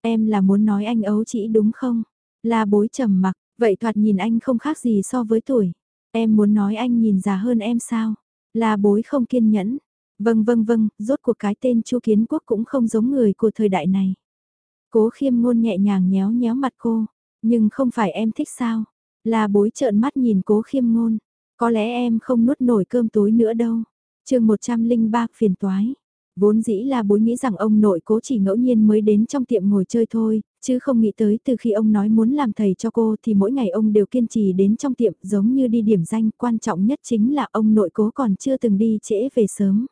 Em là muốn nói anh ấu chỉ đúng không? La bối trầm mặc, vậy thoạt nhìn anh không khác gì so với tuổi. Em muốn nói anh nhìn già hơn em sao? Là bối không kiên nhẫn. Vâng vâng vâng, rốt cuộc cái tên Chu Kiến Quốc cũng không giống người của thời đại này. Cố khiêm ngôn nhẹ nhàng nhéo nhéo mặt cô. Nhưng không phải em thích sao? Là bối trợn mắt nhìn cố khiêm ngôn. Có lẽ em không nuốt nổi cơm tối nữa đâu. chương 103 phiền toái. Vốn dĩ là bối nghĩ rằng ông nội cố chỉ ngẫu nhiên mới đến trong tiệm ngồi chơi thôi, chứ không nghĩ tới từ khi ông nói muốn làm thầy cho cô thì mỗi ngày ông đều kiên trì đến trong tiệm giống như đi điểm danh quan trọng nhất chính là ông nội cố còn chưa từng đi trễ về sớm.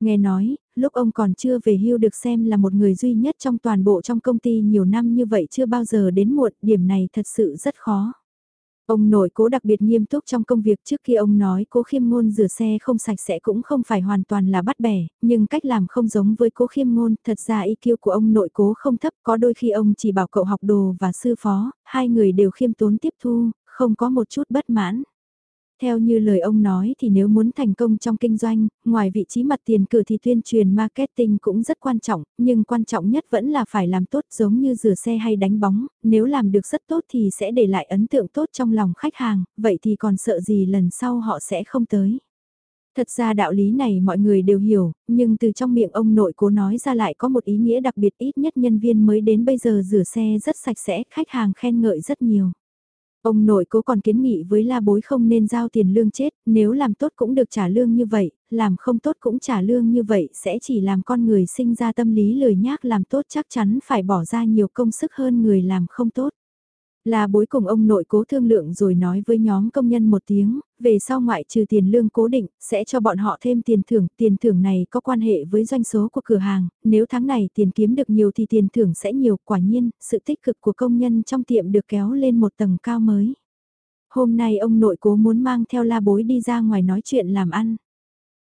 Nghe nói, lúc ông còn chưa về hưu được xem là một người duy nhất trong toàn bộ trong công ty nhiều năm như vậy chưa bao giờ đến muộn, điểm này thật sự rất khó. Ông nội cố đặc biệt nghiêm túc trong công việc trước khi ông nói cố khiêm ngôn rửa xe không sạch sẽ cũng không phải hoàn toàn là bắt bẻ, nhưng cách làm không giống với cố khiêm ngôn, thật ra IQ của ông nội cố không thấp, có đôi khi ông chỉ bảo cậu học đồ và sư phó, hai người đều khiêm tốn tiếp thu, không có một chút bất mãn. Theo như lời ông nói thì nếu muốn thành công trong kinh doanh, ngoài vị trí mặt tiền cử thì tuyên truyền marketing cũng rất quan trọng, nhưng quan trọng nhất vẫn là phải làm tốt giống như rửa xe hay đánh bóng, nếu làm được rất tốt thì sẽ để lại ấn tượng tốt trong lòng khách hàng, vậy thì còn sợ gì lần sau họ sẽ không tới. Thật ra đạo lý này mọi người đều hiểu, nhưng từ trong miệng ông nội cố nói ra lại có một ý nghĩa đặc biệt ít nhất nhân viên mới đến bây giờ rửa xe rất sạch sẽ, khách hàng khen ngợi rất nhiều. Ông nội cố còn kiến nghị với la bối không nên giao tiền lương chết, nếu làm tốt cũng được trả lương như vậy, làm không tốt cũng trả lương như vậy sẽ chỉ làm con người sinh ra tâm lý lười nhác làm tốt chắc chắn phải bỏ ra nhiều công sức hơn người làm không tốt. Là bối cùng ông nội cố thương lượng rồi nói với nhóm công nhân một tiếng, về sau ngoại trừ tiền lương cố định, sẽ cho bọn họ thêm tiền thưởng, tiền thưởng này có quan hệ với doanh số của cửa hàng, nếu tháng này tiền kiếm được nhiều thì tiền thưởng sẽ nhiều, quả nhiên, sự tích cực của công nhân trong tiệm được kéo lên một tầng cao mới. Hôm nay ông nội cố muốn mang theo la bối đi ra ngoài nói chuyện làm ăn.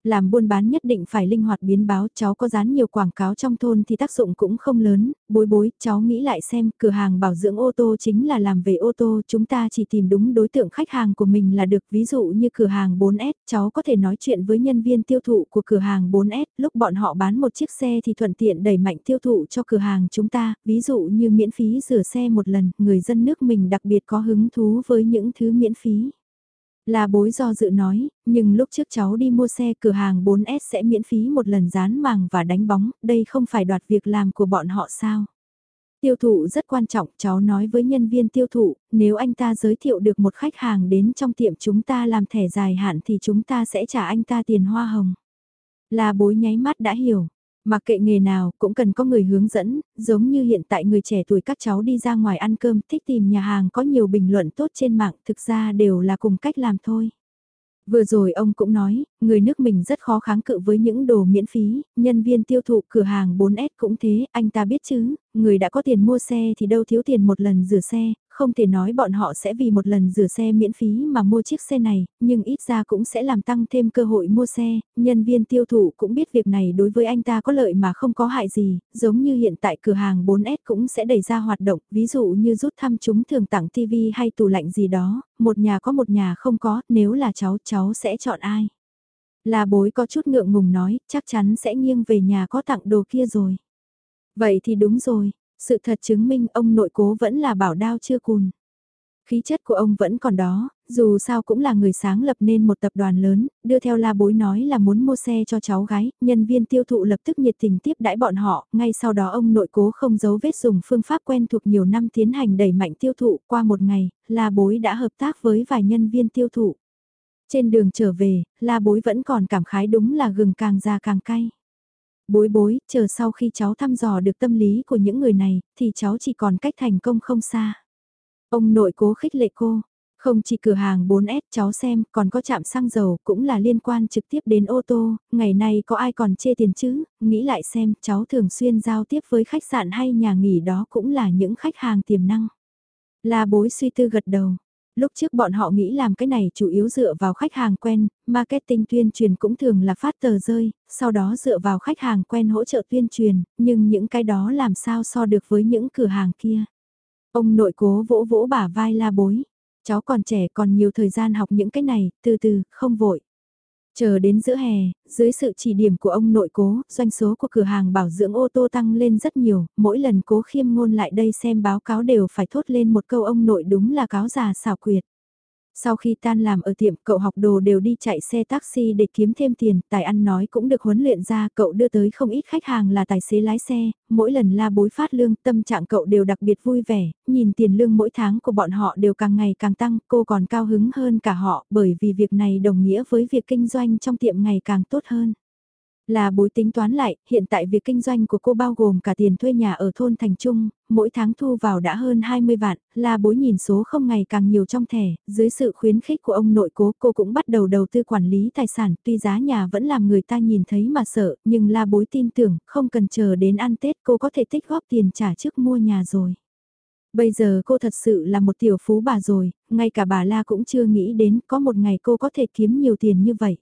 Làm buôn bán nhất định phải linh hoạt biến báo, cháu có dán nhiều quảng cáo trong thôn thì tác dụng cũng không lớn, bối bối, cháu nghĩ lại xem, cửa hàng bảo dưỡng ô tô chính là làm về ô tô, chúng ta chỉ tìm đúng đối tượng khách hàng của mình là được, ví dụ như cửa hàng 4S, cháu có thể nói chuyện với nhân viên tiêu thụ của cửa hàng 4S, lúc bọn họ bán một chiếc xe thì thuận tiện đẩy mạnh tiêu thụ cho cửa hàng chúng ta, ví dụ như miễn phí rửa xe một lần, người dân nước mình đặc biệt có hứng thú với những thứ miễn phí. Là bối do dự nói, nhưng lúc trước cháu đi mua xe cửa hàng 4S sẽ miễn phí một lần dán màng và đánh bóng, đây không phải đoạt việc làm của bọn họ sao? Tiêu thụ rất quan trọng, cháu nói với nhân viên tiêu thụ, nếu anh ta giới thiệu được một khách hàng đến trong tiệm chúng ta làm thẻ dài hạn thì chúng ta sẽ trả anh ta tiền hoa hồng. Là bối nháy mắt đã hiểu, Mặc kệ nghề nào cũng cần có người hướng dẫn, giống như hiện tại người trẻ tuổi các cháu đi ra ngoài ăn cơm thích tìm nhà hàng có nhiều bình luận tốt trên mạng thực ra đều là cùng cách làm thôi. Vừa rồi ông cũng nói, người nước mình rất khó kháng cự với những đồ miễn phí, nhân viên tiêu thụ cửa hàng 4S cũng thế, anh ta biết chứ, người đã có tiền mua xe thì đâu thiếu tiền một lần rửa xe, không thể nói bọn họ sẽ vì một lần rửa xe miễn phí mà mua chiếc xe này, nhưng ít ra cũng sẽ làm tăng thêm cơ hội mua xe, nhân viên tiêu thụ cũng biết việc này đối với anh ta có lợi mà không có hại gì, giống như hiện tại cửa hàng 4S cũng sẽ đẩy ra hoạt động, ví dụ như rút thăm chúng thường tặng TV hay tủ lạnh gì đó, một nhà có một nhà không có, nếu là cháu cháu sẽ chọn ai. Là bối có chút ngượng ngùng nói, chắc chắn sẽ nghiêng về nhà có tặng đồ kia rồi. Vậy thì đúng rồi, sự thật chứng minh ông nội cố vẫn là bảo đao chưa cùn. Khí chất của ông vẫn còn đó, dù sao cũng là người sáng lập nên một tập đoàn lớn, đưa theo la bối nói là muốn mua xe cho cháu gái, nhân viên tiêu thụ lập tức nhiệt tình tiếp đãi bọn họ, ngay sau đó ông nội cố không giấu vết dùng phương pháp quen thuộc nhiều năm tiến hành đẩy mạnh tiêu thụ, qua một ngày, la bối đã hợp tác với vài nhân viên tiêu thụ. Trên đường trở về, la bối vẫn còn cảm khái đúng là gừng càng già càng cay. Bối bối, chờ sau khi cháu thăm dò được tâm lý của những người này, thì cháu chỉ còn cách thành công không xa. Ông nội cố khích lệ cô, không chỉ cửa hàng 4S cháu xem, còn có chạm xăng dầu cũng là liên quan trực tiếp đến ô tô, ngày nay có ai còn chê tiền chứ, nghĩ lại xem cháu thường xuyên giao tiếp với khách sạn hay nhà nghỉ đó cũng là những khách hàng tiềm năng. Là bối suy tư gật đầu, Lúc trước bọn họ nghĩ làm cái này chủ yếu dựa vào khách hàng quen, marketing tuyên truyền cũng thường là phát tờ rơi, sau đó dựa vào khách hàng quen hỗ trợ tuyên truyền, nhưng những cái đó làm sao so được với những cửa hàng kia. Ông nội cố vỗ vỗ bả vai la bối, cháu còn trẻ còn nhiều thời gian học những cái này, từ từ, không vội. Chờ đến giữa hè, dưới sự chỉ điểm của ông nội cố, doanh số của cửa hàng bảo dưỡng ô tô tăng lên rất nhiều, mỗi lần cố khiêm ngôn lại đây xem báo cáo đều phải thốt lên một câu ông nội đúng là cáo già xảo quyệt. Sau khi tan làm ở tiệm cậu học đồ đều đi chạy xe taxi để kiếm thêm tiền, tài ăn nói cũng được huấn luyện ra, cậu đưa tới không ít khách hàng là tài xế lái xe, mỗi lần la bối phát lương tâm trạng cậu đều đặc biệt vui vẻ, nhìn tiền lương mỗi tháng của bọn họ đều càng ngày càng tăng, cô còn cao hứng hơn cả họ bởi vì việc này đồng nghĩa với việc kinh doanh trong tiệm ngày càng tốt hơn. Là bối tính toán lại, hiện tại việc kinh doanh của cô bao gồm cả tiền thuê nhà ở thôn Thành Trung, mỗi tháng thu vào đã hơn 20 vạn, là bối nhìn số không ngày càng nhiều trong thẻ, dưới sự khuyến khích của ông nội cố cô cũng bắt đầu đầu tư quản lý tài sản, tuy giá nhà vẫn làm người ta nhìn thấy mà sợ, nhưng là bối tin tưởng, không cần chờ đến ăn Tết cô có thể tích góp tiền trả trước mua nhà rồi. Bây giờ cô thật sự là một tiểu phú bà rồi, ngay cả bà La cũng chưa nghĩ đến có một ngày cô có thể kiếm nhiều tiền như vậy.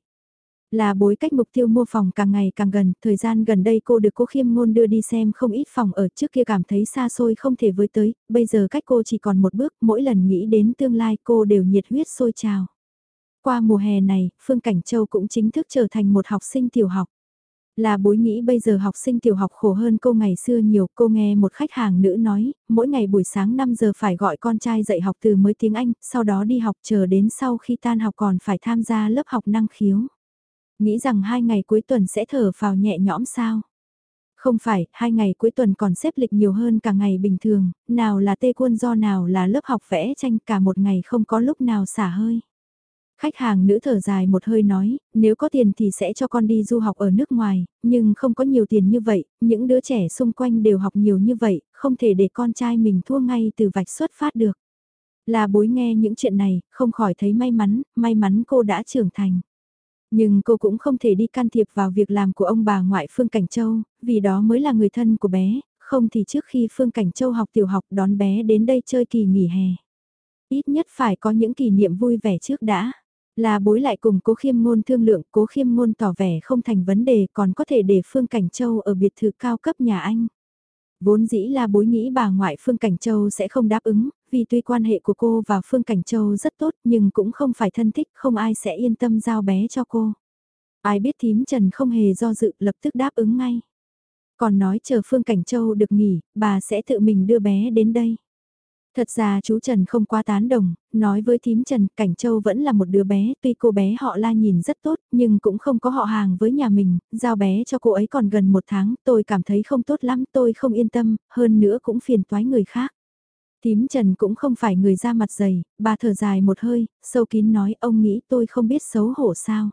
Là bối cách mục tiêu mua phòng càng ngày càng gần, thời gian gần đây cô được cô khiêm ngôn đưa đi xem không ít phòng ở trước kia cảm thấy xa xôi không thể với tới, bây giờ cách cô chỉ còn một bước, mỗi lần nghĩ đến tương lai cô đều nhiệt huyết sôi trào. Qua mùa hè này, Phương Cảnh Châu cũng chính thức trở thành một học sinh tiểu học. Là bối nghĩ bây giờ học sinh tiểu học khổ hơn cô ngày xưa nhiều, cô nghe một khách hàng nữ nói, mỗi ngày buổi sáng 5 giờ phải gọi con trai dạy học từ mới tiếng Anh, sau đó đi học chờ đến sau khi tan học còn phải tham gia lớp học năng khiếu. Nghĩ rằng hai ngày cuối tuần sẽ thở vào nhẹ nhõm sao? Không phải, hai ngày cuối tuần còn xếp lịch nhiều hơn cả ngày bình thường, nào là tê quân do nào là lớp học vẽ tranh cả một ngày không có lúc nào xả hơi. Khách hàng nữ thở dài một hơi nói, nếu có tiền thì sẽ cho con đi du học ở nước ngoài, nhưng không có nhiều tiền như vậy, những đứa trẻ xung quanh đều học nhiều như vậy, không thể để con trai mình thua ngay từ vạch xuất phát được. Là bối nghe những chuyện này, không khỏi thấy may mắn, may mắn cô đã trưởng thành. Nhưng cô cũng không thể đi can thiệp vào việc làm của ông bà ngoại Phương Cảnh Châu, vì đó mới là người thân của bé, không thì trước khi Phương Cảnh Châu học tiểu học đón bé đến đây chơi kỳ nghỉ hè. Ít nhất phải có những kỷ niệm vui vẻ trước đã. Là bối lại cùng cố khiêm ngôn thương lượng, cố khiêm ngôn tỏ vẻ không thành vấn đề còn có thể để Phương Cảnh Châu ở biệt thự cao cấp nhà anh. Vốn dĩ là bối nghĩ bà ngoại Phương Cảnh Châu sẽ không đáp ứng, vì tuy quan hệ của cô và Phương Cảnh Châu rất tốt nhưng cũng không phải thân thích, không ai sẽ yên tâm giao bé cho cô. Ai biết thím Trần không hề do dự lập tức đáp ứng ngay. Còn nói chờ Phương Cảnh Châu được nghỉ, bà sẽ tự mình đưa bé đến đây. Thật ra chú Trần không quá tán đồng, nói với thím Trần, Cảnh Châu vẫn là một đứa bé, tuy cô bé họ la nhìn rất tốt, nhưng cũng không có họ hàng với nhà mình, giao bé cho cô ấy còn gần một tháng, tôi cảm thấy không tốt lắm, tôi không yên tâm, hơn nữa cũng phiền toái người khác tím Trần cũng không phải người ra mặt dày, bà thở dài một hơi, sâu kín nói ông nghĩ tôi không biết xấu hổ sao.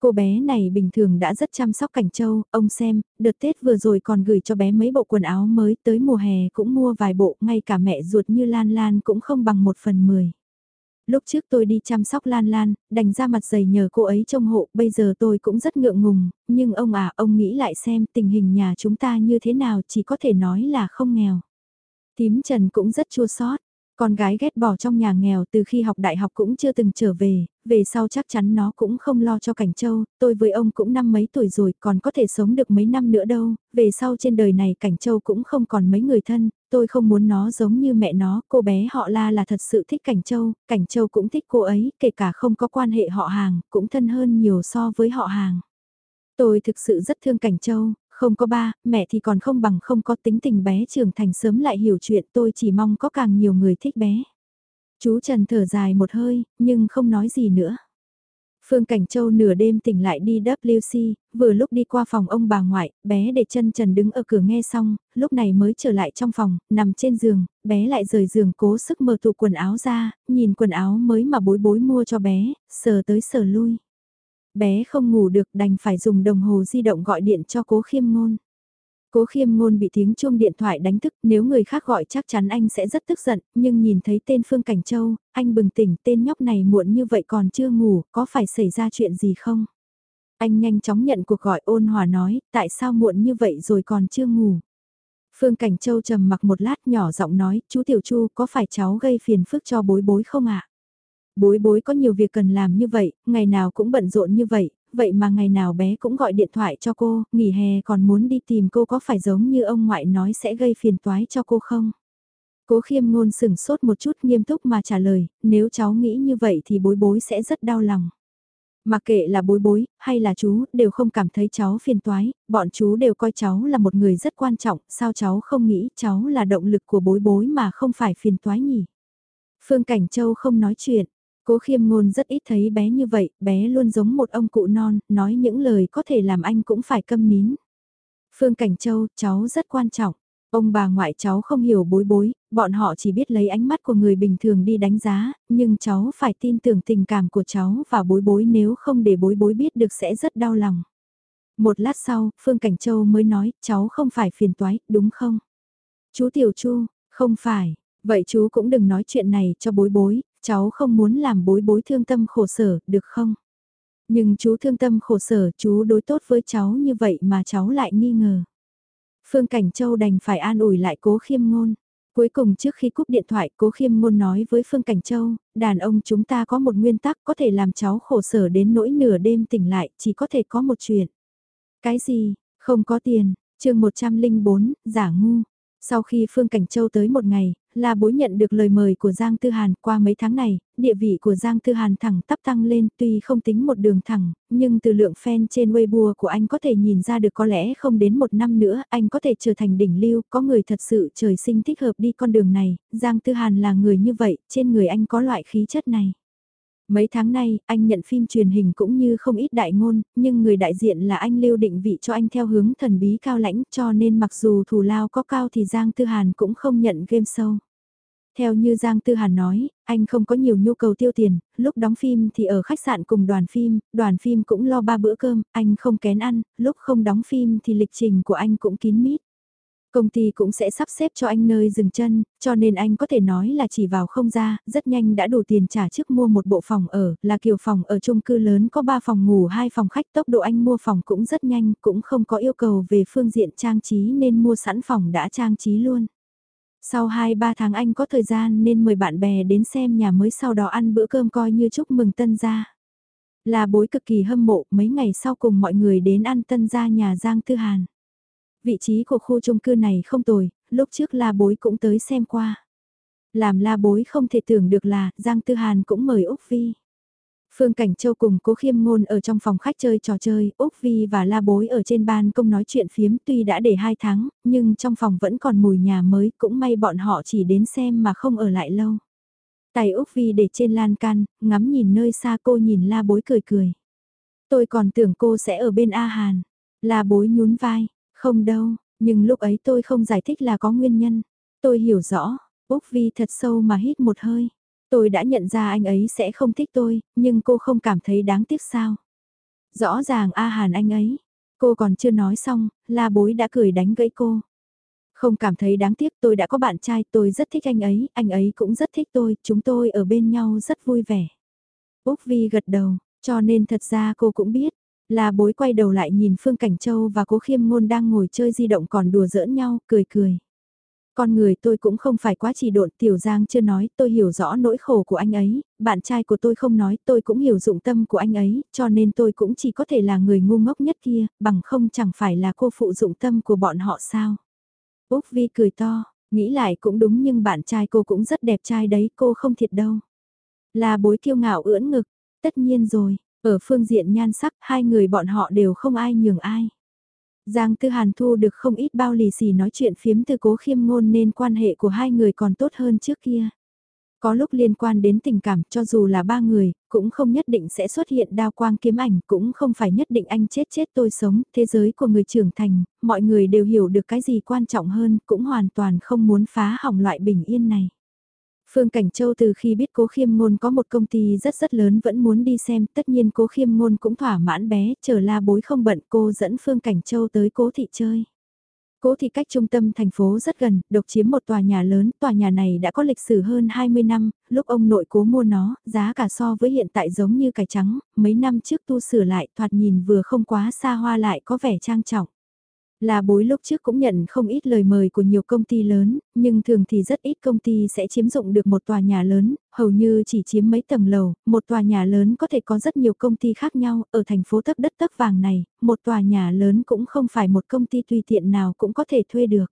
Cô bé này bình thường đã rất chăm sóc Cảnh Châu, ông xem, đợt Tết vừa rồi còn gửi cho bé mấy bộ quần áo mới tới mùa hè cũng mua vài bộ, ngay cả mẹ ruột như Lan Lan cũng không bằng một phần mười. Lúc trước tôi đi chăm sóc Lan Lan, đành ra mặt dày nhờ cô ấy trông hộ, bây giờ tôi cũng rất ngượng ngùng, nhưng ông à, ông nghĩ lại xem tình hình nhà chúng ta như thế nào chỉ có thể nói là không nghèo. Tím Trần cũng rất chua xót con gái ghét bỏ trong nhà nghèo từ khi học đại học cũng chưa từng trở về, về sau chắc chắn nó cũng không lo cho Cảnh Châu, tôi với ông cũng năm mấy tuổi rồi còn có thể sống được mấy năm nữa đâu, về sau trên đời này Cảnh Châu cũng không còn mấy người thân, tôi không muốn nó giống như mẹ nó, cô bé họ La là thật sự thích Cảnh Châu, Cảnh Châu cũng thích cô ấy, kể cả không có quan hệ họ hàng, cũng thân hơn nhiều so với họ hàng. Tôi thực sự rất thương Cảnh Châu, không có ba, mẹ thì còn không bằng không có tính tình bé trưởng thành sớm lại hiểu chuyện tôi chỉ mong có càng nhiều người thích bé. Chú Trần thở dài một hơi, nhưng không nói gì nữa. Phương Cảnh Châu nửa đêm tỉnh lại đi WC, vừa lúc đi qua phòng ông bà ngoại, bé để chân Trần đứng ở cửa nghe xong, lúc này mới trở lại trong phòng, nằm trên giường, bé lại rời giường cố sức mở tủ quần áo ra, nhìn quần áo mới mà bối bối mua cho bé, sờ tới sờ lui. Bé không ngủ được đành phải dùng đồng hồ di động gọi điện cho cố khiêm ngôn. Cố khiêm ngôn bị tiếng chuông điện thoại đánh thức, nếu người khác gọi chắc chắn anh sẽ rất tức giận, nhưng nhìn thấy tên Phương Cảnh Châu, anh bừng tỉnh tên nhóc này muộn như vậy còn chưa ngủ, có phải xảy ra chuyện gì không? Anh nhanh chóng nhận cuộc gọi ôn hòa nói, tại sao muộn như vậy rồi còn chưa ngủ? Phương Cảnh Châu trầm mặc một lát nhỏ giọng nói, chú Tiểu Chu có phải cháu gây phiền phức cho bối bối không ạ? Bối bối có nhiều việc cần làm như vậy, ngày nào cũng bận rộn như vậy, vậy mà ngày nào bé cũng gọi điện thoại cho cô, nghỉ hè còn muốn đi tìm cô có phải giống như ông ngoại nói sẽ gây phiền toái cho cô không? Cố khiêm ngôn sừng sốt một chút nghiêm túc mà trả lời, nếu cháu nghĩ như vậy thì bối bối sẽ rất đau lòng. Mà kệ là bối bối, hay là chú, đều không cảm thấy cháu phiền toái, bọn chú đều coi cháu là một người rất quan trọng, sao cháu không nghĩ cháu là động lực của bối bối mà không phải phiền toái nhỉ? Phương Cảnh Châu không nói chuyện, Cố khiêm ngôn rất ít thấy bé như vậy, bé luôn giống một ông cụ non, nói những lời có thể làm anh cũng phải câm nín. Phương Cảnh Châu, cháu rất quan trọng. Ông bà ngoại cháu không hiểu bối bối, bọn họ chỉ biết lấy ánh mắt của người bình thường đi đánh giá, nhưng cháu phải tin tưởng tình cảm của cháu và bối bối nếu không để bối bối biết được sẽ rất đau lòng. Một lát sau, Phương Cảnh Châu mới nói, cháu không phải phiền toái, đúng không? Chú Tiểu Chu, không phải, vậy chú cũng đừng nói chuyện này cho bối bối, cháu không muốn làm bối bối thương tâm khổ sở, được không? Nhưng chú thương tâm khổ sở, chú đối tốt với cháu như vậy mà cháu lại nghi ngờ. Phương Cảnh Châu đành phải an ủi lại cố khiêm ngôn. Cuối cùng trước khi cúp điện thoại cố khiêm ngôn nói với Phương Cảnh Châu, đàn ông chúng ta có một nguyên tắc có thể làm cháu khổ sở đến nỗi nửa đêm tỉnh lại, chỉ có thể có một chuyện. Cái gì, không có tiền, chương 104, giả ngu. Sau khi Phương Cảnh Châu tới một ngày, là bối nhận được lời mời của Giang Tư Hàn qua mấy tháng này, địa vị của Giang Tư Hàn thẳng tắp tăng lên tuy không tính một đường thẳng, nhưng từ lượng fan trên Weibo của anh có thể nhìn ra được có lẽ không đến một năm nữa anh có thể trở thành đỉnh lưu, có người thật sự trời sinh thích hợp đi con đường này, Giang Tư Hàn là người như vậy, trên người anh có loại khí chất này. Mấy tháng nay, anh nhận phim truyền hình cũng như không ít đại ngôn, nhưng người đại diện là anh lưu định vị cho anh theo hướng thần bí cao lãnh cho nên mặc dù thù lao có cao thì Giang Tư Hàn cũng không nhận game show. Theo như Giang Tư Hàn nói, anh không có nhiều nhu cầu tiêu tiền, lúc đóng phim thì ở khách sạn cùng đoàn phim, đoàn phim cũng lo ba bữa cơm, anh không kén ăn, lúc không đóng phim thì lịch trình của anh cũng kín mít. Công ty cũng sẽ sắp xếp cho anh nơi dừng chân, cho nên anh có thể nói là chỉ vào không ra, rất nhanh đã đủ tiền trả trước mua một bộ phòng ở, là kiểu phòng ở chung cư lớn có 3 phòng ngủ 2 phòng khách tốc độ anh mua phòng cũng rất nhanh, cũng không có yêu cầu về phương diện trang trí nên mua sẵn phòng đã trang trí luôn. Sau 2-3 tháng anh có thời gian nên mời bạn bè đến xem nhà mới sau đó ăn bữa cơm coi như chúc mừng tân gia. Là bối cực kỳ hâm mộ mấy ngày sau cùng mọi người đến ăn tân gia nhà Giang Tư Hàn. Vị trí của khu chung cư này không tồi, lúc trước la bối cũng tới xem qua. Làm la bối không thể tưởng được là Giang Tư Hàn cũng mời Úc Vi. Phương Cảnh Châu cùng Cố Khiêm Ngôn ở trong phòng khách chơi trò chơi, Úc Vi và La Bối ở trên ban công nói chuyện phiếm tuy đã để 2 tháng, nhưng trong phòng vẫn còn mùi nhà mới, cũng may bọn họ chỉ đến xem mà không ở lại lâu. Tay Úc Vi để trên lan can, ngắm nhìn nơi xa cô nhìn La Bối cười cười. Tôi còn tưởng cô sẽ ở bên A Hàn. La Bối nhún vai, không đâu, nhưng lúc ấy tôi không giải thích là có nguyên nhân. Tôi hiểu rõ, Úc Vi thật sâu mà hít một hơi. Tôi đã nhận ra anh ấy sẽ không thích tôi, nhưng cô không cảm thấy đáng tiếc sao. Rõ ràng A Hàn anh ấy. Cô còn chưa nói xong, la bối đã cười đánh gãy cô. Không cảm thấy đáng tiếc tôi đã có bạn trai tôi rất thích anh ấy, anh ấy cũng rất thích tôi, chúng tôi ở bên nhau rất vui vẻ. Úc Vi gật đầu, cho nên thật ra cô cũng biết, là bối quay đầu lại nhìn Phương Cảnh Châu và cố khiêm ngôn đang ngồi chơi di động còn đùa giỡn nhau, cười cười. Con người tôi cũng không phải quá chỉ độn, Tiểu Giang chưa nói, tôi hiểu rõ nỗi khổ của anh ấy, bạn trai của tôi không nói, tôi cũng hiểu dụng tâm của anh ấy, cho nên tôi cũng chỉ có thể là người ngu ngốc nhất kia, bằng không chẳng phải là cô phụ dụng tâm của bọn họ sao. Úc Vi cười to, nghĩ lại cũng đúng nhưng bạn trai cô cũng rất đẹp trai đấy, cô không thiệt đâu. Là bối kiêu ngạo ưỡn ngực, tất nhiên rồi, ở phương diện nhan sắc hai người bọn họ đều không ai nhường ai. Giang Tư Hàn thu được không ít bao lì xì nói chuyện phiếm từ cố khiêm ngôn nên quan hệ của hai người còn tốt hơn trước kia. Có lúc liên quan đến tình cảm cho dù là ba người, cũng không nhất định sẽ xuất hiện đao quang kiếm ảnh, cũng không phải nhất định anh chết chết tôi sống, thế giới của người trưởng thành, mọi người đều hiểu được cái gì quan trọng hơn, cũng hoàn toàn không muốn phá hỏng loại bình yên này. Phương Cảnh Châu từ khi biết Cố Khiêm Ngôn có một công ty rất rất lớn vẫn muốn đi xem, tất nhiên Cố Khiêm Ngôn cũng thỏa mãn bé, chờ la bối không bận cô dẫn Phương Cảnh Châu tới Cố Thị chơi. Cố Thị cách trung tâm thành phố rất gần, độc chiếm một tòa nhà lớn, tòa nhà này đã có lịch sử hơn 20 năm, lúc ông nội cố mua nó, giá cả so với hiện tại giống như cải trắng, mấy năm trước tu sửa lại thoạt nhìn vừa không quá xa hoa lại có vẻ trang trọng. Là bối lúc trước cũng nhận không ít lời mời của nhiều công ty lớn, nhưng thường thì rất ít công ty sẽ chiếm dụng được một tòa nhà lớn, hầu như chỉ chiếm mấy tầng lầu, một tòa nhà lớn có thể có rất nhiều công ty khác nhau, ở thành phố tấp đất tấp vàng này, một tòa nhà lớn cũng không phải một công ty tùy tiện nào cũng có thể thuê được.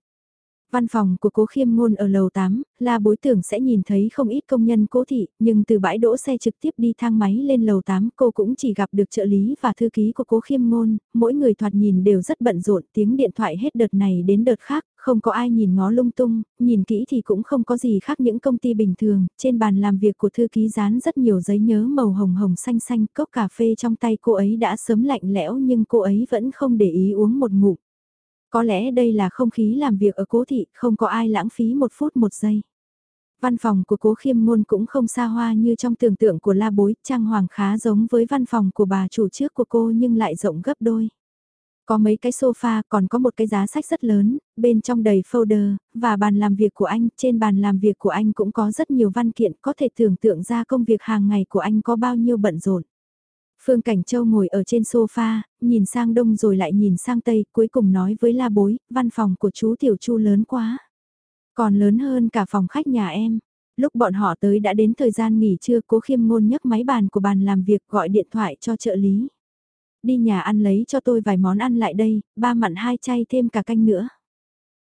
Văn phòng của cố khiêm ngôn ở lầu 8, là bối tưởng sẽ nhìn thấy không ít công nhân cố thị, nhưng từ bãi đỗ xe trực tiếp đi thang máy lên lầu 8 cô cũng chỉ gặp được trợ lý và thư ký của cố khiêm ngôn, mỗi người thoạt nhìn đều rất bận rộn tiếng điện thoại hết đợt này đến đợt khác, không có ai nhìn ngó lung tung, nhìn kỹ thì cũng không có gì khác những công ty bình thường, trên bàn làm việc của thư ký dán rất nhiều giấy nhớ màu hồng hồng xanh xanh, cốc cà phê trong tay cô ấy đã sớm lạnh lẽo nhưng cô ấy vẫn không để ý uống một ngụm. Có lẽ đây là không khí làm việc ở cố thị, không có ai lãng phí một phút một giây. Văn phòng của cố khiêm ngôn cũng không xa hoa như trong tưởng tượng của la bối, trang hoàng khá giống với văn phòng của bà chủ trước của cô nhưng lại rộng gấp đôi. Có mấy cái sofa, còn có một cái giá sách rất lớn, bên trong đầy folder, và bàn làm việc của anh, trên bàn làm việc của anh cũng có rất nhiều văn kiện, có thể tưởng tượng ra công việc hàng ngày của anh có bao nhiêu bận rộn. Phương Cảnh Châu ngồi ở trên sofa, nhìn sang đông rồi lại nhìn sang tây, cuối cùng nói với la bối, văn phòng của chú Tiểu Chu lớn quá. Còn lớn hơn cả phòng khách nhà em. Lúc bọn họ tới đã đến thời gian nghỉ trưa cố khiêm ngôn nhấc máy bàn của bàn làm việc gọi điện thoại cho trợ lý. Đi nhà ăn lấy cho tôi vài món ăn lại đây, ba mặn hai chay thêm cả canh nữa.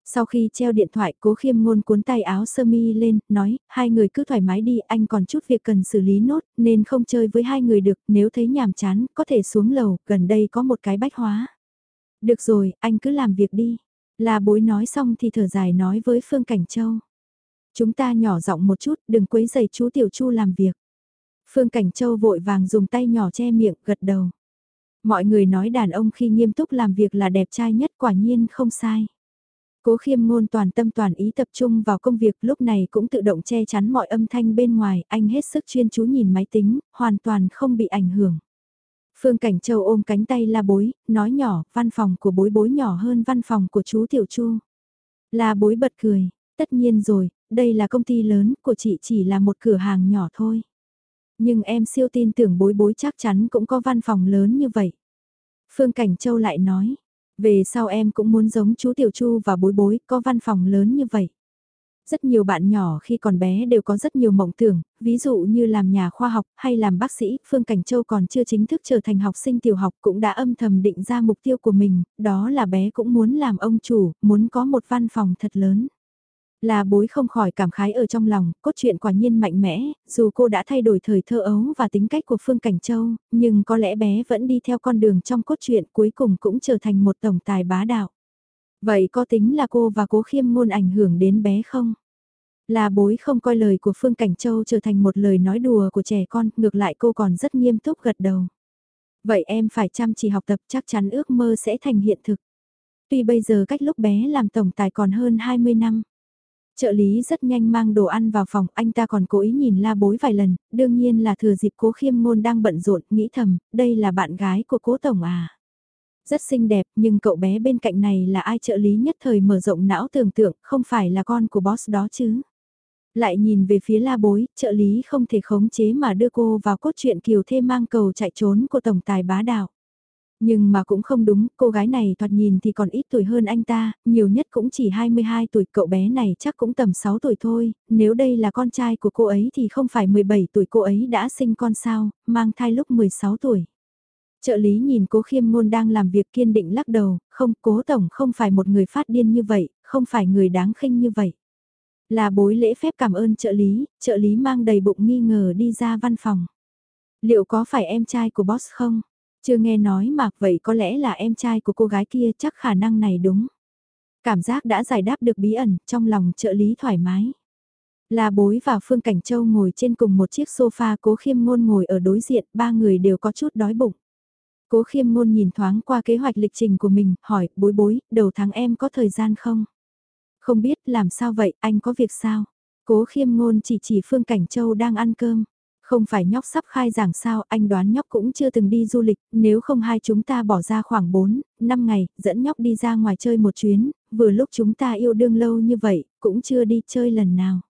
Sau khi treo điện thoại cố khiêm ngôn cuốn tay áo sơ mi lên, nói, hai người cứ thoải mái đi, anh còn chút việc cần xử lý nốt, nên không chơi với hai người được, nếu thấy nhàm chán, có thể xuống lầu, gần đây có một cái bách hóa. Được rồi, anh cứ làm việc đi. Là bối nói xong thì thở dài nói với Phương Cảnh Châu. Chúng ta nhỏ giọng một chút, đừng quấy giày chú Tiểu Chu làm việc. Phương Cảnh Châu vội vàng dùng tay nhỏ che miệng, gật đầu. Mọi người nói đàn ông khi nghiêm túc làm việc là đẹp trai nhất quả nhiên không sai. Cố khiêm ngôn toàn tâm toàn ý tập trung vào công việc lúc này cũng tự động che chắn mọi âm thanh bên ngoài, anh hết sức chuyên chú nhìn máy tính, hoàn toàn không bị ảnh hưởng. Phương Cảnh Châu ôm cánh tay la bối, nói nhỏ, văn phòng của bối bối nhỏ hơn văn phòng của chú Tiểu Chu. La bối bật cười, tất nhiên rồi, đây là công ty lớn, của chị chỉ là một cửa hàng nhỏ thôi. Nhưng em siêu tin tưởng bối bối chắc chắn cũng có văn phòng lớn như vậy. Phương Cảnh Châu lại nói, về sau em cũng muốn giống chú Tiểu Chu và bối bối có văn phòng lớn như vậy. Rất nhiều bạn nhỏ khi còn bé đều có rất nhiều mộng tưởng, ví dụ như làm nhà khoa học hay làm bác sĩ, Phương Cảnh Châu còn chưa chính thức trở thành học sinh tiểu học cũng đã âm thầm định ra mục tiêu của mình, đó là bé cũng muốn làm ông chủ, muốn có một văn phòng thật lớn. Là bối không khỏi cảm khái ở trong lòng, cốt truyện quả nhiên mạnh mẽ, dù cô đã thay đổi thời thơ ấu và tính cách của Phương Cảnh Châu, nhưng có lẽ bé vẫn đi theo con đường trong cốt truyện cuối cùng cũng trở thành một tổng tài bá đạo. Vậy có tính là cô và cố khiêm ngôn ảnh hưởng đến bé không? Là bối không coi lời của Phương Cảnh Châu trở thành một lời nói đùa của trẻ con, ngược lại cô còn rất nghiêm túc gật đầu. Vậy em phải chăm chỉ học tập chắc chắn ước mơ sẽ thành hiện thực. Tuy bây giờ cách lúc bé làm tổng tài còn hơn 20 năm. Trợ lý rất nhanh mang đồ ăn vào phòng, anh ta còn cố ý nhìn la bối vài lần, đương nhiên là thừa dịp cố khiêm ngôn đang bận rộn, nghĩ thầm, đây là bạn gái của cố tổng à. Rất xinh đẹp, nhưng cậu bé bên cạnh này là ai trợ lý nhất thời mở rộng não tưởng tượng, không phải là con của boss đó chứ. Lại nhìn về phía la bối, trợ lý không thể khống chế mà đưa cô vào cốt truyện kiều thê mang cầu chạy trốn của tổng tài bá đạo. Nhưng mà cũng không đúng, cô gái này thoạt nhìn thì còn ít tuổi hơn anh ta, nhiều nhất cũng chỉ 22 tuổi, cậu bé này chắc cũng tầm 6 tuổi thôi, nếu đây là con trai của cô ấy thì không phải 17 tuổi cô ấy đã sinh con sao, mang thai lúc 16 tuổi. Trợ lý nhìn cố khiêm ngôn đang làm việc kiên định lắc đầu, không, cố tổng không phải một người phát điên như vậy, không phải người đáng khinh như vậy. Là bối lễ phép cảm ơn trợ lý, trợ lý mang đầy bụng nghi ngờ đi ra văn phòng. Liệu có phải em trai của boss không? Chưa nghe nói mà vậy có lẽ là em trai của cô gái kia chắc khả năng này đúng. Cảm giác đã giải đáp được bí ẩn, trong lòng trợ lý thoải mái. Là bối và Phương Cảnh Châu ngồi trên cùng một chiếc sofa cố khiêm ngôn ngồi ở đối diện, ba người đều có chút đói bụng. Cố khiêm ngôn nhìn thoáng qua kế hoạch lịch trình của mình, hỏi, bối bối, đầu tháng em có thời gian không? Không biết, làm sao vậy, anh có việc sao? Cố khiêm ngôn chỉ chỉ Phương Cảnh Châu đang ăn cơm. Không phải nhóc sắp khai giảng sao, anh đoán nhóc cũng chưa từng đi du lịch, nếu không hai chúng ta bỏ ra khoảng 4, 5 ngày, dẫn nhóc đi ra ngoài chơi một chuyến, vừa lúc chúng ta yêu đương lâu như vậy, cũng chưa đi chơi lần nào.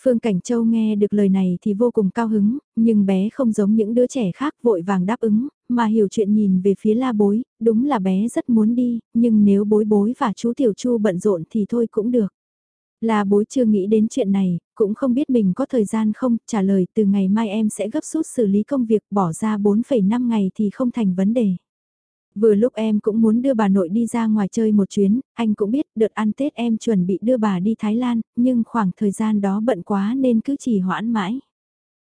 Phương Cảnh Châu nghe được lời này thì vô cùng cao hứng, nhưng bé không giống những đứa trẻ khác vội vàng đáp ứng, mà hiểu chuyện nhìn về phía la bối, đúng là bé rất muốn đi, nhưng nếu bối bối và chú Tiểu Chu bận rộn thì thôi cũng được. La bối chưa nghĩ đến chuyện này, cũng không biết mình có thời gian không, trả lời từ ngày mai em sẽ gấp rút xử lý công việc bỏ ra 4,5 ngày thì không thành vấn đề. Vừa lúc em cũng muốn đưa bà nội đi ra ngoài chơi một chuyến, anh cũng biết đợt ăn Tết em chuẩn bị đưa bà đi Thái Lan, nhưng khoảng thời gian đó bận quá nên cứ chỉ hoãn mãi.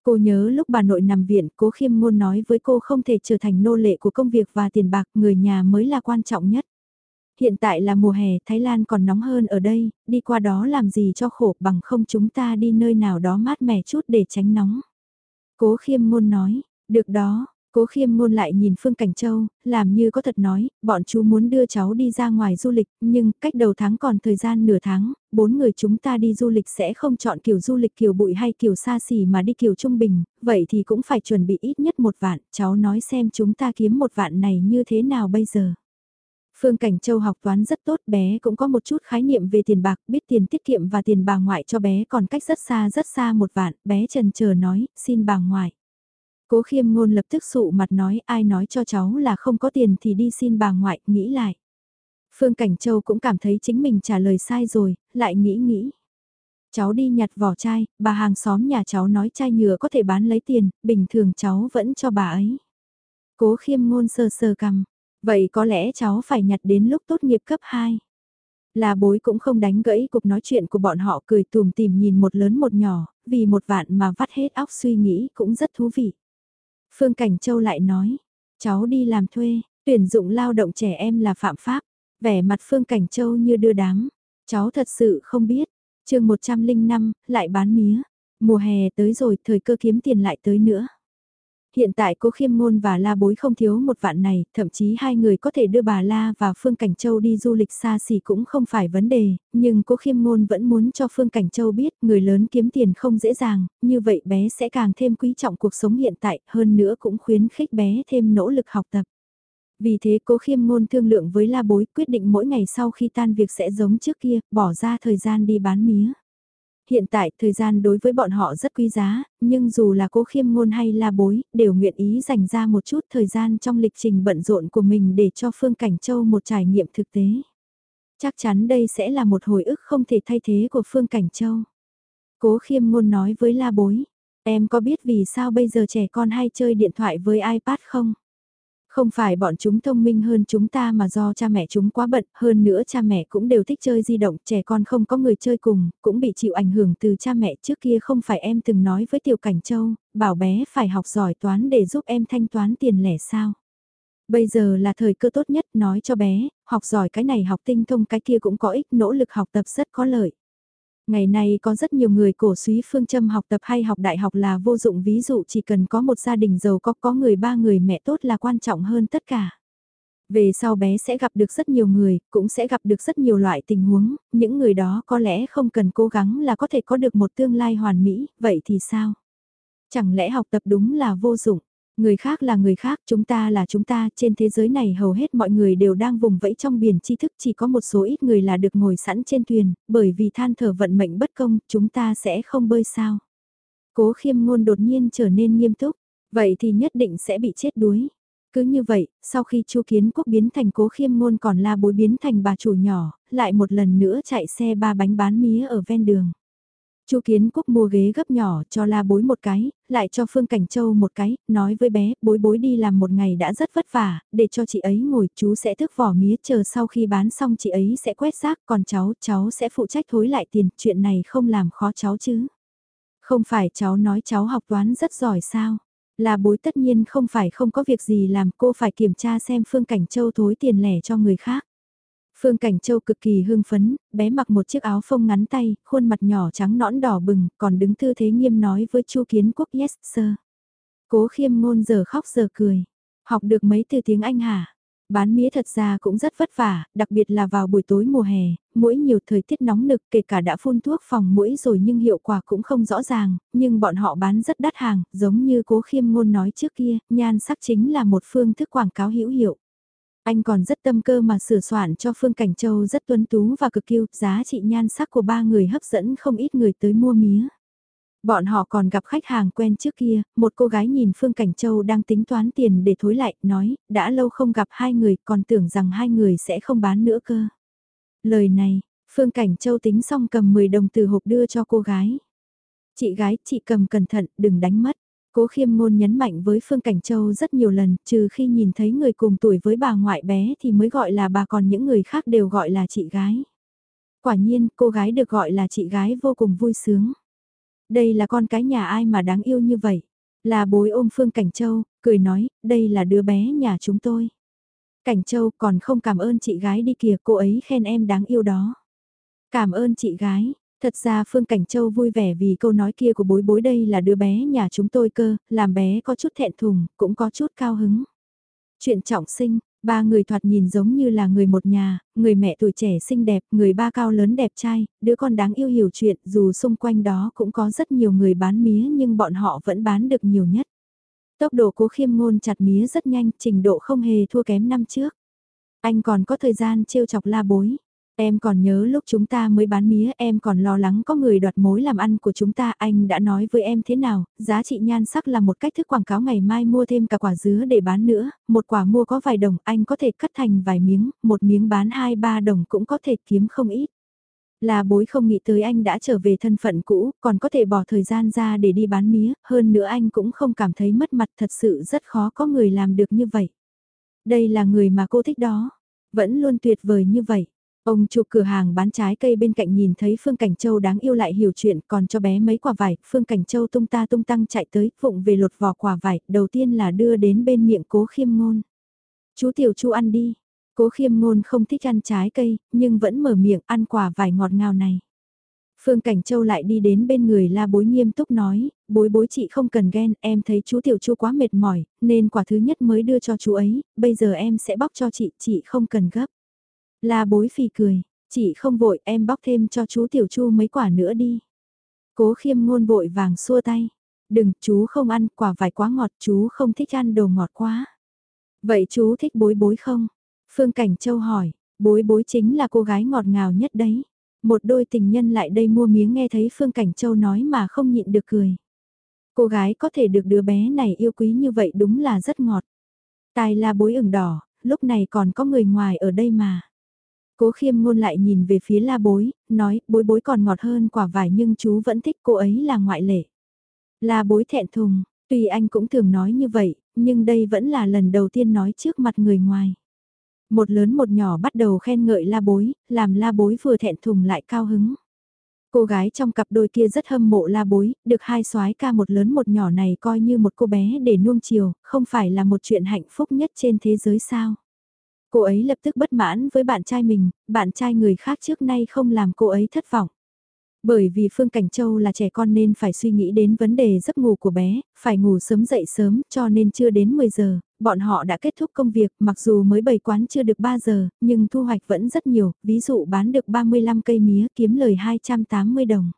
Cô nhớ lúc bà nội nằm viện, cố khiêm ngôn nói với cô không thể trở thành nô lệ của công việc và tiền bạc, người nhà mới là quan trọng nhất. Hiện tại là mùa hè, Thái Lan còn nóng hơn ở đây, đi qua đó làm gì cho khổ bằng không chúng ta đi nơi nào đó mát mẻ chút để tránh nóng. Cố khiêm ngôn nói, được đó, Cố khiêm ngôn lại nhìn Phương Cảnh Châu, làm như có thật nói, bọn chú muốn đưa cháu đi ra ngoài du lịch, nhưng cách đầu tháng còn thời gian nửa tháng, bốn người chúng ta đi du lịch sẽ không chọn kiểu du lịch kiểu bụi hay kiểu xa xỉ mà đi kiểu trung bình, vậy thì cũng phải chuẩn bị ít nhất một vạn, cháu nói xem chúng ta kiếm một vạn này như thế nào bây giờ. Phương Cảnh Châu học toán rất tốt, bé cũng có một chút khái niệm về tiền bạc, biết tiền tiết kiệm và tiền bà ngoại cho bé còn cách rất xa rất xa một vạn, bé trần chờ nói, xin bà ngoại. Cố khiêm ngôn lập tức sụ mặt nói, ai nói cho cháu là không có tiền thì đi xin bà ngoại, nghĩ lại. Phương Cảnh Châu cũng cảm thấy chính mình trả lời sai rồi, lại nghĩ nghĩ. Cháu đi nhặt vỏ chai, bà hàng xóm nhà cháu nói chai nhựa có thể bán lấy tiền, bình thường cháu vẫn cho bà ấy. Cố khiêm ngôn sờ sờ cầm, vậy có lẽ cháu phải nhặt đến lúc tốt nghiệp cấp 2. Là bối cũng không đánh gãy cuộc nói chuyện của bọn họ cười tùm tìm nhìn một lớn một nhỏ, vì một vạn mà vắt hết óc suy nghĩ cũng rất thú vị. Phương Cảnh Châu lại nói, cháu đi làm thuê, tuyển dụng lao động trẻ em là phạm pháp, vẻ mặt Phương Cảnh Châu như đưa đám, cháu thật sự không biết, chương 105, lại bán mía, mùa hè tới rồi thời cơ kiếm tiền lại tới nữa. Hiện tại cố khiêm ngôn và la bối không thiếu một vạn này, thậm chí hai người có thể đưa bà la và Phương Cảnh Châu đi du lịch xa xỉ cũng không phải vấn đề, nhưng cố khiêm ngôn vẫn muốn cho Phương Cảnh Châu biết người lớn kiếm tiền không dễ dàng, như vậy bé sẽ càng thêm quý trọng cuộc sống hiện tại, hơn nữa cũng khuyến khích bé thêm nỗ lực học tập. Vì thế cố khiêm ngôn thương lượng với la bối quyết định mỗi ngày sau khi tan việc sẽ giống trước kia, bỏ ra thời gian đi bán mía. Hiện tại thời gian đối với bọn họ rất quý giá, nhưng dù là cố khiêm ngôn hay la bối, đều nguyện ý dành ra một chút thời gian trong lịch trình bận rộn của mình để cho Phương Cảnh Châu một trải nghiệm thực tế. Chắc chắn đây sẽ là một hồi ức không thể thay thế của Phương Cảnh Châu. Cố khiêm ngôn nói với la bối, em có biết vì sao bây giờ trẻ con hay chơi điện thoại với iPad không? Không phải bọn chúng thông minh hơn chúng ta mà do cha mẹ chúng quá bận, hơn nữa cha mẹ cũng đều thích chơi di động, trẻ con không có người chơi cùng, cũng bị chịu ảnh hưởng từ cha mẹ trước kia không phải em từng nói với Tiểu Cảnh Châu, bảo bé phải học giỏi toán để giúp em thanh toán tiền lẻ sao. Bây giờ là thời cơ tốt nhất nói cho bé, học giỏi cái này học tinh thông cái kia cũng có ích nỗ lực học tập rất có lợi. Ngày nay có rất nhiều người cổ suý phương châm học tập hay học đại học là vô dụng ví dụ chỉ cần có một gia đình giàu có có người ba người mẹ tốt là quan trọng hơn tất cả. Về sau bé sẽ gặp được rất nhiều người, cũng sẽ gặp được rất nhiều loại tình huống, những người đó có lẽ không cần cố gắng là có thể có được một tương lai hoàn mỹ, vậy thì sao? Chẳng lẽ học tập đúng là vô dụng? Người khác là người khác, chúng ta là chúng ta, trên thế giới này hầu hết mọi người đều đang vùng vẫy trong biển tri thức, chỉ có một số ít người là được ngồi sẵn trên thuyền, bởi vì than thở vận mệnh bất công, chúng ta sẽ không bơi sao. Cố khiêm ngôn đột nhiên trở nên nghiêm túc, vậy thì nhất định sẽ bị chết đuối. Cứ như vậy, sau khi chu kiến quốc biến thành cố khiêm ngôn còn la bối biến thành bà chủ nhỏ, lại một lần nữa chạy xe ba bánh bán mía ở ven đường. Chu Kiến Quốc mua ghế gấp nhỏ cho la bối một cái, lại cho Phương Cảnh Châu một cái, nói với bé, bối bối đi làm một ngày đã rất vất vả, để cho chị ấy ngồi, chú sẽ thức vỏ mía chờ sau khi bán xong chị ấy sẽ quét rác, còn cháu, cháu sẽ phụ trách thối lại tiền, chuyện này không làm khó cháu chứ. Không phải cháu nói cháu học toán rất giỏi sao? Là bối tất nhiên không phải không có việc gì làm cô phải kiểm tra xem Phương Cảnh Châu thối tiền lẻ cho người khác. Phương Cảnh Châu cực kỳ hưng phấn, bé mặc một chiếc áo phông ngắn tay, khuôn mặt nhỏ trắng nõn đỏ bừng, còn đứng tư thế nghiêm nói với Chu Kiến Quốc yes sir. Cố khiêm ngôn giờ khóc giờ cười. Học được mấy từ tiếng Anh hả? Bán mía thật ra cũng rất vất vả, đặc biệt là vào buổi tối mùa hè, mũi nhiều thời tiết nóng nực kể cả đã phun thuốc phòng mũi rồi nhưng hiệu quả cũng không rõ ràng, nhưng bọn họ bán rất đắt hàng, giống như cố khiêm ngôn nói trước kia, nhan sắc chính là một phương thức quảng cáo hữu hiệu. Anh còn rất tâm cơ mà sửa soạn cho Phương Cảnh Châu rất tuấn tú và cực kiêu, giá trị nhan sắc của ba người hấp dẫn không ít người tới mua mía. Bọn họ còn gặp khách hàng quen trước kia, một cô gái nhìn Phương Cảnh Châu đang tính toán tiền để thối lại, nói, đã lâu không gặp hai người, còn tưởng rằng hai người sẽ không bán nữa cơ. Lời này, Phương Cảnh Châu tính xong cầm 10 đồng từ hộp đưa cho cô gái. Chị gái, chị cầm cẩn thận, đừng đánh mất. Cố khiêm ngôn nhấn mạnh với Phương Cảnh Châu rất nhiều lần, trừ khi nhìn thấy người cùng tuổi với bà ngoại bé thì mới gọi là bà còn những người khác đều gọi là chị gái. Quả nhiên, cô gái được gọi là chị gái vô cùng vui sướng. Đây là con cái nhà ai mà đáng yêu như vậy? Là bối ôm Phương Cảnh Châu, cười nói, đây là đứa bé nhà chúng tôi. Cảnh Châu còn không cảm ơn chị gái đi kìa, cô ấy khen em đáng yêu đó. Cảm ơn chị gái, Thật ra Phương Cảnh Châu vui vẻ vì câu nói kia của bối bối đây là đứa bé nhà chúng tôi cơ, làm bé có chút thẹn thùng, cũng có chút cao hứng. Chuyện trọng sinh, ba người thoạt nhìn giống như là người một nhà, người mẹ tuổi trẻ xinh đẹp, người ba cao lớn đẹp trai, đứa con đáng yêu hiểu chuyện dù xung quanh đó cũng có rất nhiều người bán mía nhưng bọn họ vẫn bán được nhiều nhất. Tốc độ cố khiêm ngôn chặt mía rất nhanh, trình độ không hề thua kém năm trước. Anh còn có thời gian trêu chọc la bối. Em còn nhớ lúc chúng ta mới bán mía em còn lo lắng có người đoạt mối làm ăn của chúng ta anh đã nói với em thế nào, giá trị nhan sắc là một cách thức quảng cáo ngày mai mua thêm cả quả dứa để bán nữa, một quả mua có vài đồng anh có thể cắt thành vài miếng, một miếng bán 2-3 đồng cũng có thể kiếm không ít. Là bối không nghĩ tới anh đã trở về thân phận cũ, còn có thể bỏ thời gian ra để đi bán mía, hơn nữa anh cũng không cảm thấy mất mặt thật sự rất khó có người làm được như vậy. Đây là người mà cô thích đó, vẫn luôn tuyệt vời như vậy. Ông chủ cửa hàng bán trái cây bên cạnh nhìn thấy Phương Cảnh Châu đáng yêu lại hiểu chuyện còn cho bé mấy quả vải, Phương Cảnh Châu tung ta tung tăng chạy tới, vụng về lột vỏ quả vải, đầu tiên là đưa đến bên miệng cố khiêm ngôn. Chú Tiểu Chu ăn đi, cố khiêm ngôn không thích ăn trái cây, nhưng vẫn mở miệng ăn quả vải ngọt ngào này. Phương Cảnh Châu lại đi đến bên người la bối nghiêm túc nói, bối bối chị không cần ghen, em thấy chú Tiểu Chu quá mệt mỏi, nên quả thứ nhất mới đưa cho chú ấy, bây giờ em sẽ bóc cho chị, chị không cần gấp. La bối phì cười, chị không vội em bóc thêm cho chú Tiểu Chu mấy quả nữa đi. Cố khiêm ngôn vội vàng xua tay. Đừng, chú không ăn, quả vải quá ngọt, chú không thích ăn đồ ngọt quá. Vậy chú thích bối bối không? Phương Cảnh Châu hỏi, bối bối chính là cô gái ngọt ngào nhất đấy. Một đôi tình nhân lại đây mua miếng nghe thấy Phương Cảnh Châu nói mà không nhịn được cười. Cô gái có thể được đứa bé này yêu quý như vậy đúng là rất ngọt. Tài là bối ửng đỏ, lúc này còn có người ngoài ở đây mà. Cố khiêm ngôn lại nhìn về phía la bối, nói bối bối còn ngọt hơn quả vải nhưng chú vẫn thích cô ấy là ngoại lệ. La bối thẹn thùng, tuy anh cũng thường nói như vậy, nhưng đây vẫn là lần đầu tiên nói trước mặt người ngoài. Một lớn một nhỏ bắt đầu khen ngợi la bối, làm la bối vừa thẹn thùng lại cao hứng. Cô gái trong cặp đôi kia rất hâm mộ la bối, được hai soái ca một lớn một nhỏ này coi như một cô bé để nuông chiều, không phải là một chuyện hạnh phúc nhất trên thế giới sao. Cô ấy lập tức bất mãn với bạn trai mình, bạn trai người khác trước nay không làm cô ấy thất vọng. Bởi vì Phương Cảnh Châu là trẻ con nên phải suy nghĩ đến vấn đề giấc ngủ của bé, phải ngủ sớm dậy sớm cho nên chưa đến 10 giờ, bọn họ đã kết thúc công việc mặc dù mới bày quán chưa được 3 giờ, nhưng thu hoạch vẫn rất nhiều, ví dụ bán được 35 cây mía kiếm lời 280 đồng.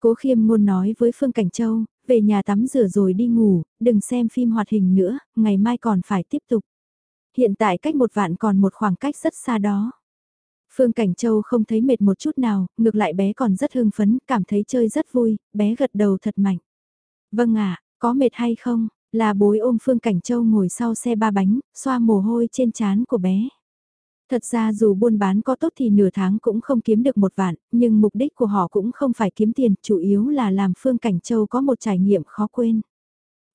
Cố khiêm ngôn nói với Phương Cảnh Châu, về nhà tắm rửa rồi đi ngủ, đừng xem phim hoạt hình nữa, ngày mai còn phải tiếp tục. Hiện tại cách một vạn còn một khoảng cách rất xa đó. Phương Cảnh Châu không thấy mệt một chút nào, ngược lại bé còn rất hưng phấn, cảm thấy chơi rất vui, bé gật đầu thật mạnh. Vâng ạ, có mệt hay không? Là bối ôm Phương Cảnh Châu ngồi sau xe ba bánh, xoa mồ hôi trên trán của bé. Thật ra dù buôn bán có tốt thì nửa tháng cũng không kiếm được một vạn, nhưng mục đích của họ cũng không phải kiếm tiền, chủ yếu là làm Phương Cảnh Châu có một trải nghiệm khó quên.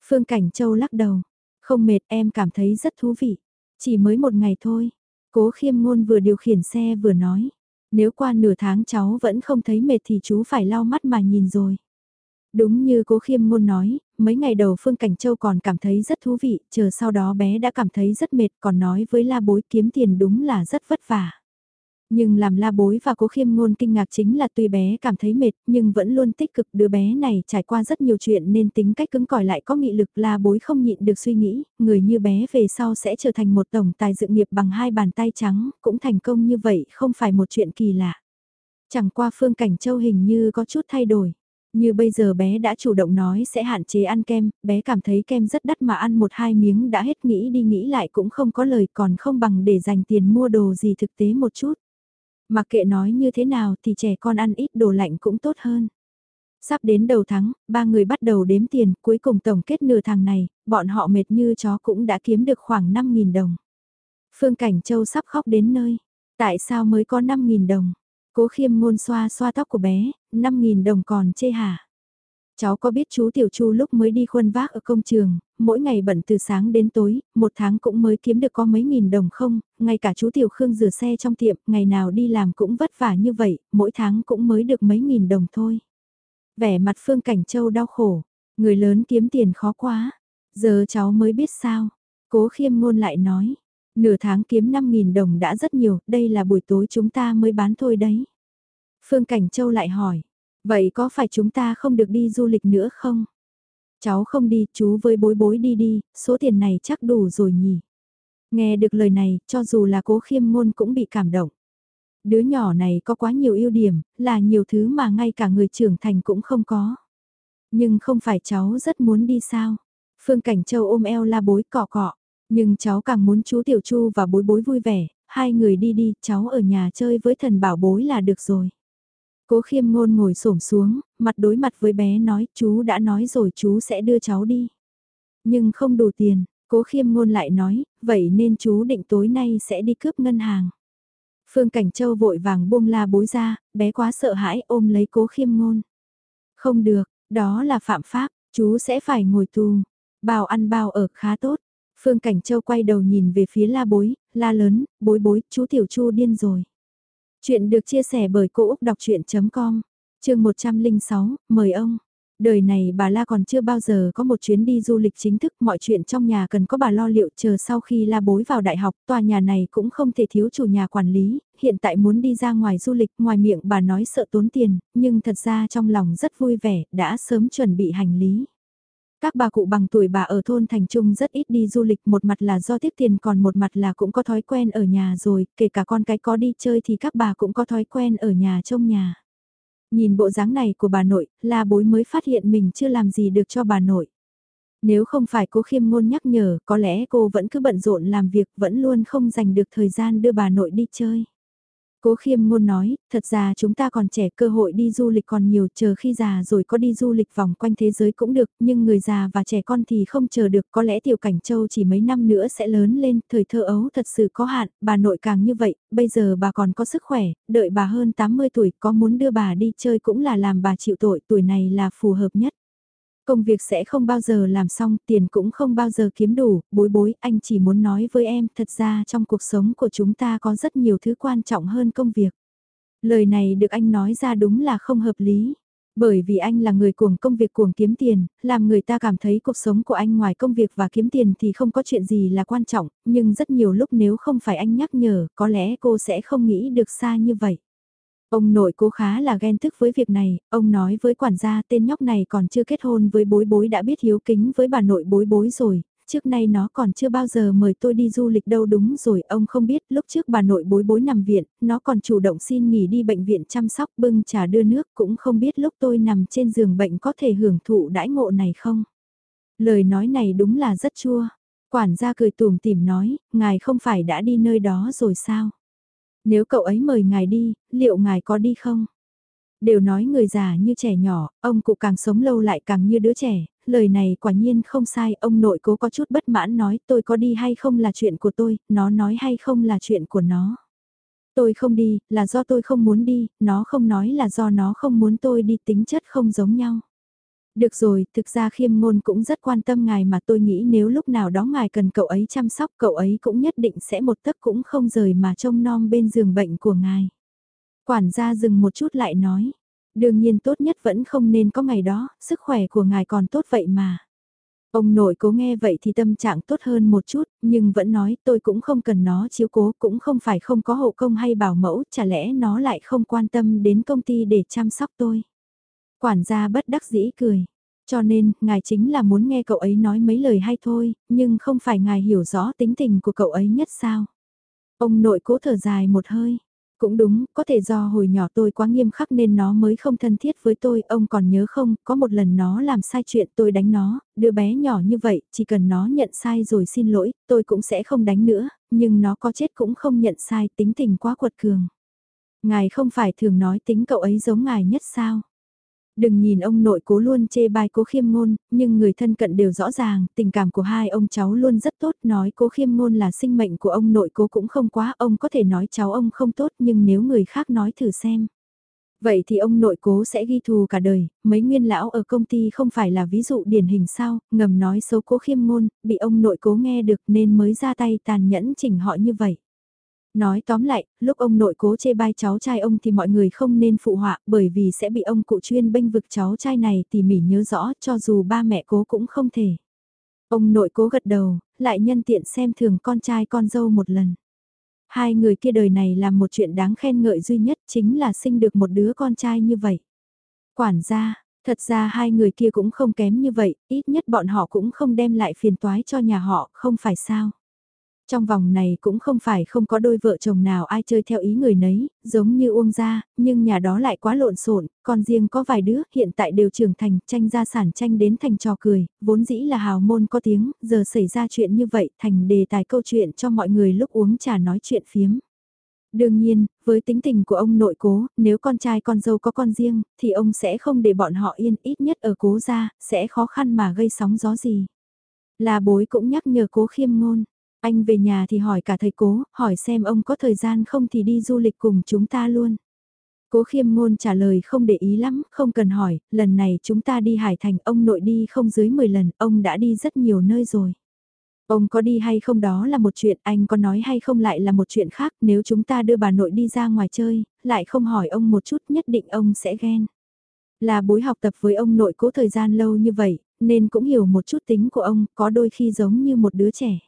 Phương Cảnh Châu lắc đầu, không mệt em cảm thấy rất thú vị. Chỉ mới một ngày thôi, cố khiêm ngôn vừa điều khiển xe vừa nói. Nếu qua nửa tháng cháu vẫn không thấy mệt thì chú phải lau mắt mà nhìn rồi. Đúng như cố khiêm ngôn nói, mấy ngày đầu Phương Cảnh Châu còn cảm thấy rất thú vị, chờ sau đó bé đã cảm thấy rất mệt còn nói với la bối kiếm tiền đúng là rất vất vả. Nhưng làm la bối và cố khiêm ngôn kinh ngạc chính là tuy bé cảm thấy mệt nhưng vẫn luôn tích cực đứa bé này trải qua rất nhiều chuyện nên tính cách cứng cỏi lại có nghị lực la bối không nhịn được suy nghĩ, người như bé về sau sẽ trở thành một tổng tài dự nghiệp bằng hai bàn tay trắng, cũng thành công như vậy không phải một chuyện kỳ lạ. Chẳng qua phương cảnh châu hình như có chút thay đổi. Như bây giờ bé đã chủ động nói sẽ hạn chế ăn kem, bé cảm thấy kem rất đắt mà ăn một hai miếng đã hết nghĩ đi nghĩ lại cũng không có lời còn không bằng để dành tiền mua đồ gì thực tế một chút. Mặc kệ nói như thế nào thì trẻ con ăn ít đồ lạnh cũng tốt hơn. Sắp đến đầu tháng, ba người bắt đầu đếm tiền, cuối cùng tổng kết nửa tháng này, bọn họ mệt như chó cũng đã kiếm được khoảng 5.000 đồng. Phương Cảnh Châu sắp khóc đến nơi. Tại sao mới có 5.000 đồng? Cố khiêm ngôn xoa xoa tóc của bé, 5.000 đồng còn chê hả? Cháu có biết chú Tiểu Chu lúc mới đi khuân vác ở công trường, mỗi ngày bận từ sáng đến tối, một tháng cũng mới kiếm được có mấy nghìn đồng không, ngay cả chú Tiểu Khương rửa xe trong tiệm, ngày nào đi làm cũng vất vả như vậy, mỗi tháng cũng mới được mấy nghìn đồng thôi. Vẻ mặt Phương Cảnh Châu đau khổ, người lớn kiếm tiền khó quá, giờ cháu mới biết sao. Cố khiêm ngôn lại nói, nửa tháng kiếm 5.000 đồng đã rất nhiều, đây là buổi tối chúng ta mới bán thôi đấy. Phương Cảnh Châu lại hỏi, Vậy có phải chúng ta không được đi du lịch nữa không? Cháu không đi, chú với bối bối đi đi, số tiền này chắc đủ rồi nhỉ. Nghe được lời này, cho dù là cố khiêm ngôn cũng bị cảm động. Đứa nhỏ này có quá nhiều ưu điểm, là nhiều thứ mà ngay cả người trưởng thành cũng không có. Nhưng không phải cháu rất muốn đi sao? Phương Cảnh Châu ôm eo la bối cọ cọ. Nhưng cháu càng muốn chú Tiểu Chu và bối bối vui vẻ, hai người đi đi, cháu ở nhà chơi với thần bảo bối là được rồi. Cố khiêm ngôn ngồi xổm xuống, mặt đối mặt với bé nói, chú đã nói rồi chú sẽ đưa cháu đi. Nhưng không đủ tiền, cố khiêm ngôn lại nói, vậy nên chú định tối nay sẽ đi cướp ngân hàng. Phương Cảnh Châu vội vàng buông la bối ra, bé quá sợ hãi ôm lấy cố khiêm ngôn. Không được, đó là phạm pháp, chú sẽ phải ngồi tù. Bao ăn bao ở khá tốt. Phương Cảnh Châu quay đầu nhìn về phía la bối, la lớn, bối bối, chú Tiểu Chu điên rồi. Chuyện được chia sẻ bởi Cô Úc Đọc Chuyện.com, chương 106, mời ông. Đời này bà La còn chưa bao giờ có một chuyến đi du lịch chính thức, mọi chuyện trong nhà cần có bà lo liệu chờ sau khi La bối vào đại học, tòa nhà này cũng không thể thiếu chủ nhà quản lý, hiện tại muốn đi ra ngoài du lịch, ngoài miệng bà nói sợ tốn tiền, nhưng thật ra trong lòng rất vui vẻ, đã sớm chuẩn bị hành lý. Các bà cụ bằng tuổi bà ở thôn Thành Trung rất ít đi du lịch một mặt là do tiếc tiền còn một mặt là cũng có thói quen ở nhà rồi, kể cả con cái có đi chơi thì các bà cũng có thói quen ở nhà trông nhà. Nhìn bộ dáng này của bà nội, la bối mới phát hiện mình chưa làm gì được cho bà nội. Nếu không phải cô khiêm ngôn nhắc nhở, có lẽ cô vẫn cứ bận rộn làm việc, vẫn luôn không dành được thời gian đưa bà nội đi chơi. Cố khiêm ngôn nói, thật ra chúng ta còn trẻ cơ hội đi du lịch còn nhiều chờ khi già rồi có đi du lịch vòng quanh thế giới cũng được, nhưng người già và trẻ con thì không chờ được, có lẽ tiểu cảnh châu chỉ mấy năm nữa sẽ lớn lên, thời thơ ấu thật sự có hạn, bà nội càng như vậy, bây giờ bà còn có sức khỏe, đợi bà hơn 80 tuổi có muốn đưa bà đi chơi cũng là làm bà chịu tội, tuổi này là phù hợp nhất. Công việc sẽ không bao giờ làm xong, tiền cũng không bao giờ kiếm đủ, bối bối, anh chỉ muốn nói với em, thật ra trong cuộc sống của chúng ta có rất nhiều thứ quan trọng hơn công việc. Lời này được anh nói ra đúng là không hợp lý. Bởi vì anh là người cuồng công việc cuồng kiếm tiền, làm người ta cảm thấy cuộc sống của anh ngoài công việc và kiếm tiền thì không có chuyện gì là quan trọng, nhưng rất nhiều lúc nếu không phải anh nhắc nhở, có lẽ cô sẽ không nghĩ được xa như vậy. Ông nội cố khá là ghen tức với việc này, ông nói với quản gia tên nhóc này còn chưa kết hôn với bối bối đã biết hiếu kính với bà nội bối bối rồi, trước nay nó còn chưa bao giờ mời tôi đi du lịch đâu đúng rồi ông không biết lúc trước bà nội bối bối nằm viện, nó còn chủ động xin nghỉ đi bệnh viện chăm sóc bưng trà đưa nước cũng không biết lúc tôi nằm trên giường bệnh có thể hưởng thụ đãi ngộ này không. Lời nói này đúng là rất chua. Quản gia cười tùm tìm nói, ngài không phải đã đi nơi đó rồi sao? Nếu cậu ấy mời ngài đi, liệu ngài có đi không? Đều nói người già như trẻ nhỏ, ông cụ càng sống lâu lại càng như đứa trẻ, lời này quả nhiên không sai, ông nội cố có chút bất mãn nói tôi có đi hay không là chuyện của tôi, nó nói hay không là chuyện của nó. Tôi không đi, là do tôi không muốn đi, nó không nói là do nó không muốn tôi đi tính chất không giống nhau. Được rồi, thực ra khiêm ngôn cũng rất quan tâm ngài mà tôi nghĩ nếu lúc nào đó ngài cần cậu ấy chăm sóc cậu ấy cũng nhất định sẽ một tấc cũng không rời mà trông nom bên giường bệnh của ngài. Quản gia dừng một chút lại nói, đương nhiên tốt nhất vẫn không nên có ngày đó, sức khỏe của ngài còn tốt vậy mà. Ông nội cố nghe vậy thì tâm trạng tốt hơn một chút, nhưng vẫn nói tôi cũng không cần nó chiếu cố, cũng không phải không có hộ công hay bảo mẫu, chả lẽ nó lại không quan tâm đến công ty để chăm sóc tôi. Quản gia bất đắc dĩ cười. Cho nên, ngài chính là muốn nghe cậu ấy nói mấy lời hay thôi, nhưng không phải ngài hiểu rõ tính tình của cậu ấy nhất sao. Ông nội cố thở dài một hơi. Cũng đúng, có thể do hồi nhỏ tôi quá nghiêm khắc nên nó mới không thân thiết với tôi, ông còn nhớ không, có một lần nó làm sai chuyện tôi đánh nó, đứa bé nhỏ như vậy, chỉ cần nó nhận sai rồi xin lỗi, tôi cũng sẽ không đánh nữa, nhưng nó có chết cũng không nhận sai, tính tình quá quật cường. Ngài không phải thường nói tính cậu ấy giống ngài nhất sao? Đừng nhìn ông nội cố luôn chê bai cố khiêm ngôn, nhưng người thân cận đều rõ ràng, tình cảm của hai ông cháu luôn rất tốt, nói cố khiêm ngôn là sinh mệnh của ông nội cố cũng không quá, ông có thể nói cháu ông không tốt nhưng nếu người khác nói thử xem. Vậy thì ông nội cố sẽ ghi thù cả đời, mấy nguyên lão ở công ty không phải là ví dụ điển hình sao, ngầm nói xấu cố khiêm ngôn, bị ông nội cố nghe được nên mới ra tay tàn nhẫn chỉnh họ như vậy. Nói tóm lại, lúc ông nội cố chê bai cháu trai ông thì mọi người không nên phụ họa bởi vì sẽ bị ông cụ chuyên bênh vực cháu trai này tỉ mỉ nhớ rõ cho dù ba mẹ cố cũng không thể. Ông nội cố gật đầu, lại nhân tiện xem thường con trai con dâu một lần. Hai người kia đời này làm một chuyện đáng khen ngợi duy nhất chính là sinh được một đứa con trai như vậy. Quản gia, thật ra hai người kia cũng không kém như vậy, ít nhất bọn họ cũng không đem lại phiền toái cho nhà họ, không phải sao. Trong vòng này cũng không phải không có đôi vợ chồng nào ai chơi theo ý người nấy, giống như Uông gia, nhưng nhà đó lại quá lộn xộn, còn riêng có vài đứa hiện tại đều trưởng thành, tranh gia sản tranh đến thành trò cười, vốn dĩ là hào môn có tiếng, giờ xảy ra chuyện như vậy thành đề tài câu chuyện cho mọi người lúc uống trà nói chuyện phiếm. Đương nhiên, với tính tình của ông nội cố, nếu con trai con dâu có con riêng, thì ông sẽ không để bọn họ yên ít nhất ở cố gia, sẽ khó khăn mà gây sóng gió gì. Là bối cũng nhắc nhở cố khiêm ngôn. Anh về nhà thì hỏi cả thầy cố, hỏi xem ông có thời gian không thì đi du lịch cùng chúng ta luôn. Cố khiêm ngôn trả lời không để ý lắm, không cần hỏi, lần này chúng ta đi Hải Thành, ông nội đi không dưới 10 lần, ông đã đi rất nhiều nơi rồi. Ông có đi hay không đó là một chuyện, anh có nói hay không lại là một chuyện khác, nếu chúng ta đưa bà nội đi ra ngoài chơi, lại không hỏi ông một chút nhất định ông sẽ ghen. Là bối học tập với ông nội cố thời gian lâu như vậy, nên cũng hiểu một chút tính của ông, có đôi khi giống như một đứa trẻ.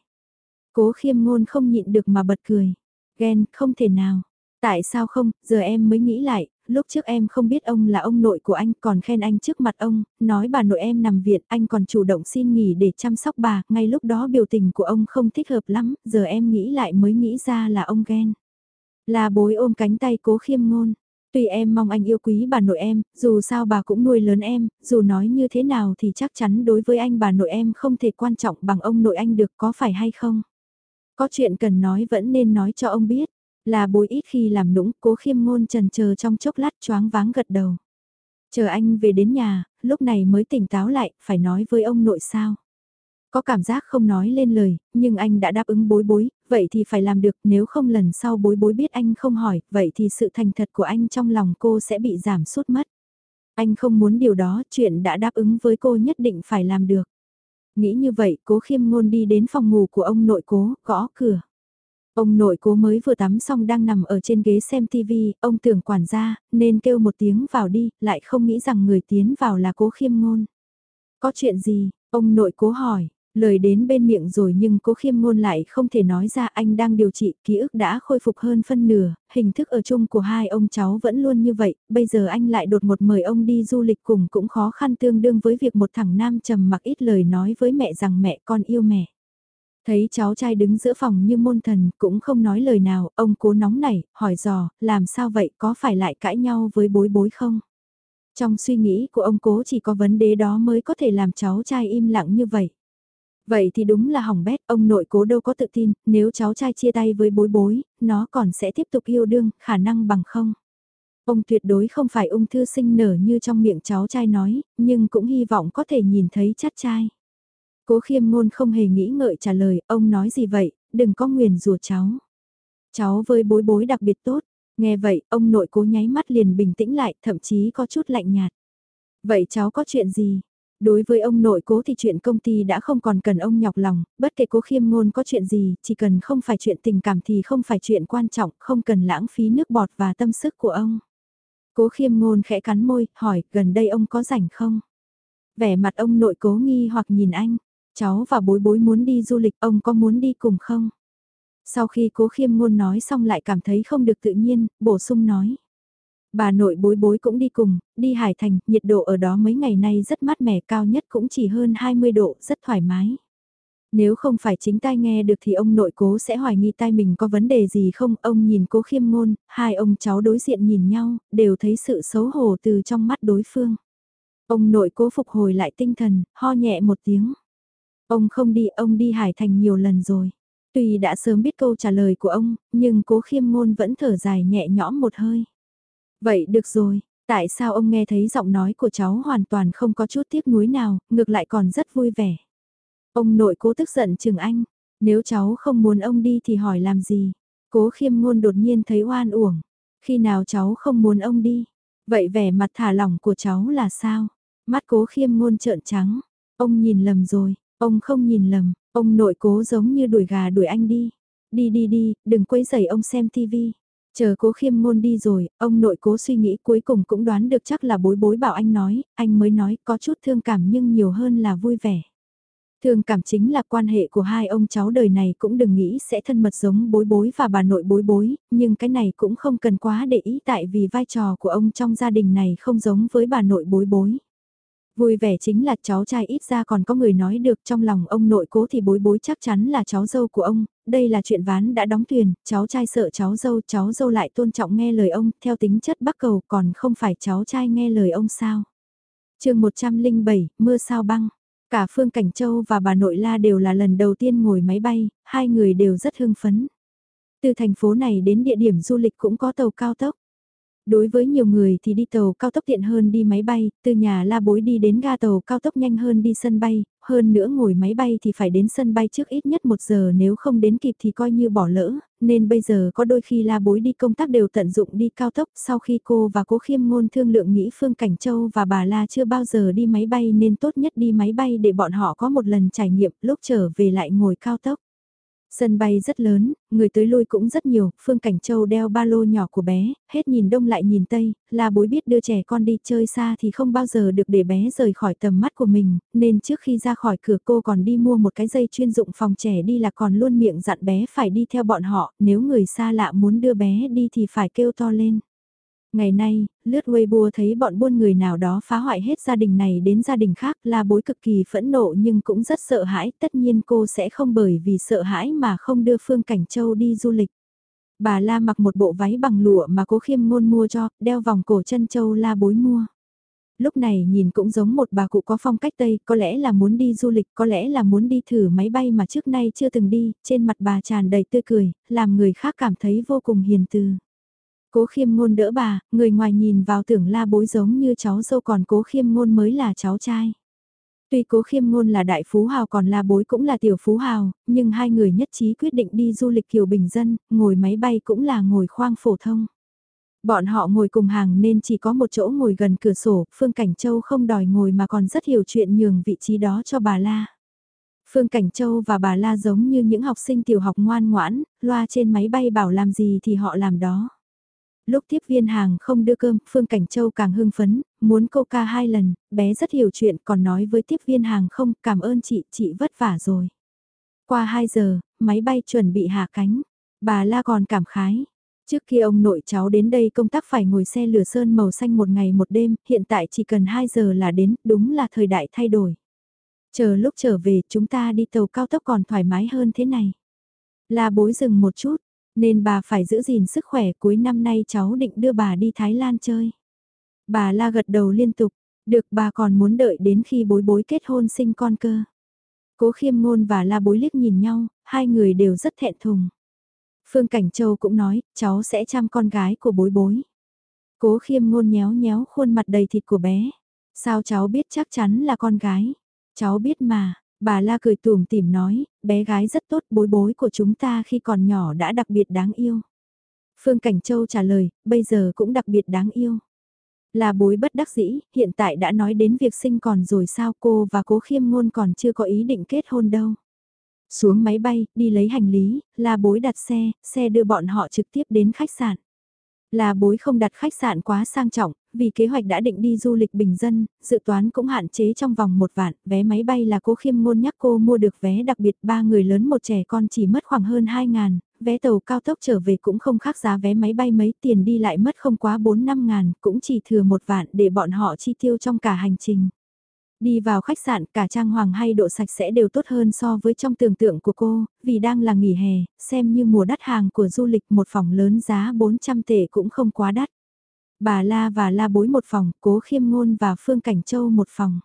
Cố khiêm ngôn không nhịn được mà bật cười. Ghen, không thể nào. Tại sao không, giờ em mới nghĩ lại, lúc trước em không biết ông là ông nội của anh còn khen anh trước mặt ông, nói bà nội em nằm viện, anh còn chủ động xin nghỉ để chăm sóc bà, ngay lúc đó biểu tình của ông không thích hợp lắm, giờ em nghĩ lại mới nghĩ ra là ông ghen. Là bối ôm cánh tay cố khiêm ngôn. Tuy em mong anh yêu quý bà nội em, dù sao bà cũng nuôi lớn em, dù nói như thế nào thì chắc chắn đối với anh bà nội em không thể quan trọng bằng ông nội anh được có phải hay không. Có chuyện cần nói vẫn nên nói cho ông biết. Là bối ít khi làm nũng, cố khiêm ngôn trần chờ trong chốc lát choáng váng gật đầu. Chờ anh về đến nhà, lúc này mới tỉnh táo lại, phải nói với ông nội sao. Có cảm giác không nói lên lời, nhưng anh đã đáp ứng bối bối, vậy thì phải làm được, nếu không lần sau bối bối biết anh không hỏi, vậy thì sự thành thật của anh trong lòng cô sẽ bị giảm sút mất. Anh không muốn điều đó, chuyện đã đáp ứng với cô nhất định phải làm được. Nghĩ như vậy, cố khiêm ngôn đi đến phòng ngủ của ông nội cố, gõ cửa. Ông nội cố mới vừa tắm xong đang nằm ở trên ghế xem TV, ông tưởng quản gia, nên kêu một tiếng vào đi, lại không nghĩ rằng người tiến vào là cố khiêm ngôn. Có chuyện gì? Ông nội cố hỏi, lời đến bên miệng rồi nhưng cố khiêm ngôn lại không thể nói ra anh đang điều trị, ký ức đã khôi phục hơn phân nửa, hình thức ở chung của hai ông cháu vẫn luôn như vậy, bây giờ anh lại đột một mời ông đi du lịch cùng cũng khó khăn tương đương với việc một thằng nam trầm mặc ít lời nói với mẹ rằng mẹ con yêu mẹ. Thấy cháu trai đứng giữa phòng như môn thần, cũng không nói lời nào, ông cố nóng nảy, hỏi dò, làm sao vậy, có phải lại cãi nhau với bối bối không? Trong suy nghĩ của ông cố chỉ có vấn đề đó mới có thể làm cháu trai im lặng như vậy. Vậy thì đúng là hỏng bét, ông nội cố đâu có tự tin, nếu cháu trai chia tay với bối bối, nó còn sẽ tiếp tục yêu đương, khả năng bằng không. Ông tuyệt đối không phải ung thư sinh nở như trong miệng cháu trai nói, nhưng cũng hy vọng có thể nhìn thấy chắt trai. Cố khiêm ngôn không hề nghĩ ngợi trả lời, ông nói gì vậy, đừng có nguyền rủa cháu. Cháu với bối bối đặc biệt tốt, nghe vậy, ông nội cố nháy mắt liền bình tĩnh lại, thậm chí có chút lạnh nhạt. Vậy cháu có chuyện gì? Đối với ông nội cố thì chuyện công ty đã không còn cần ông nhọc lòng, bất kể cố khiêm ngôn có chuyện gì, chỉ cần không phải chuyện tình cảm thì không phải chuyện quan trọng, không cần lãng phí nước bọt và tâm sức của ông. Cố khiêm ngôn khẽ cắn môi, hỏi, gần đây ông có rảnh không? Vẻ mặt ông nội cố nghi hoặc nhìn anh, cháu và bối bối muốn đi du lịch, ông có muốn đi cùng không? Sau khi cố khiêm ngôn nói xong lại cảm thấy không được tự nhiên, bổ sung nói. Bà nội bối bối cũng đi cùng, đi Hải Thành, nhiệt độ ở đó mấy ngày nay rất mát mẻ cao nhất cũng chỉ hơn 20 độ, rất thoải mái. Nếu không phải chính tai nghe được thì ông nội cố sẽ hoài nghi tai mình có vấn đề gì không, ông nhìn cố khiêm ngôn, hai ông cháu đối diện nhìn nhau, đều thấy sự xấu hổ từ trong mắt đối phương. Ông nội cố phục hồi lại tinh thần, ho nhẹ một tiếng. Ông không đi, ông đi Hải Thành nhiều lần rồi. Tuy đã sớm biết câu trả lời của ông, nhưng cố khiêm ngôn vẫn thở dài nhẹ nhõm một hơi. Vậy được rồi, tại sao ông nghe thấy giọng nói của cháu hoàn toàn không có chút tiếc nuối nào, ngược lại còn rất vui vẻ. Ông nội cố tức giận chừng anh, nếu cháu không muốn ông đi thì hỏi làm gì. Cố khiêm ngôn đột nhiên thấy oan uổng, khi nào cháu không muốn ông đi. Vậy vẻ mặt thả lỏng của cháu là sao? Mắt cố khiêm ngôn trợn trắng, ông nhìn lầm rồi, ông không nhìn lầm, ông nội cố giống như đuổi gà đuổi anh đi. Đi đi đi, đừng quấy rầy ông xem tivi. Chờ cố khiêm ngôn đi rồi, ông nội cố suy nghĩ cuối cùng cũng đoán được chắc là bối bối bảo anh nói, anh mới nói có chút thương cảm nhưng nhiều hơn là vui vẻ. Thương cảm chính là quan hệ của hai ông cháu đời này cũng đừng nghĩ sẽ thân mật giống bối bối và bà nội bối bối, nhưng cái này cũng không cần quá để ý tại vì vai trò của ông trong gia đình này không giống với bà nội bối bối. Vui vẻ chính là cháu trai ít ra còn có người nói được trong lòng ông nội cố thì bối bối chắc chắn là cháu dâu của ông, đây là chuyện ván đã đóng thuyền, cháu trai sợ cháu dâu, cháu dâu lại tôn trọng nghe lời ông, theo tính chất bắc cầu còn không phải cháu trai nghe lời ông sao. chương 107, mưa sao băng. Cả Phương Cảnh Châu và bà nội La đều là lần đầu tiên ngồi máy bay, hai người đều rất hưng phấn. Từ thành phố này đến địa điểm du lịch cũng có tàu cao tốc. Đối với nhiều người thì đi tàu cao tốc tiện hơn đi máy bay, từ nhà la bối đi đến ga tàu cao tốc nhanh hơn đi sân bay, hơn nữa ngồi máy bay thì phải đến sân bay trước ít nhất một giờ nếu không đến kịp thì coi như bỏ lỡ, nên bây giờ có đôi khi la bối đi công tác đều tận dụng đi cao tốc sau khi cô và cố khiêm ngôn thương lượng nghĩ Phương Cảnh Châu và bà La chưa bao giờ đi máy bay nên tốt nhất đi máy bay để bọn họ có một lần trải nghiệm lúc trở về lại ngồi cao tốc. Sân bay rất lớn, người tới lui cũng rất nhiều, Phương Cảnh Châu đeo ba lô nhỏ của bé, hết nhìn đông lại nhìn tây, là bối biết đưa trẻ con đi chơi xa thì không bao giờ được để bé rời khỏi tầm mắt của mình, nên trước khi ra khỏi cửa cô còn đi mua một cái dây chuyên dụng phòng trẻ đi là còn luôn miệng dặn bé phải đi theo bọn họ, nếu người xa lạ muốn đưa bé đi thì phải kêu to lên. Ngày nay, lướt Weibo thấy bọn buôn người nào đó phá hoại hết gia đình này đến gia đình khác là bối cực kỳ phẫn nộ nhưng cũng rất sợ hãi, tất nhiên cô sẽ không bởi vì sợ hãi mà không đưa Phương Cảnh Châu đi du lịch. Bà La mặc một bộ váy bằng lụa mà cố khiêm ngôn mua cho, đeo vòng cổ chân châu La bối mua. Lúc này nhìn cũng giống một bà cụ có phong cách Tây, có lẽ là muốn đi du lịch, có lẽ là muốn đi thử máy bay mà trước nay chưa từng đi, trên mặt bà tràn đầy tươi cười, làm người khác cảm thấy vô cùng hiền từ. Cố khiêm ngôn đỡ bà, người ngoài nhìn vào tưởng la bối giống như cháu dâu còn cố khiêm ngôn mới là cháu trai. Tuy cố khiêm ngôn là đại phú hào còn la bối cũng là tiểu phú hào, nhưng hai người nhất trí quyết định đi du lịch kiểu bình dân, ngồi máy bay cũng là ngồi khoang phổ thông. Bọn họ ngồi cùng hàng nên chỉ có một chỗ ngồi gần cửa sổ, Phương Cảnh Châu không đòi ngồi mà còn rất hiểu chuyện nhường vị trí đó cho bà La. Phương Cảnh Châu và bà La giống như những học sinh tiểu học ngoan ngoãn, loa trên máy bay bảo làm gì thì họ làm đó. Lúc tiếp viên hàng không đưa cơm, Phương Cảnh Châu càng hưng phấn, muốn coca hai lần, bé rất hiểu chuyện còn nói với tiếp viên hàng không cảm ơn chị, chị vất vả rồi. Qua 2 giờ, máy bay chuẩn bị hạ cánh, bà La còn cảm khái. Trước khi ông nội cháu đến đây công tác phải ngồi xe lửa sơn màu xanh một ngày một đêm, hiện tại chỉ cần 2 giờ là đến, đúng là thời đại thay đổi. Chờ lúc trở về chúng ta đi tàu cao tốc còn thoải mái hơn thế này. La bối dừng một chút, nên bà phải giữ gìn sức khỏe cuối năm nay cháu định đưa bà đi Thái Lan chơi. Bà la gật đầu liên tục, được bà còn muốn đợi đến khi bối bối kết hôn sinh con cơ. Cố khiêm ngôn và la bối liếc nhìn nhau, hai người đều rất thẹn thùng. Phương Cảnh Châu cũng nói, cháu sẽ chăm con gái của bối bối. Cố khiêm ngôn nhéo nhéo khuôn mặt đầy thịt của bé. Sao cháu biết chắc chắn là con gái? Cháu biết mà, Bà La cười tùm tìm nói, bé gái rất tốt bối bối của chúng ta khi còn nhỏ đã đặc biệt đáng yêu. Phương Cảnh Châu trả lời, bây giờ cũng đặc biệt đáng yêu. Là bối bất đắc dĩ, hiện tại đã nói đến việc sinh còn rồi sao cô và cố khiêm ngôn còn chưa có ý định kết hôn đâu. Xuống máy bay, đi lấy hành lý, là bối đặt xe, xe đưa bọn họ trực tiếp đến khách sạn. Là bối không đặt khách sạn quá sang trọng, vì kế hoạch đã định đi du lịch bình dân, dự toán cũng hạn chế trong vòng một vạn, vé máy bay là cố khiêm ngôn nhắc cô mua được vé đặc biệt ba người lớn một trẻ con chỉ mất khoảng hơn 2 ngàn, vé tàu cao tốc trở về cũng không khác giá vé máy bay mấy tiền đi lại mất không quá 4-5 ngàn, cũng chỉ thừa một vạn để bọn họ chi tiêu trong cả hành trình. Đi vào khách sạn cả trang hoàng hay độ sạch sẽ đều tốt hơn so với trong tưởng tượng của cô, vì đang là nghỉ hè, xem như mùa đắt hàng của du lịch một phòng lớn giá 400 tệ cũng không quá đắt. Bà La và La Bối một phòng, Cố Khiêm Ngôn và Phương Cảnh Châu một phòng.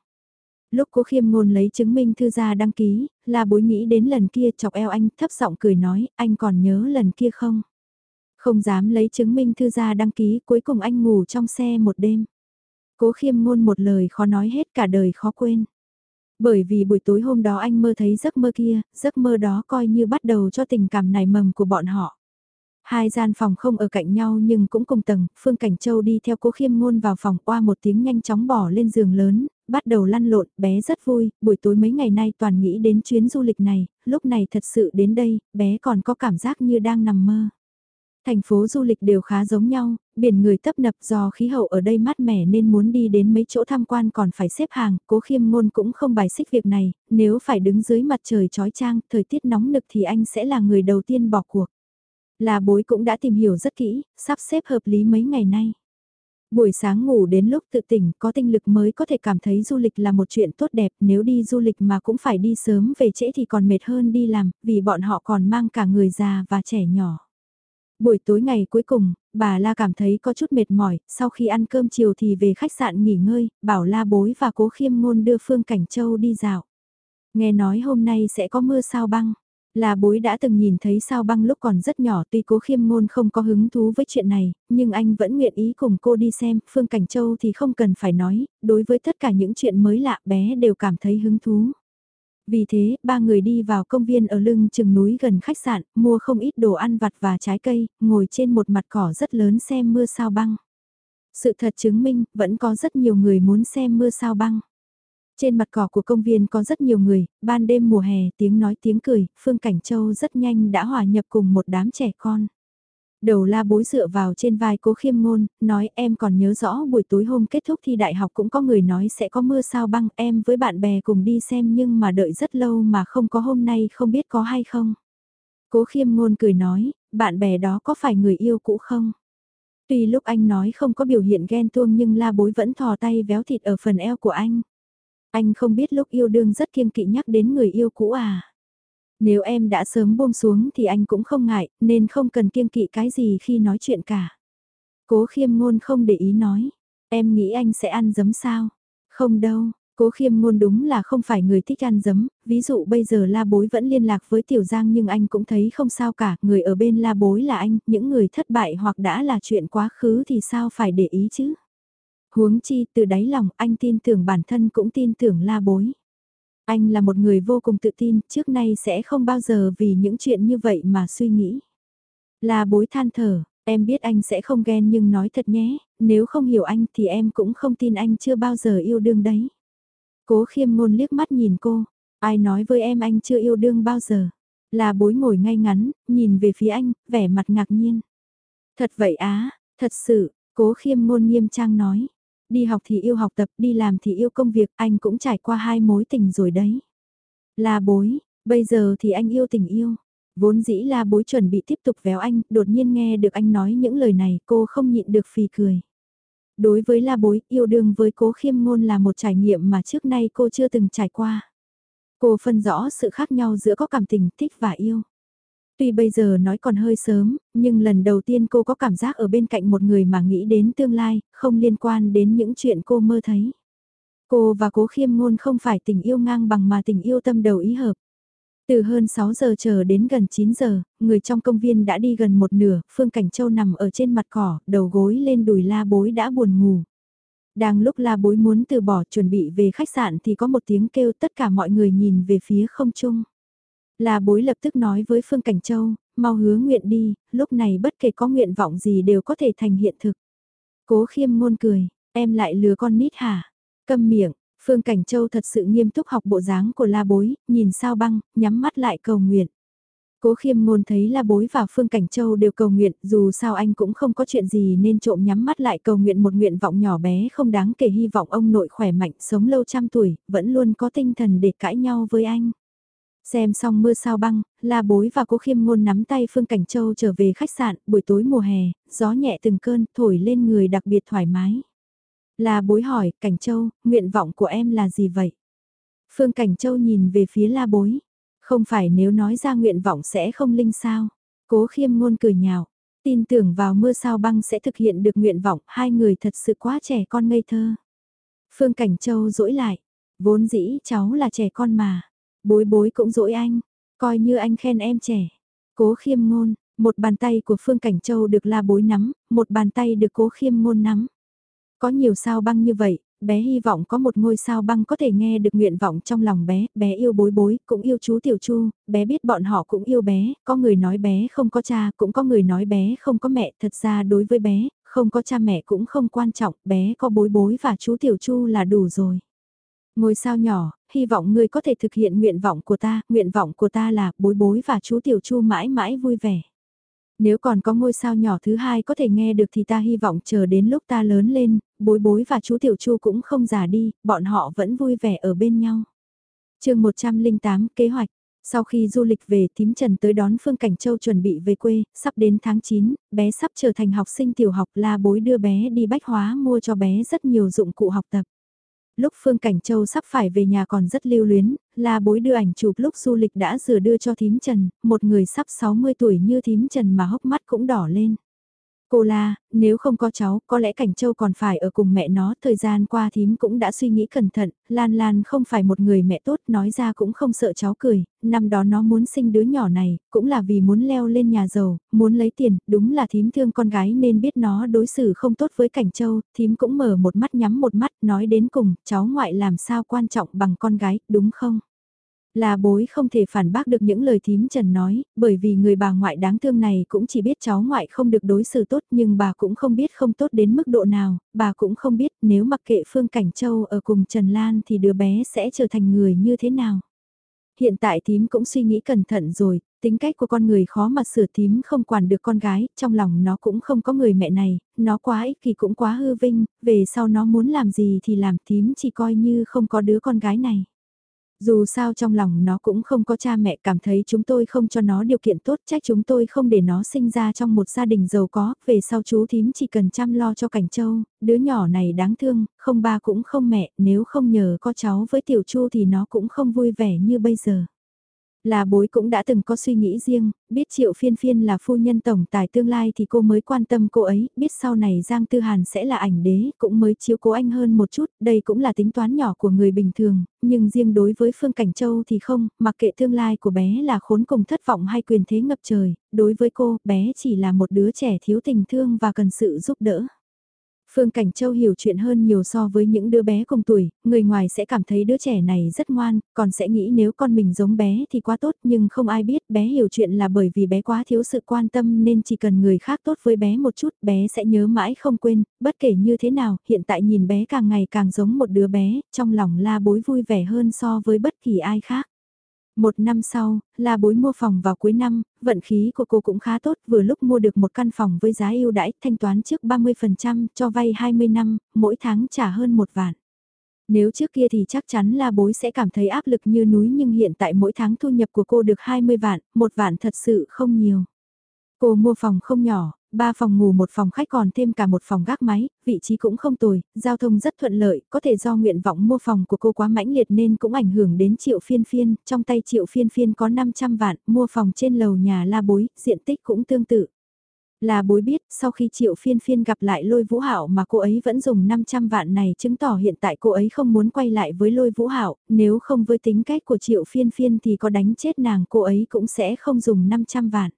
Lúc Cố Khiêm Ngôn lấy chứng minh thư ra đăng ký, La Bối nghĩ đến lần kia chọc eo anh thấp giọng cười nói, anh còn nhớ lần kia không? Không dám lấy chứng minh thư ra đăng ký, cuối cùng anh ngủ trong xe một đêm. Cố khiêm ngôn một lời khó nói hết cả đời khó quên. Bởi vì buổi tối hôm đó anh mơ thấy giấc mơ kia, giấc mơ đó coi như bắt đầu cho tình cảm nảy mầm của bọn họ. Hai gian phòng không ở cạnh nhau nhưng cũng cùng tầng, Phương Cảnh Châu đi theo cố khiêm ngôn vào phòng qua một tiếng nhanh chóng bỏ lên giường lớn, bắt đầu lăn lộn, bé rất vui, buổi tối mấy ngày nay toàn nghĩ đến chuyến du lịch này, lúc này thật sự đến đây, bé còn có cảm giác như đang nằm mơ. Thành phố du lịch đều khá giống nhau, biển người tấp nập do khí hậu ở đây mát mẻ nên muốn đi đến mấy chỗ tham quan còn phải xếp hàng, cố khiêm ngôn cũng không bài xích việc này, nếu phải đứng dưới mặt trời trói trang, thời tiết nóng nực thì anh sẽ là người đầu tiên bỏ cuộc. Là bối cũng đã tìm hiểu rất kỹ, sắp xếp hợp lý mấy ngày nay. Buổi sáng ngủ đến lúc tự tỉnh có tinh lực mới có thể cảm thấy du lịch là một chuyện tốt đẹp, nếu đi du lịch mà cũng phải đi sớm về trễ thì còn mệt hơn đi làm, vì bọn họ còn mang cả người già và trẻ nhỏ. Buổi tối ngày cuối cùng, bà La cảm thấy có chút mệt mỏi, sau khi ăn cơm chiều thì về khách sạn nghỉ ngơi, bảo La Bối và Cố Khiêm Ngôn đưa Phương Cảnh Châu đi dạo. Nghe nói hôm nay sẽ có mưa sao băng. Là bối đã từng nhìn thấy sao băng lúc còn rất nhỏ tuy cố khiêm ngôn không có hứng thú với chuyện này, nhưng anh vẫn nguyện ý cùng cô đi xem, Phương Cảnh Châu thì không cần phải nói, đối với tất cả những chuyện mới lạ bé đều cảm thấy hứng thú. Vì thế, ba người đi vào công viên ở lưng chừng núi gần khách sạn, mua không ít đồ ăn vặt và trái cây, ngồi trên một mặt cỏ rất lớn xem mưa sao băng. Sự thật chứng minh, vẫn có rất nhiều người muốn xem mưa sao băng. Trên mặt cỏ của công viên có rất nhiều người, ban đêm mùa hè tiếng nói tiếng cười, Phương Cảnh Châu rất nhanh đã hòa nhập cùng một đám trẻ con. Đầu la bối dựa vào trên vai cố khiêm ngôn, nói em còn nhớ rõ buổi tối hôm kết thúc thi đại học cũng có người nói sẽ có mưa sao băng em với bạn bè cùng đi xem nhưng mà đợi rất lâu mà không có hôm nay không biết có hay không. Cố khiêm ngôn cười nói, bạn bè đó có phải người yêu cũ không? Tuy lúc anh nói không có biểu hiện ghen tuông nhưng la bối vẫn thò tay véo thịt ở phần eo của anh. Anh không biết lúc yêu đương rất kiêng kỵ nhắc đến người yêu cũ à. Nếu em đã sớm buông xuống thì anh cũng không ngại, nên không cần kiêng kỵ cái gì khi nói chuyện cả. Cố khiêm ngôn không để ý nói. Em nghĩ anh sẽ ăn giấm sao? Không đâu, Cố khiêm ngôn đúng là không phải người thích ăn dấm. ví dụ bây giờ la bối vẫn liên lạc với Tiểu Giang nhưng anh cũng thấy không sao cả, người ở bên la bối là anh, những người thất bại hoặc đã là chuyện quá khứ thì sao phải để ý chứ? Huống chi từ đáy lòng anh tin tưởng bản thân cũng tin tưởng la bối. Anh là một người vô cùng tự tin, trước nay sẽ không bao giờ vì những chuyện như vậy mà suy nghĩ. Là bối than thở, em biết anh sẽ không ghen nhưng nói thật nhé, nếu không hiểu anh thì em cũng không tin anh chưa bao giờ yêu đương đấy. Cố khiêm ngôn liếc mắt nhìn cô, ai nói với em anh chưa yêu đương bao giờ. Là bối ngồi ngay ngắn, nhìn về phía anh, vẻ mặt ngạc nhiên. Thật vậy á, thật sự, cố khiêm ngôn nghiêm trang nói đi học thì yêu học tập, đi làm thì yêu công việc, anh cũng trải qua hai mối tình rồi đấy. La bối, bây giờ thì anh yêu tình yêu. Vốn dĩ la bối chuẩn bị tiếp tục véo anh, đột nhiên nghe được anh nói những lời này, cô không nhịn được phì cười. Đối với la bối, yêu đương với cố khiêm ngôn là một trải nghiệm mà trước nay cô chưa từng trải qua. Cô phân rõ sự khác nhau giữa có cảm tình thích và yêu. Tuy bây giờ nói còn hơi sớm, nhưng lần đầu tiên cô có cảm giác ở bên cạnh một người mà nghĩ đến tương lai, không liên quan đến những chuyện cô mơ thấy. Cô và cố khiêm ngôn không phải tình yêu ngang bằng mà tình yêu tâm đầu ý hợp. Từ hơn 6 giờ chờ đến gần 9 giờ, người trong công viên đã đi gần một nửa, Phương Cảnh Châu nằm ở trên mặt cỏ, đầu gối lên đùi la bối đã buồn ngủ. Đang lúc la bối muốn từ bỏ chuẩn bị về khách sạn thì có một tiếng kêu tất cả mọi người nhìn về phía không trung. Là bối lập tức nói với Phương Cảnh Châu, mau hứa nguyện đi, lúc này bất kể có nguyện vọng gì đều có thể thành hiện thực. Cố khiêm ngôn cười, em lại lừa con nít hả? Câm miệng, Phương Cảnh Châu thật sự nghiêm túc học bộ dáng của la bối, nhìn sao băng, nhắm mắt lại cầu nguyện. Cố khiêm ngôn thấy la bối và Phương Cảnh Châu đều cầu nguyện, dù sao anh cũng không có chuyện gì nên trộm nhắm mắt lại cầu nguyện một nguyện vọng nhỏ bé không đáng kể hy vọng ông nội khỏe mạnh sống lâu trăm tuổi, vẫn luôn có tinh thần để cãi nhau với anh. Xem xong mưa sao băng, La Bối và Cố Khiêm Ngôn nắm tay Phương Cảnh Châu trở về khách sạn, buổi tối mùa hè, gió nhẹ từng cơn, thổi lên người đặc biệt thoải mái. La Bối hỏi, Cảnh Châu, nguyện vọng của em là gì vậy? Phương Cảnh Châu nhìn về phía La Bối. Không phải nếu nói ra nguyện vọng sẽ không linh sao? Cố Khiêm Ngôn cười nhạo, tin tưởng vào mưa sao băng sẽ thực hiện được nguyện vọng, hai người thật sự quá trẻ con ngây thơ. Phương Cảnh Châu dỗi lại, vốn dĩ cháu là trẻ con mà. Bối bối cũng dỗi anh, coi như anh khen em trẻ. Cố khiêm ngôn, một bàn tay của Phương Cảnh Châu được la bối nắm, một bàn tay được cố khiêm ngôn nắm. Có nhiều sao băng như vậy, bé hy vọng có một ngôi sao băng có thể nghe được nguyện vọng trong lòng bé, bé yêu bối bối, cũng yêu chú Tiểu Chu, bé biết bọn họ cũng yêu bé, có người nói bé không có cha, cũng có người nói bé không có mẹ, thật ra đối với bé, không có cha mẹ cũng không quan trọng, bé có bối bối và chú Tiểu Chu là đủ rồi. Ngôi sao nhỏ, hy vọng ngươi có thể thực hiện nguyện vọng của ta, nguyện vọng của ta là bối bối và chú Tiểu Chu mãi mãi vui vẻ. Nếu còn có ngôi sao nhỏ thứ hai có thể nghe được thì ta hy vọng chờ đến lúc ta lớn lên, bối bối và chú Tiểu Chu cũng không già đi, bọn họ vẫn vui vẻ ở bên nhau. chương 108 kế hoạch Sau khi du lịch về, tím Trần tới đón Phương Cảnh Châu chuẩn bị về quê, sắp đến tháng 9, bé sắp trở thành học sinh tiểu học la bối đưa bé đi bách hóa mua cho bé rất nhiều dụng cụ học tập. Lúc Phương Cảnh Châu sắp phải về nhà còn rất lưu luyến, la bối đưa ảnh chụp lúc du lịch đã rửa đưa cho thím Trần, một người sắp 60 tuổi như thím Trần mà hốc mắt cũng đỏ lên. Cô la, nếu không có cháu, có lẽ Cảnh Châu còn phải ở cùng mẹ nó, thời gian qua thím cũng đã suy nghĩ cẩn thận, Lan Lan không phải một người mẹ tốt, nói ra cũng không sợ cháu cười, năm đó nó muốn sinh đứa nhỏ này, cũng là vì muốn leo lên nhà giàu, muốn lấy tiền, đúng là thím thương con gái nên biết nó đối xử không tốt với Cảnh Châu, thím cũng mở một mắt nhắm một mắt, nói đến cùng, cháu ngoại làm sao quan trọng bằng con gái, đúng không? Là bối không thể phản bác được những lời thím Trần nói, bởi vì người bà ngoại đáng thương này cũng chỉ biết cháu ngoại không được đối xử tốt nhưng bà cũng không biết không tốt đến mức độ nào, bà cũng không biết nếu mặc kệ Phương Cảnh Châu ở cùng Trần Lan thì đứa bé sẽ trở thành người như thế nào. Hiện tại thím cũng suy nghĩ cẩn thận rồi, tính cách của con người khó mà sửa thím không quản được con gái, trong lòng nó cũng không có người mẹ này, nó quá ích kỷ cũng quá hư vinh, về sau nó muốn làm gì thì làm thím chỉ coi như không có đứa con gái này. Dù sao trong lòng nó cũng không có cha mẹ cảm thấy chúng tôi không cho nó điều kiện tốt trách chúng tôi không để nó sinh ra trong một gia đình giàu có, về sau chú thím chỉ cần chăm lo cho cảnh châu, đứa nhỏ này đáng thương, không ba cũng không mẹ, nếu không nhờ có cháu với tiểu chu thì nó cũng không vui vẻ như bây giờ. Là bối cũng đã từng có suy nghĩ riêng, biết triệu phiên phiên là phu nhân tổng tài tương lai thì cô mới quan tâm cô ấy, biết sau này Giang Tư Hàn sẽ là ảnh đế, cũng mới chiếu cố anh hơn một chút, đây cũng là tính toán nhỏ của người bình thường, nhưng riêng đối với Phương Cảnh Châu thì không, mặc kệ tương lai của bé là khốn cùng thất vọng hay quyền thế ngập trời, đối với cô, bé chỉ là một đứa trẻ thiếu tình thương và cần sự giúp đỡ. Phương Cảnh Châu hiểu chuyện hơn nhiều so với những đứa bé cùng tuổi, người ngoài sẽ cảm thấy đứa trẻ này rất ngoan, còn sẽ nghĩ nếu con mình giống bé thì quá tốt nhưng không ai biết bé hiểu chuyện là bởi vì bé quá thiếu sự quan tâm nên chỉ cần người khác tốt với bé một chút bé sẽ nhớ mãi không quên, bất kể như thế nào, hiện tại nhìn bé càng ngày càng giống một đứa bé, trong lòng la bối vui vẻ hơn so với bất kỳ ai khác. Một năm sau, là bối mua phòng vào cuối năm, vận khí của cô cũng khá tốt, vừa lúc mua được một căn phòng với giá ưu đãi, thanh toán trước 30%, cho vay 20 năm, mỗi tháng trả hơn một vạn. Nếu trước kia thì chắc chắn là bối sẽ cảm thấy áp lực như núi nhưng hiện tại mỗi tháng thu nhập của cô được 20 vạn, một vạn thật sự không nhiều. Cô mua phòng không nhỏ, ba phòng ngủ một phòng khách còn thêm cả một phòng gác máy, vị trí cũng không tồi, giao thông rất thuận lợi, có thể do nguyện vọng mua phòng của cô quá mãnh liệt nên cũng ảnh hưởng đến triệu phiên phiên, trong tay triệu phiên phiên có 500 vạn, mua phòng trên lầu nhà la bối, diện tích cũng tương tự. Là bối biết, sau khi triệu phiên phiên gặp lại lôi vũ hảo mà cô ấy vẫn dùng 500 vạn này chứng tỏ hiện tại cô ấy không muốn quay lại với lôi vũ hảo nếu không với tính cách của triệu phiên phiên thì có đánh chết nàng cô ấy cũng sẽ không dùng 500 vạn.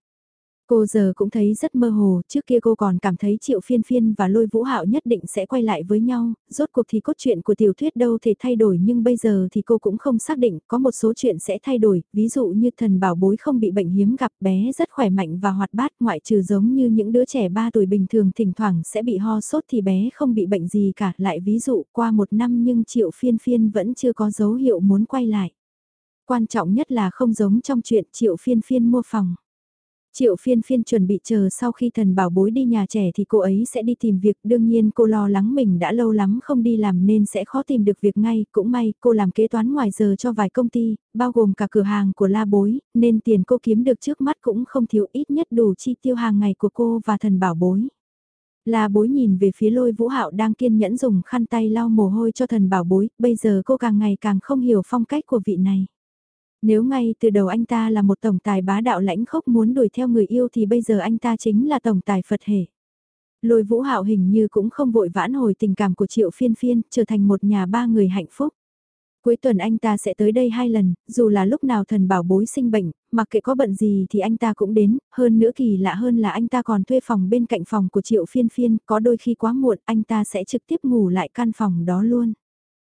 Cô giờ cũng thấy rất mơ hồ, trước kia cô còn cảm thấy Triệu Phiên Phiên và Lôi Vũ Hạo nhất định sẽ quay lại với nhau, rốt cuộc thì cốt truyện của tiểu thuyết đâu thể thay đổi nhưng bây giờ thì cô cũng không xác định, có một số chuyện sẽ thay đổi, ví dụ như thần bảo bối không bị bệnh hiếm gặp bé rất khỏe mạnh và hoạt bát ngoại trừ giống như những đứa trẻ 3 tuổi bình thường thỉnh thoảng sẽ bị ho sốt thì bé không bị bệnh gì cả, lại ví dụ qua một năm nhưng Triệu Phiên Phiên vẫn chưa có dấu hiệu muốn quay lại. Quan trọng nhất là không giống trong chuyện Triệu Phiên Phiên mua phòng. Triệu phiên phiên chuẩn bị chờ sau khi thần bảo bối đi nhà trẻ thì cô ấy sẽ đi tìm việc. Đương nhiên cô lo lắng mình đã lâu lắm không đi làm nên sẽ khó tìm được việc ngay. Cũng may cô làm kế toán ngoài giờ cho vài công ty, bao gồm cả cửa hàng của la bối, nên tiền cô kiếm được trước mắt cũng không thiếu ít nhất đủ chi tiêu hàng ngày của cô và thần bảo bối. La bối nhìn về phía lôi vũ hạo đang kiên nhẫn dùng khăn tay lau mồ hôi cho thần bảo bối, bây giờ cô càng ngày càng không hiểu phong cách của vị này. Nếu ngay từ đầu anh ta là một tổng tài bá đạo lãnh khốc muốn đuổi theo người yêu thì bây giờ anh ta chính là tổng tài Phật hệ. Lôi vũ hạo hình như cũng không vội vãn hồi tình cảm của triệu phiên phiên, trở thành một nhà ba người hạnh phúc. Cuối tuần anh ta sẽ tới đây hai lần, dù là lúc nào thần bảo bối sinh bệnh, mặc kệ có bận gì thì anh ta cũng đến, hơn nữa kỳ lạ hơn là anh ta còn thuê phòng bên cạnh phòng của triệu phiên phiên, có đôi khi quá muộn anh ta sẽ trực tiếp ngủ lại căn phòng đó luôn.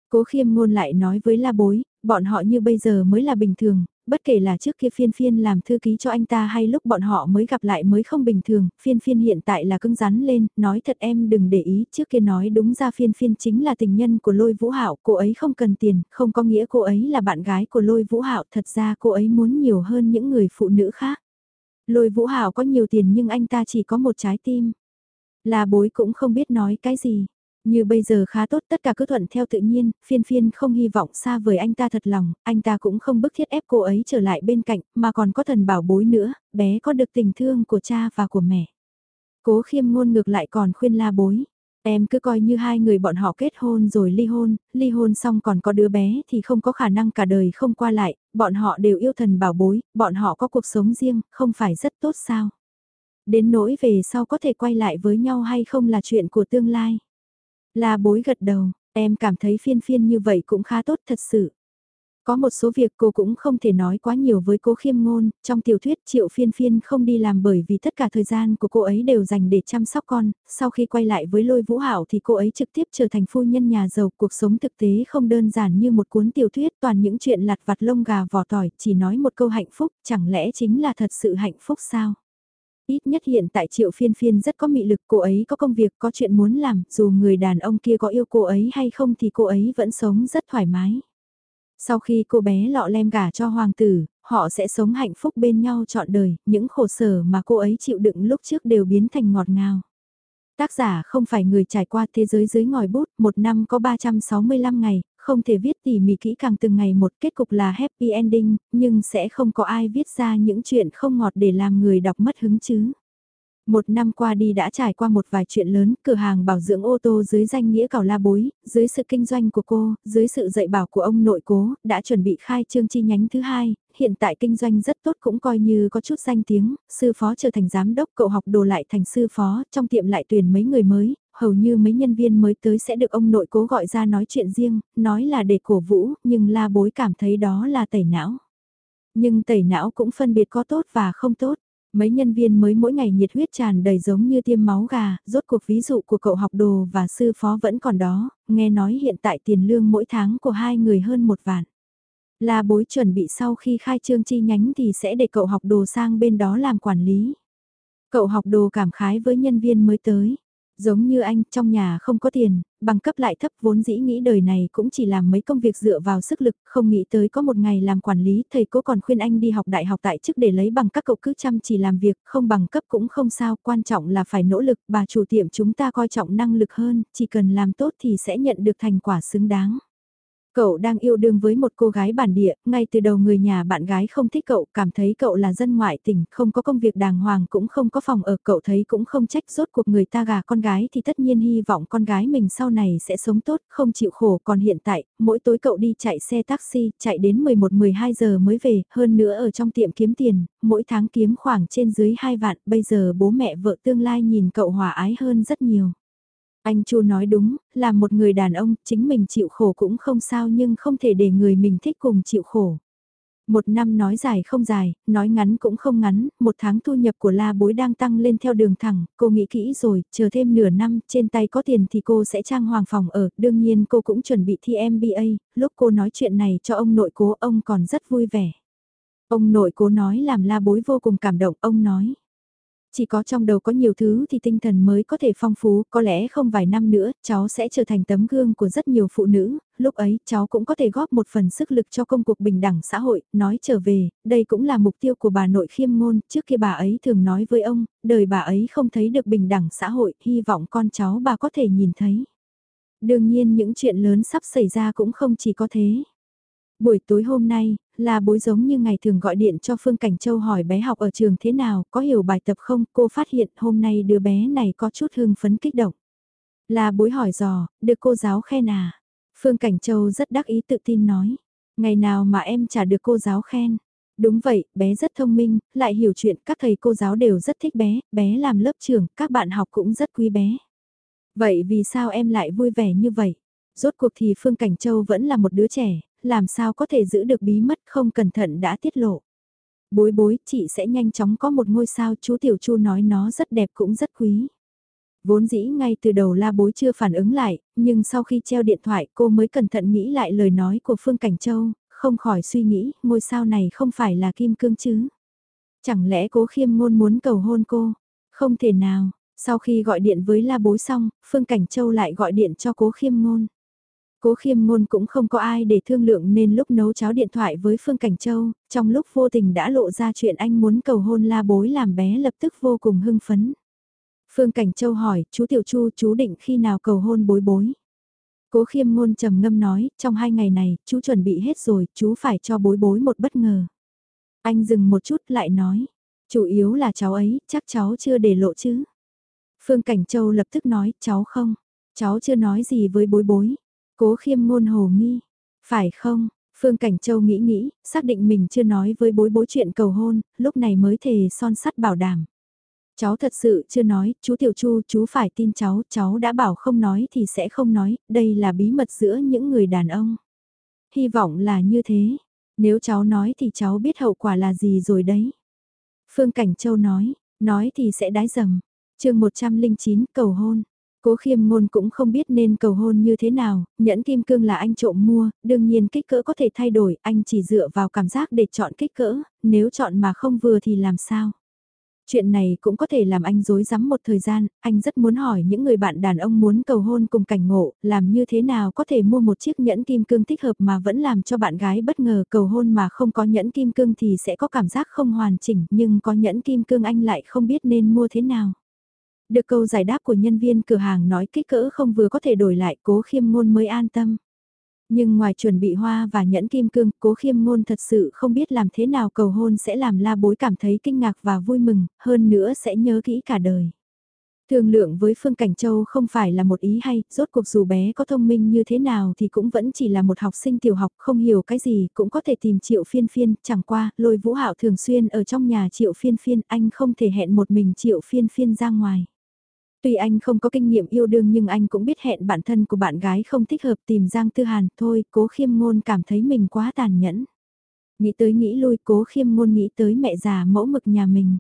Cố khiêm ngôn lại nói với la bối, bọn họ như bây giờ mới là bình thường, bất kể là trước kia phiên phiên làm thư ký cho anh ta hay lúc bọn họ mới gặp lại mới không bình thường, phiên phiên hiện tại là cứng rắn lên, nói thật em đừng để ý, trước kia nói đúng ra phiên phiên chính là tình nhân của lôi vũ hạo cô ấy không cần tiền, không có nghĩa cô ấy là bạn gái của lôi vũ hạo thật ra cô ấy muốn nhiều hơn những người phụ nữ khác. Lôi vũ hạo có nhiều tiền nhưng anh ta chỉ có một trái tim. Là bối cũng không biết nói cái gì. Như bây giờ khá tốt tất cả cứ thuận theo tự nhiên, phiên phiên không hy vọng xa vời anh ta thật lòng, anh ta cũng không bức thiết ép cô ấy trở lại bên cạnh, mà còn có thần bảo bối nữa, bé có được tình thương của cha và của mẹ. Cố khiêm ngôn ngược lại còn khuyên la bối. Em cứ coi như hai người bọn họ kết hôn rồi ly hôn, ly hôn xong còn có đứa bé thì không có khả năng cả đời không qua lại, bọn họ đều yêu thần bảo bối, bọn họ có cuộc sống riêng, không phải rất tốt sao. Đến nỗi về sau có thể quay lại với nhau hay không là chuyện của tương lai. La bối gật đầu, em cảm thấy phiên phiên như vậy cũng khá tốt thật sự. Có một số việc cô cũng không thể nói quá nhiều với cô khiêm ngôn, trong tiểu thuyết triệu phiên phiên không đi làm bởi vì tất cả thời gian của cô ấy đều dành để chăm sóc con, sau khi quay lại với lôi vũ hảo thì cô ấy trực tiếp trở thành phu nhân nhà giàu, cuộc sống thực tế không đơn giản như một cuốn tiểu thuyết toàn những chuyện lặt vặt lông gà vỏ tỏi, chỉ nói một câu hạnh phúc, chẳng lẽ chính là thật sự hạnh phúc sao? Ít nhất hiện tại triệu phiên phiên rất có mị lực, cô ấy có công việc, có chuyện muốn làm, dù người đàn ông kia có yêu cô ấy hay không thì cô ấy vẫn sống rất thoải mái. Sau khi cô bé lọ lem gả cho hoàng tử, họ sẽ sống hạnh phúc bên nhau trọn đời, những khổ sở mà cô ấy chịu đựng lúc trước đều biến thành ngọt ngào. Tác giả không phải người trải qua thế giới dưới ngòi bút, một năm có 365 ngày, không thể viết tỉ mỉ kỹ càng từng ngày một kết cục là happy ending, nhưng sẽ không có ai viết ra những chuyện không ngọt để làm người đọc mất hứng chứ. Một năm qua đi đã trải qua một vài chuyện lớn, cửa hàng bảo dưỡng ô tô dưới danh nghĩa cảo la bối, dưới sự kinh doanh của cô, dưới sự dạy bảo của ông nội cố, đã chuẩn bị khai trương chi nhánh thứ hai, hiện tại kinh doanh rất tốt cũng coi như có chút danh tiếng, sư phó trở thành giám đốc, cậu học đồ lại thành sư phó, trong tiệm lại tuyển mấy người mới, hầu như mấy nhân viên mới tới sẽ được ông nội cố gọi ra nói chuyện riêng, nói là để cổ vũ, nhưng la bối cảm thấy đó là tẩy não. Nhưng tẩy não cũng phân biệt có tốt và không tốt. Mấy nhân viên mới mỗi ngày nhiệt huyết tràn đầy giống như tiêm máu gà, rốt cuộc ví dụ của cậu học đồ và sư phó vẫn còn đó, nghe nói hiện tại tiền lương mỗi tháng của hai người hơn một vạn. La bối chuẩn bị sau khi khai trương chi nhánh thì sẽ để cậu học đồ sang bên đó làm quản lý. Cậu học đồ cảm khái với nhân viên mới tới. Giống như anh, trong nhà không có tiền, bằng cấp lại thấp vốn dĩ nghĩ đời này cũng chỉ làm mấy công việc dựa vào sức lực, không nghĩ tới có một ngày làm quản lý, thầy cố còn khuyên anh đi học đại học tại chức để lấy bằng các cậu cứ chăm chỉ làm việc, không bằng cấp cũng không sao, quan trọng là phải nỗ lực, bà chủ tiệm chúng ta coi trọng năng lực hơn, chỉ cần làm tốt thì sẽ nhận được thành quả xứng đáng. Cậu đang yêu đương với một cô gái bản địa, ngay từ đầu người nhà bạn gái không thích cậu, cảm thấy cậu là dân ngoại tỉnh, không có công việc đàng hoàng cũng không có phòng ở, cậu thấy cũng không trách rốt cuộc người ta gà con gái thì tất nhiên hy vọng con gái mình sau này sẽ sống tốt, không chịu khổ, còn hiện tại, mỗi tối cậu đi chạy xe taxi, chạy đến 11-12 giờ mới về, hơn nữa ở trong tiệm kiếm tiền, mỗi tháng kiếm khoảng trên dưới 2 vạn, bây giờ bố mẹ vợ tương lai nhìn cậu hòa ái hơn rất nhiều. Anh Chu nói đúng, là một người đàn ông, chính mình chịu khổ cũng không sao nhưng không thể để người mình thích cùng chịu khổ. Một năm nói dài không dài, nói ngắn cũng không ngắn, một tháng thu nhập của la bối đang tăng lên theo đường thẳng, cô nghĩ kỹ rồi, chờ thêm nửa năm, trên tay có tiền thì cô sẽ trang hoàng phòng ở, đương nhiên cô cũng chuẩn bị thi MBA, lúc cô nói chuyện này cho ông nội cố ông còn rất vui vẻ. Ông nội cố nói làm la bối vô cùng cảm động, ông nói. Chỉ có trong đầu có nhiều thứ thì tinh thần mới có thể phong phú, có lẽ không vài năm nữa, cháu sẽ trở thành tấm gương của rất nhiều phụ nữ, lúc ấy cháu cũng có thể góp một phần sức lực cho công cuộc bình đẳng xã hội, nói trở về, đây cũng là mục tiêu của bà nội khiêm ngôn, trước khi bà ấy thường nói với ông, đời bà ấy không thấy được bình đẳng xã hội, hy vọng con cháu bà có thể nhìn thấy. Đương nhiên những chuyện lớn sắp xảy ra cũng không chỉ có thế. Buổi tối hôm nay, là bối giống như ngày thường gọi điện cho Phương Cảnh Châu hỏi bé học ở trường thế nào, có hiểu bài tập không, cô phát hiện hôm nay đứa bé này có chút hưng phấn kích động. Là bối hỏi dò, được cô giáo khen à? Phương Cảnh Châu rất đắc ý tự tin nói, ngày nào mà em trả được cô giáo khen. Đúng vậy, bé rất thông minh, lại hiểu chuyện, các thầy cô giáo đều rất thích bé, bé làm lớp trưởng, các bạn học cũng rất quý bé. Vậy vì sao em lại vui vẻ như vậy? Rốt cuộc thì Phương Cảnh Châu vẫn là một đứa trẻ, làm sao có thể giữ được bí mật không cẩn thận đã tiết lộ. Bối bối, chị sẽ nhanh chóng có một ngôi sao, chú Tiểu Chu nói nó rất đẹp cũng rất quý. Vốn dĩ ngay từ đầu la bối chưa phản ứng lại, nhưng sau khi treo điện thoại cô mới cẩn thận nghĩ lại lời nói của Phương Cảnh Châu, không khỏi suy nghĩ, ngôi sao này không phải là kim cương chứ. Chẳng lẽ cố khiêm ngôn muốn cầu hôn cô? Không thể nào, sau khi gọi điện với la bối xong, Phương Cảnh Châu lại gọi điện cho cố khiêm ngôn. Cố khiêm ngôn cũng không có ai để thương lượng nên lúc nấu cháo điện thoại với Phương Cảnh Châu, trong lúc vô tình đã lộ ra chuyện anh muốn cầu hôn la bối làm bé lập tức vô cùng hưng phấn. Phương Cảnh Châu hỏi, chú Tiểu Chu chú định khi nào cầu hôn bối bối. Cố khiêm ngôn trầm ngâm nói, trong hai ngày này, chú chuẩn bị hết rồi, chú phải cho bối bối một bất ngờ. Anh dừng một chút lại nói, chủ yếu là cháu ấy, chắc cháu chưa để lộ chứ. Phương Cảnh Châu lập tức nói, cháu không, cháu chưa nói gì với bối bối. Cố khiêm ngôn hồ nghi, phải không? Phương Cảnh Châu nghĩ nghĩ, xác định mình chưa nói với bối bối chuyện cầu hôn, lúc này mới thề son sắt bảo đảm. Cháu thật sự chưa nói, chú Tiểu Chu, chú phải tin cháu, cháu đã bảo không nói thì sẽ không nói, đây là bí mật giữa những người đàn ông. Hy vọng là như thế, nếu cháu nói thì cháu biết hậu quả là gì rồi đấy. Phương Cảnh Châu nói, nói thì sẽ đái dầm. chương 109 cầu hôn. Cố khiêm ngôn cũng không biết nên cầu hôn như thế nào, nhẫn kim cương là anh trộm mua, đương nhiên kích cỡ có thể thay đổi, anh chỉ dựa vào cảm giác để chọn kích cỡ, nếu chọn mà không vừa thì làm sao? Chuyện này cũng có thể làm anh dối rắm một thời gian, anh rất muốn hỏi những người bạn đàn ông muốn cầu hôn cùng cảnh ngộ, làm như thế nào có thể mua một chiếc nhẫn kim cương thích hợp mà vẫn làm cho bạn gái bất ngờ cầu hôn mà không có nhẫn kim cương thì sẽ có cảm giác không hoàn chỉnh, nhưng có nhẫn kim cương anh lại không biết nên mua thế nào. Được câu giải đáp của nhân viên cửa hàng nói kích cỡ không vừa có thể đổi lại cố khiêm ngôn mới an tâm. Nhưng ngoài chuẩn bị hoa và nhẫn kim cương, cố khiêm ngôn thật sự không biết làm thế nào cầu hôn sẽ làm la bối cảm thấy kinh ngạc và vui mừng, hơn nữa sẽ nhớ kỹ cả đời. Thương lượng với Phương Cảnh Châu không phải là một ý hay, rốt cuộc dù bé có thông minh như thế nào thì cũng vẫn chỉ là một học sinh tiểu học không hiểu cái gì cũng có thể tìm triệu phiên phiên, chẳng qua, lôi vũ hạo thường xuyên ở trong nhà triệu phiên phiên, anh không thể hẹn một mình triệu phiên phiên ra ngoài. Tuy anh không có kinh nghiệm yêu đương nhưng anh cũng biết hẹn bản thân của bạn gái không thích hợp tìm Giang Tư Hàn thôi, cố khiêm ngôn cảm thấy mình quá tàn nhẫn. Nghĩ tới nghĩ lui cố khiêm ngôn nghĩ tới mẹ già mẫu mực nhà mình.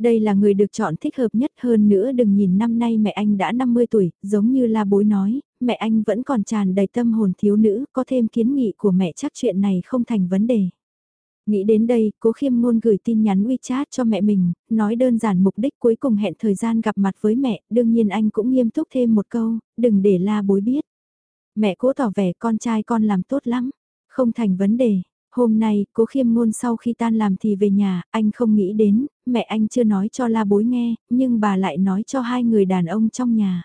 Đây là người được chọn thích hợp nhất hơn nữa đừng nhìn năm nay mẹ anh đã 50 tuổi, giống như la bối nói, mẹ anh vẫn còn tràn đầy tâm hồn thiếu nữ, có thêm kiến nghị của mẹ chắc chuyện này không thành vấn đề. Nghĩ đến đây, cố khiêm ngôn gửi tin nhắn WeChat cho mẹ mình, nói đơn giản mục đích cuối cùng hẹn thời gian gặp mặt với mẹ, đương nhiên anh cũng nghiêm túc thêm một câu, đừng để la bối biết. Mẹ cố tỏ vẻ con trai con làm tốt lắm, không thành vấn đề. Hôm nay, cố khiêm ngôn sau khi tan làm thì về nhà, anh không nghĩ đến, mẹ anh chưa nói cho la bối nghe, nhưng bà lại nói cho hai người đàn ông trong nhà.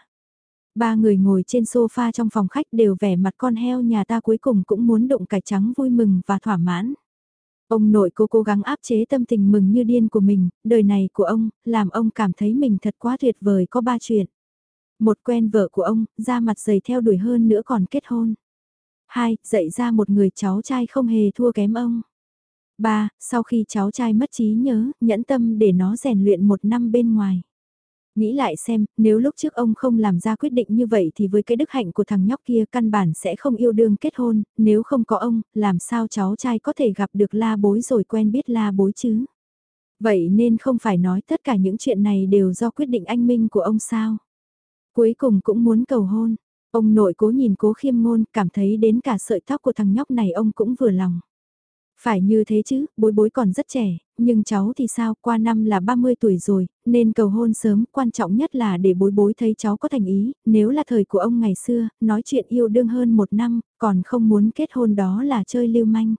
Ba người ngồi trên sofa trong phòng khách đều vẻ mặt con heo nhà ta cuối cùng cũng muốn đụng cải trắng vui mừng và thỏa mãn. Ông nội cô cố gắng áp chế tâm tình mừng như điên của mình, đời này của ông, làm ông cảm thấy mình thật quá tuyệt vời có ba chuyện. Một quen vợ của ông, ra mặt dày theo đuổi hơn nữa còn kết hôn. Hai, dạy ra một người cháu trai không hề thua kém ông. Ba, sau khi cháu trai mất trí nhớ, nhẫn tâm để nó rèn luyện một năm bên ngoài. Nghĩ lại xem, nếu lúc trước ông không làm ra quyết định như vậy thì với cái đức hạnh của thằng nhóc kia căn bản sẽ không yêu đương kết hôn, nếu không có ông, làm sao cháu trai có thể gặp được la bối rồi quen biết la bối chứ? Vậy nên không phải nói tất cả những chuyện này đều do quyết định anh minh của ông sao? Cuối cùng cũng muốn cầu hôn, ông nội cố nhìn cố khiêm ngôn cảm thấy đến cả sợi tóc của thằng nhóc này ông cũng vừa lòng. Phải như thế chứ, bối bối còn rất trẻ, nhưng cháu thì sao, qua năm là 30 tuổi rồi, nên cầu hôn sớm, quan trọng nhất là để bối bối thấy cháu có thành ý, nếu là thời của ông ngày xưa, nói chuyện yêu đương hơn một năm, còn không muốn kết hôn đó là chơi lưu manh.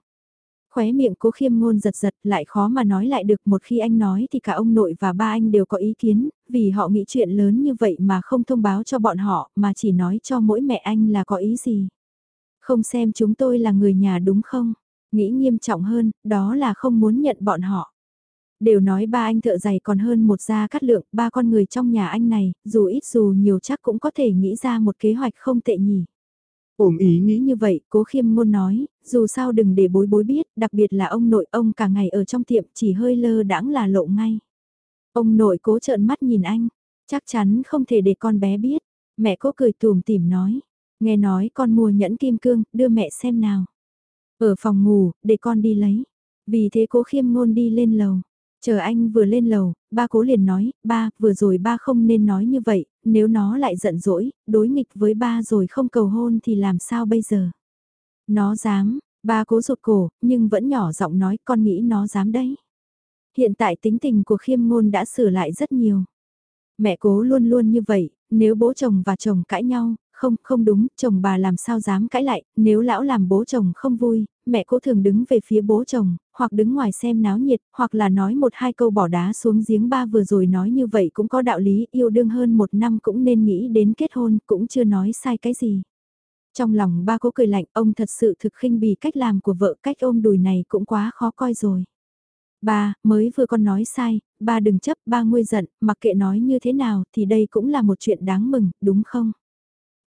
Khóe miệng cố khiêm ngôn giật giật lại khó mà nói lại được một khi anh nói thì cả ông nội và ba anh đều có ý kiến, vì họ nghĩ chuyện lớn như vậy mà không thông báo cho bọn họ mà chỉ nói cho mỗi mẹ anh là có ý gì. Không xem chúng tôi là người nhà đúng không? Nghĩ nghiêm trọng hơn, đó là không muốn nhận bọn họ. Đều nói ba anh thợ giày còn hơn một gia cắt lượng, ba con người trong nhà anh này, dù ít dù nhiều chắc cũng có thể nghĩ ra một kế hoạch không tệ nhỉ. Ổm ý nghĩ như vậy, cố khiêm ngôn nói, dù sao đừng để bối bối biết, đặc biệt là ông nội ông cả ngày ở trong tiệm chỉ hơi lơ đãng là lộ ngay. Ông nội cố trợn mắt nhìn anh, chắc chắn không thể để con bé biết. Mẹ cố cười tùm tìm nói, nghe nói con mua nhẫn kim cương, đưa mẹ xem nào. Ở phòng ngủ, để con đi lấy. Vì thế cố khiêm ngôn đi lên lầu. Chờ anh vừa lên lầu, ba cố liền nói, ba, vừa rồi ba không nên nói như vậy, nếu nó lại giận dỗi, đối nghịch với ba rồi không cầu hôn thì làm sao bây giờ? Nó dám, ba cố rụt cổ, nhưng vẫn nhỏ giọng nói con nghĩ nó dám đấy. Hiện tại tính tình của khiêm ngôn đã sửa lại rất nhiều. Mẹ cố luôn luôn như vậy, nếu bố chồng và chồng cãi nhau, không, không đúng, chồng bà làm sao dám cãi lại, nếu lão làm bố chồng không vui, mẹ cố thường đứng về phía bố chồng, hoặc đứng ngoài xem náo nhiệt, hoặc là nói một hai câu bỏ đá xuống giếng ba vừa rồi nói như vậy cũng có đạo lý, yêu đương hơn một năm cũng nên nghĩ đến kết hôn, cũng chưa nói sai cái gì. Trong lòng ba cố cười lạnh, ông thật sự thực khinh bì cách làm của vợ, cách ôm đùi này cũng quá khó coi rồi. Ba, mới vừa con nói sai, ba đừng chấp, ba nguôi giận, mặc kệ nói như thế nào thì đây cũng là một chuyện đáng mừng, đúng không?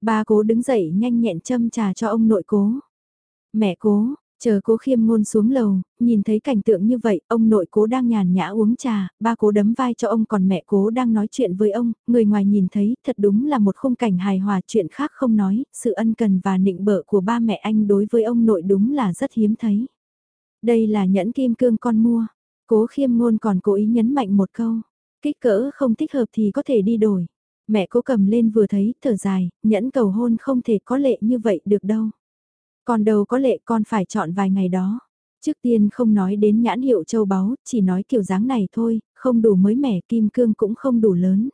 Ba cố đứng dậy nhanh nhẹn châm trà cho ông nội cố. Mẹ cố, chờ cố khiêm ngôn xuống lầu, nhìn thấy cảnh tượng như vậy, ông nội cố đang nhàn nhã uống trà, ba cố đấm vai cho ông còn mẹ cố đang nói chuyện với ông, người ngoài nhìn thấy thật đúng là một khung cảnh hài hòa chuyện khác không nói, sự ân cần và nịnh bợ của ba mẹ anh đối với ông nội đúng là rất hiếm thấy. Đây là nhẫn kim cương con mua, cố khiêm ngôn còn cố ý nhấn mạnh một câu, kích cỡ không thích hợp thì có thể đi đổi. Mẹ cố cầm lên vừa thấy, thở dài, nhẫn cầu hôn không thể có lệ như vậy được đâu. Còn đâu có lệ con phải chọn vài ngày đó. Trước tiên không nói đến nhãn hiệu châu báu, chỉ nói kiểu dáng này thôi, không đủ mới mẻ kim cương cũng không đủ lớn.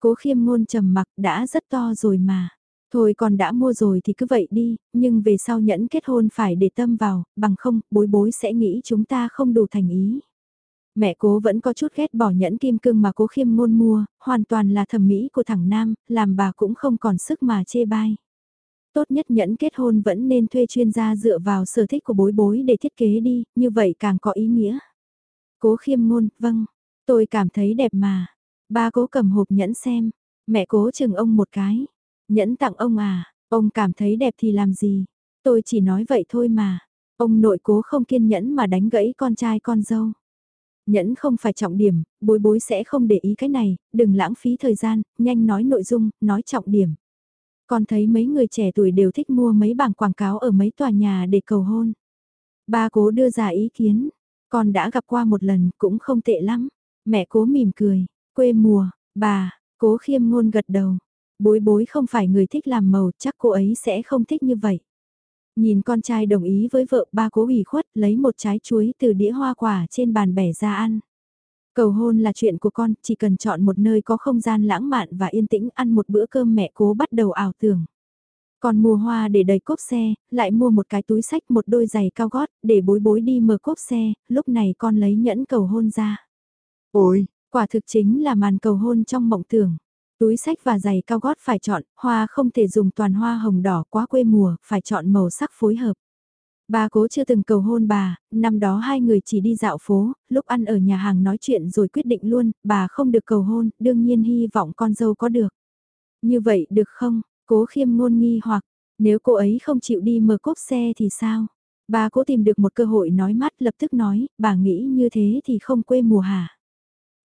Cố khiêm ngôn trầm mặc đã rất to rồi mà. Thôi còn đã mua rồi thì cứ vậy đi, nhưng về sau nhẫn kết hôn phải để tâm vào, bằng không, bối bối sẽ nghĩ chúng ta không đủ thành ý. Mẹ cố vẫn có chút ghét bỏ nhẫn kim cương mà cố khiêm ngôn mua, hoàn toàn là thẩm mỹ của thằng Nam, làm bà cũng không còn sức mà chê bai. Tốt nhất nhẫn kết hôn vẫn nên thuê chuyên gia dựa vào sở thích của bối bối để thiết kế đi, như vậy càng có ý nghĩa. Cố khiêm ngôn, vâng, tôi cảm thấy đẹp mà. Ba cố cầm hộp nhẫn xem, mẹ cố chừng ông một cái. Nhẫn tặng ông à, ông cảm thấy đẹp thì làm gì? Tôi chỉ nói vậy thôi mà. Ông nội cố không kiên nhẫn mà đánh gãy con trai con dâu. Nhẫn không phải trọng điểm, bối bối sẽ không để ý cái này, đừng lãng phí thời gian, nhanh nói nội dung, nói trọng điểm. Con thấy mấy người trẻ tuổi đều thích mua mấy bảng quảng cáo ở mấy tòa nhà để cầu hôn. Ba cố đưa ra ý kiến, con đã gặp qua một lần cũng không tệ lắm. Mẹ cố mỉm cười, quê mùa, bà, cố khiêm ngôn gật đầu. Bối bối không phải người thích làm màu, chắc cô ấy sẽ không thích như vậy. Nhìn con trai đồng ý với vợ ba cố ủy khuất lấy một trái chuối từ đĩa hoa quả trên bàn bẻ ra ăn. Cầu hôn là chuyện của con, chỉ cần chọn một nơi có không gian lãng mạn và yên tĩnh ăn một bữa cơm mẹ cố bắt đầu ảo tưởng. Còn mua hoa để đầy cốp xe, lại mua một cái túi sách một đôi giày cao gót, để bối bối đi mở cốp xe, lúc này con lấy nhẫn cầu hôn ra. Ôi, quả thực chính là màn cầu hôn trong mộng tưởng. Túi sách và giày cao gót phải chọn, hoa không thể dùng toàn hoa hồng đỏ quá quê mùa, phải chọn màu sắc phối hợp. Bà cố chưa từng cầu hôn bà, năm đó hai người chỉ đi dạo phố, lúc ăn ở nhà hàng nói chuyện rồi quyết định luôn, bà không được cầu hôn, đương nhiên hy vọng con dâu có được. Như vậy được không? Cố khiêm ngôn nghi hoặc, nếu cô ấy không chịu đi mở cốp xe thì sao? Bà cố tìm được một cơ hội nói mắt lập tức nói, bà nghĩ như thế thì không quê mùa hả?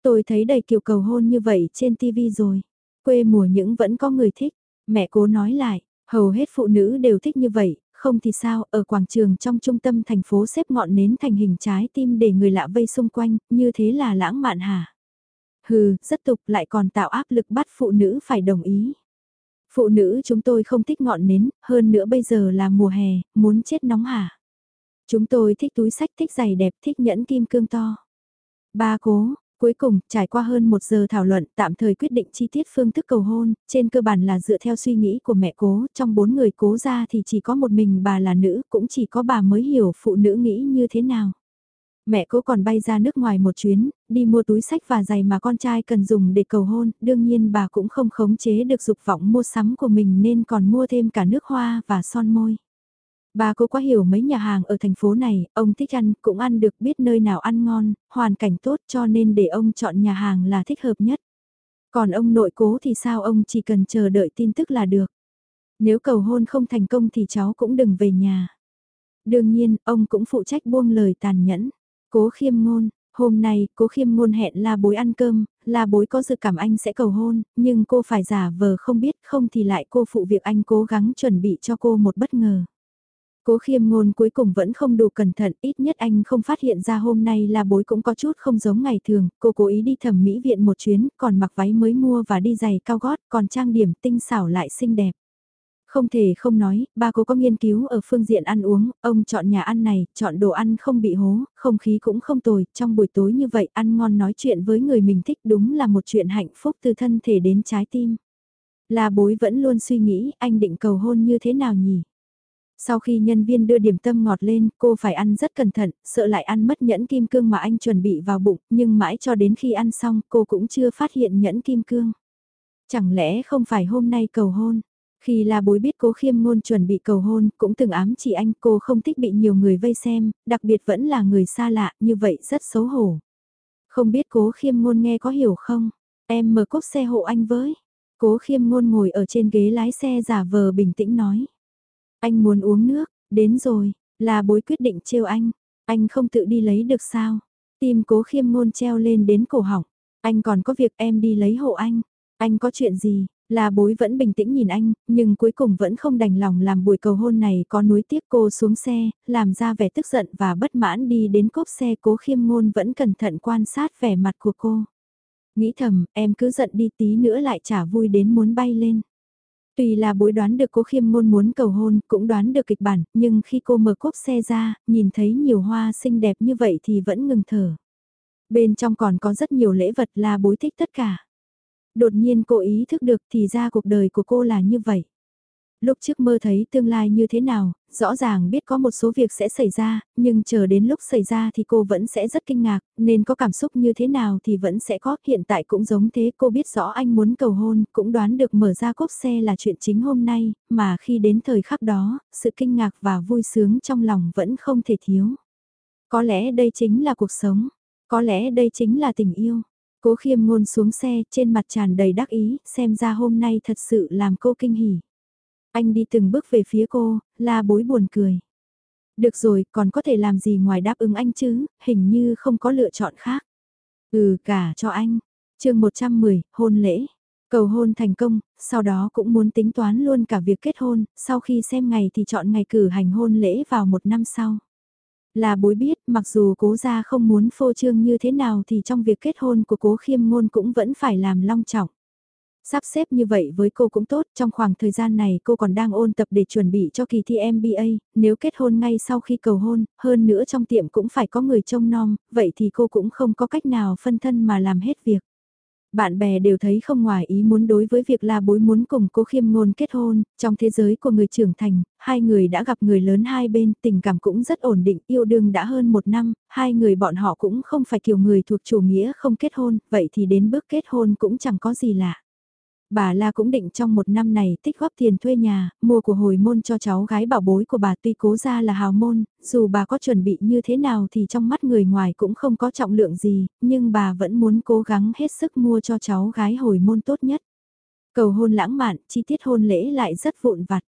Tôi thấy đầy kiểu cầu hôn như vậy trên tivi rồi. Quê mùa những vẫn có người thích. Mẹ cố nói lại, hầu hết phụ nữ đều thích như vậy, không thì sao, ở quảng trường trong trung tâm thành phố xếp ngọn nến thành hình trái tim để người lạ vây xung quanh, như thế là lãng mạn hả? Hừ, rất tục lại còn tạo áp lực bắt phụ nữ phải đồng ý. Phụ nữ chúng tôi không thích ngọn nến, hơn nữa bây giờ là mùa hè, muốn chết nóng hả? Chúng tôi thích túi sách, thích giày đẹp, thích nhẫn kim cương to. Ba cố, Cuối cùng, trải qua hơn một giờ thảo luận, tạm thời quyết định chi tiết phương thức cầu hôn, trên cơ bản là dựa theo suy nghĩ của mẹ cố, trong bốn người cố ra thì chỉ có một mình bà là nữ, cũng chỉ có bà mới hiểu phụ nữ nghĩ như thế nào. Mẹ cố còn bay ra nước ngoài một chuyến, đi mua túi sách và giày mà con trai cần dùng để cầu hôn, đương nhiên bà cũng không khống chế được dục vọng mua sắm của mình nên còn mua thêm cả nước hoa và son môi. Bà cô quá hiểu mấy nhà hàng ở thành phố này, ông thích ăn, cũng ăn được biết nơi nào ăn ngon, hoàn cảnh tốt cho nên để ông chọn nhà hàng là thích hợp nhất. Còn ông nội cố thì sao ông chỉ cần chờ đợi tin tức là được. Nếu cầu hôn không thành công thì cháu cũng đừng về nhà. Đương nhiên, ông cũng phụ trách buông lời tàn nhẫn. Cố khiêm ngôn, hôm nay cố khiêm ngôn hẹn la bối ăn cơm, la bối có dự cảm anh sẽ cầu hôn, nhưng cô phải giả vờ không biết không thì lại cô phụ việc anh cố gắng chuẩn bị cho cô một bất ngờ. Cố khiêm ngôn cuối cùng vẫn không đủ cẩn thận, ít nhất anh không phát hiện ra hôm nay là bối cũng có chút không giống ngày thường, cô cố ý đi thẩm mỹ viện một chuyến, còn mặc váy mới mua và đi giày cao gót, còn trang điểm tinh xảo lại xinh đẹp. Không thể không nói, ba cô có nghiên cứu ở phương diện ăn uống, ông chọn nhà ăn này, chọn đồ ăn không bị hố, không khí cũng không tồi, trong buổi tối như vậy ăn ngon nói chuyện với người mình thích đúng là một chuyện hạnh phúc từ thân thể đến trái tim. Là bối vẫn luôn suy nghĩ anh định cầu hôn như thế nào nhỉ? Sau khi nhân viên đưa điểm tâm ngọt lên, cô phải ăn rất cẩn thận, sợ lại ăn mất nhẫn kim cương mà anh chuẩn bị vào bụng, nhưng mãi cho đến khi ăn xong cô cũng chưa phát hiện nhẫn kim cương. Chẳng lẽ không phải hôm nay cầu hôn? Khi là bối biết cố khiêm ngôn chuẩn bị cầu hôn, cũng từng ám chỉ anh cô không thích bị nhiều người vây xem, đặc biệt vẫn là người xa lạ, như vậy rất xấu hổ. Không biết cố khiêm ngôn nghe có hiểu không? Em mở cốp xe hộ anh với. Cố khiêm ngôn ngồi ở trên ghế lái xe giả vờ bình tĩnh nói. Anh muốn uống nước, đến rồi, là bối quyết định trêu anh. Anh không tự đi lấy được sao? Tim cố khiêm ngôn treo lên đến cổ họng. Anh còn có việc em đi lấy hộ anh. Anh có chuyện gì? Là bối vẫn bình tĩnh nhìn anh, nhưng cuối cùng vẫn không đành lòng làm buổi cầu hôn này có nuối tiếc cô xuống xe, làm ra vẻ tức giận và bất mãn đi đến cốp xe cố khiêm ngôn vẫn cẩn thận quan sát vẻ mặt của cô. Nghĩ thầm, em cứ giận đi tí nữa lại chả vui đến muốn bay lên. Tuy là bối đoán được cố khiêm ngôn muốn cầu hôn, cũng đoán được kịch bản, nhưng khi cô mở cốp xe ra, nhìn thấy nhiều hoa xinh đẹp như vậy thì vẫn ngừng thở. Bên trong còn có rất nhiều lễ vật là bối thích tất cả. Đột nhiên cô ý thức được thì ra cuộc đời của cô là như vậy. Lúc trước mơ thấy tương lai như thế nào, rõ ràng biết có một số việc sẽ xảy ra, nhưng chờ đến lúc xảy ra thì cô vẫn sẽ rất kinh ngạc, nên có cảm xúc như thế nào thì vẫn sẽ có, hiện tại cũng giống thế cô biết rõ anh muốn cầu hôn, cũng đoán được mở ra cốp xe là chuyện chính hôm nay, mà khi đến thời khắc đó, sự kinh ngạc và vui sướng trong lòng vẫn không thể thiếu. Có lẽ đây chính là cuộc sống, có lẽ đây chính là tình yêu. Cố khiêm ngôn xuống xe, trên mặt tràn đầy đắc ý, xem ra hôm nay thật sự làm cô kinh hỉ. Anh đi từng bước về phía cô, la bối buồn cười. Được rồi, còn có thể làm gì ngoài đáp ứng anh chứ, hình như không có lựa chọn khác. Ừ, cả cho anh. chương 110, hôn lễ. Cầu hôn thành công, sau đó cũng muốn tính toán luôn cả việc kết hôn, sau khi xem ngày thì chọn ngày cử hành hôn lễ vào một năm sau. Là bối biết, mặc dù cố gia không muốn phô trương như thế nào thì trong việc kết hôn của cố khiêm ngôn cũng vẫn phải làm long trọng. Sắp xếp như vậy với cô cũng tốt, trong khoảng thời gian này cô còn đang ôn tập để chuẩn bị cho kỳ thi MBA, nếu kết hôn ngay sau khi cầu hôn, hơn nữa trong tiệm cũng phải có người trông nom, vậy thì cô cũng không có cách nào phân thân mà làm hết việc. Bạn bè đều thấy không ngoài ý muốn đối với việc là bối muốn cùng cô khiêm ngôn kết hôn, trong thế giới của người trưởng thành, hai người đã gặp người lớn hai bên, tình cảm cũng rất ổn định, yêu đương đã hơn một năm, hai người bọn họ cũng không phải kiểu người thuộc chủ nghĩa không kết hôn, vậy thì đến bước kết hôn cũng chẳng có gì lạ. Bà La cũng định trong một năm này tích góp tiền thuê nhà, mua của hồi môn cho cháu gái bảo bối của bà tuy cố ra là hào môn, dù bà có chuẩn bị như thế nào thì trong mắt người ngoài cũng không có trọng lượng gì, nhưng bà vẫn muốn cố gắng hết sức mua cho cháu gái hồi môn tốt nhất. Cầu hôn lãng mạn, chi tiết hôn lễ lại rất vụn vặt.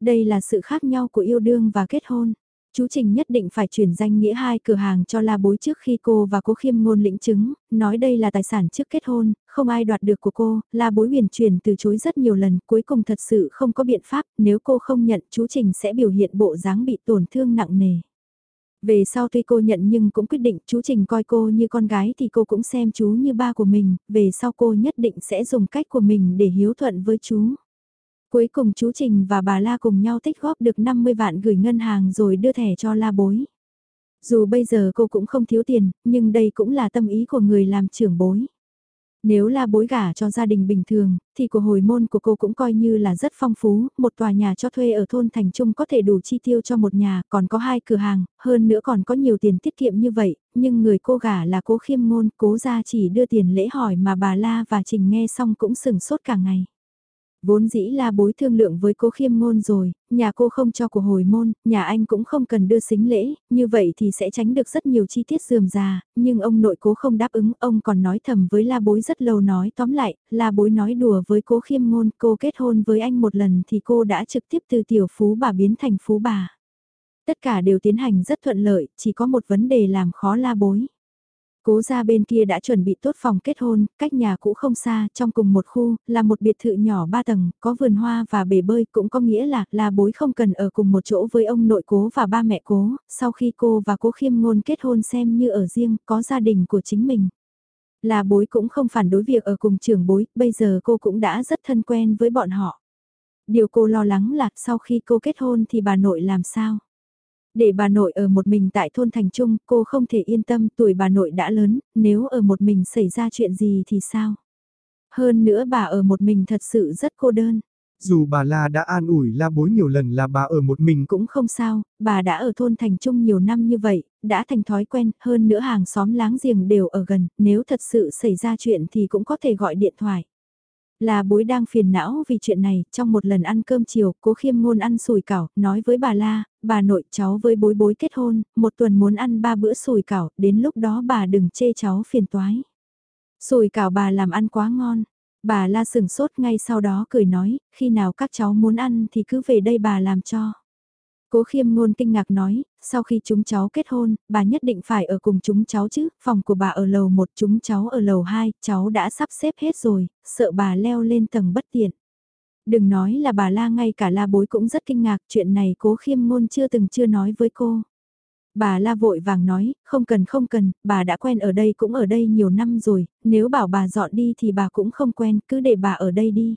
Đây là sự khác nhau của yêu đương và kết hôn. Chú Trình nhất định phải chuyển danh nghĩa hai cửa hàng cho la bối trước khi cô và cố khiêm ngôn lĩnh chứng, nói đây là tài sản trước kết hôn, không ai đoạt được của cô, la bối huyền chuyển từ chối rất nhiều lần, cuối cùng thật sự không có biện pháp, nếu cô không nhận chú Trình sẽ biểu hiện bộ dáng bị tổn thương nặng nề. Về sau tuy cô nhận nhưng cũng quyết định chú Trình coi cô như con gái thì cô cũng xem chú như ba của mình, về sau cô nhất định sẽ dùng cách của mình để hiếu thuận với chú. Cuối cùng chú Trình và bà La cùng nhau tích góp được 50 vạn gửi ngân hàng rồi đưa thẻ cho La Bối. Dù bây giờ cô cũng không thiếu tiền, nhưng đây cũng là tâm ý của người làm trưởng bối. Nếu là bối gả cho gia đình bình thường, thì của hồi môn của cô cũng coi như là rất phong phú, một tòa nhà cho thuê ở thôn Thành Trung có thể đủ chi tiêu cho một nhà, còn có hai cửa hàng, hơn nữa còn có nhiều tiền tiết kiệm như vậy, nhưng người cô gả là cố khiêm ngôn, cố ra chỉ đưa tiền lễ hỏi mà bà La và Trình nghe xong cũng sừng sốt cả ngày. Vốn dĩ là bối thương lượng với cô khiêm ngôn rồi, nhà cô không cho của hồi môn, nhà anh cũng không cần đưa xính lễ, như vậy thì sẽ tránh được rất nhiều chi tiết dườm già, nhưng ông nội cố không đáp ứng, ông còn nói thầm với la bối rất lâu nói tóm lại, la bối nói đùa với cố khiêm ngôn, cô kết hôn với anh một lần thì cô đã trực tiếp từ tiểu phú bà biến thành phú bà. Tất cả đều tiến hành rất thuận lợi, chỉ có một vấn đề làm khó la bối. Cố gia bên kia đã chuẩn bị tốt phòng kết hôn, cách nhà cũ không xa, trong cùng một khu, là một biệt thự nhỏ ba tầng, có vườn hoa và bể bơi, cũng có nghĩa là, là bối không cần ở cùng một chỗ với ông nội cố và ba mẹ cố, sau khi cô và cố khiêm ngôn kết hôn xem như ở riêng, có gia đình của chính mình. Là bối cũng không phản đối việc ở cùng trưởng bối, bây giờ cô cũng đã rất thân quen với bọn họ. Điều cô lo lắng là sau khi cô kết hôn thì bà nội làm sao? Để bà nội ở một mình tại thôn Thành Trung, cô không thể yên tâm tuổi bà nội đã lớn, nếu ở một mình xảy ra chuyện gì thì sao? Hơn nữa bà ở một mình thật sự rất cô đơn. Dù bà La đã an ủi la bối nhiều lần là bà ở một mình cũng không sao, bà đã ở thôn thành trung nhiều năm như vậy, đã thành thói quen, hơn nữa hàng xóm láng giềng đều ở gần, nếu thật sự xảy ra chuyện thì cũng có thể gọi điện thoại. Là bối đang phiền não vì chuyện này, trong một lần ăn cơm chiều, cố khiêm ngôn ăn sùi cảo, nói với bà La, bà nội cháu với bối bối kết hôn, một tuần muốn ăn ba bữa sùi cảo, đến lúc đó bà đừng chê cháu phiền toái. Sùi cảo bà làm ăn quá ngon, bà La sừng sốt ngay sau đó cười nói, khi nào các cháu muốn ăn thì cứ về đây bà làm cho. Cố khiêm ngôn kinh ngạc nói, sau khi chúng cháu kết hôn, bà nhất định phải ở cùng chúng cháu chứ, phòng của bà ở lầu 1, chúng cháu ở lầu 2, cháu đã sắp xếp hết rồi, sợ bà leo lên tầng bất tiện. Đừng nói là bà la ngay cả la bối cũng rất kinh ngạc, chuyện này cố khiêm ngôn chưa từng chưa nói với cô. Bà la vội vàng nói, không cần không cần, bà đã quen ở đây cũng ở đây nhiều năm rồi, nếu bảo bà dọn đi thì bà cũng không quen, cứ để bà ở đây đi.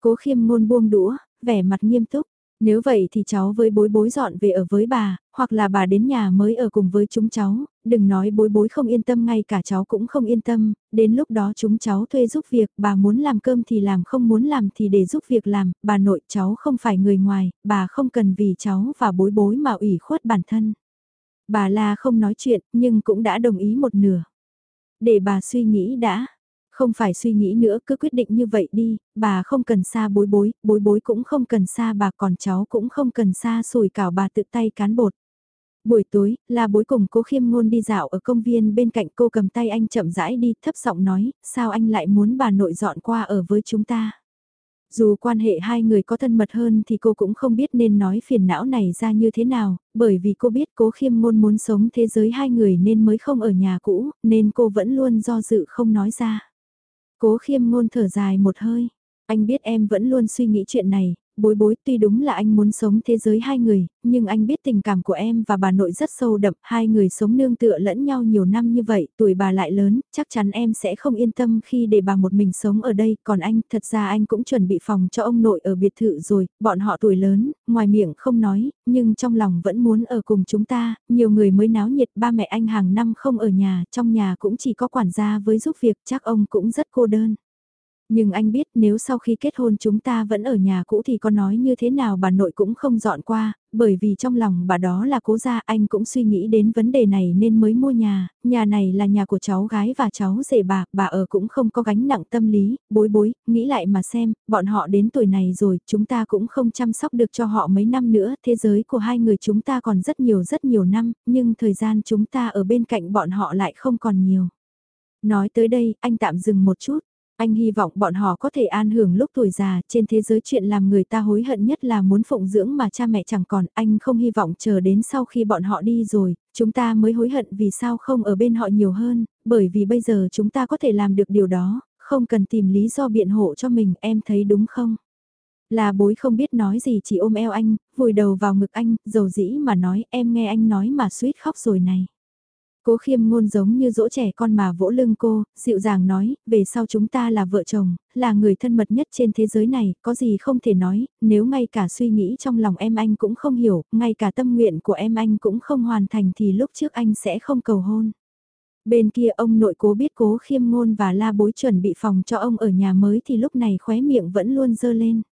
Cố khiêm ngôn buông đũa, vẻ mặt nghiêm túc, nếu vậy thì cháu với bối bối dọn về ở với bà, hoặc là bà đến nhà mới ở cùng với chúng cháu, đừng nói bối bối không yên tâm ngay cả cháu cũng không yên tâm, đến lúc đó chúng cháu thuê giúp việc, bà muốn làm cơm thì làm không muốn làm thì để giúp việc làm, bà nội cháu không phải người ngoài, bà không cần vì cháu và bối bối mà ủy khuất bản thân. Bà là không nói chuyện nhưng cũng đã đồng ý một nửa. Để bà suy nghĩ đã, không phải suy nghĩ nữa cứ quyết định như vậy đi, bà không cần xa bối bối, bối bối cũng không cần xa bà còn cháu cũng không cần xa sủi cảo bà tự tay cán bột. Buổi tối, là bối cùng cố khiêm ngôn đi dạo ở công viên bên cạnh cô cầm tay anh chậm rãi đi thấp giọng nói, sao anh lại muốn bà nội dọn qua ở với chúng ta. Dù quan hệ hai người có thân mật hơn thì cô cũng không biết nên nói phiền não này ra như thế nào, bởi vì cô biết cố khiêm ngôn muốn sống thế giới hai người nên mới không ở nhà cũ, nên cô vẫn luôn do dự không nói ra. Cố khiêm ngôn thở dài một hơi. Anh biết em vẫn luôn suy nghĩ chuyện này, bối bối tuy đúng là anh muốn sống thế giới hai người, nhưng anh biết tình cảm của em và bà nội rất sâu đậm, hai người sống nương tựa lẫn nhau nhiều năm như vậy, tuổi bà lại lớn, chắc chắn em sẽ không yên tâm khi để bà một mình sống ở đây, còn anh, thật ra anh cũng chuẩn bị phòng cho ông nội ở biệt thự rồi, bọn họ tuổi lớn, ngoài miệng không nói, nhưng trong lòng vẫn muốn ở cùng chúng ta, nhiều người mới náo nhiệt, ba mẹ anh hàng năm không ở nhà, trong nhà cũng chỉ có quản gia với giúp việc, chắc ông cũng rất cô đơn. Nhưng anh biết nếu sau khi kết hôn chúng ta vẫn ở nhà cũ thì có nói như thế nào bà nội cũng không dọn qua, bởi vì trong lòng bà đó là cố gia anh cũng suy nghĩ đến vấn đề này nên mới mua nhà, nhà này là nhà của cháu gái và cháu rể bà, bà ở cũng không có gánh nặng tâm lý, bối bối, nghĩ lại mà xem, bọn họ đến tuổi này rồi, chúng ta cũng không chăm sóc được cho họ mấy năm nữa, thế giới của hai người chúng ta còn rất nhiều rất nhiều năm, nhưng thời gian chúng ta ở bên cạnh bọn họ lại không còn nhiều. Nói tới đây, anh tạm dừng một chút. Anh hy vọng bọn họ có thể an hưởng lúc tuổi già, trên thế giới chuyện làm người ta hối hận nhất là muốn phụng dưỡng mà cha mẹ chẳng còn, anh không hy vọng chờ đến sau khi bọn họ đi rồi, chúng ta mới hối hận vì sao không ở bên họ nhiều hơn, bởi vì bây giờ chúng ta có thể làm được điều đó, không cần tìm lý do biện hộ cho mình, em thấy đúng không? Là bối không biết nói gì chỉ ôm eo anh, vùi đầu vào ngực anh, dầu dĩ mà nói em nghe anh nói mà suýt khóc rồi này. Cố khiêm ngôn giống như dỗ trẻ con mà vỗ lưng cô, dịu dàng nói, về sau chúng ta là vợ chồng, là người thân mật nhất trên thế giới này, có gì không thể nói, nếu ngay cả suy nghĩ trong lòng em anh cũng không hiểu, ngay cả tâm nguyện của em anh cũng không hoàn thành thì lúc trước anh sẽ không cầu hôn. Bên kia ông nội cố biết cố khiêm ngôn và la bối chuẩn bị phòng cho ông ở nhà mới thì lúc này khóe miệng vẫn luôn dơ lên.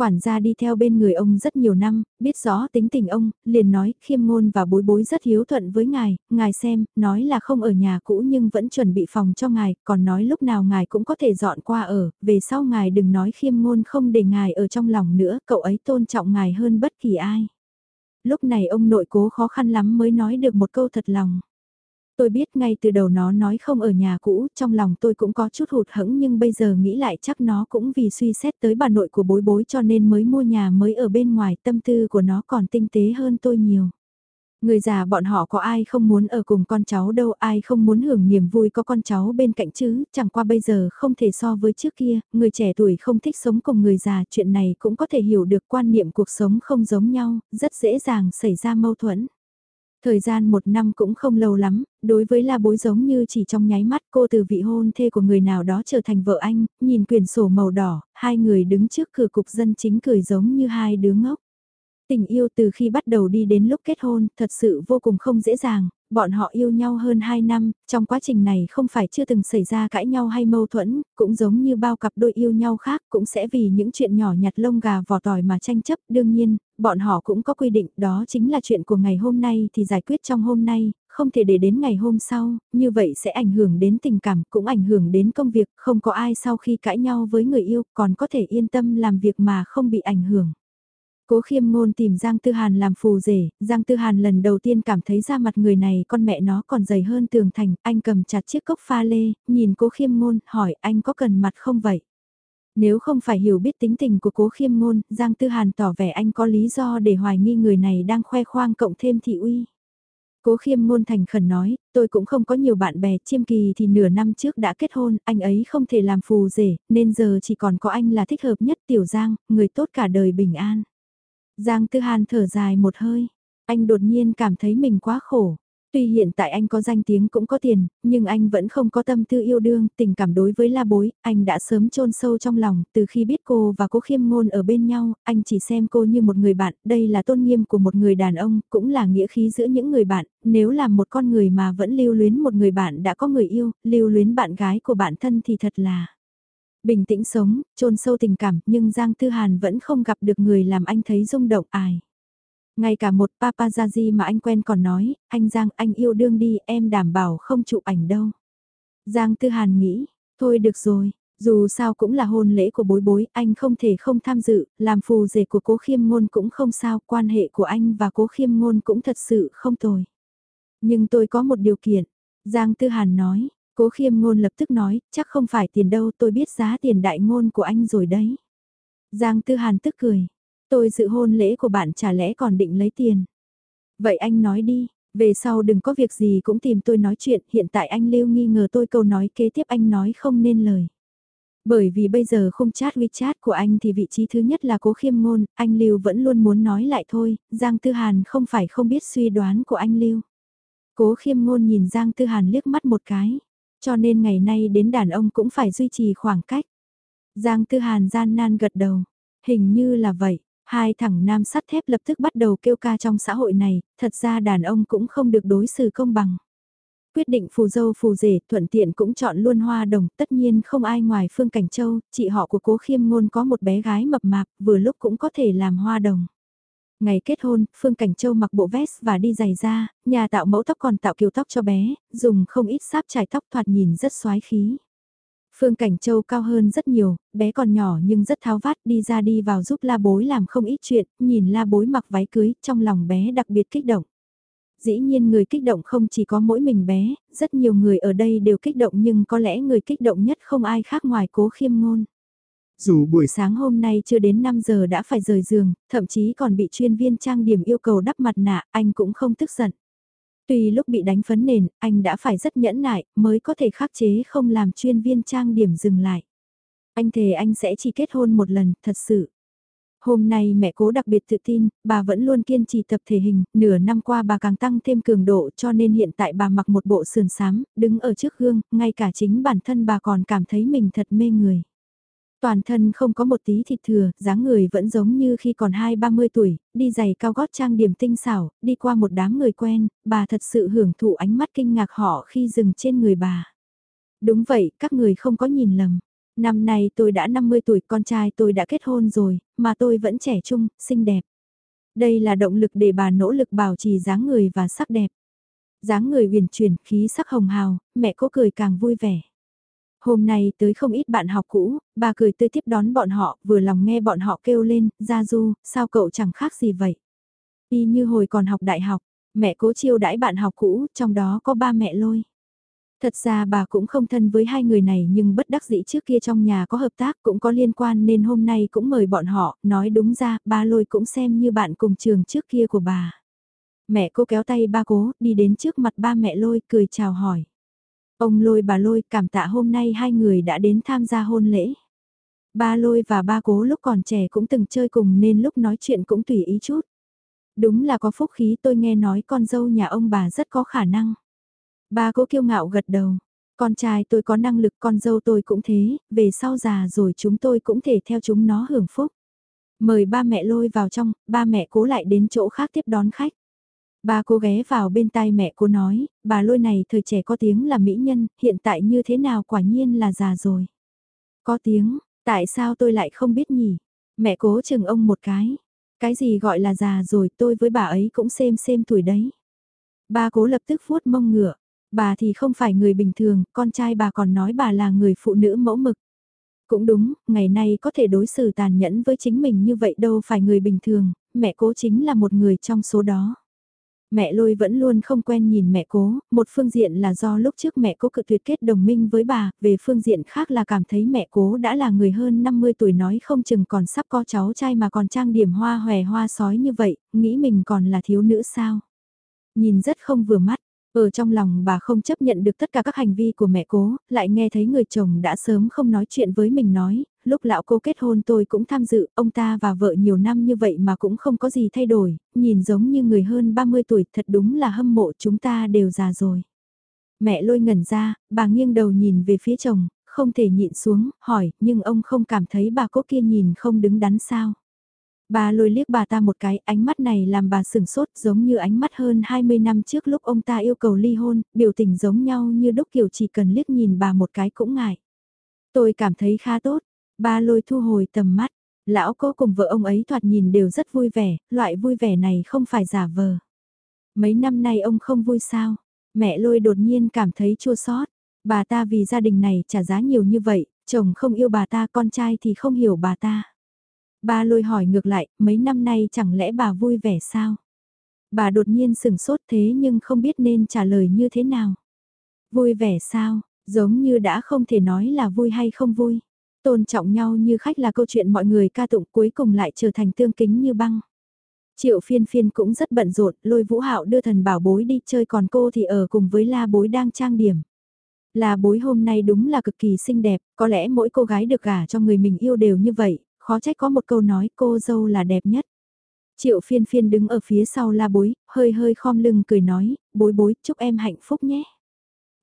Quản gia đi theo bên người ông rất nhiều năm, biết rõ tính tình ông, liền nói, khiêm ngôn và bối bối rất hiếu thuận với ngài, ngài xem, nói là không ở nhà cũ nhưng vẫn chuẩn bị phòng cho ngài, còn nói lúc nào ngài cũng có thể dọn qua ở, về sau ngài đừng nói khiêm ngôn không để ngài ở trong lòng nữa, cậu ấy tôn trọng ngài hơn bất kỳ ai. Lúc này ông nội cố khó khăn lắm mới nói được một câu thật lòng. Tôi biết ngay từ đầu nó nói không ở nhà cũ, trong lòng tôi cũng có chút hụt hẫng nhưng bây giờ nghĩ lại chắc nó cũng vì suy xét tới bà nội của bối bối cho nên mới mua nhà mới ở bên ngoài tâm tư của nó còn tinh tế hơn tôi nhiều. Người già bọn họ có ai không muốn ở cùng con cháu đâu, ai không muốn hưởng niềm vui có con cháu bên cạnh chứ, chẳng qua bây giờ không thể so với trước kia, người trẻ tuổi không thích sống cùng người già, chuyện này cũng có thể hiểu được quan niệm cuộc sống không giống nhau, rất dễ dàng xảy ra mâu thuẫn. Thời gian một năm cũng không lâu lắm, đối với la bối giống như chỉ trong nháy mắt cô từ vị hôn thê của người nào đó trở thành vợ anh, nhìn quyển sổ màu đỏ, hai người đứng trước cửa cục dân chính cười giống như hai đứa ngốc. Tình yêu từ khi bắt đầu đi đến lúc kết hôn thật sự vô cùng không dễ dàng, Bọn họ yêu nhau hơn 2 năm, trong quá trình này không phải chưa từng xảy ra cãi nhau hay mâu thuẫn, cũng giống như bao cặp đôi yêu nhau khác cũng sẽ vì những chuyện nhỏ nhặt lông gà vỏ tỏi mà tranh chấp. Đương nhiên, bọn họ cũng có quy định đó chính là chuyện của ngày hôm nay thì giải quyết trong hôm nay, không thể để đến ngày hôm sau, như vậy sẽ ảnh hưởng đến tình cảm, cũng ảnh hưởng đến công việc, không có ai sau khi cãi nhau với người yêu còn có thể yên tâm làm việc mà không bị ảnh hưởng. Cố khiêm ngôn tìm Giang Tư Hàn làm phù rể, Giang Tư Hàn lần đầu tiên cảm thấy ra mặt người này con mẹ nó còn dày hơn tường thành, anh cầm chặt chiếc cốc pha lê, nhìn cố khiêm ngôn, hỏi anh có cần mặt không vậy? Nếu không phải hiểu biết tính tình của cố khiêm ngôn, Giang Tư Hàn tỏ vẻ anh có lý do để hoài nghi người này đang khoe khoang cộng thêm thị uy. Cố khiêm ngôn thành khẩn nói, tôi cũng không có nhiều bạn bè, chiêm kỳ thì nửa năm trước đã kết hôn, anh ấy không thể làm phù rể, nên giờ chỉ còn có anh là thích hợp nhất tiểu giang, người tốt cả đời bình an. Giang Tư Hàn thở dài một hơi, anh đột nhiên cảm thấy mình quá khổ. Tuy hiện tại anh có danh tiếng cũng có tiền, nhưng anh vẫn không có tâm tư yêu đương, tình cảm đối với la bối, anh đã sớm chôn sâu trong lòng, từ khi biết cô và cô khiêm ngôn ở bên nhau, anh chỉ xem cô như một người bạn, đây là tôn nghiêm của một người đàn ông, cũng là nghĩa khí giữa những người bạn, nếu là một con người mà vẫn lưu luyến một người bạn đã có người yêu, lưu luyến bạn gái của bản thân thì thật là... Bình tĩnh sống, chôn sâu tình cảm, nhưng Giang Tư Hàn vẫn không gặp được người làm anh thấy rung động ai. Ngay cả một paparazzi mà anh quen còn nói, anh Giang anh yêu đương đi em đảm bảo không chụp ảnh đâu. Giang Tư Hàn nghĩ, thôi được rồi, dù sao cũng là hôn lễ của bối bối, anh không thể không tham dự, làm phù rể của cố khiêm ngôn cũng không sao, quan hệ của anh và cố khiêm ngôn cũng thật sự không tồi. Nhưng tôi có một điều kiện, Giang Tư Hàn nói, cố khiêm ngôn lập tức nói, chắc không phải tiền đâu tôi biết giá tiền đại ngôn của anh rồi đấy. Giang Tư Hàn tức cười, Tôi dự hôn lễ của bạn chả lẽ còn định lấy tiền. Vậy anh nói đi, về sau đừng có việc gì cũng tìm tôi nói chuyện, hiện tại anh Lưu nghi ngờ tôi câu nói kế tiếp anh nói không nên lời. Bởi vì bây giờ không chat WeChat của anh thì vị trí thứ nhất là cố khiêm ngôn, anh Lưu vẫn luôn muốn nói lại thôi, Giang Tư Hàn không phải không biết suy đoán của anh Lưu. Cố khiêm ngôn nhìn Giang Tư Hàn liếc mắt một cái, cho nên ngày nay đến đàn ông cũng phải duy trì khoảng cách. Giang Tư Hàn gian nan gật đầu, hình như là vậy, Hai thằng nam sắt thép lập tức bắt đầu kêu ca trong xã hội này, thật ra đàn ông cũng không được đối xử công bằng. Quyết định phù dâu phù rể thuận tiện cũng chọn luôn hoa đồng, tất nhiên không ai ngoài Phương Cảnh Châu, chị họ của cố khiêm ngôn có một bé gái mập mạp, vừa lúc cũng có thể làm hoa đồng. Ngày kết hôn, Phương Cảnh Châu mặc bộ vest và đi giày da, nhà tạo mẫu tóc còn tạo kiểu tóc cho bé, dùng không ít sáp trải tóc thoạt nhìn rất xoái khí. Phương Cảnh Châu cao hơn rất nhiều, bé còn nhỏ nhưng rất tháo vát đi ra đi vào giúp la bối làm không ít chuyện, nhìn la bối mặc váy cưới, trong lòng bé đặc biệt kích động. Dĩ nhiên người kích động không chỉ có mỗi mình bé, rất nhiều người ở đây đều kích động nhưng có lẽ người kích động nhất không ai khác ngoài cố khiêm ngôn. Dù buổi sáng hôm nay chưa đến 5 giờ đã phải rời giường, thậm chí còn bị chuyên viên trang điểm yêu cầu đắp mặt nạ, anh cũng không tức giận. Tuy lúc bị đánh phấn nền, anh đã phải rất nhẫn nại, mới có thể khắc chế không làm chuyên viên trang điểm dừng lại. Anh thề anh sẽ chỉ kết hôn một lần, thật sự. Hôm nay mẹ cố đặc biệt tự tin, bà vẫn luôn kiên trì tập thể hình, nửa năm qua bà càng tăng thêm cường độ cho nên hiện tại bà mặc một bộ sườn xám, đứng ở trước gương, ngay cả chính bản thân bà còn cảm thấy mình thật mê người. Toàn thân không có một tí thịt thừa, dáng người vẫn giống như khi còn hai ba mươi tuổi, đi giày cao gót trang điểm tinh xảo, đi qua một đám người quen, bà thật sự hưởng thụ ánh mắt kinh ngạc họ khi dừng trên người bà. Đúng vậy, các người không có nhìn lầm. Năm nay tôi đã 50 tuổi, con trai tôi đã kết hôn rồi, mà tôi vẫn trẻ trung, xinh đẹp. Đây là động lực để bà nỗ lực bảo trì dáng người và sắc đẹp. dáng người huyền chuyển, khí sắc hồng hào, mẹ cô cười càng vui vẻ. Hôm nay tới không ít bạn học cũ, bà cười tươi tiếp đón bọn họ, vừa lòng nghe bọn họ kêu lên, Gia Du, sao cậu chẳng khác gì vậy? Y như hồi còn học đại học, mẹ cố chiêu đãi bạn học cũ, trong đó có ba mẹ lôi. Thật ra bà cũng không thân với hai người này nhưng bất đắc dĩ trước kia trong nhà có hợp tác cũng có liên quan nên hôm nay cũng mời bọn họ, nói đúng ra, ba lôi cũng xem như bạn cùng trường trước kia của bà. Mẹ cô kéo tay ba cố, đi đến trước mặt ba mẹ lôi, cười chào hỏi. Ông lôi bà lôi cảm tạ hôm nay hai người đã đến tham gia hôn lễ. Ba lôi và ba cố lúc còn trẻ cũng từng chơi cùng nên lúc nói chuyện cũng tùy ý chút. Đúng là có phúc khí tôi nghe nói con dâu nhà ông bà rất có khả năng. Ba cố kiêu ngạo gật đầu. Con trai tôi có năng lực con dâu tôi cũng thế, về sau già rồi chúng tôi cũng thể theo chúng nó hưởng phúc. Mời ba mẹ lôi vào trong, ba mẹ cố lại đến chỗ khác tiếp đón khách. Ba cô ghé vào bên tai mẹ cô nói, bà lôi này thời trẻ có tiếng là mỹ nhân, hiện tại như thế nào quả nhiên là già rồi. Có tiếng, tại sao tôi lại không biết nhỉ? Mẹ cố chừng ông một cái. Cái gì gọi là già rồi tôi với bà ấy cũng xem xem tuổi đấy. Ba cố lập tức vuốt mông ngựa. Bà thì không phải người bình thường, con trai bà còn nói bà là người phụ nữ mẫu mực. Cũng đúng, ngày nay có thể đối xử tàn nhẫn với chính mình như vậy đâu phải người bình thường, mẹ cố chính là một người trong số đó. Mẹ lôi vẫn luôn không quen nhìn mẹ cố, một phương diện là do lúc trước mẹ cố cự tuyệt kết đồng minh với bà, về phương diện khác là cảm thấy mẹ cố đã là người hơn 50 tuổi nói không chừng còn sắp có cháu trai mà còn trang điểm hoa hòe hoa sói như vậy, nghĩ mình còn là thiếu nữ sao. Nhìn rất không vừa mắt, ở trong lòng bà không chấp nhận được tất cả các hành vi của mẹ cố, lại nghe thấy người chồng đã sớm không nói chuyện với mình nói, lúc lão cô kết hôn tôi cũng tham dự, ông ta và vợ nhiều năm như vậy mà cũng không có gì thay đổi, nhìn giống như người hơn 30 tuổi, thật đúng là hâm mộ chúng ta đều già rồi. Mẹ lôi ngẩn ra, bà nghiêng đầu nhìn về phía chồng, không thể nhịn xuống, hỏi, nhưng ông không cảm thấy bà cố kia nhìn không đứng đắn sao. Bà lôi liếc bà ta một cái, ánh mắt này làm bà sửng sốt giống như ánh mắt hơn 20 năm trước lúc ông ta yêu cầu ly hôn, biểu tình giống nhau như đúc kiểu chỉ cần liếc nhìn bà một cái cũng ngại. Tôi cảm thấy khá tốt, Ba lôi thu hồi tầm mắt, lão cô cùng vợ ông ấy thoạt nhìn đều rất vui vẻ, loại vui vẻ này không phải giả vờ. Mấy năm nay ông không vui sao? Mẹ lôi đột nhiên cảm thấy chua xót. Bà ta vì gia đình này trả giá nhiều như vậy, chồng không yêu bà ta, con trai thì không hiểu bà ta. Ba lôi hỏi ngược lại, mấy năm nay chẳng lẽ bà vui vẻ sao? Bà đột nhiên sừng sốt thế nhưng không biết nên trả lời như thế nào. Vui vẻ sao, giống như đã không thể nói là vui hay không vui. Tôn trọng nhau như khách là câu chuyện mọi người ca tụng cuối cùng lại trở thành tương kính như băng. Triệu phiên phiên cũng rất bận rộn, lôi vũ hạo đưa thần bảo bối đi chơi còn cô thì ở cùng với la bối đang trang điểm. La bối hôm nay đúng là cực kỳ xinh đẹp, có lẽ mỗi cô gái được gả cho người mình yêu đều như vậy, khó trách có một câu nói cô dâu là đẹp nhất. Triệu phiên phiên đứng ở phía sau la bối, hơi hơi khom lưng cười nói, bối bối chúc em hạnh phúc nhé.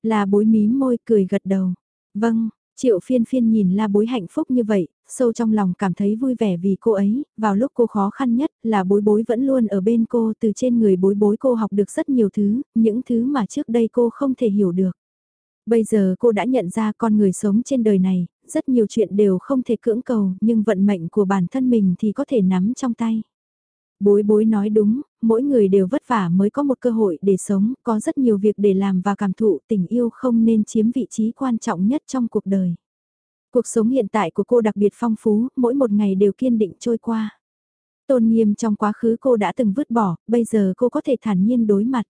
La bối mím môi cười gật đầu. Vâng, Triệu phiên phiên nhìn la bối hạnh phúc như vậy, sâu trong lòng cảm thấy vui vẻ vì cô ấy, vào lúc cô khó khăn nhất là bối bối vẫn luôn ở bên cô từ trên người bối bối cô học được rất nhiều thứ, những thứ mà trước đây cô không thể hiểu được. Bây giờ cô đã nhận ra con người sống trên đời này, rất nhiều chuyện đều không thể cưỡng cầu nhưng vận mệnh của bản thân mình thì có thể nắm trong tay. Bối bối nói đúng, mỗi người đều vất vả mới có một cơ hội để sống, có rất nhiều việc để làm và cảm thụ tình yêu không nên chiếm vị trí quan trọng nhất trong cuộc đời. Cuộc sống hiện tại của cô đặc biệt phong phú, mỗi một ngày đều kiên định trôi qua. Tôn nghiêm trong quá khứ cô đã từng vứt bỏ, bây giờ cô có thể thản nhiên đối mặt.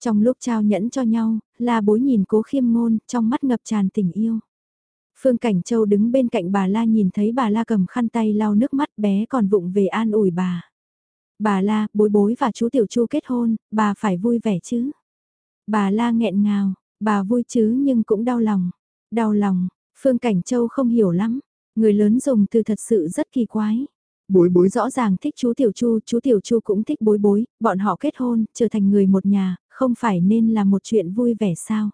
Trong lúc trao nhẫn cho nhau, là bối nhìn cố khiêm ngôn, trong mắt ngập tràn tình yêu. Phương Cảnh Châu đứng bên cạnh bà La nhìn thấy bà La cầm khăn tay lau nước mắt bé còn vụng về an ủi bà. Bà La, bối bối và chú Tiểu Chu kết hôn, bà phải vui vẻ chứ. Bà La nghẹn ngào, bà vui chứ nhưng cũng đau lòng. Đau lòng, Phương Cảnh Châu không hiểu lắm. Người lớn dùng từ thật sự rất kỳ quái. Bối bối rõ ràng thích chú Tiểu Chu, chú Tiểu Chu cũng thích bối bối, bọn họ kết hôn, trở thành người một nhà, không phải nên là một chuyện vui vẻ sao?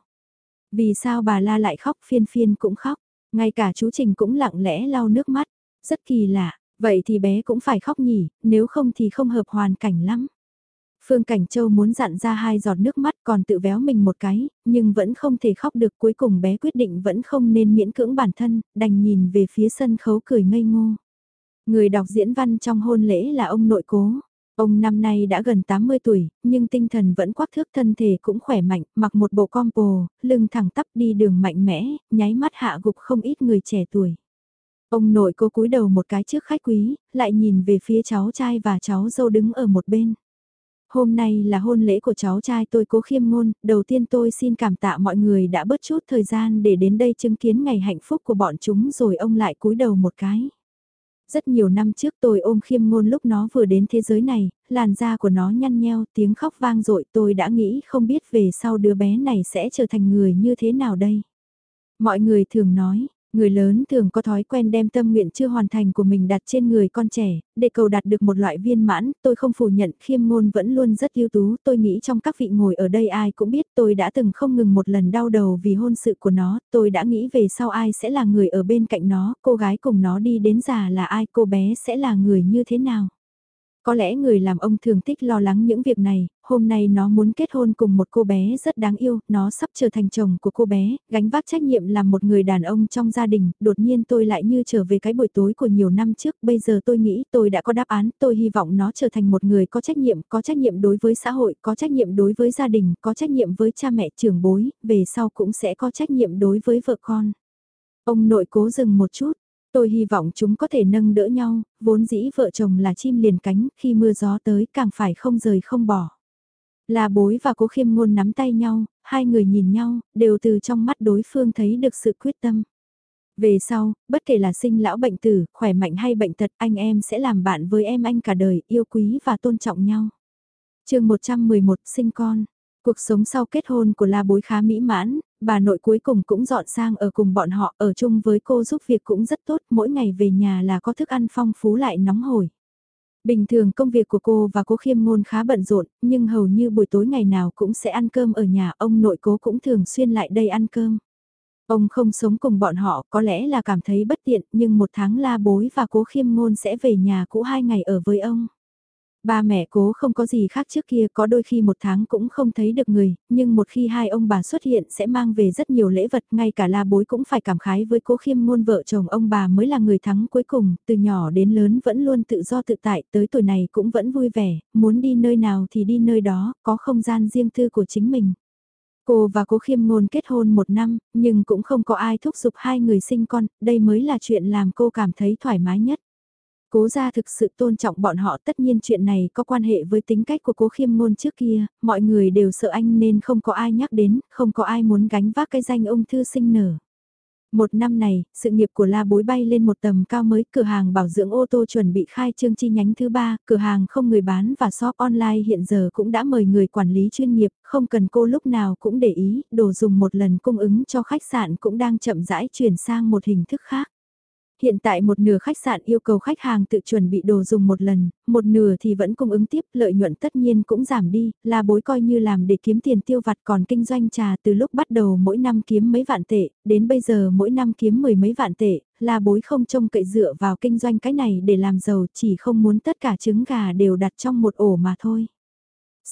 Vì sao bà La lại khóc phiên phiên cũng khóc, ngay cả chú Trình cũng lặng lẽ lau nước mắt, rất kỳ lạ, Vậy thì bé cũng phải khóc nhỉ, nếu không thì không hợp hoàn cảnh lắm. Phương Cảnh Châu muốn dặn ra hai giọt nước mắt còn tự véo mình một cái, nhưng vẫn không thể khóc được cuối cùng bé quyết định vẫn không nên miễn cưỡng bản thân, đành nhìn về phía sân khấu cười ngây ngô. Người đọc diễn văn trong hôn lễ là ông nội cố. Ông năm nay đã gần 80 tuổi, nhưng tinh thần vẫn quắc thước thân thể cũng khỏe mạnh, mặc một bộ compo, lưng thẳng tắp đi đường mạnh mẽ, nháy mắt hạ gục không ít người trẻ tuổi. Ông nội cô cúi đầu một cái trước khách quý, lại nhìn về phía cháu trai và cháu dâu đứng ở một bên. Hôm nay là hôn lễ của cháu trai tôi cố khiêm ngôn, đầu tiên tôi xin cảm tạ mọi người đã bớt chút thời gian để đến đây chứng kiến ngày hạnh phúc của bọn chúng rồi ông lại cúi đầu một cái. Rất nhiều năm trước tôi ôm khiêm ngôn lúc nó vừa đến thế giới này, làn da của nó nhăn nheo, tiếng khóc vang dội tôi đã nghĩ không biết về sau đứa bé này sẽ trở thành người như thế nào đây. Mọi người thường nói, Người lớn thường có thói quen đem tâm nguyện chưa hoàn thành của mình đặt trên người con trẻ, để cầu đạt được một loại viên mãn, tôi không phủ nhận khiêm ngôn vẫn luôn rất ưu tú, tôi nghĩ trong các vị ngồi ở đây ai cũng biết tôi đã từng không ngừng một lần đau đầu vì hôn sự của nó, tôi đã nghĩ về sau ai sẽ là người ở bên cạnh nó, cô gái cùng nó đi đến già là ai, cô bé sẽ là người như thế nào. Có lẽ người làm ông thường thích lo lắng những việc này, hôm nay nó muốn kết hôn cùng một cô bé rất đáng yêu, nó sắp trở thành chồng của cô bé, gánh vác trách nhiệm làm một người đàn ông trong gia đình, đột nhiên tôi lại như trở về cái buổi tối của nhiều năm trước, bây giờ tôi nghĩ tôi đã có đáp án, tôi hy vọng nó trở thành một người có trách nhiệm, có trách nhiệm đối với xã hội, có trách nhiệm đối với gia đình, có trách nhiệm với cha mẹ trưởng bối, về sau cũng sẽ có trách nhiệm đối với vợ con. Ông nội cố dừng một chút, Tôi hy vọng chúng có thể nâng đỡ nhau, vốn dĩ vợ chồng là chim liền cánh, khi mưa gió tới càng phải không rời không bỏ. Là bối và cố khiêm ngôn nắm tay nhau, hai người nhìn nhau, đều từ trong mắt đối phương thấy được sự quyết tâm. Về sau, bất kể là sinh lão bệnh tử, khỏe mạnh hay bệnh tật, anh em sẽ làm bạn với em anh cả đời, yêu quý và tôn trọng nhau. chương 111 sinh con. Cuộc sống sau kết hôn của La Bối khá mỹ mãn, bà nội cuối cùng cũng dọn sang ở cùng bọn họ, ở chung với cô giúp việc cũng rất tốt, mỗi ngày về nhà là có thức ăn phong phú lại nóng hổi. Bình thường công việc của cô và cố khiêm ngôn khá bận rộn, nhưng hầu như buổi tối ngày nào cũng sẽ ăn cơm ở nhà, ông nội cố cũng thường xuyên lại đây ăn cơm. Ông không sống cùng bọn họ, có lẽ là cảm thấy bất tiện, nhưng một tháng la bối và cố khiêm ngôn sẽ về nhà cũ hai ngày ở với ông. Ba mẹ cố không có gì khác trước kia có đôi khi một tháng cũng không thấy được người, nhưng một khi hai ông bà xuất hiện sẽ mang về rất nhiều lễ vật, ngay cả la bối cũng phải cảm khái với cố khiêm ngôn vợ chồng ông bà mới là người thắng cuối cùng, từ nhỏ đến lớn vẫn luôn tự do tự tại, tới tuổi này cũng vẫn vui vẻ, muốn đi nơi nào thì đi nơi đó, có không gian riêng tư của chính mình. Cô và cố khiêm ngôn kết hôn một năm, nhưng cũng không có ai thúc giục hai người sinh con, đây mới là chuyện làm cô cảm thấy thoải mái nhất. Cố gia thực sự tôn trọng bọn họ tất nhiên chuyện này có quan hệ với tính cách của cố khiêm ngôn trước kia, mọi người đều sợ anh nên không có ai nhắc đến, không có ai muốn gánh vác cái danh ông thư sinh nở. Một năm này, sự nghiệp của La Bối bay lên một tầm cao mới, cửa hàng bảo dưỡng ô tô chuẩn bị khai trương chi nhánh thứ ba, cửa hàng không người bán và shop online hiện giờ cũng đã mời người quản lý chuyên nghiệp, không cần cô lúc nào cũng để ý, đồ dùng một lần cung ứng cho khách sạn cũng đang chậm rãi chuyển sang một hình thức khác hiện tại một nửa khách sạn yêu cầu khách hàng tự chuẩn bị đồ dùng một lần, một nửa thì vẫn cung ứng tiếp, lợi nhuận tất nhiên cũng giảm đi, là bối coi như làm để kiếm tiền tiêu vặt còn kinh doanh trà từ lúc bắt đầu mỗi năm kiếm mấy vạn tệ, đến bây giờ mỗi năm kiếm mười mấy vạn tệ, là bối không trông cậy dựa vào kinh doanh cái này để làm giàu chỉ không muốn tất cả trứng gà đều đặt trong một ổ mà thôi.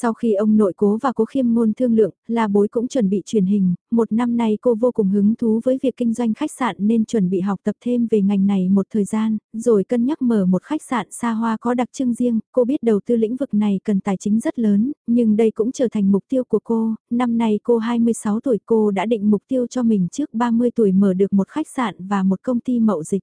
Sau khi ông nội cố và cố khiêm ngôn thương lượng, la bối cũng chuẩn bị truyền hình, một năm nay cô vô cùng hứng thú với việc kinh doanh khách sạn nên chuẩn bị học tập thêm về ngành này một thời gian, rồi cân nhắc mở một khách sạn xa hoa có đặc trưng riêng, cô biết đầu tư lĩnh vực này cần tài chính rất lớn, nhưng đây cũng trở thành mục tiêu của cô, năm nay cô 26 tuổi cô đã định mục tiêu cho mình trước 30 tuổi mở được một khách sạn và một công ty mậu dịch.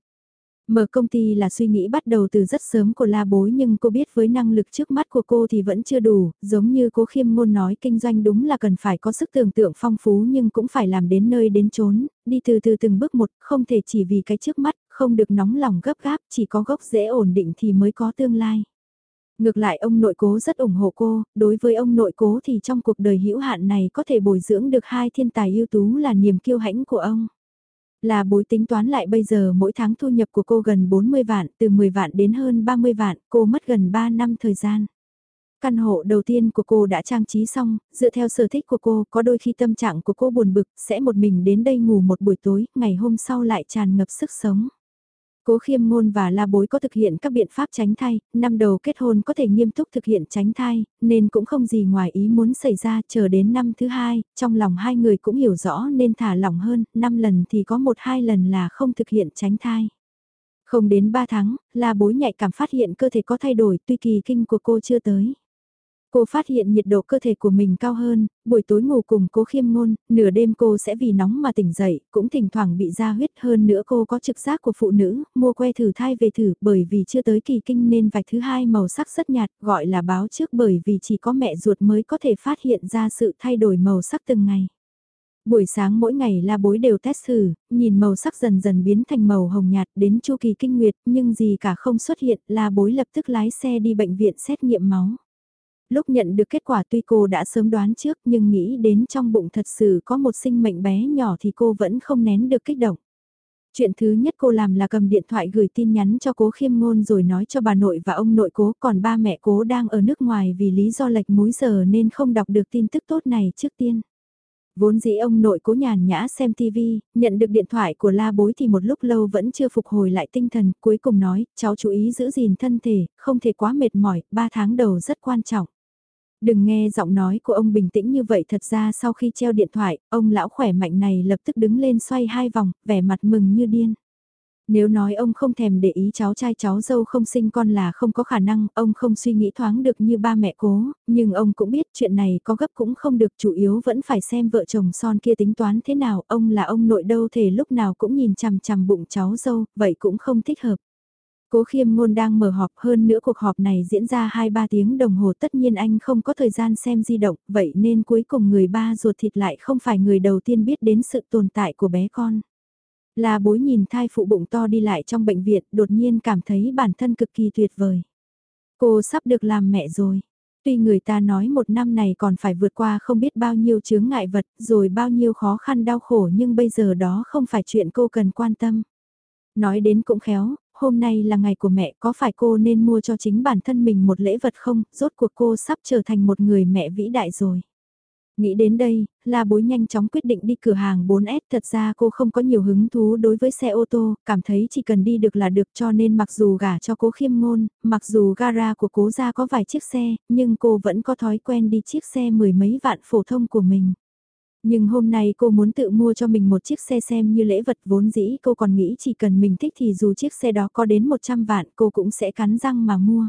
Mở công ty là suy nghĩ bắt đầu từ rất sớm của la bối nhưng cô biết với năng lực trước mắt của cô thì vẫn chưa đủ, giống như cố khiêm ngôn nói kinh doanh đúng là cần phải có sức tưởng tượng phong phú nhưng cũng phải làm đến nơi đến chốn, đi từ từ từng bước một, không thể chỉ vì cái trước mắt, không được nóng lòng gấp gáp, chỉ có gốc dễ ổn định thì mới có tương lai. Ngược lại ông nội cố rất ủng hộ cô, đối với ông nội cố thì trong cuộc đời hữu hạn này có thể bồi dưỡng được hai thiên tài ưu tú là niềm kiêu hãnh của ông. Là bối tính toán lại bây giờ mỗi tháng thu nhập của cô gần 40 vạn, từ 10 vạn đến hơn 30 vạn, cô mất gần 3 năm thời gian. Căn hộ đầu tiên của cô đã trang trí xong, dựa theo sở thích của cô, có đôi khi tâm trạng của cô buồn bực, sẽ một mình đến đây ngủ một buổi tối, ngày hôm sau lại tràn ngập sức sống. Cố khiêm ngôn và la bối có thực hiện các biện pháp tránh thai, năm đầu kết hôn có thể nghiêm túc thực hiện tránh thai, nên cũng không gì ngoài ý muốn xảy ra chờ đến năm thứ hai, trong lòng hai người cũng hiểu rõ nên thả lỏng hơn, năm lần thì có một hai lần là không thực hiện tránh thai. Không đến ba tháng, la bối nhạy cảm phát hiện cơ thể có thay đổi tuy kỳ kinh của cô chưa tới. Cô phát hiện nhiệt độ cơ thể của mình cao hơn, buổi tối ngủ cùng cố khiêm ngôn, nửa đêm cô sẽ vì nóng mà tỉnh dậy, cũng thỉnh thoảng bị ra huyết hơn nữa cô có trực giác của phụ nữ, mua que thử thai về thử bởi vì chưa tới kỳ kinh nên vạch thứ hai màu sắc rất nhạt gọi là báo trước bởi vì chỉ có mẹ ruột mới có thể phát hiện ra sự thay đổi màu sắc từng ngày. Buổi sáng mỗi ngày la bối đều test thử, nhìn màu sắc dần dần biến thành màu hồng nhạt đến chu kỳ kinh nguyệt nhưng gì cả không xuất hiện la bối lập tức lái xe đi bệnh viện xét nghiệm máu. Lúc nhận được kết quả tuy cô đã sớm đoán trước nhưng nghĩ đến trong bụng thật sự có một sinh mệnh bé nhỏ thì cô vẫn không nén được kích động. Chuyện thứ nhất cô làm là cầm điện thoại gửi tin nhắn cho cố khiêm ngôn rồi nói cho bà nội và ông nội cố còn ba mẹ cố đang ở nước ngoài vì lý do lệch múi giờ nên không đọc được tin tức tốt này trước tiên. Vốn dĩ ông nội cố nhàn nhã xem TV, nhận được điện thoại của la bối thì một lúc lâu vẫn chưa phục hồi lại tinh thần, cuối cùng nói, cháu chú ý giữ gìn thân thể, không thể quá mệt mỏi, ba tháng đầu rất quan trọng. Đừng nghe giọng nói của ông bình tĩnh như vậy thật ra sau khi treo điện thoại, ông lão khỏe mạnh này lập tức đứng lên xoay hai vòng, vẻ mặt mừng như điên. Nếu nói ông không thèm để ý cháu trai cháu dâu không sinh con là không có khả năng, ông không suy nghĩ thoáng được như ba mẹ cố, nhưng ông cũng biết chuyện này có gấp cũng không được, chủ yếu vẫn phải xem vợ chồng son kia tính toán thế nào, ông là ông nội đâu thể lúc nào cũng nhìn chằm chằm bụng cháu dâu, vậy cũng không thích hợp. Cố khiêm ngôn đang mở họp hơn nữa cuộc họp này diễn ra 2-3 tiếng đồng hồ tất nhiên anh không có thời gian xem di động, vậy nên cuối cùng người ba ruột thịt lại không phải người đầu tiên biết đến sự tồn tại của bé con. Là bối nhìn thai phụ bụng to đi lại trong bệnh viện, đột nhiên cảm thấy bản thân cực kỳ tuyệt vời. Cô sắp được làm mẹ rồi. Tuy người ta nói một năm này còn phải vượt qua không biết bao nhiêu chướng ngại vật, rồi bao nhiêu khó khăn đau khổ nhưng bây giờ đó không phải chuyện cô cần quan tâm. Nói đến cũng khéo, hôm nay là ngày của mẹ có phải cô nên mua cho chính bản thân mình một lễ vật không, rốt cuộc cô sắp trở thành một người mẹ vĩ đại rồi. Nghĩ đến đây, La Bối nhanh chóng quyết định đi cửa hàng 4S. Thật ra cô không có nhiều hứng thú đối với xe ô tô, cảm thấy chỉ cần đi được là được cho nên mặc dù gả cho cố khiêm ngôn, mặc dù gara của cố gia có vài chiếc xe, nhưng cô vẫn có thói quen đi chiếc xe mười mấy vạn phổ thông của mình. Nhưng hôm nay cô muốn tự mua cho mình một chiếc xe xem như lễ vật vốn dĩ cô còn nghĩ chỉ cần mình thích thì dù chiếc xe đó có đến 100 vạn cô cũng sẽ cắn răng mà mua.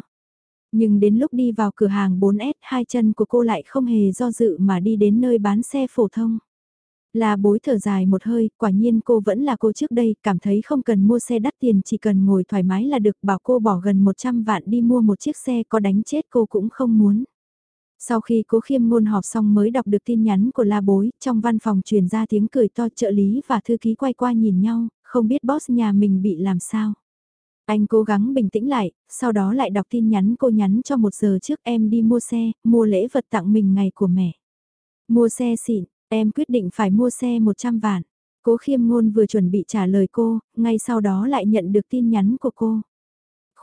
Nhưng đến lúc đi vào cửa hàng 4S hai chân của cô lại không hề do dự mà đi đến nơi bán xe phổ thông. Là bối thở dài một hơi, quả nhiên cô vẫn là cô trước đây, cảm thấy không cần mua xe đắt tiền chỉ cần ngồi thoải mái là được bảo cô bỏ gần 100 vạn đi mua một chiếc xe có đánh chết cô cũng không muốn. Sau khi cố khiêm ngôn họp xong mới đọc được tin nhắn của la bối, trong văn phòng truyền ra tiếng cười to trợ lý và thư ký quay qua nhìn nhau, không biết boss nhà mình bị làm sao. Anh cố gắng bình tĩnh lại, sau đó lại đọc tin nhắn cô nhắn cho một giờ trước em đi mua xe, mua lễ vật tặng mình ngày của mẹ. Mua xe xịn, em quyết định phải mua xe 100 vạn. Cố khiêm ngôn vừa chuẩn bị trả lời cô, ngay sau đó lại nhận được tin nhắn của cô.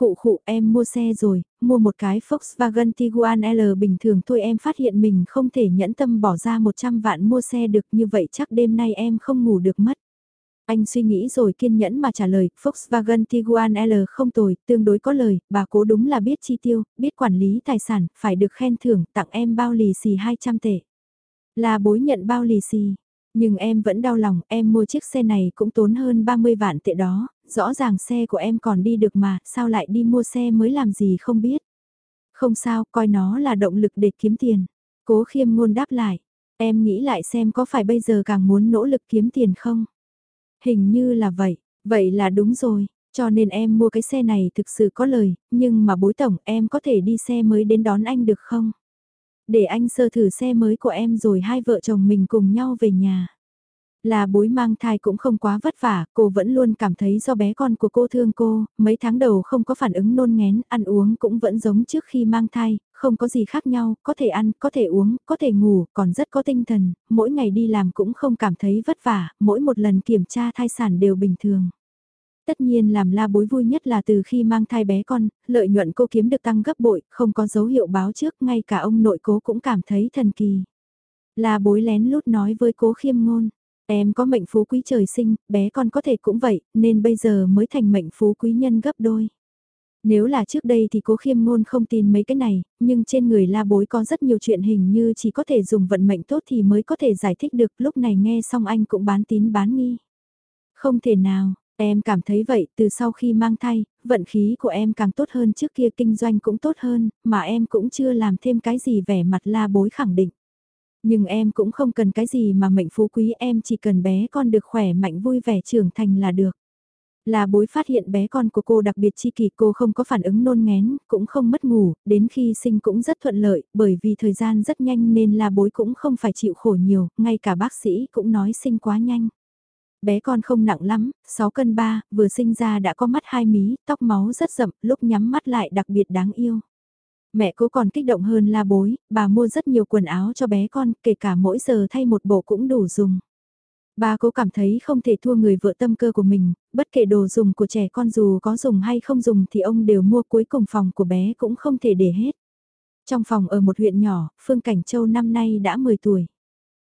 Khụ khụ em mua xe rồi, mua một cái Volkswagen Tiguan L bình thường thôi em phát hiện mình không thể nhẫn tâm bỏ ra 100 vạn mua xe được như vậy chắc đêm nay em không ngủ được mất. Anh suy nghĩ rồi kiên nhẫn mà trả lời, Volkswagen Tiguan L không tồi, tương đối có lời, bà cố đúng là biết chi tiêu, biết quản lý tài sản, phải được khen thưởng, tặng em bao lì xì 200 tệ. Là bối nhận bao lì xì, nhưng em vẫn đau lòng, em mua chiếc xe này cũng tốn hơn 30 vạn tệ đó, rõ ràng xe của em còn đi được mà, sao lại đi mua xe mới làm gì không biết. Không sao, coi nó là động lực để kiếm tiền. Cố khiêm ngôn đáp lại, em nghĩ lại xem có phải bây giờ càng muốn nỗ lực kiếm tiền không? Hình như là vậy, vậy là đúng rồi, cho nên em mua cái xe này thực sự có lời, nhưng mà bối tổng em có thể đi xe mới đến đón anh được không? Để anh sơ thử xe mới của em rồi hai vợ chồng mình cùng nhau về nhà. Là bối mang thai cũng không quá vất vả, cô vẫn luôn cảm thấy do bé con của cô thương cô, mấy tháng đầu không có phản ứng nôn ngén, ăn uống cũng vẫn giống trước khi mang thai, không có gì khác nhau, có thể ăn, có thể uống, có thể ngủ, còn rất có tinh thần, mỗi ngày đi làm cũng không cảm thấy vất vả, mỗi một lần kiểm tra thai sản đều bình thường. Tất nhiên làm la bối vui nhất là từ khi mang thai bé con, lợi nhuận cô kiếm được tăng gấp bội, không có dấu hiệu báo trước, ngay cả ông nội cố cũng cảm thấy thần kỳ. La bối lén lút nói với cố khiêm ngôn, em có mệnh phú quý trời sinh, bé con có thể cũng vậy, nên bây giờ mới thành mệnh phú quý nhân gấp đôi. Nếu là trước đây thì cố khiêm ngôn không tin mấy cái này, nhưng trên người la bối có rất nhiều chuyện hình như chỉ có thể dùng vận mệnh tốt thì mới có thể giải thích được, lúc này nghe xong anh cũng bán tín bán nghi. Không thể nào, em cảm thấy vậy, từ sau khi mang thai, vận khí của em càng tốt hơn trước kia kinh doanh cũng tốt hơn, mà em cũng chưa làm thêm cái gì vẻ mặt la bối khẳng định. Nhưng em cũng không cần cái gì mà mệnh phú quý em chỉ cần bé con được khỏe mạnh vui vẻ trưởng thành là được. Là bối phát hiện bé con của cô đặc biệt chi kỳ cô không có phản ứng nôn ngén, cũng không mất ngủ, đến khi sinh cũng rất thuận lợi, bởi vì thời gian rất nhanh nên là bối cũng không phải chịu khổ nhiều, ngay cả bác sĩ cũng nói sinh quá nhanh. Bé con không nặng lắm, 6 cân 3, vừa sinh ra đã có mắt hai mí, tóc máu rất rậm, lúc nhắm mắt lại đặc biệt đáng yêu. Mẹ cố còn kích động hơn la bối, bà mua rất nhiều quần áo cho bé con, kể cả mỗi giờ thay một bộ cũng đủ dùng. bà cố cảm thấy không thể thua người vợ tâm cơ của mình, bất kể đồ dùng của trẻ con dù có dùng hay không dùng thì ông đều mua cuối cùng phòng của bé cũng không thể để hết. Trong phòng ở một huyện nhỏ, Phương Cảnh Châu năm nay đã 10 tuổi.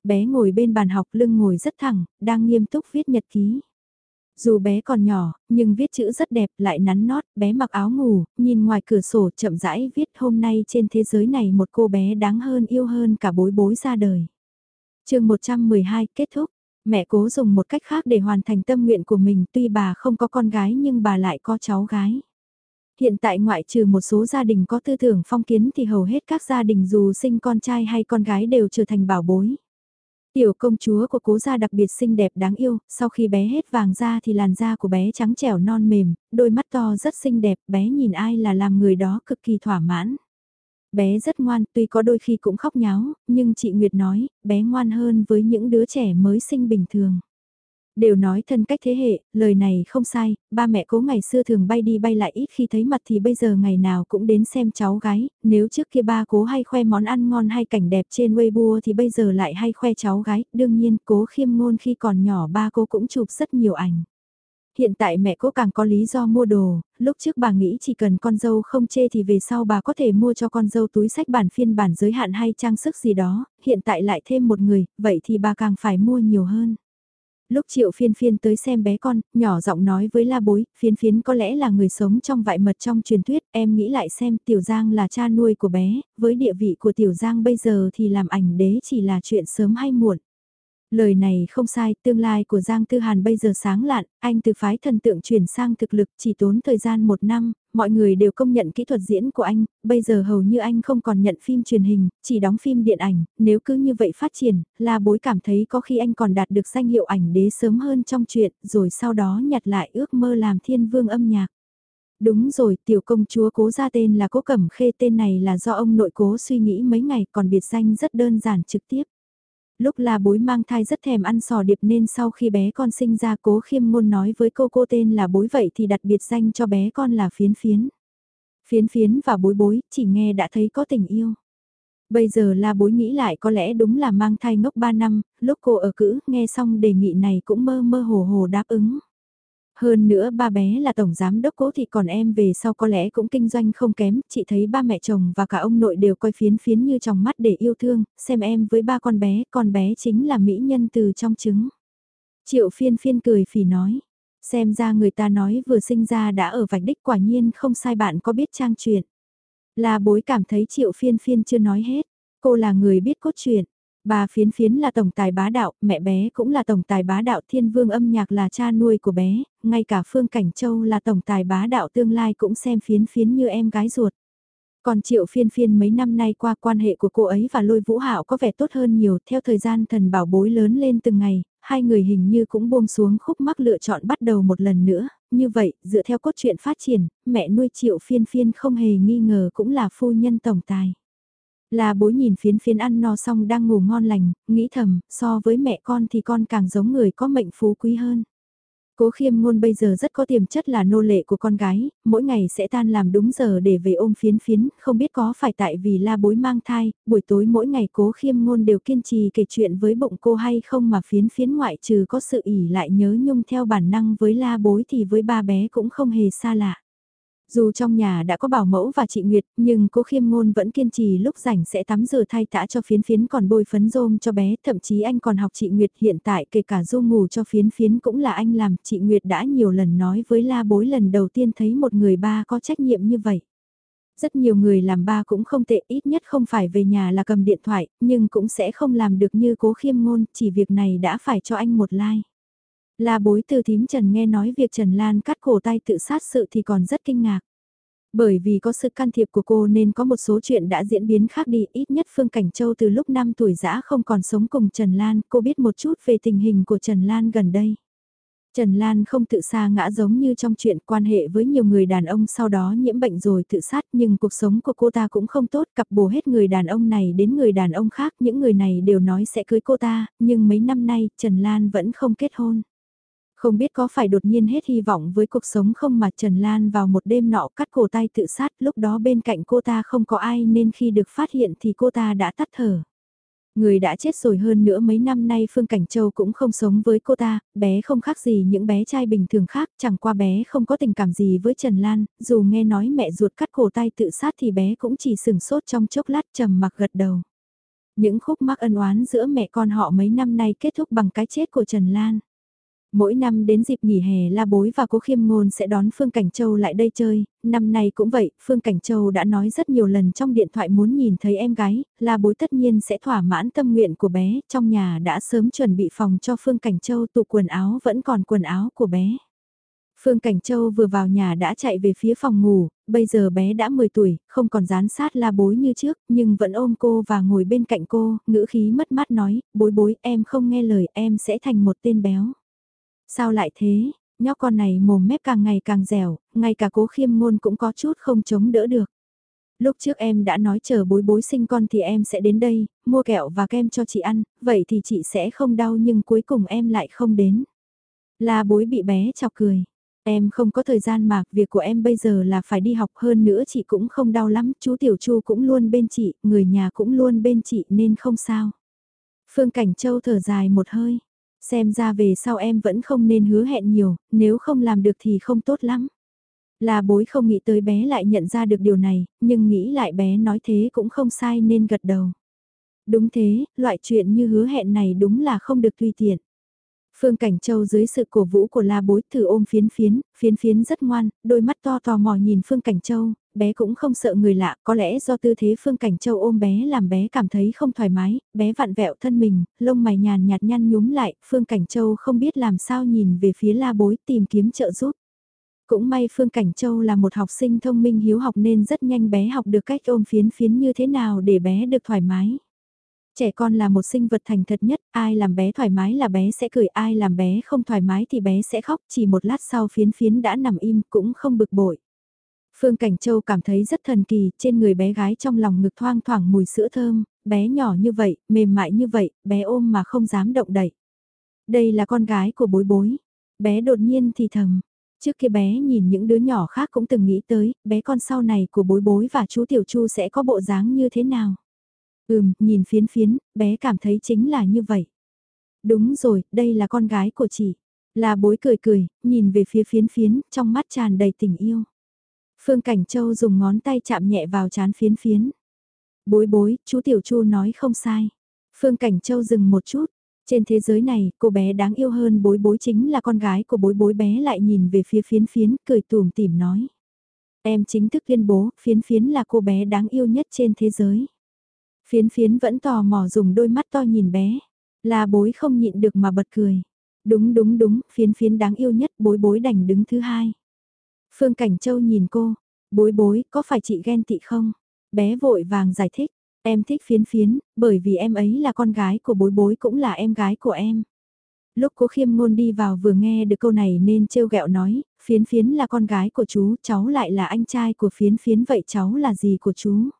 Bé ngồi bên bàn học lưng ngồi rất thẳng, đang nghiêm túc viết nhật ký. Dù bé còn nhỏ, nhưng viết chữ rất đẹp, lại nắn nót, bé mặc áo ngủ, nhìn ngoài cửa sổ chậm rãi viết hôm nay trên thế giới này một cô bé đáng hơn yêu hơn cả bối bối ra đời. chương 112 kết thúc, mẹ cố dùng một cách khác để hoàn thành tâm nguyện của mình tuy bà không có con gái nhưng bà lại có cháu gái. Hiện tại ngoại trừ một số gia đình có tư tưởng phong kiến thì hầu hết các gia đình dù sinh con trai hay con gái đều trở thành bảo bối. Tiểu công chúa của cố gia đặc biệt xinh đẹp đáng yêu, sau khi bé hết vàng da thì làn da của bé trắng trẻo non mềm, đôi mắt to rất xinh đẹp, bé nhìn ai là làm người đó cực kỳ thỏa mãn. Bé rất ngoan, tuy có đôi khi cũng khóc nháo, nhưng chị Nguyệt nói, bé ngoan hơn với những đứa trẻ mới sinh bình thường. Đều nói thân cách thế hệ, lời này không sai, ba mẹ cố ngày xưa thường bay đi bay lại ít khi thấy mặt thì bây giờ ngày nào cũng đến xem cháu gái, nếu trước kia ba cố hay khoe món ăn ngon hay cảnh đẹp trên Weibo thì bây giờ lại hay khoe cháu gái, đương nhiên cố khiêm ngôn khi còn nhỏ ba cô cũng chụp rất nhiều ảnh. Hiện tại mẹ cố càng có lý do mua đồ, lúc trước bà nghĩ chỉ cần con dâu không chê thì về sau bà có thể mua cho con dâu túi sách bản phiên bản giới hạn hay trang sức gì đó, hiện tại lại thêm một người, vậy thì bà càng phải mua nhiều hơn. Lúc triệu phiên phiên tới xem bé con, nhỏ giọng nói với la bối, phiên phiến có lẽ là người sống trong vại mật trong truyền thuyết, em nghĩ lại xem Tiểu Giang là cha nuôi của bé, với địa vị của Tiểu Giang bây giờ thì làm ảnh đế chỉ là chuyện sớm hay muộn. Lời này không sai, tương lai của Giang Tư Hàn bây giờ sáng lạn, anh từ phái thần tượng chuyển sang thực lực chỉ tốn thời gian một năm, mọi người đều công nhận kỹ thuật diễn của anh, bây giờ hầu như anh không còn nhận phim truyền hình, chỉ đóng phim điện ảnh, nếu cứ như vậy phát triển, là bối cảm thấy có khi anh còn đạt được danh hiệu ảnh đế sớm hơn trong chuyện, rồi sau đó nhặt lại ước mơ làm thiên vương âm nhạc. Đúng rồi, tiểu công chúa cố ra tên là cố cẩm khê tên này là do ông nội cố suy nghĩ mấy ngày còn biệt danh rất đơn giản trực tiếp. Lúc là bối mang thai rất thèm ăn sò điệp nên sau khi bé con sinh ra cố khiêm ngôn nói với cô cô tên là bối vậy thì đặt biệt danh cho bé con là phiến phiến. Phiến phiến và bối bối chỉ nghe đã thấy có tình yêu. Bây giờ là bối nghĩ lại có lẽ đúng là mang thai ngốc 3 năm, lúc cô ở cữ nghe xong đề nghị này cũng mơ mơ hồ hồ đáp ứng. Hơn nữa ba bé là tổng giám đốc cố thì còn em về sau có lẽ cũng kinh doanh không kém, chị thấy ba mẹ chồng và cả ông nội đều coi phiến phiến như trong mắt để yêu thương, xem em với ba con bé, con bé chính là mỹ nhân từ trong trứng. Triệu phiên phiên cười phỉ nói, xem ra người ta nói vừa sinh ra đã ở vạch đích quả nhiên không sai bạn có biết trang chuyện. Là bối cảm thấy triệu phiên phiên chưa nói hết, cô là người biết cốt truyện. Bà phiến phiến là tổng tài bá đạo, mẹ bé cũng là tổng tài bá đạo thiên vương âm nhạc là cha nuôi của bé, ngay cả Phương Cảnh Châu là tổng tài bá đạo tương lai cũng xem phiến phiến như em gái ruột. Còn triệu phiên phiên mấy năm nay qua quan hệ của cô ấy và lôi vũ hạo có vẻ tốt hơn nhiều theo thời gian thần bảo bối lớn lên từng ngày, hai người hình như cũng buông xuống khúc mắc lựa chọn bắt đầu một lần nữa, như vậy dựa theo cốt truyện phát triển, mẹ nuôi triệu phiên phiên không hề nghi ngờ cũng là phu nhân tổng tài. Là bối nhìn phiến phiến ăn no xong đang ngủ ngon lành, nghĩ thầm, so với mẹ con thì con càng giống người có mệnh phú quý hơn. Cố khiêm ngôn bây giờ rất có tiềm chất là nô lệ của con gái, mỗi ngày sẽ tan làm đúng giờ để về ôm phiến phiến, không biết có phải tại vì la bối mang thai, buổi tối mỗi ngày cố khiêm ngôn đều kiên trì kể chuyện với bụng cô hay không mà phiến phiến ngoại trừ có sự ỉ lại nhớ nhung theo bản năng với la bối thì với ba bé cũng không hề xa lạ. Dù trong nhà đã có bảo mẫu và chị Nguyệt, nhưng cô khiêm ngôn vẫn kiên trì lúc rảnh sẽ tắm rửa thay tã cho phiến phiến còn bôi phấn rôm cho bé, thậm chí anh còn học chị Nguyệt hiện tại kể cả du ngủ cho phiến phiến cũng là anh làm, chị Nguyệt đã nhiều lần nói với la bối lần đầu tiên thấy một người ba có trách nhiệm như vậy. Rất nhiều người làm ba cũng không tệ, ít nhất không phải về nhà là cầm điện thoại, nhưng cũng sẽ không làm được như cố khiêm ngôn, chỉ việc này đã phải cho anh một like. La bối từ thím Trần nghe nói việc Trần Lan cắt cổ tay tự sát sự thì còn rất kinh ngạc. Bởi vì có sự can thiệp của cô nên có một số chuyện đã diễn biến khác đi, ít nhất Phương Cảnh Châu từ lúc 5 tuổi dã không còn sống cùng Trần Lan, cô biết một chút về tình hình của Trần Lan gần đây. Trần Lan không tự xa ngã giống như trong chuyện quan hệ với nhiều người đàn ông sau đó nhiễm bệnh rồi tự sát nhưng cuộc sống của cô ta cũng không tốt cặp bồ hết người đàn ông này đến người đàn ông khác những người này đều nói sẽ cưới cô ta nhưng mấy năm nay Trần Lan vẫn không kết hôn. Không biết có phải đột nhiên hết hy vọng với cuộc sống không mà Trần Lan vào một đêm nọ cắt cổ tay tự sát lúc đó bên cạnh cô ta không có ai nên khi được phát hiện thì cô ta đã tắt thở. Người đã chết rồi hơn nữa mấy năm nay Phương Cảnh Châu cũng không sống với cô ta, bé không khác gì những bé trai bình thường khác, chẳng qua bé không có tình cảm gì với Trần Lan, dù nghe nói mẹ ruột cắt cổ tay tự sát thì bé cũng chỉ sừng sốt trong chốc lát trầm mặc gật đầu. Những khúc mắc ân oán giữa mẹ con họ mấy năm nay kết thúc bằng cái chết của Trần Lan. Mỗi năm đến dịp nghỉ hè La Bối và Cố Khiêm Ngôn sẽ đón Phương Cảnh Châu lại đây chơi, năm nay cũng vậy, Phương Cảnh Châu đã nói rất nhiều lần trong điện thoại muốn nhìn thấy em gái, La Bối tất nhiên sẽ thỏa mãn tâm nguyện của bé, trong nhà đã sớm chuẩn bị phòng cho Phương Cảnh Châu tụ quần áo vẫn còn quần áo của bé. Phương Cảnh Châu vừa vào nhà đã chạy về phía phòng ngủ, bây giờ bé đã 10 tuổi, không còn dán sát la bối như trước, nhưng vẫn ôm cô và ngồi bên cạnh cô, ngữ khí mất mát nói, bối bối em không nghe lời em sẽ thành một tên béo. Sao lại thế, nhóc con này mồm mép càng ngày càng dẻo, ngay cả cố khiêm ngôn cũng có chút không chống đỡ được. Lúc trước em đã nói chờ bối bối sinh con thì em sẽ đến đây, mua kẹo và kem cho chị ăn, vậy thì chị sẽ không đau nhưng cuối cùng em lại không đến. La bối bị bé chọc cười. Em không có thời gian mà, việc của em bây giờ là phải đi học hơn nữa chị cũng không đau lắm, chú Tiểu Chu cũng luôn bên chị, người nhà cũng luôn bên chị nên không sao. Phương Cảnh Châu thở dài một hơi, xem ra về sau em vẫn không nên hứa hẹn nhiều, nếu không làm được thì không tốt lắm. Là bối không nghĩ tới bé lại nhận ra được điều này, nhưng nghĩ lại bé nói thế cũng không sai nên gật đầu. Đúng thế, loại chuyện như hứa hẹn này đúng là không được tùy tiện. Phương Cảnh Châu dưới sự cổ vũ của la bối thử ôm phiến phiến, phiến phiến rất ngoan, đôi mắt to tò mò nhìn Phương Cảnh Châu, bé cũng không sợ người lạ, có lẽ do tư thế Phương Cảnh Châu ôm bé làm bé cảm thấy không thoải mái, bé vặn vẹo thân mình, lông mày nhàn nhạt nhăn nhúm lại, Phương Cảnh Châu không biết làm sao nhìn về phía la bối tìm kiếm trợ giúp. Cũng may Phương Cảnh Châu là một học sinh thông minh hiếu học nên rất nhanh bé học được cách ôm phiến phiến như thế nào để bé được thoải mái. Trẻ con là một sinh vật thành thật nhất, ai làm bé thoải mái là bé sẽ cười, ai làm bé không thoải mái thì bé sẽ khóc, chỉ một lát sau phiến phiến đã nằm im cũng không bực bội. Phương Cảnh Châu cảm thấy rất thần kỳ, trên người bé gái trong lòng ngực thoang thoảng mùi sữa thơm, bé nhỏ như vậy, mềm mại như vậy, bé ôm mà không dám động đậy. Đây là con gái của bối bối. Bé đột nhiên thì thầm. Trước kia bé nhìn những đứa nhỏ khác cũng từng nghĩ tới, bé con sau này của bối bối và chú Tiểu Chu sẽ có bộ dáng như thế nào. Ừm, nhìn phiến phiến, bé cảm thấy chính là như vậy. Đúng rồi, đây là con gái của chị. Là bối cười cười, nhìn về phía phiến phiến, trong mắt tràn đầy tình yêu. Phương Cảnh Châu dùng ngón tay chạm nhẹ vào chán phiến phiến. Bối bối, chú Tiểu Chu nói không sai. Phương Cảnh Châu dừng một chút. Trên thế giới này, cô bé đáng yêu hơn bối bối chính là con gái của bối bối bé lại nhìn về phía phiến phiến, cười tùm tìm nói. Em chính thức tuyên bố, phiến phiến là cô bé đáng yêu nhất trên thế giới. Phiến phiến vẫn tò mò dùng đôi mắt to nhìn bé. La bối không nhịn được mà bật cười. Đúng đúng đúng, phiến phiến đáng yêu nhất bối bối đành đứng thứ hai. Phương Cảnh Châu nhìn cô, bối bối, có phải chị ghen tị không? Bé vội vàng giải thích, em thích phiến phiến, bởi vì em ấy là con gái của bối bối cũng là em gái của em. Lúc cố khiêm ngôn đi vào vừa nghe được câu này nên trêu ghẹo nói, phiến phiến là con gái của chú, cháu lại là anh trai của phiến phiến vậy cháu là gì của chú?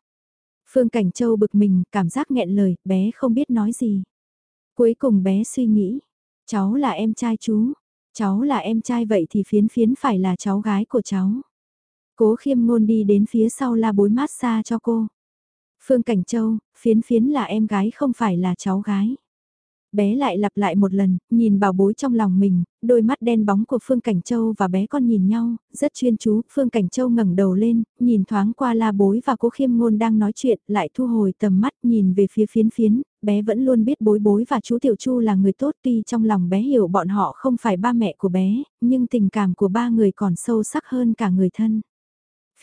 Phương Cảnh Châu bực mình, cảm giác nghẹn lời, bé không biết nói gì. Cuối cùng bé suy nghĩ, cháu là em trai chú, cháu là em trai vậy thì phiến phiến phải là cháu gái của cháu. Cố khiêm ngôn đi đến phía sau la bối mát xa cho cô. Phương Cảnh Châu, phiến phiến là em gái không phải là cháu gái bé lại lặp lại một lần, nhìn bảo bối trong lòng mình, đôi mắt đen bóng của Phương Cảnh Châu và bé con nhìn nhau, rất chuyên chú, Phương Cảnh Châu ngẩng đầu lên, nhìn thoáng qua la bối và cố khiêm ngôn đang nói chuyện, lại thu hồi tầm mắt nhìn về phía phiến phiến, bé vẫn luôn biết bối bối và chú Tiểu Chu là người tốt tuy trong lòng bé hiểu bọn họ không phải ba mẹ của bé, nhưng tình cảm của ba người còn sâu sắc hơn cả người thân.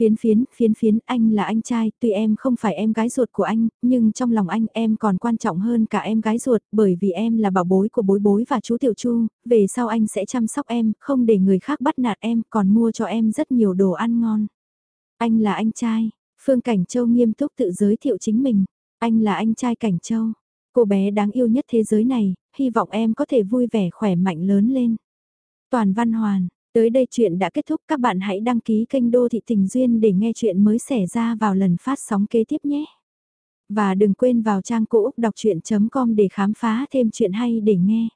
Phiến phiến, phiến phiến, anh là anh trai, tuy em không phải em gái ruột của anh, nhưng trong lòng anh em còn quan trọng hơn cả em gái ruột, bởi vì em là bảo bối của bối bối và chú Tiểu Chu, về sau anh sẽ chăm sóc em, không để người khác bắt nạt em, còn mua cho em rất nhiều đồ ăn ngon. Anh là anh trai, Phương Cảnh Châu nghiêm túc tự giới thiệu chính mình, anh là anh trai Cảnh Châu, cô bé đáng yêu nhất thế giới này, hy vọng em có thể vui vẻ khỏe mạnh lớn lên. Toàn Văn Hoàn Tới đây chuyện đã kết thúc, các bạn hãy đăng ký kênh Đô Thị Tình Duyên để nghe chuyện mới xảy ra vào lần phát sóng kế tiếp nhé. Và đừng quên vào trang cũ đọc chuyện.com để khám phá thêm chuyện hay để nghe.